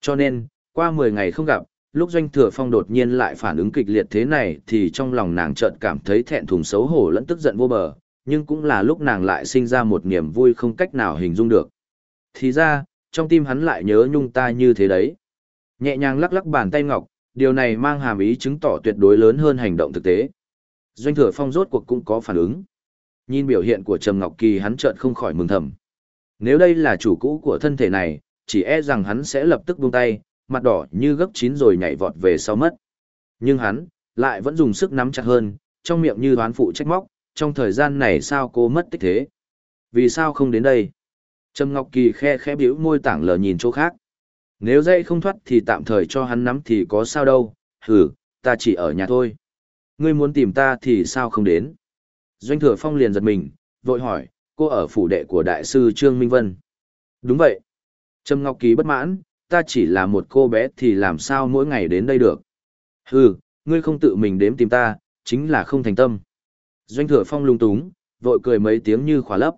Cho nên, qua 10 ngày không gặp, lúc doanh thừa phong đột nhiên lại phản ứng kịch liệt thế này thì trong lòng nàng chợt cảm thấy thẹn thùng xấu hổ lẫn tức giận vô bờ, nhưng cũng là lúc nàng lại sinh ra một niềm vui không cách nào hình dung được. Thì ra, trong tim hắn lại nhớ nhung ta như thế đấy. Nhẹ nhàng lắc lắc bàn tay ngọc, điều này mang hàm ý chứng tỏ tuyệt đối lớn hơn hành động thực tế. Doanh thừa phong rốt cuộc cũng có phản ứng. Nhìn biểu hiện của Trầm Ngọc Kỳ hắn chợt không khỏi mừng thầm. Nếu đây là chủ cũ của thân thể này, chỉ e rằng hắn sẽ lập tức buông tay, mặt đỏ như gấp chín rồi nhảy vọt về sau mất. Nhưng hắn, lại vẫn dùng sức nắm chặt hơn, trong miệng như đoán phụ trách móc, trong thời gian này sao cô mất tích thế? Vì sao không đến đây? Trầm Ngọc Kỳ khe khẽ biểu môi tảng lờ nhìn chỗ khác. Nếu dây không thoát thì tạm thời cho hắn nắm thì có sao đâu, Hừ, ta chỉ ở nhà thôi. Ngươi muốn tìm ta thì sao không đến? Doanh thừa phong liền giật mình, vội hỏi, cô ở phủ đệ của đại sư Trương Minh Vân. Đúng vậy. Trầm Ngọc Kỳ bất mãn, ta chỉ là một cô bé thì làm sao mỗi ngày đến đây được. Hừ, ngươi không tự mình đếm tìm ta, chính là không thành tâm. Doanh thừa phong lung túng, vội cười mấy tiếng như khóa lấp.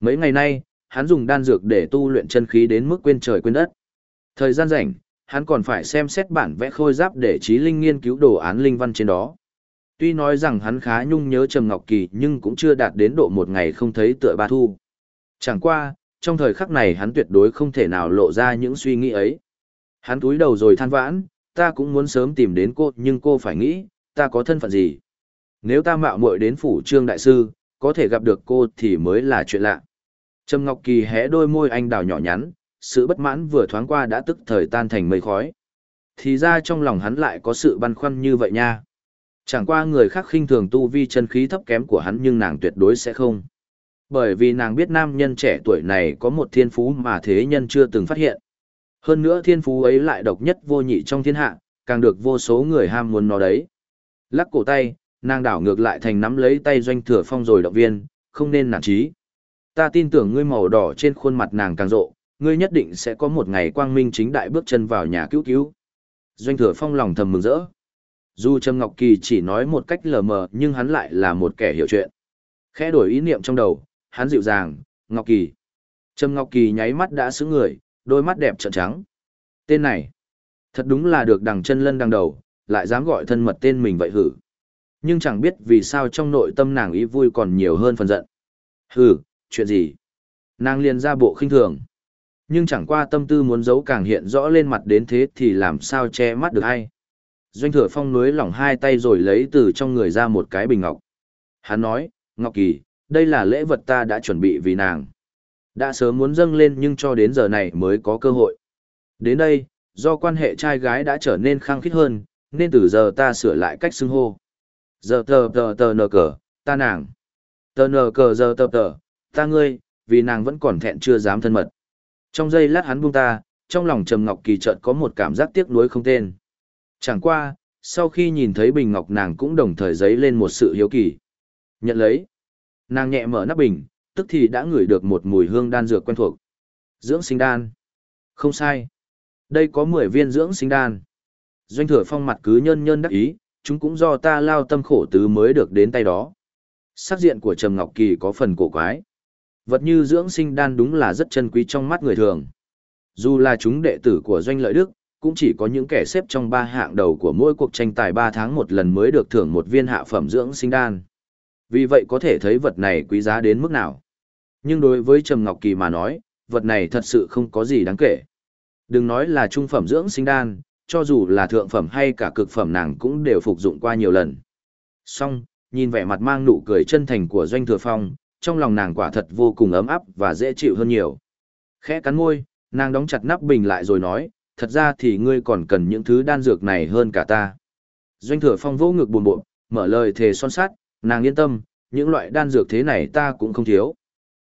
Mấy ngày nay, hắn dùng đan dược để tu luyện chân khí đến mức quên trời quên đất. Thời gian rảnh, hắn còn phải xem xét bản vẽ khôi giáp để trí linh nghiên cứu đồ án linh văn trên đó. Tuy nói rằng hắn khá nhung nhớ Trầm Ngọc Kỳ nhưng cũng chưa đạt đến độ một ngày không thấy tựa ba thu. Chẳng qua, trong thời khắc này hắn tuyệt đối không thể nào lộ ra những suy nghĩ ấy. Hắn túi đầu rồi than vãn, ta cũng muốn sớm tìm đến cô nhưng cô phải nghĩ, ta có thân phận gì. Nếu ta mạo muội đến phủ trương đại sư, có thể gặp được cô thì mới là chuyện lạ. Trầm Ngọc Kỳ hé đôi môi anh đào nhỏ nhắn, sự bất mãn vừa thoáng qua đã tức thời tan thành mây khói. Thì ra trong lòng hắn lại có sự băn khoăn như vậy nha. Chẳng qua người khác khinh thường tu vi chân khí thấp kém của hắn nhưng nàng tuyệt đối sẽ không. Bởi vì nàng biết nam nhân trẻ tuổi này có một thiên phú mà thế nhân chưa từng phát hiện. Hơn nữa thiên phú ấy lại độc nhất vô nhị trong thiên hạ, càng được vô số người ham muốn nó đấy. Lắc cổ tay, nàng đảo ngược lại thành nắm lấy tay doanh thừa phong rồi động viên, không nên nản trí. Ta tin tưởng ngươi màu đỏ trên khuôn mặt nàng càng rộ, ngươi nhất định sẽ có một ngày quang minh chính đại bước chân vào nhà cứu cứu. Doanh thừa phong lòng thầm mừng rỡ. Dù Trầm Ngọc Kỳ chỉ nói một cách lờ mờ nhưng hắn lại là một kẻ hiểu chuyện. Khẽ đổi ý niệm trong đầu, hắn dịu dàng, Ngọc Kỳ. Trầm Ngọc Kỳ nháy mắt đã xứng người, đôi mắt đẹp trợn trắng. Tên này, thật đúng là được đằng chân lân đằng đầu, lại dám gọi thân mật tên mình vậy hử. Nhưng chẳng biết vì sao trong nội tâm nàng ý vui còn nhiều hơn phần giận. Hử, chuyện gì? Nàng liền ra bộ khinh thường. Nhưng chẳng qua tâm tư muốn giấu càng hiện rõ lên mặt đến thế thì làm sao che mắt được hay. Doanh thừa phong nối lỏng hai tay rồi lấy từ trong người ra một cái bình ngọc. Hắn nói, Ngọc Kỳ, đây là lễ vật ta đã chuẩn bị vì nàng. Đã sớm muốn dâng lên nhưng cho đến giờ này mới có cơ hội. Đến đây, do quan hệ trai gái đã trở nên khăng khít hơn, nên từ giờ ta sửa lại cách xưng hô. Giờ tờ tờ tờ nờ cờ, ta nàng. Tờ nờ cờ giờ tờ tờ, ta ngươi, vì nàng vẫn còn thẹn chưa dám thân mật. Trong giây lát hắn buông ta, trong lòng Trầm Ngọc Kỳ chợt có một cảm giác tiếc nuối không tên. Chẳng qua, sau khi nhìn thấy bình ngọc nàng cũng đồng thời giấy lên một sự hiếu kỳ. Nhận lấy. Nàng nhẹ mở nắp bình, tức thì đã ngửi được một mùi hương đan dược quen thuộc. Dưỡng sinh đan. Không sai. Đây có 10 viên dưỡng sinh đan. Doanh thừa phong mặt cứ nhân nhân đắc ý, chúng cũng do ta lao tâm khổ tứ mới được đến tay đó. Sắc diện của Trầm Ngọc Kỳ có phần cổ quái. Vật như dưỡng sinh đan đúng là rất chân quý trong mắt người thường. Dù là chúng đệ tử của Doanh Lợi Đức, cũng chỉ có những kẻ xếp trong ba hạng đầu của mỗi cuộc tranh tài 3 tháng một lần mới được thưởng một viên hạ phẩm dưỡng sinh đan. Vì vậy có thể thấy vật này quý giá đến mức nào. Nhưng đối với Trầm Ngọc Kỳ mà nói, vật này thật sự không có gì đáng kể. Đừng nói là trung phẩm dưỡng sinh đan, cho dù là thượng phẩm hay cả cực phẩm nàng cũng đều phục dụng qua nhiều lần. Song, nhìn vẻ mặt mang nụ cười chân thành của Doanh Thừa Phong, trong lòng nàng quả thật vô cùng ấm áp và dễ chịu hơn nhiều. Khẽ cắn môi, nàng đóng chặt nắp bình lại rồi nói, thật ra thì ngươi còn cần những thứ đan dược này hơn cả ta. Doanh thừa phong vỗ ngực buồn bộn, mở lời thề son sát, nàng yên tâm, những loại đan dược thế này ta cũng không thiếu.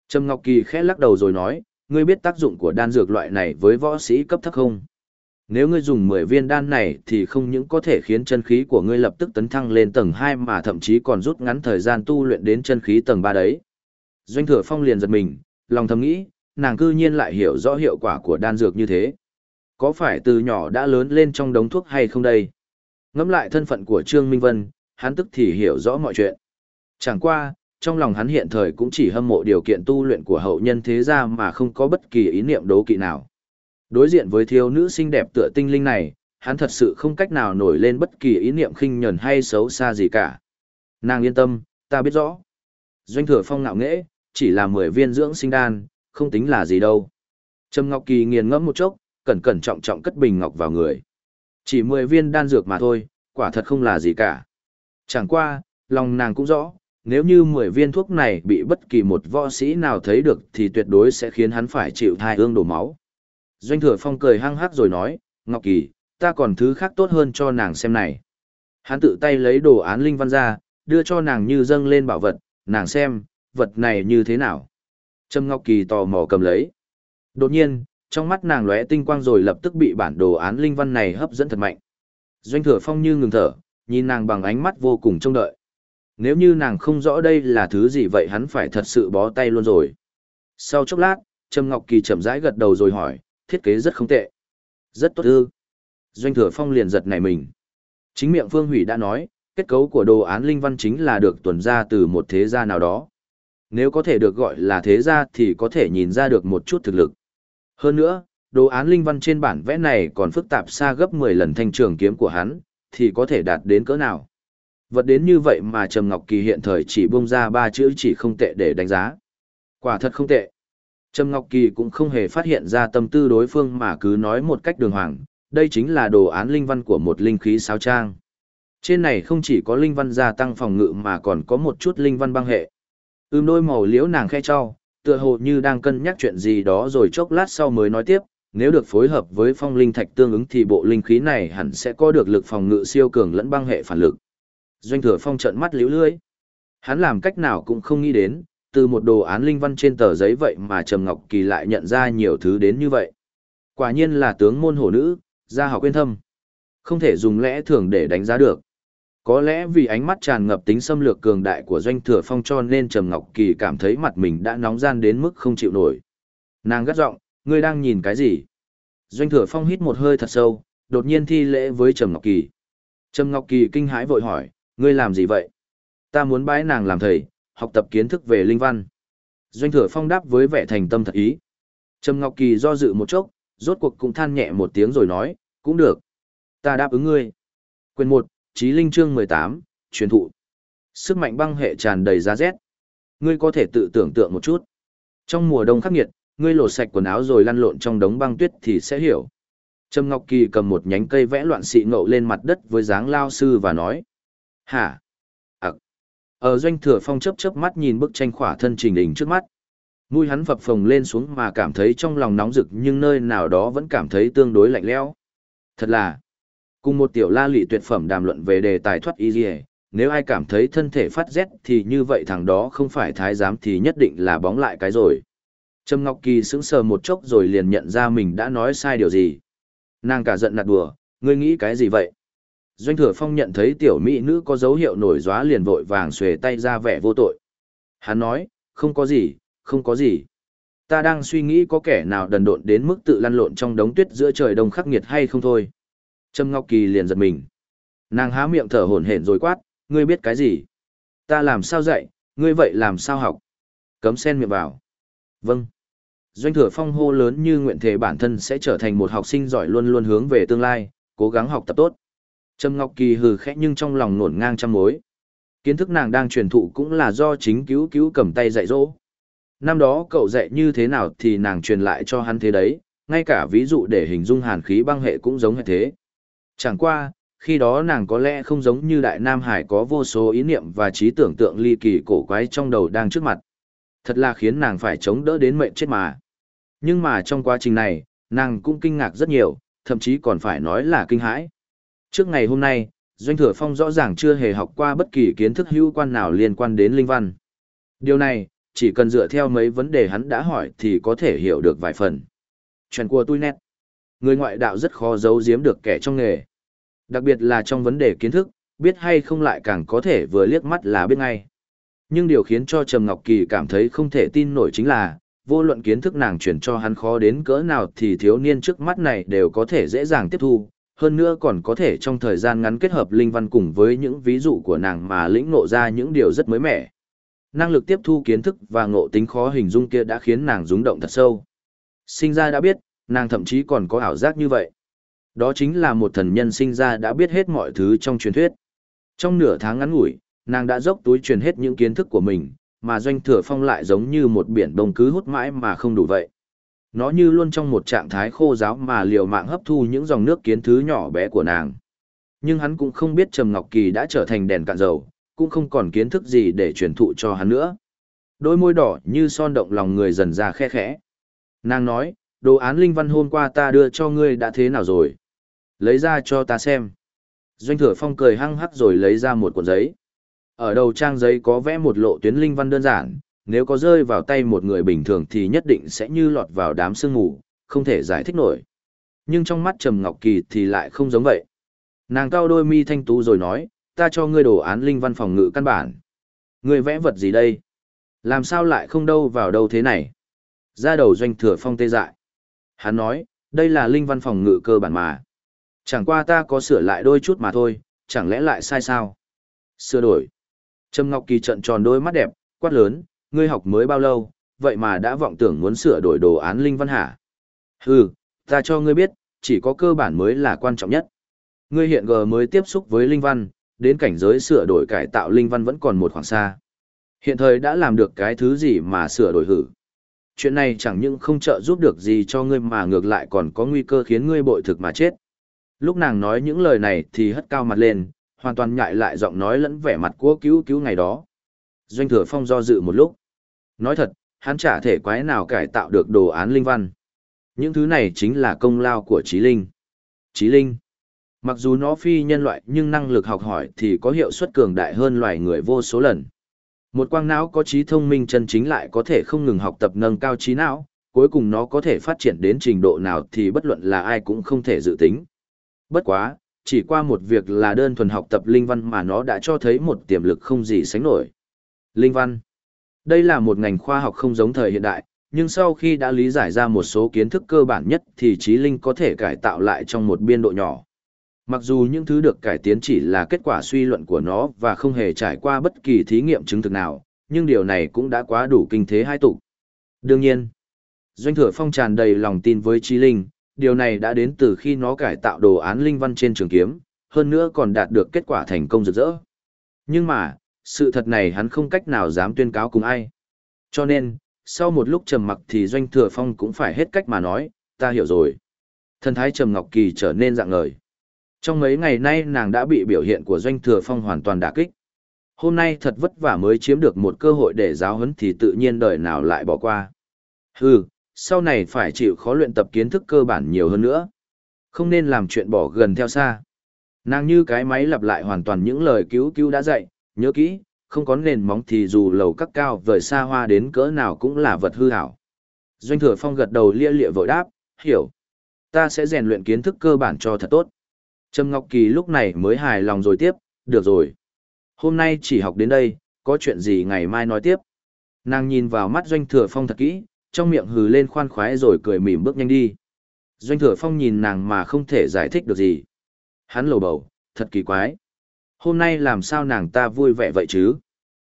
Trầm Ngọc Kỳ khẽ lắc đầu rồi nói, ngươi biết tác dụng của đan dược loại này với võ sĩ cấp thấp không? Nếu ngươi dùng 10 viên đan này thì không những có thể khiến chân khí của ngươi lập tức tấn thăng lên tầng 2 mà thậm chí còn rút ngắn thời gian tu luyện đến chân khí tầng 3 đấy. Doanh thừa phong liền giật mình, lòng thầm nghĩ, nàng cư nhiên lại hiểu rõ hiệu quả của đan dược như thế. Có phải từ nhỏ đã lớn lên trong đống thuốc hay không đây? Ngẫm lại thân phận của Trương Minh Vân, hắn tức thì hiểu rõ mọi chuyện. Chẳng qua, trong lòng hắn hiện thời cũng chỉ hâm mộ điều kiện tu luyện của hậu nhân thế gia mà không có bất kỳ ý niệm đố kỵ nào. Đối diện với thiếu nữ xinh đẹp tựa tinh linh này, hắn thật sự không cách nào nổi lên bất kỳ ý niệm khinh nhẫn hay xấu xa gì cả. Nàng yên tâm, ta biết rõ. Doanh thừa phong ngạo nghễ, chỉ là 10 viên dưỡng sinh đan, không tính là gì đâu. Trầm Ngọc Kỳ nghiền ngẫm một chốc, cẩn cẩn trọng trọng cất bình ngọc vào người. Chỉ 10 viên đan dược mà thôi, quả thật không là gì cả. Chẳng qua, lòng nàng cũng rõ, nếu như 10 viên thuốc này bị bất kỳ một võ sĩ nào thấy được thì tuyệt đối sẽ khiến hắn phải chịu thai ương đổ máu. Doanh thừa phong cười hăng hắc rồi nói, Ngọc Kỳ, ta còn thứ khác tốt hơn cho nàng xem này. Hắn tự tay lấy đồ án linh văn ra, đưa cho nàng như dâng lên bảo vật, nàng xem, vật này như thế nào. Trâm Ngọc Kỳ tò mò cầm lấy. Đột nhiên, trong mắt nàng lóe tinh quang rồi lập tức bị bản đồ án linh văn này hấp dẫn thật mạnh. Doanh thừa phong như ngừng thở, nhìn nàng bằng ánh mắt vô cùng trông đợi. Nếu như nàng không rõ đây là thứ gì vậy hắn phải thật sự bó tay luôn rồi. Sau chốc lát, Trâm Ngọc Kỳ chậm rãi gật đầu rồi hỏi, thiết kế rất không tệ. Rất tốt ư. Doanh thừa phong liền giật nảy mình. Chính miệng Phương Hủy đã nói, kết cấu của đồ án linh văn chính là được tuần ra từ một thế gia nào đó. Nếu có thể được gọi là thế gia thì có thể nhìn ra được một chút thực lực. Hơn nữa, đồ án linh văn trên bản vẽ này còn phức tạp xa gấp 10 lần thanh trường kiếm của hắn, thì có thể đạt đến cỡ nào. Vật đến như vậy mà Trầm Ngọc Kỳ hiện thời chỉ bung ra ba chữ chỉ không tệ để đánh giá. Quả thật không tệ. Trầm Ngọc Kỳ cũng không hề phát hiện ra tâm tư đối phương mà cứ nói một cách đường hoàng, đây chính là đồ án linh văn của một linh khí sao trang. Trên này không chỉ có linh văn gia tăng phòng ngự mà còn có một chút linh văn băng hệ. Ưm đôi màu liễu nàng khe cho, tựa hồ như đang cân nhắc chuyện gì đó rồi chốc lát sau mới nói tiếp, nếu được phối hợp với phong linh thạch tương ứng thì bộ linh khí này hẳn sẽ có được lực phòng ngự siêu cường lẫn băng hệ phản lực. Doanh thừa phong trợn mắt liễu lưỡi. Hắn làm cách nào cũng không nghĩ đến, từ một đồ án linh văn trên tờ giấy vậy mà Trầm Ngọc Kỳ lại nhận ra nhiều thứ đến như vậy. Quả nhiên là tướng môn hổ nữ, gia học quên thâm. Không thể dùng lẽ thường để đánh giá được. Có lẽ vì ánh mắt tràn ngập tính xâm lược cường đại của Doanh Thừa Phong cho nên Trầm Ngọc Kỳ cảm thấy mặt mình đã nóng gian đến mức không chịu nổi. Nàng gắt giọng, ngươi đang nhìn cái gì? Doanh Thừa Phong hít một hơi thật sâu, đột nhiên thi lễ với Trầm Ngọc Kỳ. Trầm Ngọc Kỳ kinh hãi vội hỏi, ngươi làm gì vậy? Ta muốn bái nàng làm thầy, học tập kiến thức về linh văn. Doanh Thừa Phong đáp với vẻ thành tâm thật ý. Trầm Ngọc Kỳ do dự một chốc, rốt cuộc cũng than nhẹ một tiếng rồi nói, cũng được. Ta đáp ứng ngươi. Quyền 1, Chí Linh chương 18, truyền thụ. Sức mạnh băng hệ tràn đầy giá rét. Ngươi có thể tự tưởng tượng một chút. Trong mùa đông khắc nghiệt, ngươi lột sạch quần áo rồi lăn lộn trong đống băng tuyết thì sẽ hiểu. Trầm Ngọc Kỳ cầm một nhánh cây vẽ loạn xị ngậu lên mặt đất với dáng lao sư và nói. Hả? Ấc. Ở doanh thừa phong chấp chớp mắt nhìn bức tranh khỏa thân trình đỉnh trước mắt. Mũi hắn phập phồng lên xuống mà cảm thấy trong lòng nóng rực nhưng nơi nào đó vẫn cảm thấy tương đối lạnh lẽo. Thật là, cùng một tiểu la lị tuyệt phẩm đàm luận về đề tài thoát y dì nếu ai cảm thấy thân thể phát rét thì như vậy thằng đó không phải thái giám thì nhất định là bóng lại cái rồi. Trâm Ngọc Kỳ sững sờ một chốc rồi liền nhận ra mình đã nói sai điều gì. Nàng cả giận nạt đùa, ngươi nghĩ cái gì vậy? Doanh thừa phong nhận thấy tiểu mỹ nữ có dấu hiệu nổi gióa liền vội vàng xuề tay ra vẻ vô tội. Hắn nói, không có gì, không có gì. Ta đang suy nghĩ có kẻ nào đần độn đến mức tự lăn lộn trong đống tuyết giữa trời đông khắc nghiệt hay không thôi. Trâm Ngọc Kỳ liền giật mình. Nàng há miệng thở hổn hển rồi quát, ngươi biết cái gì? Ta làm sao dạy, ngươi vậy làm sao học? Cấm sen miệng vào. Vâng. Doanh thừa phong hô lớn như nguyện thể bản thân sẽ trở thành một học sinh giỏi luôn luôn hướng về tương lai, cố gắng học tập tốt. Trâm Ngọc Kỳ hừ khẽ nhưng trong lòng nổn ngang trăm mối. Kiến thức nàng đang truyền thụ cũng là do chính cứu cứu cầm tay dạy dỗ. Năm đó cậu dạy như thế nào thì nàng truyền lại cho hắn thế đấy, ngay cả ví dụ để hình dung hàn khí băng hệ cũng giống hệ thế. Chẳng qua, khi đó nàng có lẽ không giống như Đại Nam Hải có vô số ý niệm và trí tưởng tượng ly kỳ cổ quái trong đầu đang trước mặt. Thật là khiến nàng phải chống đỡ đến mệnh chết mà. Nhưng mà trong quá trình này, nàng cũng kinh ngạc rất nhiều, thậm chí còn phải nói là kinh hãi. Trước ngày hôm nay, Doanh Thừa Phong rõ ràng chưa hề học qua bất kỳ kiến thức hữu quan nào liên quan đến linh văn. Điều này, chỉ cần dựa theo mấy vấn đề hắn đã hỏi thì có thể hiểu được vài phần. Chuyện của tôi nét. Người ngoại đạo rất khó giấu giếm được kẻ trong nghề. Đặc biệt là trong vấn đề kiến thức, biết hay không lại càng có thể vừa liếc mắt là biết ngay. Nhưng điều khiến cho Trầm Ngọc Kỳ cảm thấy không thể tin nổi chính là, vô luận kiến thức nàng truyền cho hắn khó đến cỡ nào thì thiếu niên trước mắt này đều có thể dễ dàng tiếp thu, hơn nữa còn có thể trong thời gian ngắn kết hợp linh văn cùng với những ví dụ của nàng mà lĩnh ngộ ra những điều rất mới mẻ. Năng lực tiếp thu kiến thức và ngộ tính khó hình dung kia đã khiến nàng rung động thật sâu. Sinh ra đã biết, nàng thậm chí còn có ảo giác như vậy. Đó chính là một thần nhân sinh ra đã biết hết mọi thứ trong truyền thuyết. Trong nửa tháng ngắn ngủi, nàng đã dốc túi truyền hết những kiến thức của mình, mà doanh thừa phong lại giống như một biển đông cứ hút mãi mà không đủ vậy. Nó như luôn trong một trạng thái khô giáo mà liều mạng hấp thu những dòng nước kiến thứ nhỏ bé của nàng. Nhưng hắn cũng không biết Trầm Ngọc Kỳ đã trở thành đèn cạn dầu, cũng không còn kiến thức gì để truyền thụ cho hắn nữa. Đôi môi đỏ như son động lòng người dần ra khe khẽ. Nàng nói, đồ án linh văn hôm qua ta đưa cho ngươi đã thế nào rồi? Lấy ra cho ta xem. Doanh thừa phong cười hăng hắc rồi lấy ra một cuộn giấy. Ở đầu trang giấy có vẽ một lộ tuyến linh văn đơn giản, nếu có rơi vào tay một người bình thường thì nhất định sẽ như lọt vào đám sương mù, không thể giải thích nổi. Nhưng trong mắt Trầm Ngọc Kỳ thì lại không giống vậy. Nàng cao đôi mi thanh tú rồi nói, ta cho ngươi đồ án linh văn phòng ngự căn bản. Ngươi vẽ vật gì đây? Làm sao lại không đâu vào đâu thế này? Ra đầu doanh thừa phong tê dại. Hắn nói, đây là linh văn phòng ngự cơ bản mà. Chẳng qua ta có sửa lại đôi chút mà thôi, chẳng lẽ lại sai sao? Sửa đổi. Trâm Ngọc Kỳ trận tròn đôi mắt đẹp, quát lớn, ngươi học mới bao lâu, vậy mà đã vọng tưởng muốn sửa đổi đồ án linh văn hà? Hừ, ta cho ngươi biết, chỉ có cơ bản mới là quan trọng nhất. Ngươi hiện giờ mới tiếp xúc với linh văn, đến cảnh giới sửa đổi cải tạo linh văn vẫn còn một khoảng xa. Hiện thời đã làm được cái thứ gì mà sửa đổi hử. Chuyện này chẳng những không trợ giúp được gì cho ngươi mà ngược lại còn có nguy cơ khiến ngươi bội thực mà chết. Lúc nàng nói những lời này thì hất cao mặt lên, hoàn toàn nhại lại giọng nói lẫn vẻ mặt của cứu cứu ngày đó. Doanh thừa phong do dự một lúc. Nói thật, hắn chả thể quái nào cải tạo được đồ án linh văn. Những thứ này chính là công lao của trí linh. Trí linh. Mặc dù nó phi nhân loại nhưng năng lực học hỏi thì có hiệu suất cường đại hơn loài người vô số lần. Một quang não có trí thông minh chân chính lại có thể không ngừng học tập nâng cao trí não, cuối cùng nó có thể phát triển đến trình độ nào thì bất luận là ai cũng không thể dự tính. Bất quá, chỉ qua một việc là đơn thuần học tập linh văn mà nó đã cho thấy một tiềm lực không gì sánh nổi. Linh văn. Đây là một ngành khoa học không giống thời hiện đại, nhưng sau khi đã lý giải ra một số kiến thức cơ bản nhất thì trí linh có thể cải tạo lại trong một biên độ nhỏ. Mặc dù những thứ được cải tiến chỉ là kết quả suy luận của nó và không hề trải qua bất kỳ thí nghiệm chứng thực nào, nhưng điều này cũng đã quá đủ kinh thế hai tục. Đương nhiên, Doanh Thừa Phong tràn đầy lòng tin với trí linh, điều này đã đến từ khi nó cải tạo đồ án linh văn trên trường kiếm, hơn nữa còn đạt được kết quả thành công rực rỡ. Nhưng mà, sự thật này hắn không cách nào dám tuyên cáo cùng ai. Cho nên, sau một lúc trầm mặc thì Doanh Thừa Phong cũng phải hết cách mà nói, ta hiểu rồi. Thần thái Trầm Ngọc Kỳ trở nên dạng ngời. Trong mấy ngày nay nàng đã bị biểu hiện của Doanh Thừa Phong hoàn toàn đả kích. Hôm nay thật vất vả mới chiếm được một cơ hội để giáo huấn thì tự nhiên đời nào lại bỏ qua. Hừ, sau này phải chịu khó luyện tập kiến thức cơ bản nhiều hơn nữa. Không nên làm chuyện bỏ gần theo xa. Nàng như cái máy lặp lại hoàn toàn những lời cứu cứu đã dạy, nhớ kỹ, không có nền móng thì dù lầu các cao vời xa hoa đến cỡ nào cũng là vật hư hảo. Doanh thừa phong gật đầu lia lịa vội đáp, hiểu. Ta sẽ rèn luyện kiến thức cơ bản cho thật tốt. Trâm Ngọc Kỳ lúc này mới hài lòng rồi tiếp, được rồi. Hôm nay chỉ học đến đây, có chuyện gì ngày mai nói tiếp. Nàng nhìn vào mắt Doanh Thừa Phong thật kỹ, trong miệng hừ lên khoan khoái rồi cười mỉm bước nhanh đi. Doanh Thừa Phong nhìn nàng mà không thể giải thích được gì. Hắn lầu bầu, thật kỳ quái. Hôm nay làm sao nàng ta vui vẻ vậy chứ?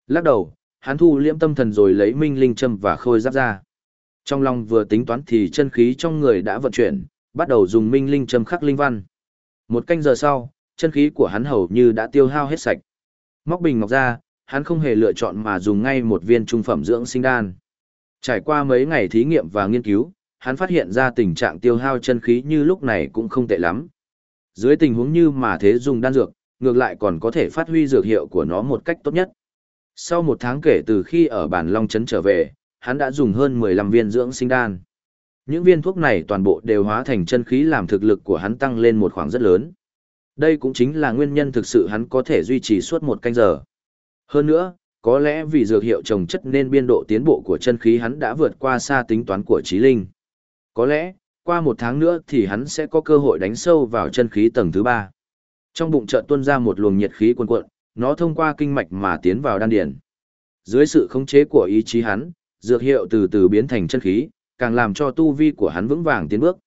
Lắc đầu, hắn thu liễm tâm thần rồi lấy minh linh châm và khôi giáp ra. Trong lòng vừa tính toán thì chân khí trong người đã vận chuyển, bắt đầu dùng minh linh châm khắc linh văn. Một canh giờ sau, chân khí của hắn hầu như đã tiêu hao hết sạch. Móc bình ngọc ra, hắn không hề lựa chọn mà dùng ngay một viên trung phẩm dưỡng sinh đan. Trải qua mấy ngày thí nghiệm và nghiên cứu, hắn phát hiện ra tình trạng tiêu hao chân khí như lúc này cũng không tệ lắm. Dưới tình huống như mà thế dùng đan dược, ngược lại còn có thể phát huy dược hiệu của nó một cách tốt nhất. Sau một tháng kể từ khi ở bản Long Trấn trở về, hắn đã dùng hơn 15 viên dưỡng sinh đan. Những viên thuốc này toàn bộ đều hóa thành chân khí làm thực lực của hắn tăng lên một khoảng rất lớn. Đây cũng chính là nguyên nhân thực sự hắn có thể duy trì suốt một canh giờ. Hơn nữa, có lẽ vì dược hiệu trồng chất nên biên độ tiến bộ của chân khí hắn đã vượt qua xa tính toán của trí linh. Có lẽ, qua một tháng nữa thì hắn sẽ có cơ hội đánh sâu vào chân khí tầng thứ ba. Trong bụng chợt tuôn ra một luồng nhiệt khí cuồn cuộn, nó thông qua kinh mạch mà tiến vào đan điền. Dưới sự khống chế của ý chí hắn, dược hiệu từ từ biến thành chân khí, càng làm cho tu vi của hắn vững vàng tiến bước.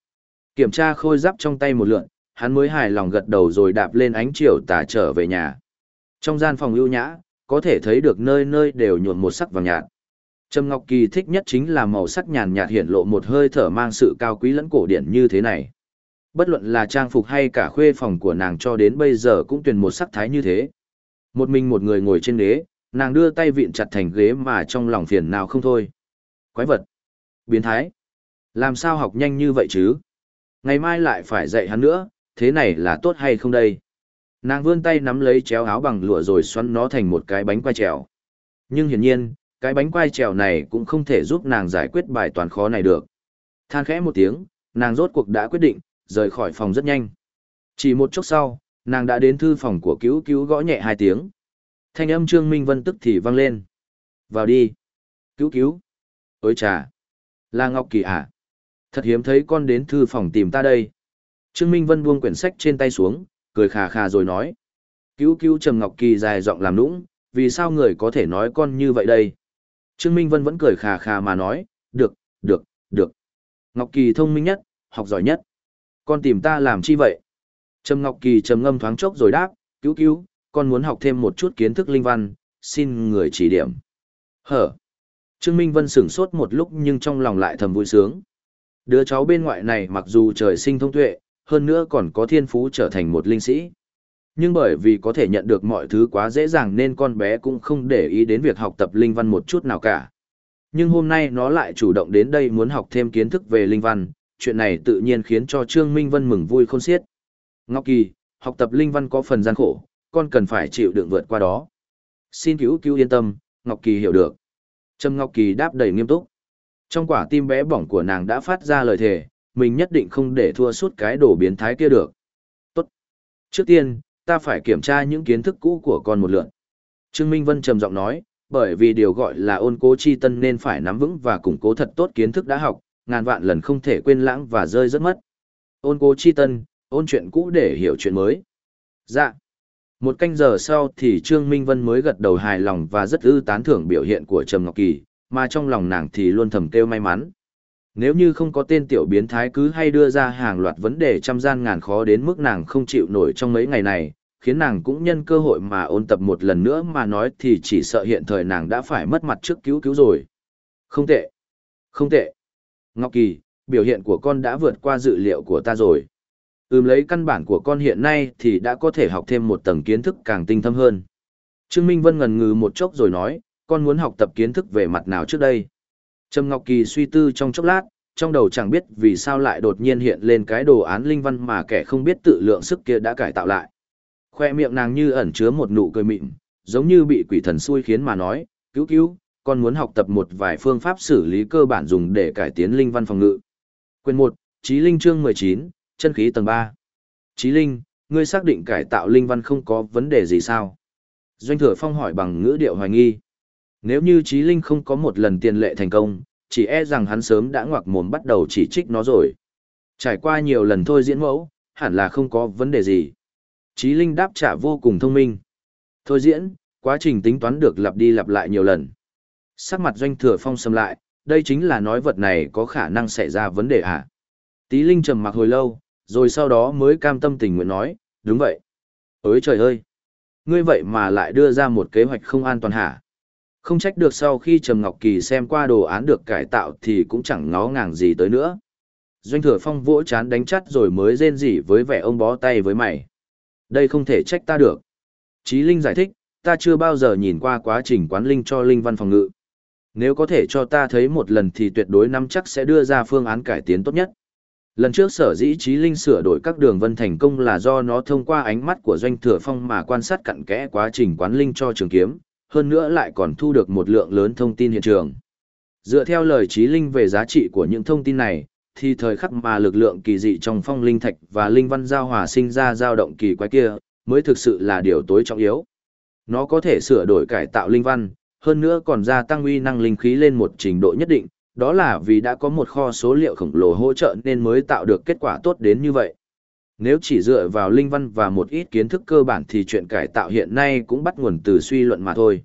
Kiểm tra khôi giáp trong tay một lượn, hắn mới hài lòng gật đầu rồi đạp lên ánh chiều tà trở về nhà. Trong gian phòng ưu nhã, có thể thấy được nơi nơi đều nhuộm một sắc vàng nhạt. Trầm Ngọc Kỳ thích nhất chính là màu sắc nhàn nhạt hiện lộ một hơi thở mang sự cao quý lẫn cổ điển như thế này. Bất luận là trang phục hay cả khuê phòng của nàng cho đến bây giờ cũng tuyển một sắc thái như thế. Một mình một người ngồi trên ghế, nàng đưa tay vịn chặt thành ghế mà trong lòng phiền nào không thôi. Quái vật! Biến thái! Làm sao học nhanh như vậy chứ? Ngày mai lại phải dạy hắn nữa, thế này là tốt hay không đây? Nàng vươn tay nắm lấy chéo áo bằng lụa rồi xoắn nó thành một cái bánh quai trèo. Nhưng hiển nhiên, cái bánh quai trèo này cũng không thể giúp nàng giải quyết bài toán khó này được. Than khẽ một tiếng, nàng rốt cuộc đã quyết định, rời khỏi phòng rất nhanh. Chỉ một chốc sau, nàng đã đến thư phòng của cứu cứu gõ nhẹ hai tiếng. Thanh âm Trương Minh Vân tức thì vang lên. Vào đi. Cứu cứu. Ôi trà. Là Ngọc Kỳ à? Thật hiếm thấy con đến thư phòng tìm ta đây. Trương Minh Vân buông quyển sách trên tay xuống, cười khà khà rồi nói. Cứu cứu Trầm Ngọc Kỳ dài giọng làm nũng, vì sao người có thể nói con như vậy đây? Trương Minh Vân vẫn cười khà khà mà nói, được, được, được. Ngọc Kỳ thông minh nhất, học giỏi nhất. Con tìm ta làm chi vậy? Trầm Ngọc Kỳ trầm ngâm thoáng chốc rồi đáp, cứu cứu, con muốn học thêm một chút kiến thức linh văn, xin người chỉ điểm. Hở. Trương Minh Vân sửng sốt một lúc nhưng trong lòng lại thầm vui sướng. Đứa cháu bên ngoại này mặc dù trời sinh thông tuệ, hơn nữa còn có thiên phú trở thành một linh sĩ. Nhưng bởi vì có thể nhận được mọi thứ quá dễ dàng nên con bé cũng không để ý đến việc học tập linh văn một chút nào cả. Nhưng hôm nay nó lại chủ động đến đây muốn học thêm kiến thức về linh văn, chuyện này tự nhiên khiến cho Trương Minh Vân mừng vui khôn xiết. Ngọc Kỳ, học tập linh văn có phần gian khổ, con cần phải chịu đựng vượt qua đó. Xin cứu cứu yên tâm, Ngọc Kỳ hiểu được. Trâm Ngọc Kỳ đáp đầy nghiêm túc. Trong quả tim bé bỏng của nàng đã phát ra lời thề, mình nhất định không để thua suốt cái đồ biến thái kia được. Tốt. Trước tiên, ta phải kiểm tra những kiến thức cũ của con một lượt. Trương Minh Vân trầm giọng nói, bởi vì điều gọi là ôn cố chi tân nên phải nắm vững và củng cố thật tốt kiến thức đã học, ngàn vạn lần không thể quên lãng và rơi rất mất. Ôn cố chi tân, ôn chuyện cũ để hiểu chuyện mới. Dạ. Một canh giờ sau thì Trương Minh Vân mới gật đầu hài lòng và rất ư tán thưởng biểu hiện của Trầm Ngọc Kỳ, mà trong lòng nàng thì luôn thầm kêu may mắn. Nếu như không có tên tiểu biến thái cứ hay đưa ra hàng loạt vấn đề trăm gian ngàn khó đến mức nàng không chịu nổi trong mấy ngày này, khiến nàng cũng nhân cơ hội mà ôn tập một lần nữa mà nói thì chỉ sợ hiện thời nàng đã phải mất mặt trước cứu cứu rồi. Không tệ. Không tệ. Ngọc Kỳ, biểu hiện của con đã vượt qua dự liệu của ta rồi. Ừm lấy căn bản của con hiện nay thì đã có thể học thêm một tầng kiến thức càng tinh thâm hơn. Trương Minh Vân ngần ngừ một chốc rồi nói, con muốn học tập kiến thức về mặt nào trước đây. Trầm Ngọc Kỳ suy tư trong chốc lát, trong đầu chẳng biết vì sao lại đột nhiên hiện lên cái đồ án linh văn mà kẻ không biết tự lượng sức kia đã cải tạo lại. Khoe miệng nàng như ẩn chứa một nụ cười mịn, giống như bị quỷ thần xui khiến mà nói, cứu cứu, con muốn học tập một vài phương pháp xử lý cơ bản dùng để cải tiến linh văn phòng ngự. Quyền 1, Chí Linh chương 19, chân khí tầng 3. Chí Linh, ngươi xác định cải tạo linh văn không có vấn đề gì sao? Doanh thừa phong hỏi bằng ngữ điệu hoài nghi. Nếu như Chí Linh không có một lần tiền lệ thành công, chỉ e rằng hắn sớm đã ngoặc mồm bắt đầu chỉ trích nó rồi. Trải qua nhiều lần thôi diễn mẫu, hẳn là không có vấn đề gì. Chí Linh đáp trả vô cùng thông minh. Thôi diễn, quá trình tính toán được lặp đi lặp lại nhiều lần. Sắc mặt doanh thừa phong sầm lại, đây chính là nói vật này có khả năng xảy ra vấn đề à? Tí Linh trầm mặc hồi lâu, rồi sau đó mới cam tâm tình nguyện nói, đúng vậy. Ôi trời ơi! Ngươi vậy mà lại đưa ra một kế hoạch không an toàn hả? Không trách được sau khi Trầm Ngọc Kỳ xem qua đồ án được cải tạo thì cũng chẳng ngó ngàng gì tới nữa. Doanh thừa phong vỗ chán đánh chắt rồi mới rên rỉ với vẻ ông bó tay với mày. Đây không thể trách ta được. Chí Linh giải thích, ta chưa bao giờ nhìn qua quá trình quán linh cho linh văn phòng ngự. Nếu có thể cho ta thấy một lần thì tuyệt đối nắm chắc sẽ đưa ra phương án cải tiến tốt nhất. Lần trước sở dĩ trí linh sửa đổi các đường vân thành công là do nó thông qua ánh mắt của doanh thừa phong mà quan sát cặn kẽ quá trình quán linh cho trường kiếm, hơn nữa lại còn thu được một lượng lớn thông tin hiện trường. Dựa theo lời trí linh về giá trị của những thông tin này, thì thời khắc mà lực lượng kỳ dị trong phong linh thạch và linh văn giao hòa sinh ra dao động kỳ quái kia, mới thực sự là điều tối trọng yếu. Nó có thể sửa đổi cải tạo linh văn, hơn nữa còn gia tăng uy năng linh khí lên một trình độ nhất định, đó là vì đã có một kho số liệu khổng lồ hỗ trợ nên mới tạo được kết quả tốt đến như vậy. Nếu chỉ dựa vào linh văn và một ít kiến thức cơ bản thì chuyện cải tạo hiện nay cũng bắt nguồn từ suy luận mà thôi.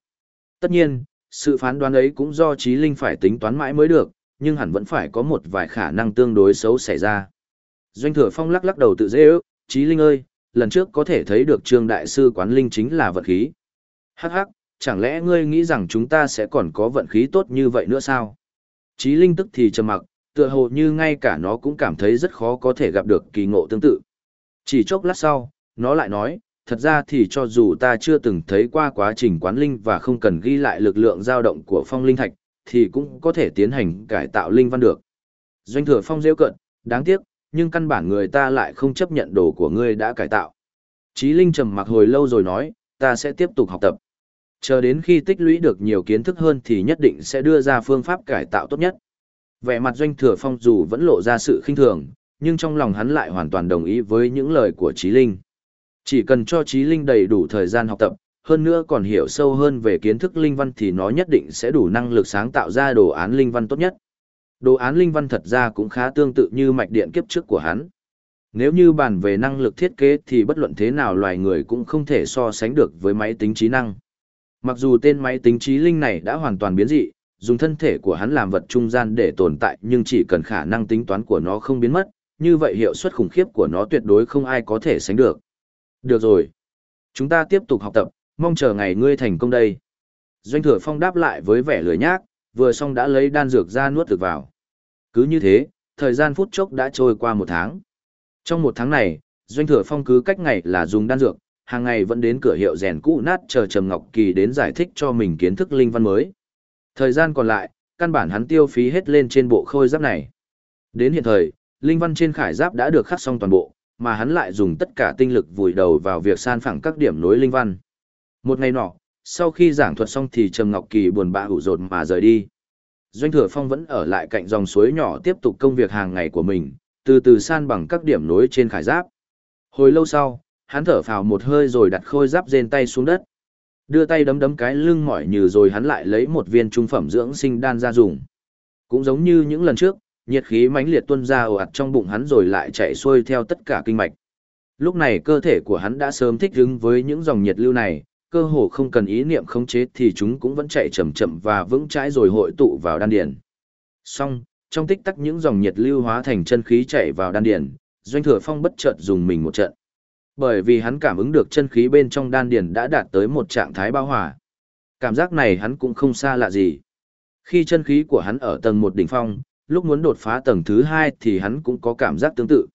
Tất nhiên, sự phán đoán ấy cũng do trí linh phải tính toán mãi mới được, nhưng hẳn vẫn phải có một vài khả năng tương đối xấu xảy ra. Doanh thừa phong lắc lắc đầu tự dễ ước, trí linh ơi, lần trước có thể thấy được trương đại sư quán linh chính là vật khí. Hắc hắc, chẳng lẽ ngươi nghĩ rằng chúng ta sẽ còn có vận khí tốt như vậy nữa sao? trí linh tức thì trầm mặc, tựa hồ như ngay cả nó cũng cảm thấy rất khó có thể gặp được kỳ ngộ tương tự. Chỉ chốc lát sau, nó lại nói, thật ra thì cho dù ta chưa từng thấy qua quá trình quán linh và không cần ghi lại lực lượng dao động của phong linh thạch, thì cũng có thể tiến hành cải tạo linh văn được. Doanh thừa phong rêu cận, đáng tiếc, nhưng căn bản người ta lại không chấp nhận đồ của ngươi đã cải tạo. Chí linh trầm mặc hồi lâu rồi nói, ta sẽ tiếp tục học tập. Chờ đến khi tích lũy được nhiều kiến thức hơn thì nhất định sẽ đưa ra phương pháp cải tạo tốt nhất. Vẻ mặt doanh thừa phong dù vẫn lộ ra sự khinh thường, nhưng trong lòng hắn lại hoàn toàn đồng ý với những lời của Trí Linh. Chỉ cần cho Trí Linh đầy đủ thời gian học tập, hơn nữa còn hiểu sâu hơn về kiến thức linh văn thì nó nhất định sẽ đủ năng lực sáng tạo ra đồ án linh văn tốt nhất. Đồ án linh văn thật ra cũng khá tương tự như mạch điện kiếp trước của hắn. Nếu như bàn về năng lực thiết kế thì bất luận thế nào loài người cũng không thể so sánh được với máy tính trí năng. Mặc dù tên máy tính trí linh này đã hoàn toàn biến dị, dùng thân thể của hắn làm vật trung gian để tồn tại nhưng chỉ cần khả năng tính toán của nó không biến mất, như vậy hiệu suất khủng khiếp của nó tuyệt đối không ai có thể sánh được. Được rồi. Chúng ta tiếp tục học tập, mong chờ ngày ngươi thành công đây. Doanh thừa phong đáp lại với vẻ lười nhác, vừa xong đã lấy đan dược ra nuốt thực vào. Cứ như thế, thời gian phút chốc đã trôi qua một tháng. Trong một tháng này, Doanh thừa phong cứ cách ngày là dùng đan dược, hàng ngày vẫn đến cửa hiệu rèn cũ nát chờ Trầm Ngọc Kỳ đến giải thích cho mình kiến thức linh văn mới. Thời gian còn lại, căn bản hắn tiêu phí hết lên trên bộ khôi giáp này. Đến hiện thời, linh văn trên khải giáp đã được khắc xong toàn bộ, mà hắn lại dùng tất cả tinh lực vùi đầu vào việc san phẳng các điểm nối linh văn. Một ngày nọ, sau khi giảng thuật xong thì Trầm Ngọc Kỳ buồn bã hủ rột mà rời đi. Doanh Thừa Phong vẫn ở lại cạnh dòng suối nhỏ tiếp tục công việc hàng ngày của mình, từ từ san bằng các điểm nối trên khải giáp. Hồi lâu sau, hắn thở phào một hơi rồi đặt khôi giáp rên tay xuống đất. Đưa tay đấm đấm cái lưng mỏi như rồi hắn lại lấy một viên trung phẩm dưỡng sinh đan ra dùng. Cũng giống như những lần trước, nhiệt khí mãnh liệt tuôn ra ồ ạt trong bụng hắn rồi lại chạy xuôi theo tất cả kinh mạch. Lúc này cơ thể của hắn đã sớm thích ứng với những dòng nhiệt lưu này, cơ hồ không cần ý niệm khống chế thì chúng cũng vẫn chạy chậm chậm và vững chãi rồi hội tụ vào đan điền. Song, trong tích tắc những dòng nhiệt lưu hóa thành chân khí chạy vào đan điền, Doanh Thừa Phong bất chợt dùng mình một trận. Bởi vì hắn cảm ứng được chân khí bên trong đan điền đã đạt tới một trạng thái bao hòa. Cảm giác này hắn cũng không xa lạ gì. Khi chân khí của hắn ở tầng một đỉnh phong, lúc muốn đột phá tầng thứ hai thì hắn cũng có cảm giác tương tự.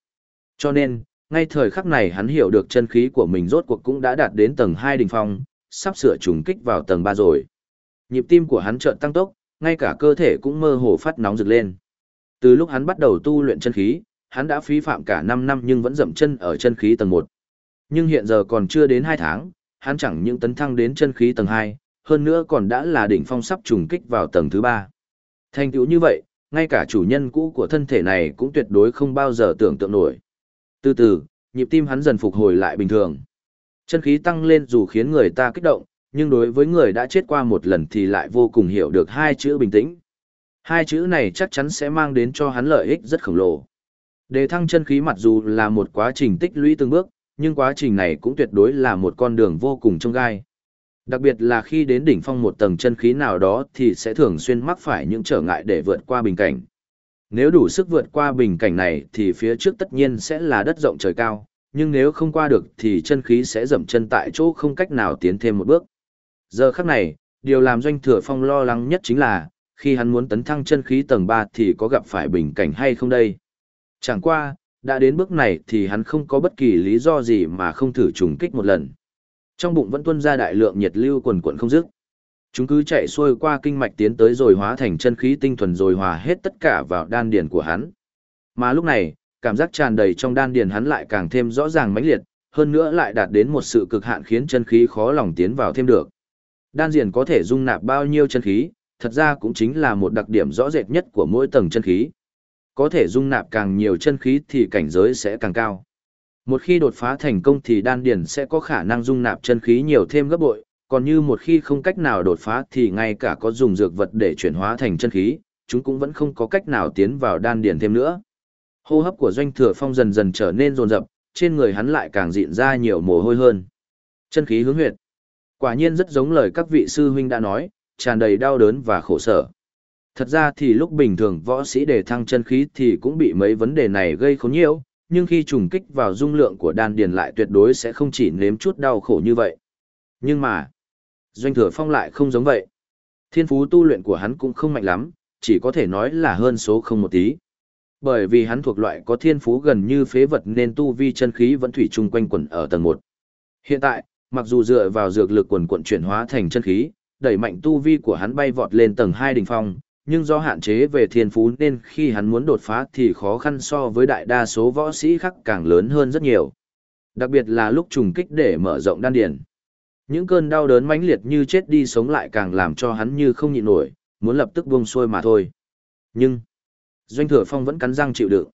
Cho nên, ngay thời khắc này hắn hiểu được chân khí của mình rốt cuộc cũng đã đạt đến tầng hai đỉnh phong, sắp sửa trùng kích vào tầng ba rồi. Nhịp tim của hắn chợt tăng tốc, ngay cả cơ thể cũng mơ hồ phát nóng rực lên. Từ lúc hắn bắt đầu tu luyện chân khí, hắn đã phí phạm cả 5 năm nhưng vẫn dậm chân ở chân khí tầng 1. Nhưng hiện giờ còn chưa đến 2 tháng, hắn chẳng những tấn thăng đến chân khí tầng 2, hơn nữa còn đã là đỉnh phong sắp trùng kích vào tầng thứ 3. Thành tựu như vậy, ngay cả chủ nhân cũ của thân thể này cũng tuyệt đối không bao giờ tưởng tượng nổi. Từ từ, nhịp tim hắn dần phục hồi lại bình thường. Chân khí tăng lên dù khiến người ta kích động, nhưng đối với người đã chết qua một lần thì lại vô cùng hiểu được hai chữ bình tĩnh. Hai chữ này chắc chắn sẽ mang đến cho hắn lợi ích rất khổng lồ. Đề thăng chân khí mặc dù là một quá trình tích lũy từng bước, nhưng quá trình này cũng tuyệt đối là một con đường vô cùng trông gai. Đặc biệt là khi đến đỉnh phong một tầng chân khí nào đó thì sẽ thường xuyên mắc phải những trở ngại để vượt qua bình cảnh. Nếu đủ sức vượt qua bình cảnh này thì phía trước tất nhiên sẽ là đất rộng trời cao, nhưng nếu không qua được thì chân khí sẽ dậm chân tại chỗ không cách nào tiến thêm một bước. Giờ khắc này, điều làm doanh thừa phong lo lắng nhất chính là, khi hắn muốn tấn thăng chân khí tầng 3 thì có gặp phải bình cảnh hay không đây. Chẳng qua, đã đến bước này thì hắn không có bất kỳ lý do gì mà không thử trùng kích một lần. Trong bụng vẫn tuôn ra đại lượng nhiệt lưu quần quần không dứt. Chúng cứ chạy xuôi qua kinh mạch tiến tới rồi hóa thành chân khí tinh thuần rồi hòa hết tất cả vào đan điền của hắn. Mà lúc này, cảm giác tràn đầy trong đan điền hắn lại càng thêm rõ ràng mãnh liệt, hơn nữa lại đạt đến một sự cực hạn khiến chân khí khó lòng tiến vào thêm được. Đan điền có thể dung nạp bao nhiêu chân khí, thật ra cũng chính là một đặc điểm rõ rệt nhất của mỗi tầng chân khí. Có thể dung nạp càng nhiều chân khí thì cảnh giới sẽ càng cao. Một khi đột phá thành công thì đan điển sẽ có khả năng dung nạp chân khí nhiều thêm gấp bội, còn như một khi không cách nào đột phá thì ngay cả có dùng dược vật để chuyển hóa thành chân khí, chúng cũng vẫn không có cách nào tiến vào đan điển thêm nữa. Hô hấp của doanh thừa phong dần dần trở nên rồn rập, trên người hắn lại càng dịn ra nhiều mồ hôi hơn. Chân khí hướng huyệt. Quả nhiên rất giống lời các vị sư huynh đã nói, tràn đầy đau đớn và khổ sở. Thật ra thì lúc bình thường võ sĩ đề thăng chân khí thì cũng bị mấy vấn đề này gây khốn nhiễu, nhưng khi trùng kích vào dung lượng của đan điền lại tuyệt đối sẽ không chỉ nếm chút đau khổ như vậy. Nhưng mà, Doanh Thừa Phong lại không giống vậy. Thiên phú tu luyện của hắn cũng không mạnh lắm, chỉ có thể nói là hơn số không một tí. Bởi vì hắn thuộc loại có thiên phú gần như phế vật nên tu vi chân khí vẫn thủy chung quanh quẩn ở tầng 1. Hiện tại, mặc dù dựa vào dược lực quần quận chuyển hóa thành chân khí, đẩy mạnh tu vi của hắn bay vọt lên tầng 2 đỉnh phong, nhưng do hạn chế về thiên phú nên khi hắn muốn đột phá thì khó khăn so với đại đa số võ sĩ khác càng lớn hơn rất nhiều. Đặc biệt là lúc trùng kích để mở rộng đan điền. Những cơn đau đớn mãnh liệt như chết đi sống lại càng làm cho hắn như không nhịn nổi, muốn lập tức buông xuôi mà thôi. Nhưng, Doanh Thừa Phong vẫn cắn răng chịu đựng.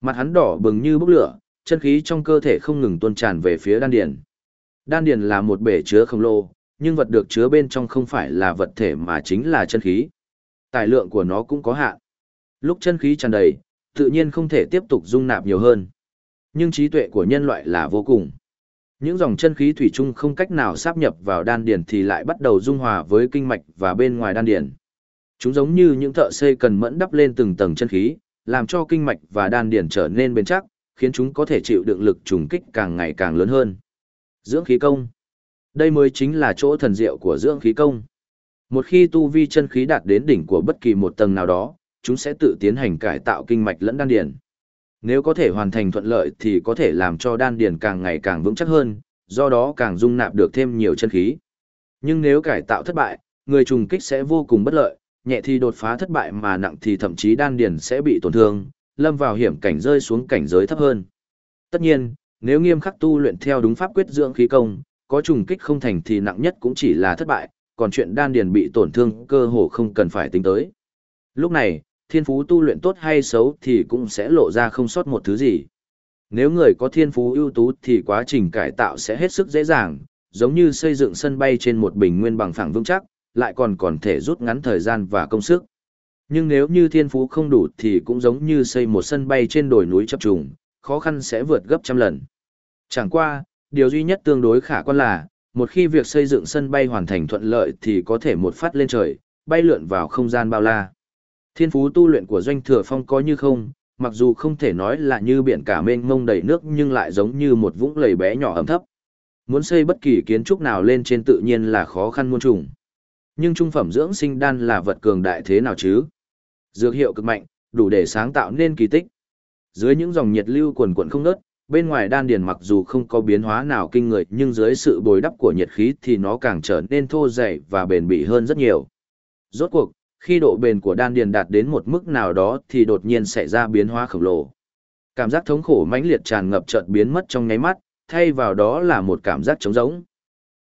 Mặt hắn đỏ bừng như bốc lửa, chân khí trong cơ thể không ngừng tuôn tràn về phía đan điền. Đan điền là một bể chứa khổng lồ, nhưng vật được chứa bên trong không phải là vật thể mà chính là chân khí. Tài lượng của nó cũng có hạn. Lúc chân khí tràn đầy, tự nhiên không thể tiếp tục dung nạp nhiều hơn. Nhưng trí tuệ của nhân loại là vô cùng. Những dòng chân khí thủy chung không cách nào sáp nhập vào đan điền thì lại bắt đầu dung hòa với kinh mạch và bên ngoài đan điền. Chúng giống như những thợ xây cần mẫn đắp lên từng tầng chân khí, làm cho kinh mạch và đan điền trở nên bền chắc, khiến chúng có thể chịu đựng lực trùng kích càng ngày càng lớn hơn. Dưỡng khí công. Đây mới chính là chỗ thần diệu của dưỡng khí công. Một khi tu vi chân khí đạt đến đỉnh của bất kỳ một tầng nào đó, chúng sẽ tự tiến hành cải tạo kinh mạch lẫn đan điền. Nếu có thể hoàn thành thuận lợi thì có thể làm cho đan điền càng ngày càng vững chắc hơn, do đó càng dung nạp được thêm nhiều chân khí. Nhưng nếu cải tạo thất bại, người trùng kích sẽ vô cùng bất lợi, nhẹ thì đột phá thất bại mà nặng thì thậm chí đan điền sẽ bị tổn thương, lâm vào hiểm cảnh rơi xuống cảnh giới thấp hơn. Tất nhiên, nếu nghiêm khắc tu luyện theo đúng pháp quyết dưỡng khí công, có trùng kích không thành thì nặng nhất cũng chỉ là thất bại, còn chuyện đan điền bị tổn thương cơ hồ không cần phải tính tới. Lúc này, thiên phú tu luyện tốt hay xấu thì cũng sẽ lộ ra không sót một thứ gì. Nếu người có thiên phú ưu tú thì quá trình cải tạo sẽ hết sức dễ dàng, giống như xây dựng sân bay trên một bình nguyên bằng phẳng vững chắc, lại còn còn thể rút ngắn thời gian và công sức. Nhưng nếu như thiên phú không đủ thì cũng giống như xây một sân bay trên đồi núi chập trùng, khó khăn sẽ vượt gấp trăm lần. Chẳng qua, điều duy nhất tương đối khả quan là, một khi việc xây dựng sân bay hoàn thành thuận lợi thì có thể một phát lên trời, bay lượn vào không gian bao la. Thiên phú tu luyện của doanh thừa phong có như không, mặc dù không thể nói là như biển cả mênh mông đầy nước nhưng lại giống như một vũng lầy bé nhỏ ẩm thấp. Muốn xây bất kỳ kiến trúc nào lên trên tự nhiên là khó khăn muôn trùng. Nhưng trung phẩm dưỡng sinh đan là vật cường đại thế nào chứ? Dược hiệu cực mạnh, đủ để sáng tạo nên kỳ tích. Dưới những dòng nhiệt lưu quần quần không ngớt, bên ngoài đan điền mặc dù không có biến hóa nào kinh người nhưng dưới sự bồi đắp của nhiệt khí thì nó càng trở nên thô dày và bền bỉ hơn rất nhiều. Rốt cuộc, khi độ bền của đan điền đạt đến một mức nào đó thì đột nhiên xảy ra biến hóa khổng lồ. Cảm giác thống khổ mãnh liệt tràn ngập chợt biến mất trong nháy mắt, thay vào đó là một cảm giác trống rỗng.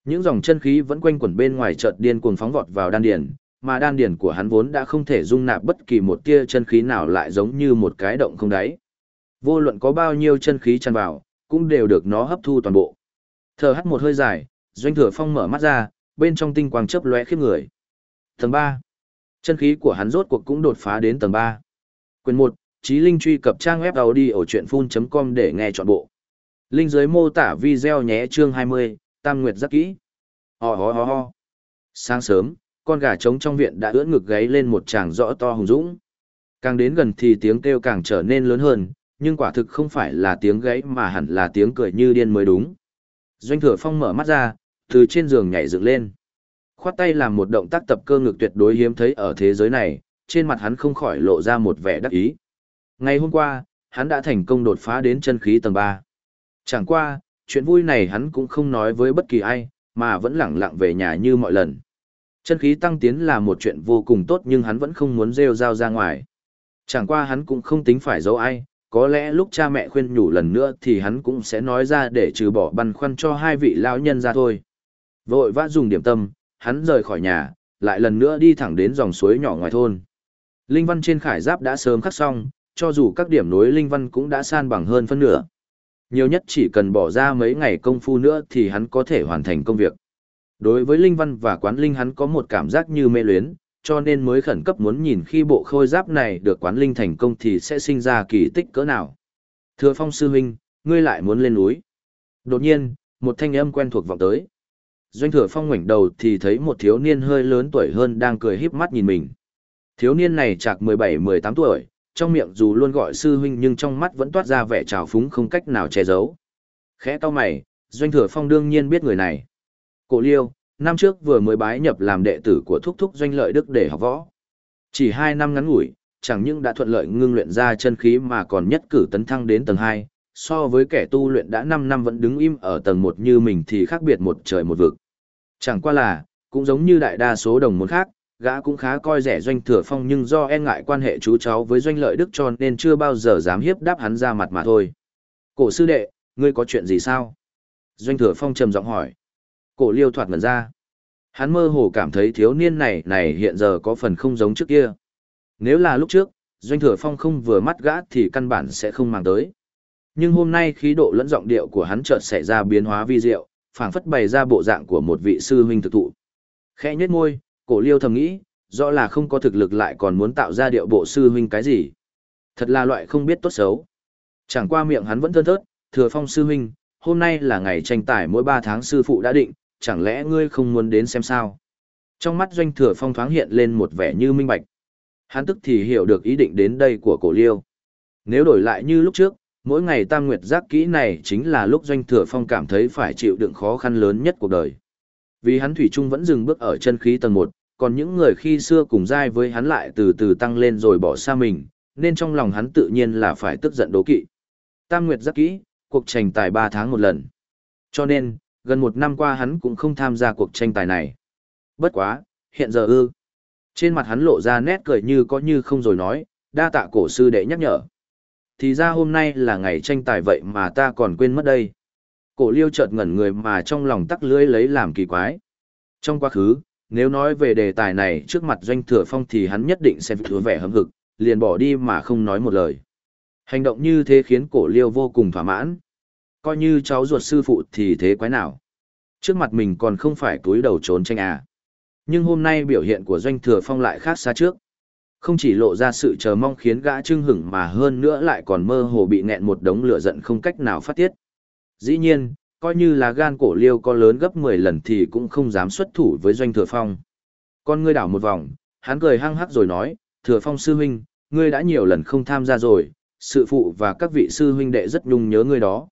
Những dòng chân khí vẫn quanh quẩn bên ngoài chợt điên cuồng phóng vọt vào đan điền, mà đan điền của hắn vốn đã không thể dung nạp bất kỳ một tia chân khí nào lại giống như một cái động không đáy. Vô luận có bao nhiêu chân khí tràn vào, cũng đều được nó hấp thu toàn bộ. Thở hắt một hơi dài, Doanh Thừa Phong mở mắt ra, bên trong tinh quang chớp lóe khiếp người. Tầng 3. Chân khí của hắn rốt cuộc cũng đột phá đến tầng 3. Quyền 1, Chí Linh truy cập trang web audiochuyenphun.com để nghe trọn bộ. Linh dưới mô tả video nhé chương 20, Tam Nguyệt rất kỹ. Ho ho ho ho. Sáng sớm, con gà trống trong viện đã ưỡn ngực gáy lên một tràng rõ to hùng dũng. Càng đến gần thì tiếng kêu càng trở nên lớn hơn, nhưng quả thực không phải là tiếng gãy mà hẳn là tiếng cười như điên mới đúng. Doanh thừa phong mở mắt ra, từ trên giường nhảy dựng lên. Khoát tay làm một động tác tập cơ ngực tuyệt đối hiếm thấy ở thế giới này, trên mặt hắn không khỏi lộ ra một vẻ đắc ý. Ngày hôm qua, hắn đã thành công đột phá đến chân khí tầng 3. Chẳng qua, chuyện vui này hắn cũng không nói với bất kỳ ai, mà vẫn lẳng lặng về nhà như mọi lần. Chân khí tăng tiến là một chuyện vô cùng tốt nhưng hắn vẫn không muốn rêu rao ra ngoài. Chẳng qua hắn cũng không tính phải giấu ai, có lẽ lúc cha mẹ khuyên nhủ lần nữa thì hắn cũng sẽ nói ra để trừ bỏ băn khoăn cho hai vị lão nhân ra thôi. Vội vã dùng điểm tâm, hắn rời khỏi nhà, lại lần nữa đi thẳng đến dòng suối nhỏ ngoài thôn. Linh văn trên khải giáp đã sớm khắc xong, cho dù các điểm nối linh văn cũng đã san bằng hơn phân nửa. Nhiều nhất chỉ cần bỏ ra mấy ngày công phu nữa thì hắn có thể hoàn thành công việc. Đối với linh văn và quán linh hắn có một cảm giác như mê luyến, cho nên mới khẩn cấp muốn nhìn khi bộ khôi giáp này được quán linh thành công thì sẽ sinh ra kỳ tích cỡ nào. Thừa phong sư huynh, ngươi lại muốn lên núi. Đột nhiên, một thanh âm quen thuộc vọng tới. Doanh thừa phong ngoảnh đầu thì thấy một thiếu niên hơi lớn tuổi hơn đang cười híp mắt nhìn mình. Thiếu niên này chạc 17-18 tuổi, trong miệng dù luôn gọi sư huynh nhưng trong mắt vẫn toát ra vẻ trào phúng không cách nào che giấu. Khẽ to mày, Doanh thừa phong đương nhiên biết người này. Cổ liêu, năm trước vừa mới bái nhập làm đệ tử của thúc thúc doanh lợi đức để học võ. Chỉ hai năm ngắn ngủi, chẳng những đã thuận lợi ngưng luyện ra chân khí mà còn nhất cử tấn thăng đến tầng hai. so với kẻ tu luyện đã năm năm vẫn đứng im ở tầng một như mình thì khác biệt một trời một vực. Chẳng qua là, cũng giống như đại đa số đồng môn khác, gã cũng khá coi rẻ doanh thừa phong nhưng do e ngại quan hệ chú cháu với doanh lợi đức cho nên chưa bao giờ dám hiếp đáp hắn ra mặt mà thôi. Cổ sư đệ, ngươi có chuyện gì sao? Doanh thừa phong trầm giọng hỏi. Cổ liêu thoạt ngần ra. Hắn mơ hồ cảm thấy thiếu niên này này hiện giờ có phần không giống trước kia. Nếu là lúc trước, doanh thừa phong không vừa mắt gã thì căn bản sẽ không mang tới. Nhưng hôm nay khí độ lẫn giọng điệu của hắn chợt xảy ra biến hóa vi diệu, phảng phất bày ra bộ dạng của một vị sư huynh thực thụ. Khẽ nhếch môi, cổ liêu thầm nghĩ, rõ là không có thực lực lại còn muốn tạo ra điệu bộ sư huynh cái gì. Thật là loại không biết tốt xấu. Chẳng qua miệng hắn vẫn thơn thớt, thừa phong sư huynh, hôm nay là ngày tranh tài mỗi 3 tháng sư phụ đã định, chẳng lẽ ngươi không muốn đến xem sao? Trong mắt doanh thừa phong thoáng hiện lên một vẻ như minh bạch. Hắn tức thì hiểu được ý định đến đây của cổ liêu. Nếu đổi lại như lúc trước, mỗi ngày tam nguyệt giác kỹ này chính là lúc doanh thừa phong cảm thấy phải chịu đựng khó khăn lớn nhất cuộc đời. Vì hắn thủy chung vẫn dừng bước ở chân khí tầng 1, còn những người khi xưa cùng dai với hắn lại từ từ tăng lên rồi bỏ xa mình, nên trong lòng hắn tự nhiên là phải tức giận đố kỵ. Tam nguyệt giác kỹ, cuộc tranh tài 3 tháng một lần. Cho nên, gần một năm qua hắn cũng không tham gia cuộc tranh tài này. Bất quá, hiện giờ ư. Trên mặt hắn lộ ra nét cười như có như không rồi nói, đa tạ cổ sư đệ nhắc nhở. Thì ra hôm nay là ngày tranh tài vậy mà ta còn quên mất đây. Cổ liêu chợt ngẩn người mà trong lòng tắc lưỡi lấy làm kỳ quái. Trong quá khứ, nếu nói về đề tài này trước mặt doanh thừa phong thì hắn nhất định sẽ thừa vẻ hâm hực, liền bỏ đi mà không nói một lời. Hành động như thế khiến cổ liêu vô cùng thỏa mãn coi như cháu ruột sư phụ thì thế quái nào. Trước mặt mình còn không phải túi đầu trốn tranh à. Nhưng hôm nay biểu hiện của doanh thừa phong lại khác xa trước. Không chỉ lộ ra sự chờ mong khiến gã trưng hửng mà hơn nữa lại còn mơ hồ bị nghẹn một đống lửa giận không cách nào phát tiết. Dĩ nhiên, coi như là gan cổ liêu có lớn gấp 10 lần thì cũng không dám xuất thủ với doanh thừa phong. Con ngươi đảo một vòng, hắn cười hăng hắc rồi nói, thừa phong sư huynh, ngươi đã nhiều lần không tham gia rồi, sự phụ và các vị sư huynh đệ rất nhung nhớ ngươi đó.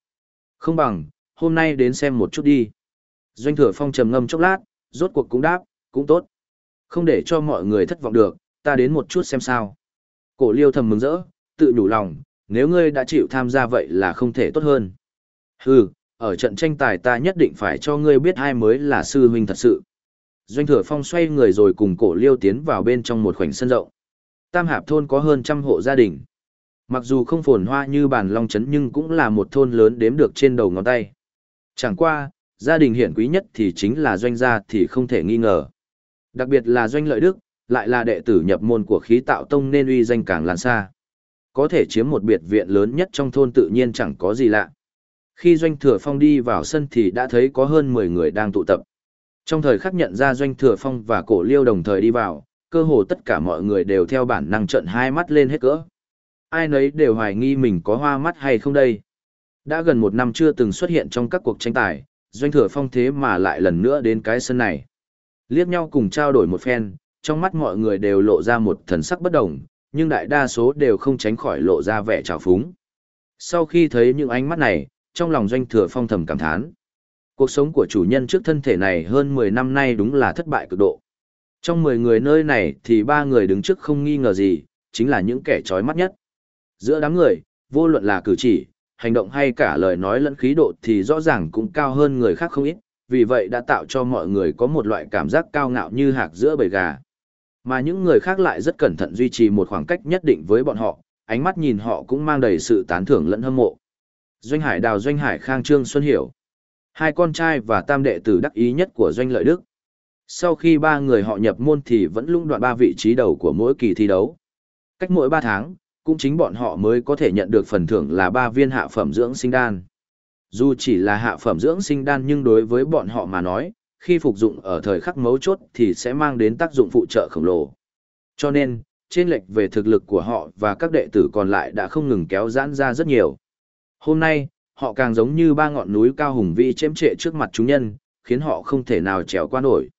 Không bằng, hôm nay đến xem một chút đi. Doanh thừa phong trầm ngâm chốc lát, rốt cuộc cũng đáp, cũng tốt. Không để cho mọi người thất vọng được, ta đến một chút xem sao. Cổ liêu thầm mừng rỡ, tự nhủ lòng, nếu ngươi đã chịu tham gia vậy là không thể tốt hơn. Hừ, ở trận tranh tài ta nhất định phải cho ngươi biết ai mới là sư huynh thật sự. Doanh thừa phong xoay người rồi cùng cổ liêu tiến vào bên trong một khoảnh sân rộng. Tam hạp thôn có hơn trăm hộ gia đình. Mặc dù không phồn hoa như bản long trấn nhưng cũng là một thôn lớn đếm được trên đầu ngón tay. Chẳng qua, gia đình hiển quý nhất thì chính là doanh gia thì không thể nghi ngờ. Đặc biệt là doanh lợi đức, lại là đệ tử nhập môn của khí tạo tông nên uy danh càng lan xa. Có thể chiếm một biệt viện lớn nhất trong thôn tự nhiên chẳng có gì lạ. Khi doanh thừa phong đi vào sân thì đã thấy có hơn 10 người đang tụ tập. Trong thời khắc nhận ra doanh thừa phong và cổ liêu đồng thời đi vào, cơ hồ tất cả mọi người đều theo bản năng trận hai mắt lên hết cỡ. Ai nấy đều hoài nghi mình có hoa mắt hay không đây. Đã gần một năm chưa từng xuất hiện trong các cuộc tranh tài, doanh thừa phong thế mà lại lần nữa đến cái sân này. Liếc nhau cùng trao đổi một phen, trong mắt mọi người đều lộ ra một thần sắc bất đồng, nhưng đại đa số đều không tránh khỏi lộ ra vẻ trào phúng. Sau khi thấy những ánh mắt này, trong lòng doanh thừa phong thầm cảm thán. Cuộc sống của chủ nhân trước thân thể này hơn 10 năm nay đúng là thất bại cực độ. Trong 10 người nơi này thì ba người đứng trước không nghi ngờ gì, chính là những kẻ trói mắt nhất. Giữa đám người, vô luận là cử chỉ, hành động hay cả lời nói lẫn khí độ thì rõ ràng cũng cao hơn người khác không ít, vì vậy đã tạo cho mọi người có một loại cảm giác cao ngạo như hạc giữa bầy gà. Mà những người khác lại rất cẩn thận duy trì một khoảng cách nhất định với bọn họ, ánh mắt nhìn họ cũng mang đầy sự tán thưởng lẫn hâm mộ. Doanh Hải Đào Doanh Hải Khang Trương Xuân Hiểu. Hai con trai và tam đệ tử đắc ý nhất của Doanh Lợi Đức. Sau khi ba người họ nhập môn thì vẫn lũng đoạn ba vị trí đầu của mỗi kỳ thi đấu. Cách mỗi ba tháng, cũng chính bọn họ mới có thể nhận được phần thưởng là ba viên hạ phẩm dưỡng sinh đan. Dù chỉ là hạ phẩm dưỡng sinh đan nhưng đối với bọn họ mà nói, khi phục dụng ở thời khắc mấu chốt thì sẽ mang đến tác dụng phụ trợ khổng lồ. Cho nên, trên lệch về thực lực của họ và các đệ tử còn lại đã không ngừng kéo giãn ra rất nhiều. Hôm nay, họ càng giống như ba ngọn núi cao hùng vĩ chém trệ trước mặt chúng nhân, khiến họ không thể nào trèo qua nổi.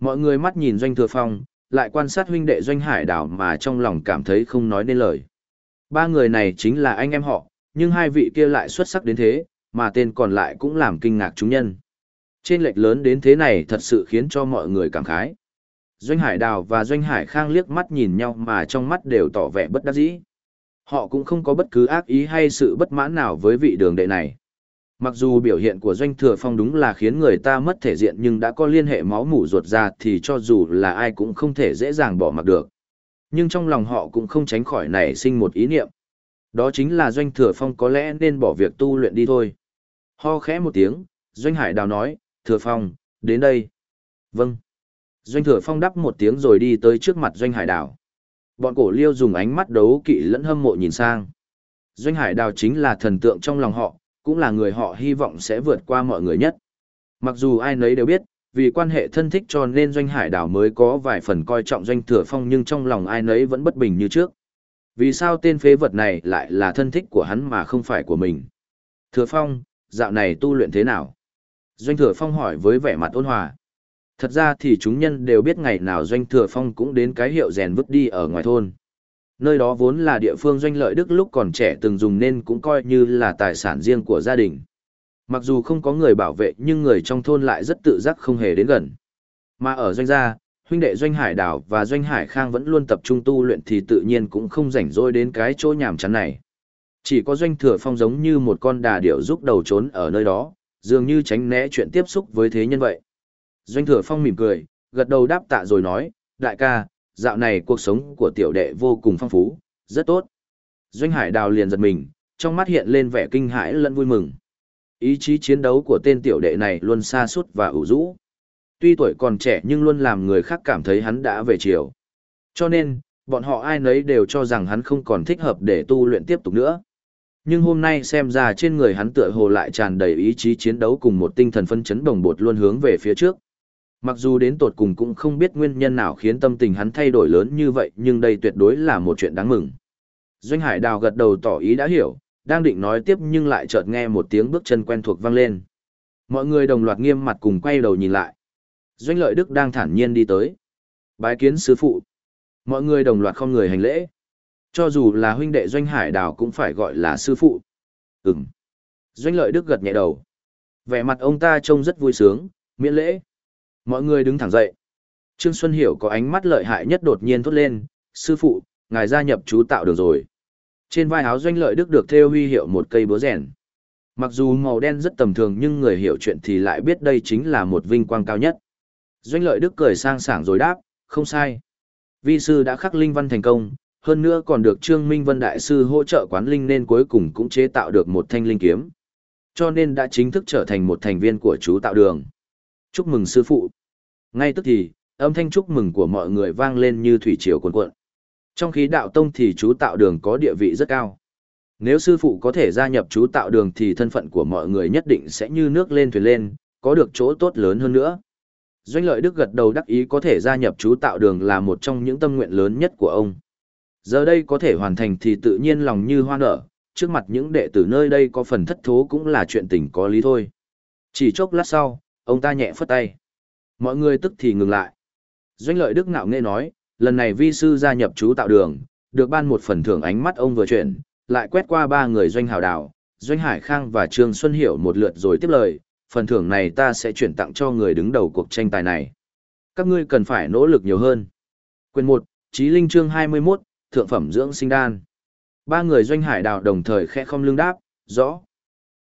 Mọi người mắt nhìn Doanh Thừa Phong, lại quan sát huynh đệ Doanh Hải Đảo mà trong lòng cảm thấy không nói nên lời. Ba người này chính là anh em họ, nhưng hai vị kia lại xuất sắc đến thế, mà tên còn lại cũng làm kinh ngạc chúng nhân. Trên lệch lớn đến thế này thật sự khiến cho mọi người cảm khái. Doanh Hải Đào và Doanh Hải Khang liếc mắt nhìn nhau mà trong mắt đều tỏ vẻ bất đắc dĩ. Họ cũng không có bất cứ ác ý hay sự bất mãn nào với vị đường đệ này. Mặc dù biểu hiện của Doanh Thừa Phong đúng là khiến người ta mất thể diện nhưng đã có liên hệ máu mủ ruột ra thì cho dù là ai cũng không thể dễ dàng bỏ mặc được. Nhưng trong lòng họ cũng không tránh khỏi nảy sinh một ý niệm. Đó chính là Doanh Thừa Phong có lẽ nên bỏ việc tu luyện đi thôi. Ho khẽ một tiếng, Doanh Hải Đào nói, Thừa Phong, đến đây. Vâng. Doanh Thừa Phong đáp một tiếng rồi đi tới trước mặt Doanh Hải Đào. Bọn cổ liêu dùng ánh mắt đấu kỵ lẫn hâm mộ nhìn sang. Doanh Hải Đào chính là thần tượng trong lòng họ, cũng là người họ hy vọng sẽ vượt qua mọi người nhất. Mặc dù ai nấy đều biết, vì quan hệ thân thích cho nên Doanh Hải Đào mới có vài phần coi trọng Doanh Thừa Phong nhưng trong lòng ai nấy vẫn bất bình như trước. Vì sao tên phế vật này lại là thân thích của hắn mà không phải của mình? Thừa Phong, dạo này tu luyện thế nào? Doanh Thừa Phong hỏi với vẻ mặt ôn hòa. Thật ra thì chúng nhân đều biết ngày nào Doanh Thừa Phong cũng đến cái hiệu rèn vứt đi ở ngoài thôn. Nơi đó vốn là địa phương Doanh Lợi Đức lúc còn trẻ từng dùng nên cũng coi như là tài sản riêng của gia đình. Mặc dù không có người bảo vệ nhưng người trong thôn lại rất tự giác không hề đến gần. Mà ở Doanh gia, huynh đệ Doanh Hải Đảo và Doanh Hải Khang vẫn luôn tập trung tu luyện thì tự nhiên cũng không rảnh rỗi đến cái chỗ nhàm chán này. Chỉ có Doanh Thừa Phong giống như một con đà điểu giúp đầu trốn ở nơi đó, dường như tránh né chuyện tiếp xúc với thế nhân vậy. Doanh thừa phong mỉm cười, gật đầu đáp tạ rồi nói, đại ca, dạo này cuộc sống của tiểu đệ vô cùng phong phú, rất tốt. Doanh hải đào liền giật mình, trong mắt hiện lên vẻ kinh hãi lẫn vui mừng. Ý chí chiến đấu của tên tiểu đệ này luôn xa suốt và ủ rũ. Tuy tuổi còn trẻ nhưng luôn làm người khác cảm thấy hắn đã về chiều. Cho nên, bọn họ ai nấy đều cho rằng hắn không còn thích hợp để tu luyện tiếp tục nữa. Nhưng hôm nay xem ra trên người hắn tựa hồ lại tràn đầy ý chí chiến đấu cùng một tinh thần phân chấn đồng bột luôn hướng về phía trước. Mặc dù đến tột cùng cũng không biết nguyên nhân nào khiến tâm tình hắn thay đổi lớn như vậy nhưng đây tuyệt đối là một chuyện đáng mừng. Doanh Hải Đào gật đầu tỏ ý đã hiểu, đang định nói tiếp nhưng lại chợt nghe một tiếng bước chân quen thuộc vang lên. Mọi người đồng loạt nghiêm mặt cùng quay đầu nhìn lại. Doanh lợi Đức đang thản nhiên đi tới. Bái kiến sư phụ. Mọi người đồng loạt không người hành lễ. Cho dù là huynh đệ Doanh Hải Đào cũng phải gọi là sư phụ. Ừm. Doanh lợi Đức gật nhẹ đầu. Vẻ mặt ông ta trông rất vui sướng, miễn lễ. Mọi người đứng thẳng dậy. Trương Xuân Hiểu có ánh mắt lợi hại nhất đột nhiên thốt lên, sư phụ, ngài gia nhập chú tạo được rồi. Trên vai áo doanh lợi đức được thêu huy hiệu một cây búa rèn. Mặc dù màu đen rất tầm thường nhưng người hiểu chuyện thì lại biết đây chính là một vinh quang cao nhất. Doanh lợi đức cười sang sảng rồi đáp, không sai. Vi sư đã khắc linh văn thành công, hơn nữa còn được Trương Minh Vân Đại Sư hỗ trợ quán linh nên cuối cùng cũng chế tạo được một thanh linh kiếm. Cho nên đã chính thức trở thành một thành viên của chú tạo đường. Chúc mừng sư phụ. Ngay tức thì, âm thanh chúc mừng của mọi người vang lên như thủy triều cuồn cuộn. Trong khí đạo tông thì chú tạo đường có địa vị rất cao. Nếu sư phụ có thể gia nhập chú tạo đường thì thân phận của mọi người nhất định sẽ như nước lên thuyền lên, có được chỗ tốt lớn hơn nữa. Doanh lợi Đức gật đầu đắc ý có thể gia nhập chú tạo đường là một trong những tâm nguyện lớn nhất của ông. Giờ đây có thể hoàn thành thì tự nhiên lòng như hoa nở, trước mặt những đệ tử nơi đây có phần thất thố cũng là chuyện tình có lý thôi. Chỉ chốc lát sau, ông ta nhẹ phất tay. Mọi người tức thì ngừng lại. Doanh lợi Đức ngạo nghe nói, lần này vi sư gia nhập chú tạo đường, được ban một phần thưởng ánh mắt ông vừa chuyển, lại quét qua ba người doanh hào đảo, doanh hải khang và trương xuân hiểu một lượt rồi tiếp lời, phần thưởng này ta sẽ chuyển tặng cho người đứng đầu cuộc tranh tài này. Các ngươi cần phải nỗ lực nhiều hơn. Quyền 1, Chí Linh chương 21, Thượng phẩm dưỡng sinh đan. Ba người doanh hải đào đồng thời khẽ không lưng đáp, rõ.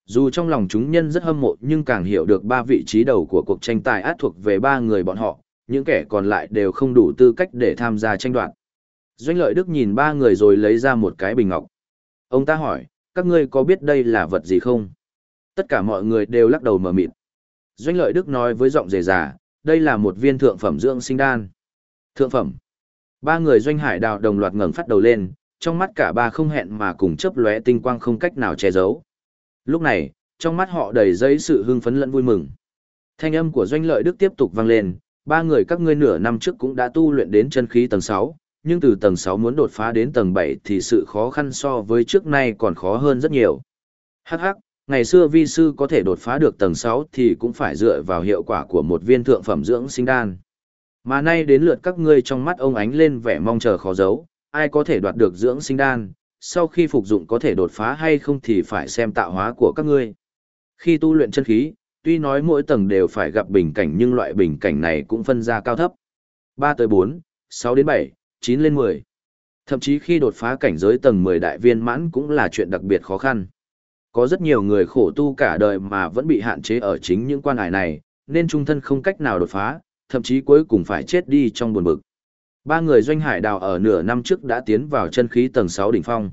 Dù trong lòng chúng nhân rất hâm mộ nhưng càng hiểu được ba vị trí đầu của cuộc tranh tài át thuộc về ba người bọn họ, những kẻ còn lại đều không đủ tư cách để tham gia tranh đoạt. Doanh lợi Đức nhìn ba người rồi lấy ra một cái bình ngọc. Ông ta hỏi, các ngươi có biết đây là vật gì không? Tất cả mọi người đều lắc đầu mở mịt. Doanh lợi Đức nói với giọng rề rà, đây là một viên thượng phẩm dưỡng sinh đan. Thượng phẩm. Ba người doanh hải đào đồng loạt ngẩng phát đầu lên, trong mắt cả ba không hẹn mà cùng chớp lóe tinh quang không cách nào che giấu. Lúc này, trong mắt họ đầy dấy sự hưng phấn lẫn vui mừng. Thanh âm của doanh lợi Đức tiếp tục vang lên, ba người các ngươi nửa năm trước cũng đã tu luyện đến chân khí tầng 6, nhưng từ tầng 6 muốn đột phá đến tầng 7 thì sự khó khăn so với trước nay còn khó hơn rất nhiều. Hắc hắc, ngày xưa vi sư có thể đột phá được tầng 6 thì cũng phải dựa vào hiệu quả của một viên thượng phẩm dưỡng sinh đan. Mà nay đến lượt các ngươi trong mắt ông ánh lên vẻ mong chờ khó giấu, ai có thể đoạt được dưỡng sinh đan, sau khi phục dụng có thể đột phá hay không thì phải xem tạo hóa của các ngươi. Khi tu luyện chân khí, tuy nói mỗi tầng đều phải gặp bình cảnh nhưng loại bình cảnh này cũng phân ra cao thấp. 3 tới 4, 6 đến 7, 9 lên 10. Thậm chí khi đột phá cảnh giới tầng 10 đại viên mãn cũng là chuyện đặc biệt khó khăn. Có rất nhiều người khổ tu cả đời mà vẫn bị hạn chế ở chính những quan ải này, nên trung thân không cách nào đột phá, thậm chí cuối cùng phải chết đi trong buồn bực. Ba người doanh hải đào ở nửa năm trước đã tiến vào chân khí tầng 6 đỉnh phong.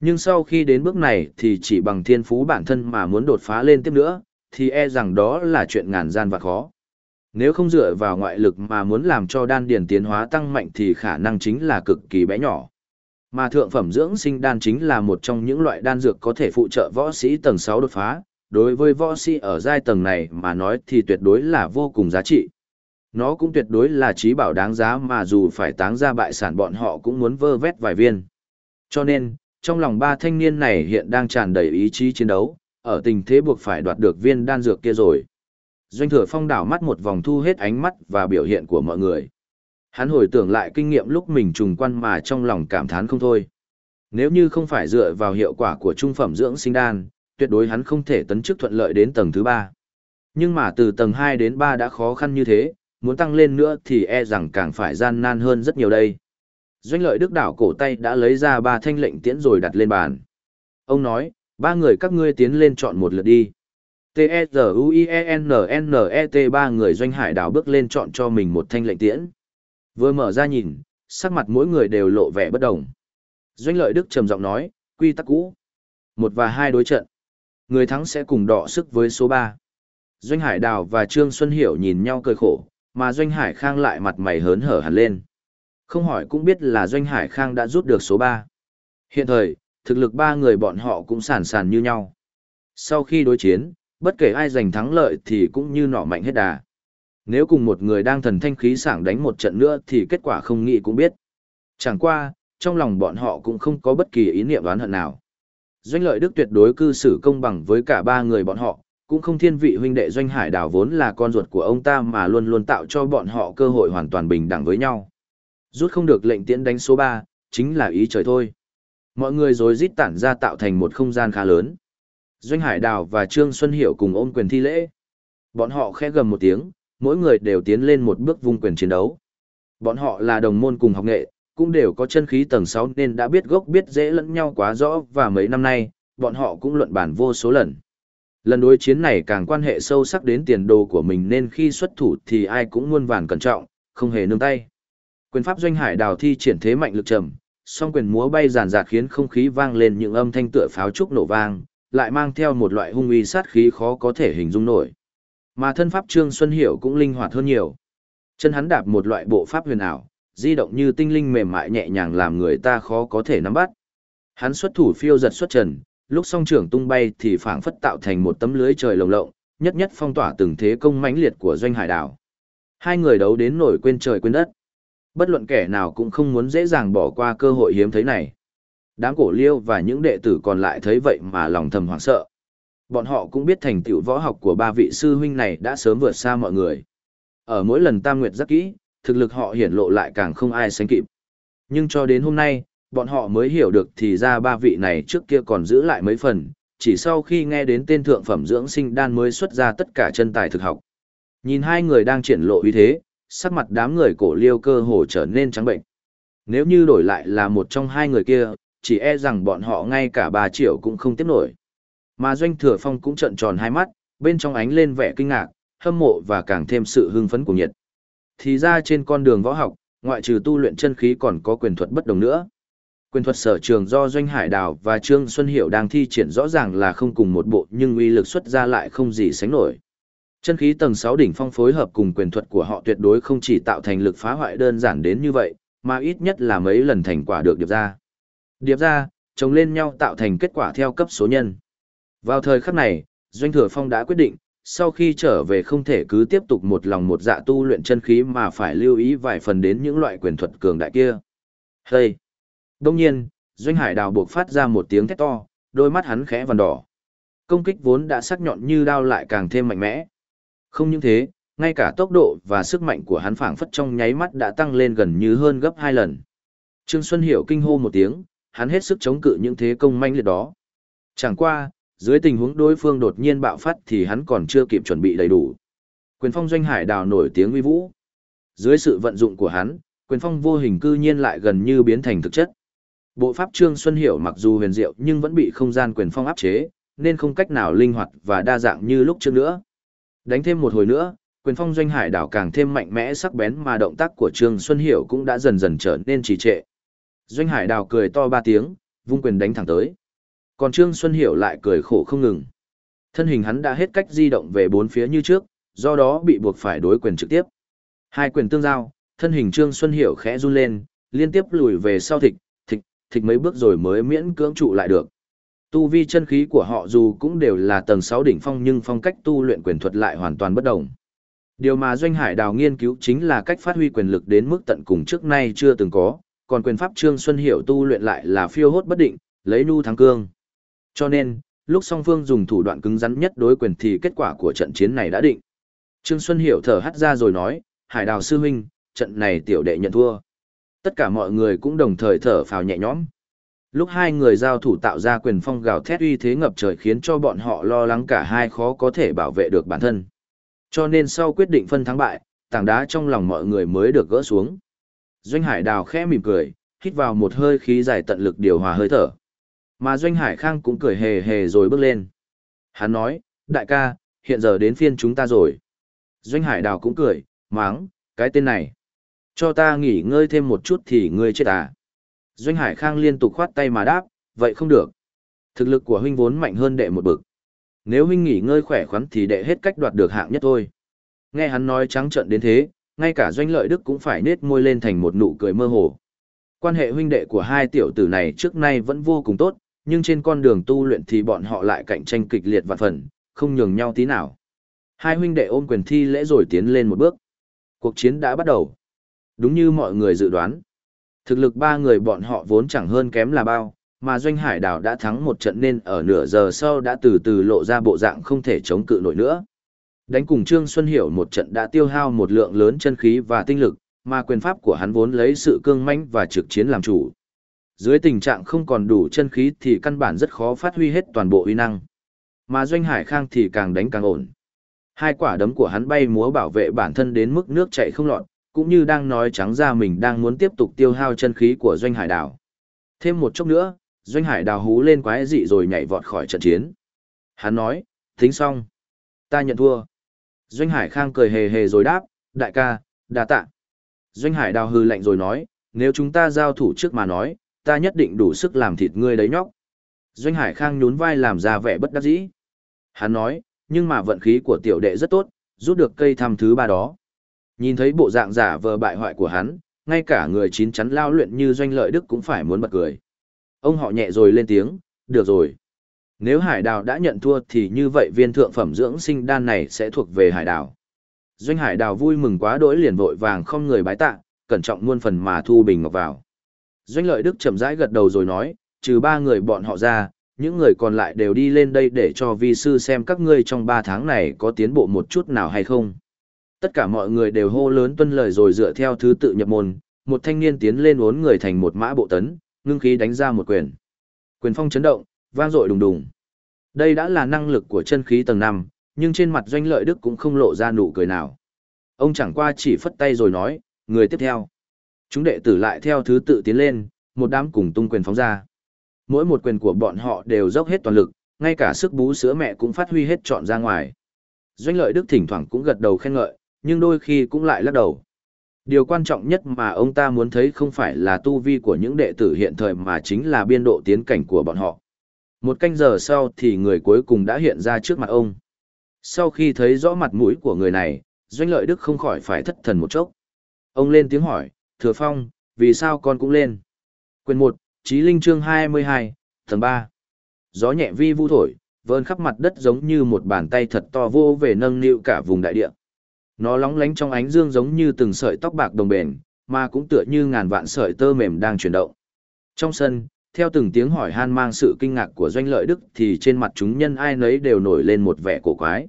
Nhưng sau khi đến bước này thì chỉ bằng thiên phú bản thân mà muốn đột phá lên tiếp nữa, thì e rằng đó là chuyện ngàn gian và khó. Nếu không dựa vào ngoại lực mà muốn làm cho đan điền tiến hóa tăng mạnh thì khả năng chính là cực kỳ bé nhỏ. Mà thượng phẩm dưỡng sinh đan chính là một trong những loại đan dược có thể phụ trợ võ sĩ tầng 6 đột phá, đối với võ sĩ ở giai tầng này mà nói thì tuyệt đối là vô cùng giá trị. Nó cũng tuyệt đối là trí bảo đáng giá mà dù phải táng ra bại sản bọn họ cũng muốn vơ vét vài viên. Cho nên, trong lòng ba thanh niên này hiện đang tràn đầy ý chí chiến đấu, ở tình thế buộc phải đoạt được viên đan dược kia rồi. Doanh thừa phong đảo mắt một vòng thu hết ánh mắt và biểu hiện của mọi người. Hắn hồi tưởng lại kinh nghiệm lúc mình trùng quan mà trong lòng cảm thán không thôi. Nếu như không phải dựa vào hiệu quả của trung phẩm dưỡng sinh đan, tuyệt đối hắn không thể tấn chức thuận lợi đến tầng thứ ba. Nhưng mà từ tầng 2 đến 3 đã khó khăn như thế, muốn tăng lên nữa thì e rằng càng phải gian nan hơn rất nhiều đây. Doanh lợi đức đảo cổ tay đã lấy ra ba thanh lệnh tiễn rồi đặt lên bàn. Ông nói, ba người các ngươi tiến lên chọn một lượt đi. T-E-Z-U-I-E-N-N-E-T ba người doanh hải đảo bước lên chọn cho mình một thanh lệnh tiễn. Vừa mở ra nhìn, sắc mặt mỗi người đều lộ vẻ bất đồng. Doanh lợi đức trầm giọng nói, quy tắc cũ. Một và hai đối trận. Người thắng sẽ cùng đọ sức với số ba. Doanh hải đào và Trương Xuân Hiểu nhìn nhau cười khổ, mà Doanh Hải Khang lại mặt mày hớn hở hẳn lên. Không hỏi cũng biết là Doanh Hải Khang đã rút được số ba. Hiện thời, thực lực ba người bọn họ cũng sàn sàn như nhau. Sau khi đối chiến, bất kể ai giành thắng lợi thì cũng như nọ mạnh hết đà. Nếu cùng một người đang thần thanh khí sảng đánh một trận nữa thì kết quả không nghĩ cũng biết. Chẳng qua, trong lòng bọn họ cũng không có bất kỳ ý niệm đoán hận nào. Doanh lợi đức tuyệt đối cư xử công bằng với cả ba người bọn họ, cũng không thiên vị huynh đệ Doanh Hải đảo vốn là con ruột của ông ta mà luôn luôn tạo cho bọn họ cơ hội hoàn toàn bình đẳng với nhau. Rút không được lệnh tiễn đánh số 3, chính là ý trời thôi. Mọi người rồi rít tản ra tạo thành một không gian khá lớn. Doanh Hải Đào và Trương Xuân Hiểu cùng ôm quyền thi lễ. Bọn họ khẽ gầm một tiếng, mỗi người đều tiến lên một bước vung quyền chiến đấu. Bọn họ là đồng môn cùng học nghệ, cũng đều có chân khí tầng 6 nên đã biết gốc biết dễ lẫn nhau quá rõ và mấy năm nay, bọn họ cũng luận bản vô số lần. Lần đối chiến này càng quan hệ sâu sắc đến tiền đồ của mình nên khi xuất thủ thì ai cũng muôn vàn cẩn trọng, không hề nương tay. Quyền pháp doanh hải đào thi triển thế mạnh lực trầm, song quyền múa bay giàn giạt khiến không khí vang lên những âm thanh tựa pháo trúc nổ vang, lại mang theo một loại hung uy sát khí khó có thể hình dung nổi. Mà thân pháp Trương Xuân Hiểu cũng linh hoạt hơn nhiều. Chân hắn đạp một loại bộ pháp huyền ảo, di động như tinh linh mềm mại nhẹ nhàng làm người ta khó có thể nắm bắt. Hắn xuất thủ phiêu giật xuất trần, lúc song trưởng tung bay thì phảng phất tạo thành một tấm lưới trời lồng lộng, nhất nhất phong tỏa từng thế công mãnh liệt của doanh hải đảo. Hai người đấu đến nổi quên trời quên đất. Bất luận kẻ nào cũng không muốn dễ dàng bỏ qua cơ hội hiếm thấy này. Đám cổ liêu và những đệ tử còn lại thấy vậy mà lòng thầm hoảng sợ. Bọn họ cũng biết thành tựu võ học của ba vị sư huynh này đã sớm vượt xa mọi người. Ở mỗi lần tam nguyệt rất kỹ, thực lực họ hiển lộ lại càng không ai sánh kịp. Nhưng cho đến hôm nay, bọn họ mới hiểu được thì ra ba vị này trước kia còn giữ lại mấy phần, chỉ sau khi nghe đến tên thượng phẩm dưỡng sinh đan mới xuất ra tất cả chân tài thực học. Nhìn hai người đang triển lộ uy thế, sắc mặt đám người cổ liêu cơ hồ trở nên trắng bệnh. Nếu như đổi lại là một trong hai người kia, chỉ e rằng bọn họ ngay cả 3 triệu cũng không tiếp nổi. Mà Doanh Thừa Phong cũng trợn tròn hai mắt, bên trong ánh lên vẻ kinh ngạc, hâm mộ và càng thêm sự hưng phấn của nhiệt. Thì ra trên con đường võ học, ngoại trừ tu luyện chân khí còn có quyền thuật bất đồng nữa. Quyền thuật sở trường do Doanh Hải Đào và Trương Xuân Hiểu đang thi triển rõ ràng là không cùng một bộ nhưng uy lực xuất ra lại không gì sánh nổi. Chân khí tầng 6 đỉnh phong phối hợp cùng quyền thuật của họ tuyệt đối không chỉ tạo thành lực phá hoại đơn giản đến như vậy, mà ít nhất là mấy lần thành quả được điệp ra. Điệp ra, chồng lên nhau tạo thành kết quả theo cấp số nhân. Vào thời khắc này, Doanh Thừa Phong đã quyết định, sau khi trở về không thể cứ tiếp tục một lòng một dạ tu luyện chân khí mà phải lưu ý vài phần đến những loại quyền thuật cường đại kia. Hây! Đông nhiên, Doanh Hải Đào buộc phát ra một tiếng thét to, đôi mắt hắn khẽ vằn đỏ. Công kích vốn đã sắc nhọn như đao lại càng thêm mạnh mẽ. Không những thế, ngay cả tốc độ và sức mạnh của hắn phảng phất trong nháy mắt đã tăng lên gần như hơn gấp hai lần. Trương Xuân Hiểu kinh hô một tiếng, hắn hết sức chống cự những thế công manh liệt đó. Chẳng qua, dưới tình huống đối phương đột nhiên bạo phát thì hắn còn chưa kịp chuẩn bị đầy đủ. Quyền phong doanh hải đào nổi tiếng uy vũ. Dưới sự vận dụng của hắn, quyền phong vô hình cư nhiên lại gần như biến thành thực chất. Bộ pháp Trương Xuân Hiểu mặc dù huyền diệu nhưng vẫn bị không gian quyền phong áp chế, nên không cách nào linh hoạt và đa dạng như lúc trước nữa. Đánh thêm một hồi nữa, quyền phong doanh hải đảo càng thêm mạnh mẽ sắc bén mà động tác của Trương Xuân Hiểu cũng đã dần dần trở nên trì trệ. Doanh hải đảo cười to ba tiếng, vung quyền đánh thẳng tới. Còn Trương Xuân Hiểu lại cười khổ không ngừng. Thân hình hắn đã hết cách di động về bốn phía như trước, do đó bị buộc phải đối quyền trực tiếp. Hai quyền tương giao, thân hình Trương Xuân Hiểu khẽ run lên, liên tiếp lùi về sau thịt, thịt, thịt mấy bước rồi mới miễn cưỡng trụ lại được. Tu vi chân khí của họ dù cũng đều là tầng 6 đỉnh phong nhưng phong cách tu luyện quyền thuật lại hoàn toàn bất đồng. Điều mà Doanh Hải Đào nghiên cứu chính là cách phát huy quyền lực đến mức tận cùng trước nay chưa từng có, còn quyền pháp Trương Xuân Hiểu tu luyện lại là phiêu hốt bất định, lấy nu thắng cương. Cho nên, lúc song phương dùng thủ đoạn cứng rắn nhất đối quyền thì kết quả của trận chiến này đã định. Trương Xuân Hiểu thở hắt ra rồi nói, Hải Đào sư huynh, trận này tiểu đệ nhận thua. Tất cả mọi người cũng đồng thời thở phào nhẹ nhõm. Lúc hai người giao thủ tạo ra quyền phong gào thét uy thế ngập trời khiến cho bọn họ lo lắng cả hai khó có thể bảo vệ được bản thân. Cho nên sau quyết định phân thắng bại, tảng đá trong lòng mọi người mới được gỡ xuống. Doanh Hải Đào khẽ mỉm cười, hít vào một hơi khí dài tận lực điều hòa hơi thở. Mà Doanh Hải Khang cũng cười hề hề rồi bước lên. Hắn nói, đại ca, hiện giờ đến phiên chúng ta rồi. Doanh Hải Đào cũng cười, máng, cái tên này. Cho ta nghỉ ngơi thêm một chút thì ngươi chết à. Doanh Hải Khang liên tục khoát tay mà đáp, vậy không được. Thực lực của huynh vốn mạnh hơn đệ một bực. Nếu huynh nghỉ ngơi khỏe khoắn thì đệ hết cách đoạt được hạng nhất thôi. Nghe hắn nói trắng trợn đến thế, ngay cả doanh lợi đức cũng phải nết môi lên thành một nụ cười mơ hồ. Quan hệ huynh đệ của hai tiểu tử này trước nay vẫn vô cùng tốt, nhưng trên con đường tu luyện thì bọn họ lại cạnh tranh kịch liệt vạn phần, không nhường nhau tí nào. Hai huynh đệ ôm quyền thi lễ rồi tiến lên một bước. Cuộc chiến đã bắt đầu. Đúng như mọi người dự đoán. Thực lực ba người bọn họ vốn chẳng hơn kém là bao, mà Doanh Hải đảo đã thắng một trận nên ở nửa giờ sau đã từ từ lộ ra bộ dạng không thể chống cự nổi nữa. Đánh cùng Trương Xuân Hiểu một trận đã tiêu hao một lượng lớn chân khí và tinh lực, mà quyền pháp của hắn vốn lấy sự cương mãnh và trực chiến làm chủ. Dưới tình trạng không còn đủ chân khí thì căn bản rất khó phát huy hết toàn bộ uy năng. Mà Doanh Hải Khang thì càng đánh càng ổn. Hai quả đấm của hắn bay múa bảo vệ bản thân đến mức nước chảy không lọt, cũng như đang nói trắng ra mình đang muốn tiếp tục tiêu hao chân khí của Doanh Hải Đào. Thêm một chút nữa, Doanh Hải Đào hú lên quái dị rồi nhảy vọt khỏi trận chiến. Hắn nói, tính xong. Ta nhận thua. Doanh Hải Khang cười hề hề rồi đáp, đại ca, đa tạ. Doanh Hải Đào hư lạnh rồi nói, nếu chúng ta giao thủ trước mà nói, ta nhất định đủ sức làm thịt ngươi đấy nhóc. Doanh Hải Khang nhún vai làm ra vẻ bất đắc dĩ. Hắn nói, nhưng mà vận khí của tiểu đệ rất tốt, rút được cây thăm thứ ba đó. Nhìn thấy bộ dạng giả vờ bại hoại của hắn, ngay cả người chín chắn lao luyện như doanh lợi đức cũng phải muốn bật cười. Ông họ nhẹ rồi lên tiếng, được rồi. Nếu hải đào đã nhận thua thì như vậy viên thượng phẩm dưỡng sinh đan này sẽ thuộc về hải đào. Doanh hải đào vui mừng quá đỗi liền vội vàng không người bái tạ, cẩn trọng muôn phần mà thu bình ngọc vào. Doanh lợi đức chậm rãi gật đầu rồi nói, trừ ba người bọn họ ra, những người còn lại đều đi lên đây để cho vi sư xem các ngươi trong ba tháng này có tiến bộ một chút nào hay không. Tất cả mọi người đều hô lớn tuân lời rồi dựa theo thứ tự nhập môn, một thanh niên tiến lên uốn người thành một mã bộ tấn, ngưng khí đánh ra một quyền. Quyền phong chấn động, vang dội đùng đùng. Đây đã là năng lực của chân khí tầng 5, nhưng trên mặt doanh lợi đức cũng không lộ ra nụ cười nào. Ông chẳng qua chỉ phất tay rồi nói, người tiếp theo. Chúng đệ tử lại theo thứ tự tiến lên, một đám cùng tung quyền phóng ra. Mỗi một quyền của bọn họ đều dốc hết toàn lực, ngay cả sức bú sữa mẹ cũng phát huy hết trọn ra ngoài. Doanh lợi đức thỉnh thoảng cũng gật đầu khen ngợi, nhưng đôi khi cũng lại lắc đầu. Điều quan trọng nhất mà ông ta muốn thấy không phải là tu vi của những đệ tử hiện thời mà chính là biên độ tiến cảnh của bọn họ. Một canh giờ sau thì người cuối cùng đã hiện ra trước mặt ông. Sau khi thấy rõ mặt mũi của người này, Doanh Lợi Đức không khỏi phải thất thần một chốc. Ông lên tiếng hỏi, Thừa Phong, vì sao con cũng lên? Quyền 1, Chí Linh chương 22, tầng 3. Gió nhẹ vi vu thổi, vơn khắp mặt đất giống như một bàn tay thật to vô về nâng niu cả vùng đại địa. Nó lóng lánh trong ánh dương giống như từng sợi tóc bạc đồng bền, mà cũng tựa như ngàn vạn sợi tơ mềm đang chuyển động. Trong sân, theo từng tiếng hỏi han mang sự kinh ngạc của doanh lợi đức thì trên mặt chúng nhân ai nấy đều nổi lên một vẻ cổ quái.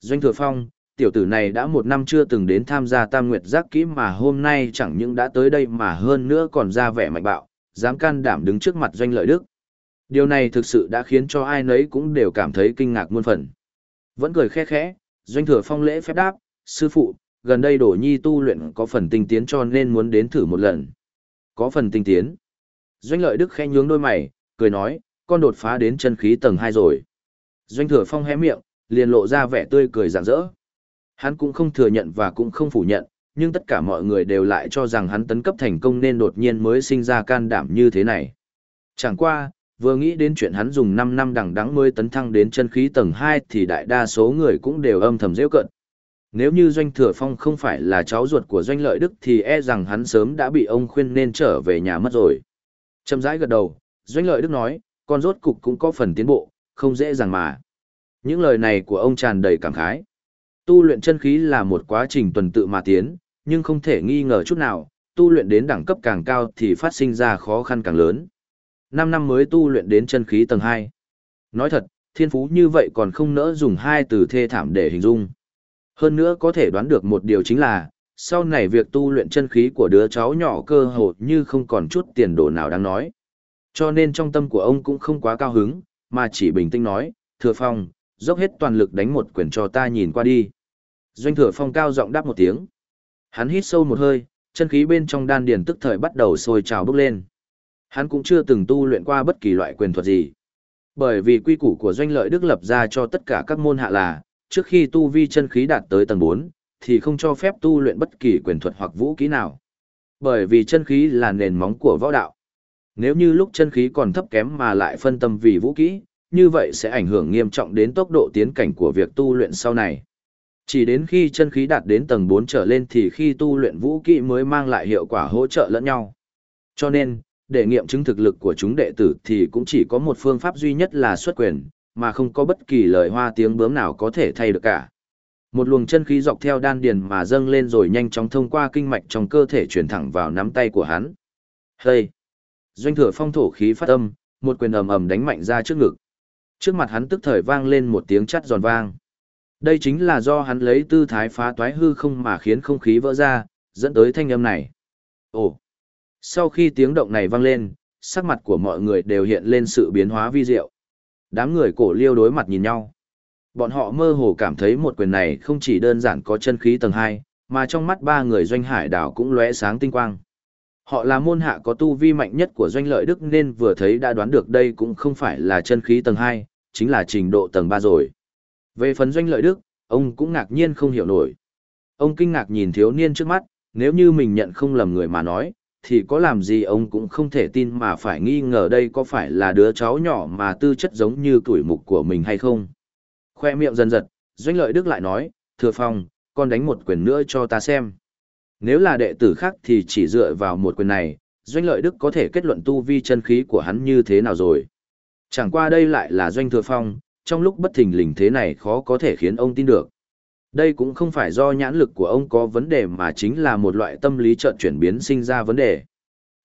Doanh thừa phong, tiểu tử này đã một năm chưa từng đến tham gia tam nguyệt giác kỹ mà hôm nay chẳng những đã tới đây mà hơn nữa còn ra vẻ mạnh bạo, dám can đảm đứng trước mặt doanh lợi đức. Điều này thực sự đã khiến cho ai nấy cũng đều cảm thấy kinh ngạc muôn phần. Vẫn cười khẽ khẽ, doanh thừa phong lễ phép đáp, sư phụ, gần đây đổ nhi tu luyện có phần tinh tiến cho nên muốn đến thử một lần. Có phần tinh tiến. Doanh lợi đức khẽ nhướng đôi mày, cười nói, con đột phá đến chân khí tầng 2 rồi. Doanh thừa phong hé miệng, liền lộ ra vẻ tươi cười rạng rỡ. Hắn cũng không thừa nhận và cũng không phủ nhận, nhưng tất cả mọi người đều lại cho rằng hắn tấn cấp thành công nên đột nhiên mới sinh ra can đảm như thế này. Chẳng qua, vừa nghĩ đến chuyện hắn dùng 5 năm đằng đắng mới tấn thăng đến chân khí tầng 2 thì đại đa số người cũng đều âm thầm rêu cận. Nếu như Doanh Thừa Phong không phải là cháu ruột của Doanh Lợi Đức thì e rằng hắn sớm đã bị ông khuyên nên trở về nhà mất rồi. Chậm rãi gật đầu, Doanh Lợi Đức nói, con rốt cục cũng có phần tiến bộ, không dễ dàng mà. Những lời này của ông tràn đầy cảm khái. Tu luyện chân khí là một quá trình tuần tự mà tiến, nhưng không thể nghi ngờ chút nào, tu luyện đến đẳng cấp càng cao thì phát sinh ra khó khăn càng lớn. 5 năm mới tu luyện đến chân khí tầng 2. Nói thật, thiên phú như vậy còn không nỡ dùng hai từ thê thảm để hình dung. Hơn nữa có thể đoán được một điều chính là, sau này việc tu luyện chân khí của đứa cháu nhỏ cơ hồ như không còn chút tiền đồ nào đáng nói. Cho nên trong tâm của ông cũng không quá cao hứng, mà chỉ bình tĩnh nói, thừa phong, dốc hết toàn lực đánh một quyền cho ta nhìn qua đi. Doanh thừa phong cao giọng đáp một tiếng. Hắn hít sâu một hơi, chân khí bên trong đan điền tức thời bắt đầu sôi trào bốc lên. Hắn cũng chưa từng tu luyện qua bất kỳ loại quyền thuật gì. Bởi vì quy củ của doanh lợi đức lập ra cho tất cả các môn hạ là, trước khi tu vi chân khí đạt tới tầng 4, thì không cho phép tu luyện bất kỳ quyền thuật hoặc vũ kỹ nào. Bởi vì chân khí là nền móng của võ đạo. Nếu như lúc chân khí còn thấp kém mà lại phân tâm vì vũ kỹ, như vậy sẽ ảnh hưởng nghiêm trọng đến tốc độ tiến cảnh của việc tu luyện sau này. Chỉ đến khi chân khí đạt đến tầng 4 trở lên thì khi tu luyện vũ kỹ mới mang lại hiệu quả hỗ trợ lẫn nhau. Cho nên, để nghiệm chứng thực lực của chúng đệ tử thì cũng chỉ có một phương pháp duy nhất là xuất quyền, mà không có bất kỳ lời hoa tiếng bướm nào có thể thay được cả. Một luồng chân khí dọc theo đan điền mà dâng lên rồi nhanh chóng thông qua kinh mạch trong cơ thể truyền thẳng vào nắm tay của hắn. Hây! Doanh thừa phong thổ khí phát âm, một quyền ầm ầm đánh mạnh ra trước ngực. Trước mặt hắn tức thời vang lên một tiếng chắt giòn vang. Đây chính là do hắn lấy tư thái phá toái hư không mà khiến không khí vỡ ra, dẫn tới thanh âm này. Ồ! Sau khi tiếng động này vang lên, sắc mặt của mọi người đều hiện lên sự biến hóa vi diệu. Đám người cổ liêu đối mặt nhìn nhau. Bọn họ mơ hồ cảm thấy một quyền này không chỉ đơn giản có chân khí tầng 2, mà trong mắt ba người doanh hải đảo cũng lóe sáng tinh quang. Họ là môn hạ có tu vi mạnh nhất của doanh lợi đức nên vừa thấy đã đoán được đây cũng không phải là chân khí tầng 2, chính là trình độ tầng 3 rồi. Về phần doanh lợi đức, ông cũng ngạc nhiên không hiểu nổi. Ông kinh ngạc nhìn thiếu niên trước mắt, nếu như mình nhận không lầm người mà nói, thì có làm gì ông cũng không thể tin mà phải nghi ngờ đây có phải là đứa cháu nhỏ mà tư chất giống như tuổi mục của mình hay không. Khoe miệng dần giật, doanh lợi đức lại nói, thừa phong, con đánh một quyền nữa cho ta xem. Nếu là đệ tử khác thì chỉ dựa vào một quyền này, doanh lợi đức có thể kết luận tu vi chân khí của hắn như thế nào rồi. Chẳng qua đây lại là doanh thừa phong, trong lúc bất thình lình thế này khó có thể khiến ông tin được. Đây cũng không phải do nhãn lực của ông có vấn đề mà chính là một loại tâm lý chợt chuyển biến sinh ra vấn đề.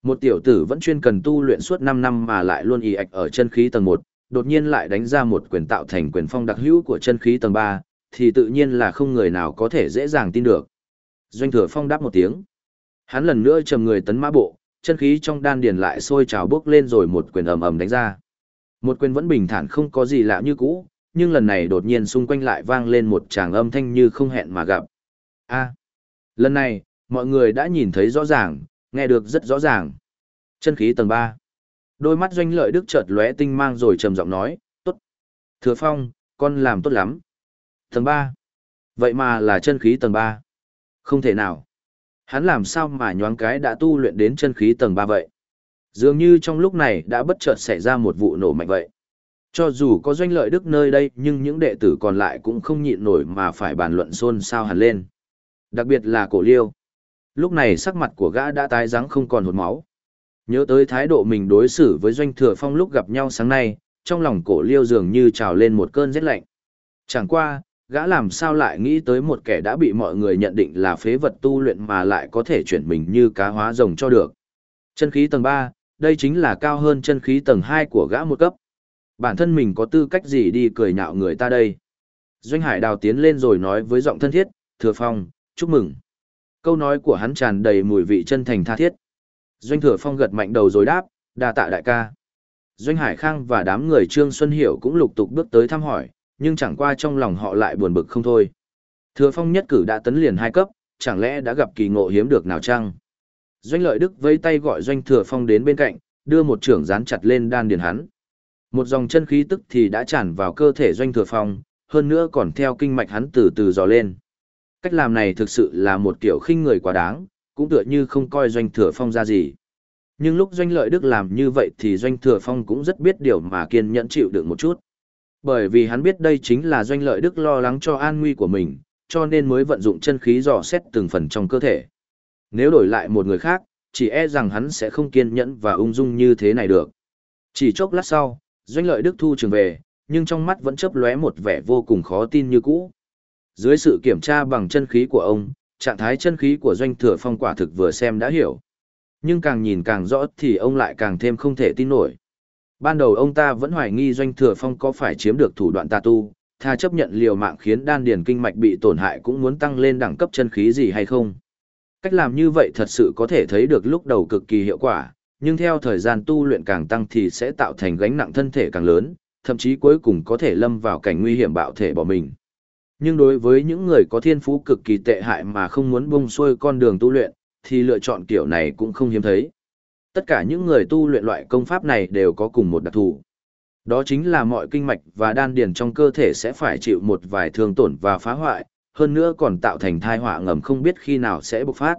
Một tiểu tử vẫn chuyên cần tu luyện suốt 5 năm mà lại luôn y ạch ở chân khí tầng 1, đột nhiên lại đánh ra một quyền tạo thành quyền phong đặc hữu của chân khí tầng 3, thì tự nhiên là không người nào có thể dễ dàng tin được. Doanh thừa phong đáp một tiếng. Hắn lần nữa trầm người tấn mã bộ, chân khí trong đan điền lại sôi trào bốc lên rồi một quyền ầm ầm đánh ra. Một quyền vẫn bình thản không có gì lạ như cũ, nhưng lần này đột nhiên xung quanh lại vang lên một tràng âm thanh như không hẹn mà gặp. A. lần này, mọi người đã nhìn thấy rõ ràng, nghe được rất rõ ràng. Chân khí tầng 3. Đôi mắt doanh lợi đức chợt lóe tinh mang rồi trầm giọng nói, tốt. Thừa phong, con làm tốt lắm. Tầng 3. Vậy mà là chân khí tầng 3. Không thể nào. Hắn làm sao mà nhoáng cái đã tu luyện đến chân khí tầng 3 vậy? Dường như trong lúc này đã bất chợt xảy ra một vụ nổ mạnh vậy. Cho dù có doanh lợi đức nơi đây nhưng những đệ tử còn lại cũng không nhịn nổi mà phải bàn luận xôn xao hẳn lên. Đặc biệt là cổ liêu. Lúc này sắc mặt của gã đã tái rắng không còn hột máu. Nhớ tới thái độ mình đối xử với doanh thừa phong lúc gặp nhau sáng nay, trong lòng cổ liêu dường như trào lên một cơn rét lạnh. Chẳng qua, gã làm sao lại nghĩ tới một kẻ đã bị mọi người nhận định là phế vật tu luyện mà lại có thể chuyển mình như cá hóa rồng cho được. Chân khí tầng 3, đây chính là cao hơn chân khí tầng 2 của gã một cấp. Bản thân mình có tư cách gì đi cười nhạo người ta đây? Doanh Hải Đào tiến lên rồi nói với giọng thân thiết, Thừa Phong, chúc mừng. Câu nói của hắn tràn đầy mùi vị chân thành tha thiết. Doanh Thừa Phong gật mạnh đầu rồi đáp, đa tạ đại ca. Doanh Hải Khang và đám người Trương Xuân Hiểu cũng lục tục bước tới thăm hỏi, nhưng chẳng qua trong lòng họ lại buồn bực không thôi. Thừa Phong nhất cử đã tấn liền hai cấp, chẳng lẽ đã gặp kỳ ngộ hiếm được nào chăng? Doanh Lợi Đức vẫy tay gọi Doanh Thừa Phong đến bên cạnh, đưa một trưởng dán chặt lên đan điền hắn. Một dòng chân khí tức thì đã tràn vào cơ thể Doanh Thừa Phong, hơn nữa còn theo kinh mạch hắn từ từ dò lên. Cách làm này thực sự là một kiểu khinh người quá đáng, cũng tựa như không coi Doanh Thừa Phong ra gì. Nhưng lúc Doanh Lợi Đức làm như vậy thì Doanh Thừa Phong cũng rất biết điều mà kiên nhẫn chịu đựng một chút. Bởi vì hắn biết đây chính là Doanh Lợi Đức lo lắng cho an nguy của mình, cho nên mới vận dụng chân khí dò xét từng phần trong cơ thể. Nếu đổi lại một người khác, chỉ e rằng hắn sẽ không kiên nhẫn và ung dung như thế này được. Chỉ chốc lát sau, Doanh Lợi Đức thu trường về, nhưng trong mắt vẫn chớp lóe một vẻ vô cùng khó tin như cũ. Dưới sự kiểm tra bằng chân khí của ông, trạng thái chân khí của Doanh Thừa Phong quả thực vừa xem đã hiểu. Nhưng càng nhìn càng rõ thì ông lại càng thêm không thể tin nổi. Ban đầu ông ta vẫn hoài nghi Doanh Thừa Phong có phải chiếm được thủ đoạn tà tu, tha chấp nhận liều mạng khiến đan điền kinh mạch bị tổn hại cũng muốn tăng lên đẳng cấp chân khí gì hay không. Cách làm như vậy thật sự có thể thấy được lúc đầu cực kỳ hiệu quả, nhưng theo thời gian tu luyện càng tăng thì sẽ tạo thành gánh nặng thân thể càng lớn, thậm chí cuối cùng có thể lâm vào cảnh nguy hiểm bạo thể bỏ mình. Nhưng đối với những người có thiên phú cực kỳ tệ hại mà không muốn bung xuôi con đường tu luyện, thì lựa chọn kiểu này cũng không hiếm thấy. Tất cả những người tu luyện loại công pháp này đều có cùng một đặc thù. Đó chính là mọi kinh mạch và đan điền trong cơ thể sẽ phải chịu một vài thương tổn và phá hoại, hơn nữa còn tạo thành thai họa ngầm không biết khi nào sẽ bộc phát.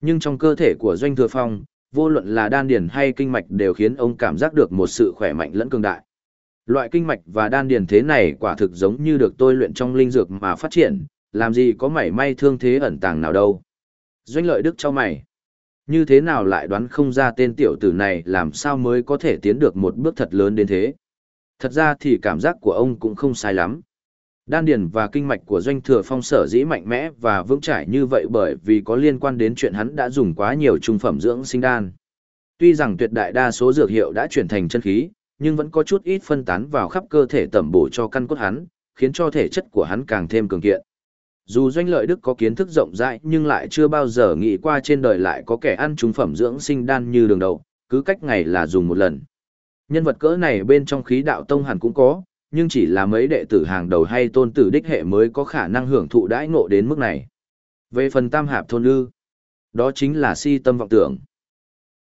Nhưng trong cơ thể của Doanh Thừa Phong, vô luận là đan điền hay kinh mạch đều khiến ông cảm giác được một sự khỏe mạnh lẫn cường đại. Loại kinh mạch và đan điền thế này quả thực giống như được tôi luyện trong linh dược mà phát triển, làm gì có mảy may thương thế ẩn tàng nào đâu. Doanh lợi đức cho mày. Như thế nào lại đoán không ra tên tiểu tử này làm sao mới có thể tiến được một bước thật lớn đến thế. Thật ra thì cảm giác của ông cũng không sai lắm. Đan điền và kinh mạch của doanh thừa phong sở dĩ mạnh mẽ và vững chãi như vậy bởi vì có liên quan đến chuyện hắn đã dùng quá nhiều trung phẩm dưỡng sinh đan. Tuy rằng tuyệt đại đa số dược hiệu đã chuyển thành chân khí, nhưng vẫn có chút ít phân tán vào khắp cơ thể tẩm bổ cho căn cốt hắn, khiến cho thể chất của hắn càng thêm cường kiện. Dù doanh lợi đức có kiến thức rộng rãi nhưng lại chưa bao giờ nghĩ qua trên đời lại có kẻ ăn trung phẩm dưỡng sinh đan như đường đầu, cứ cách ngày là dùng một lần. Nhân vật cỡ này bên trong khí đạo tông hẳn cũng có, nhưng chỉ là mấy đệ tử hàng đầu hay tôn tử đích hệ mới có khả năng hưởng thụ đãi ngộ đến mức này. Về phần tam hạp thôn ư, đó chính là si tâm vọng tưởng.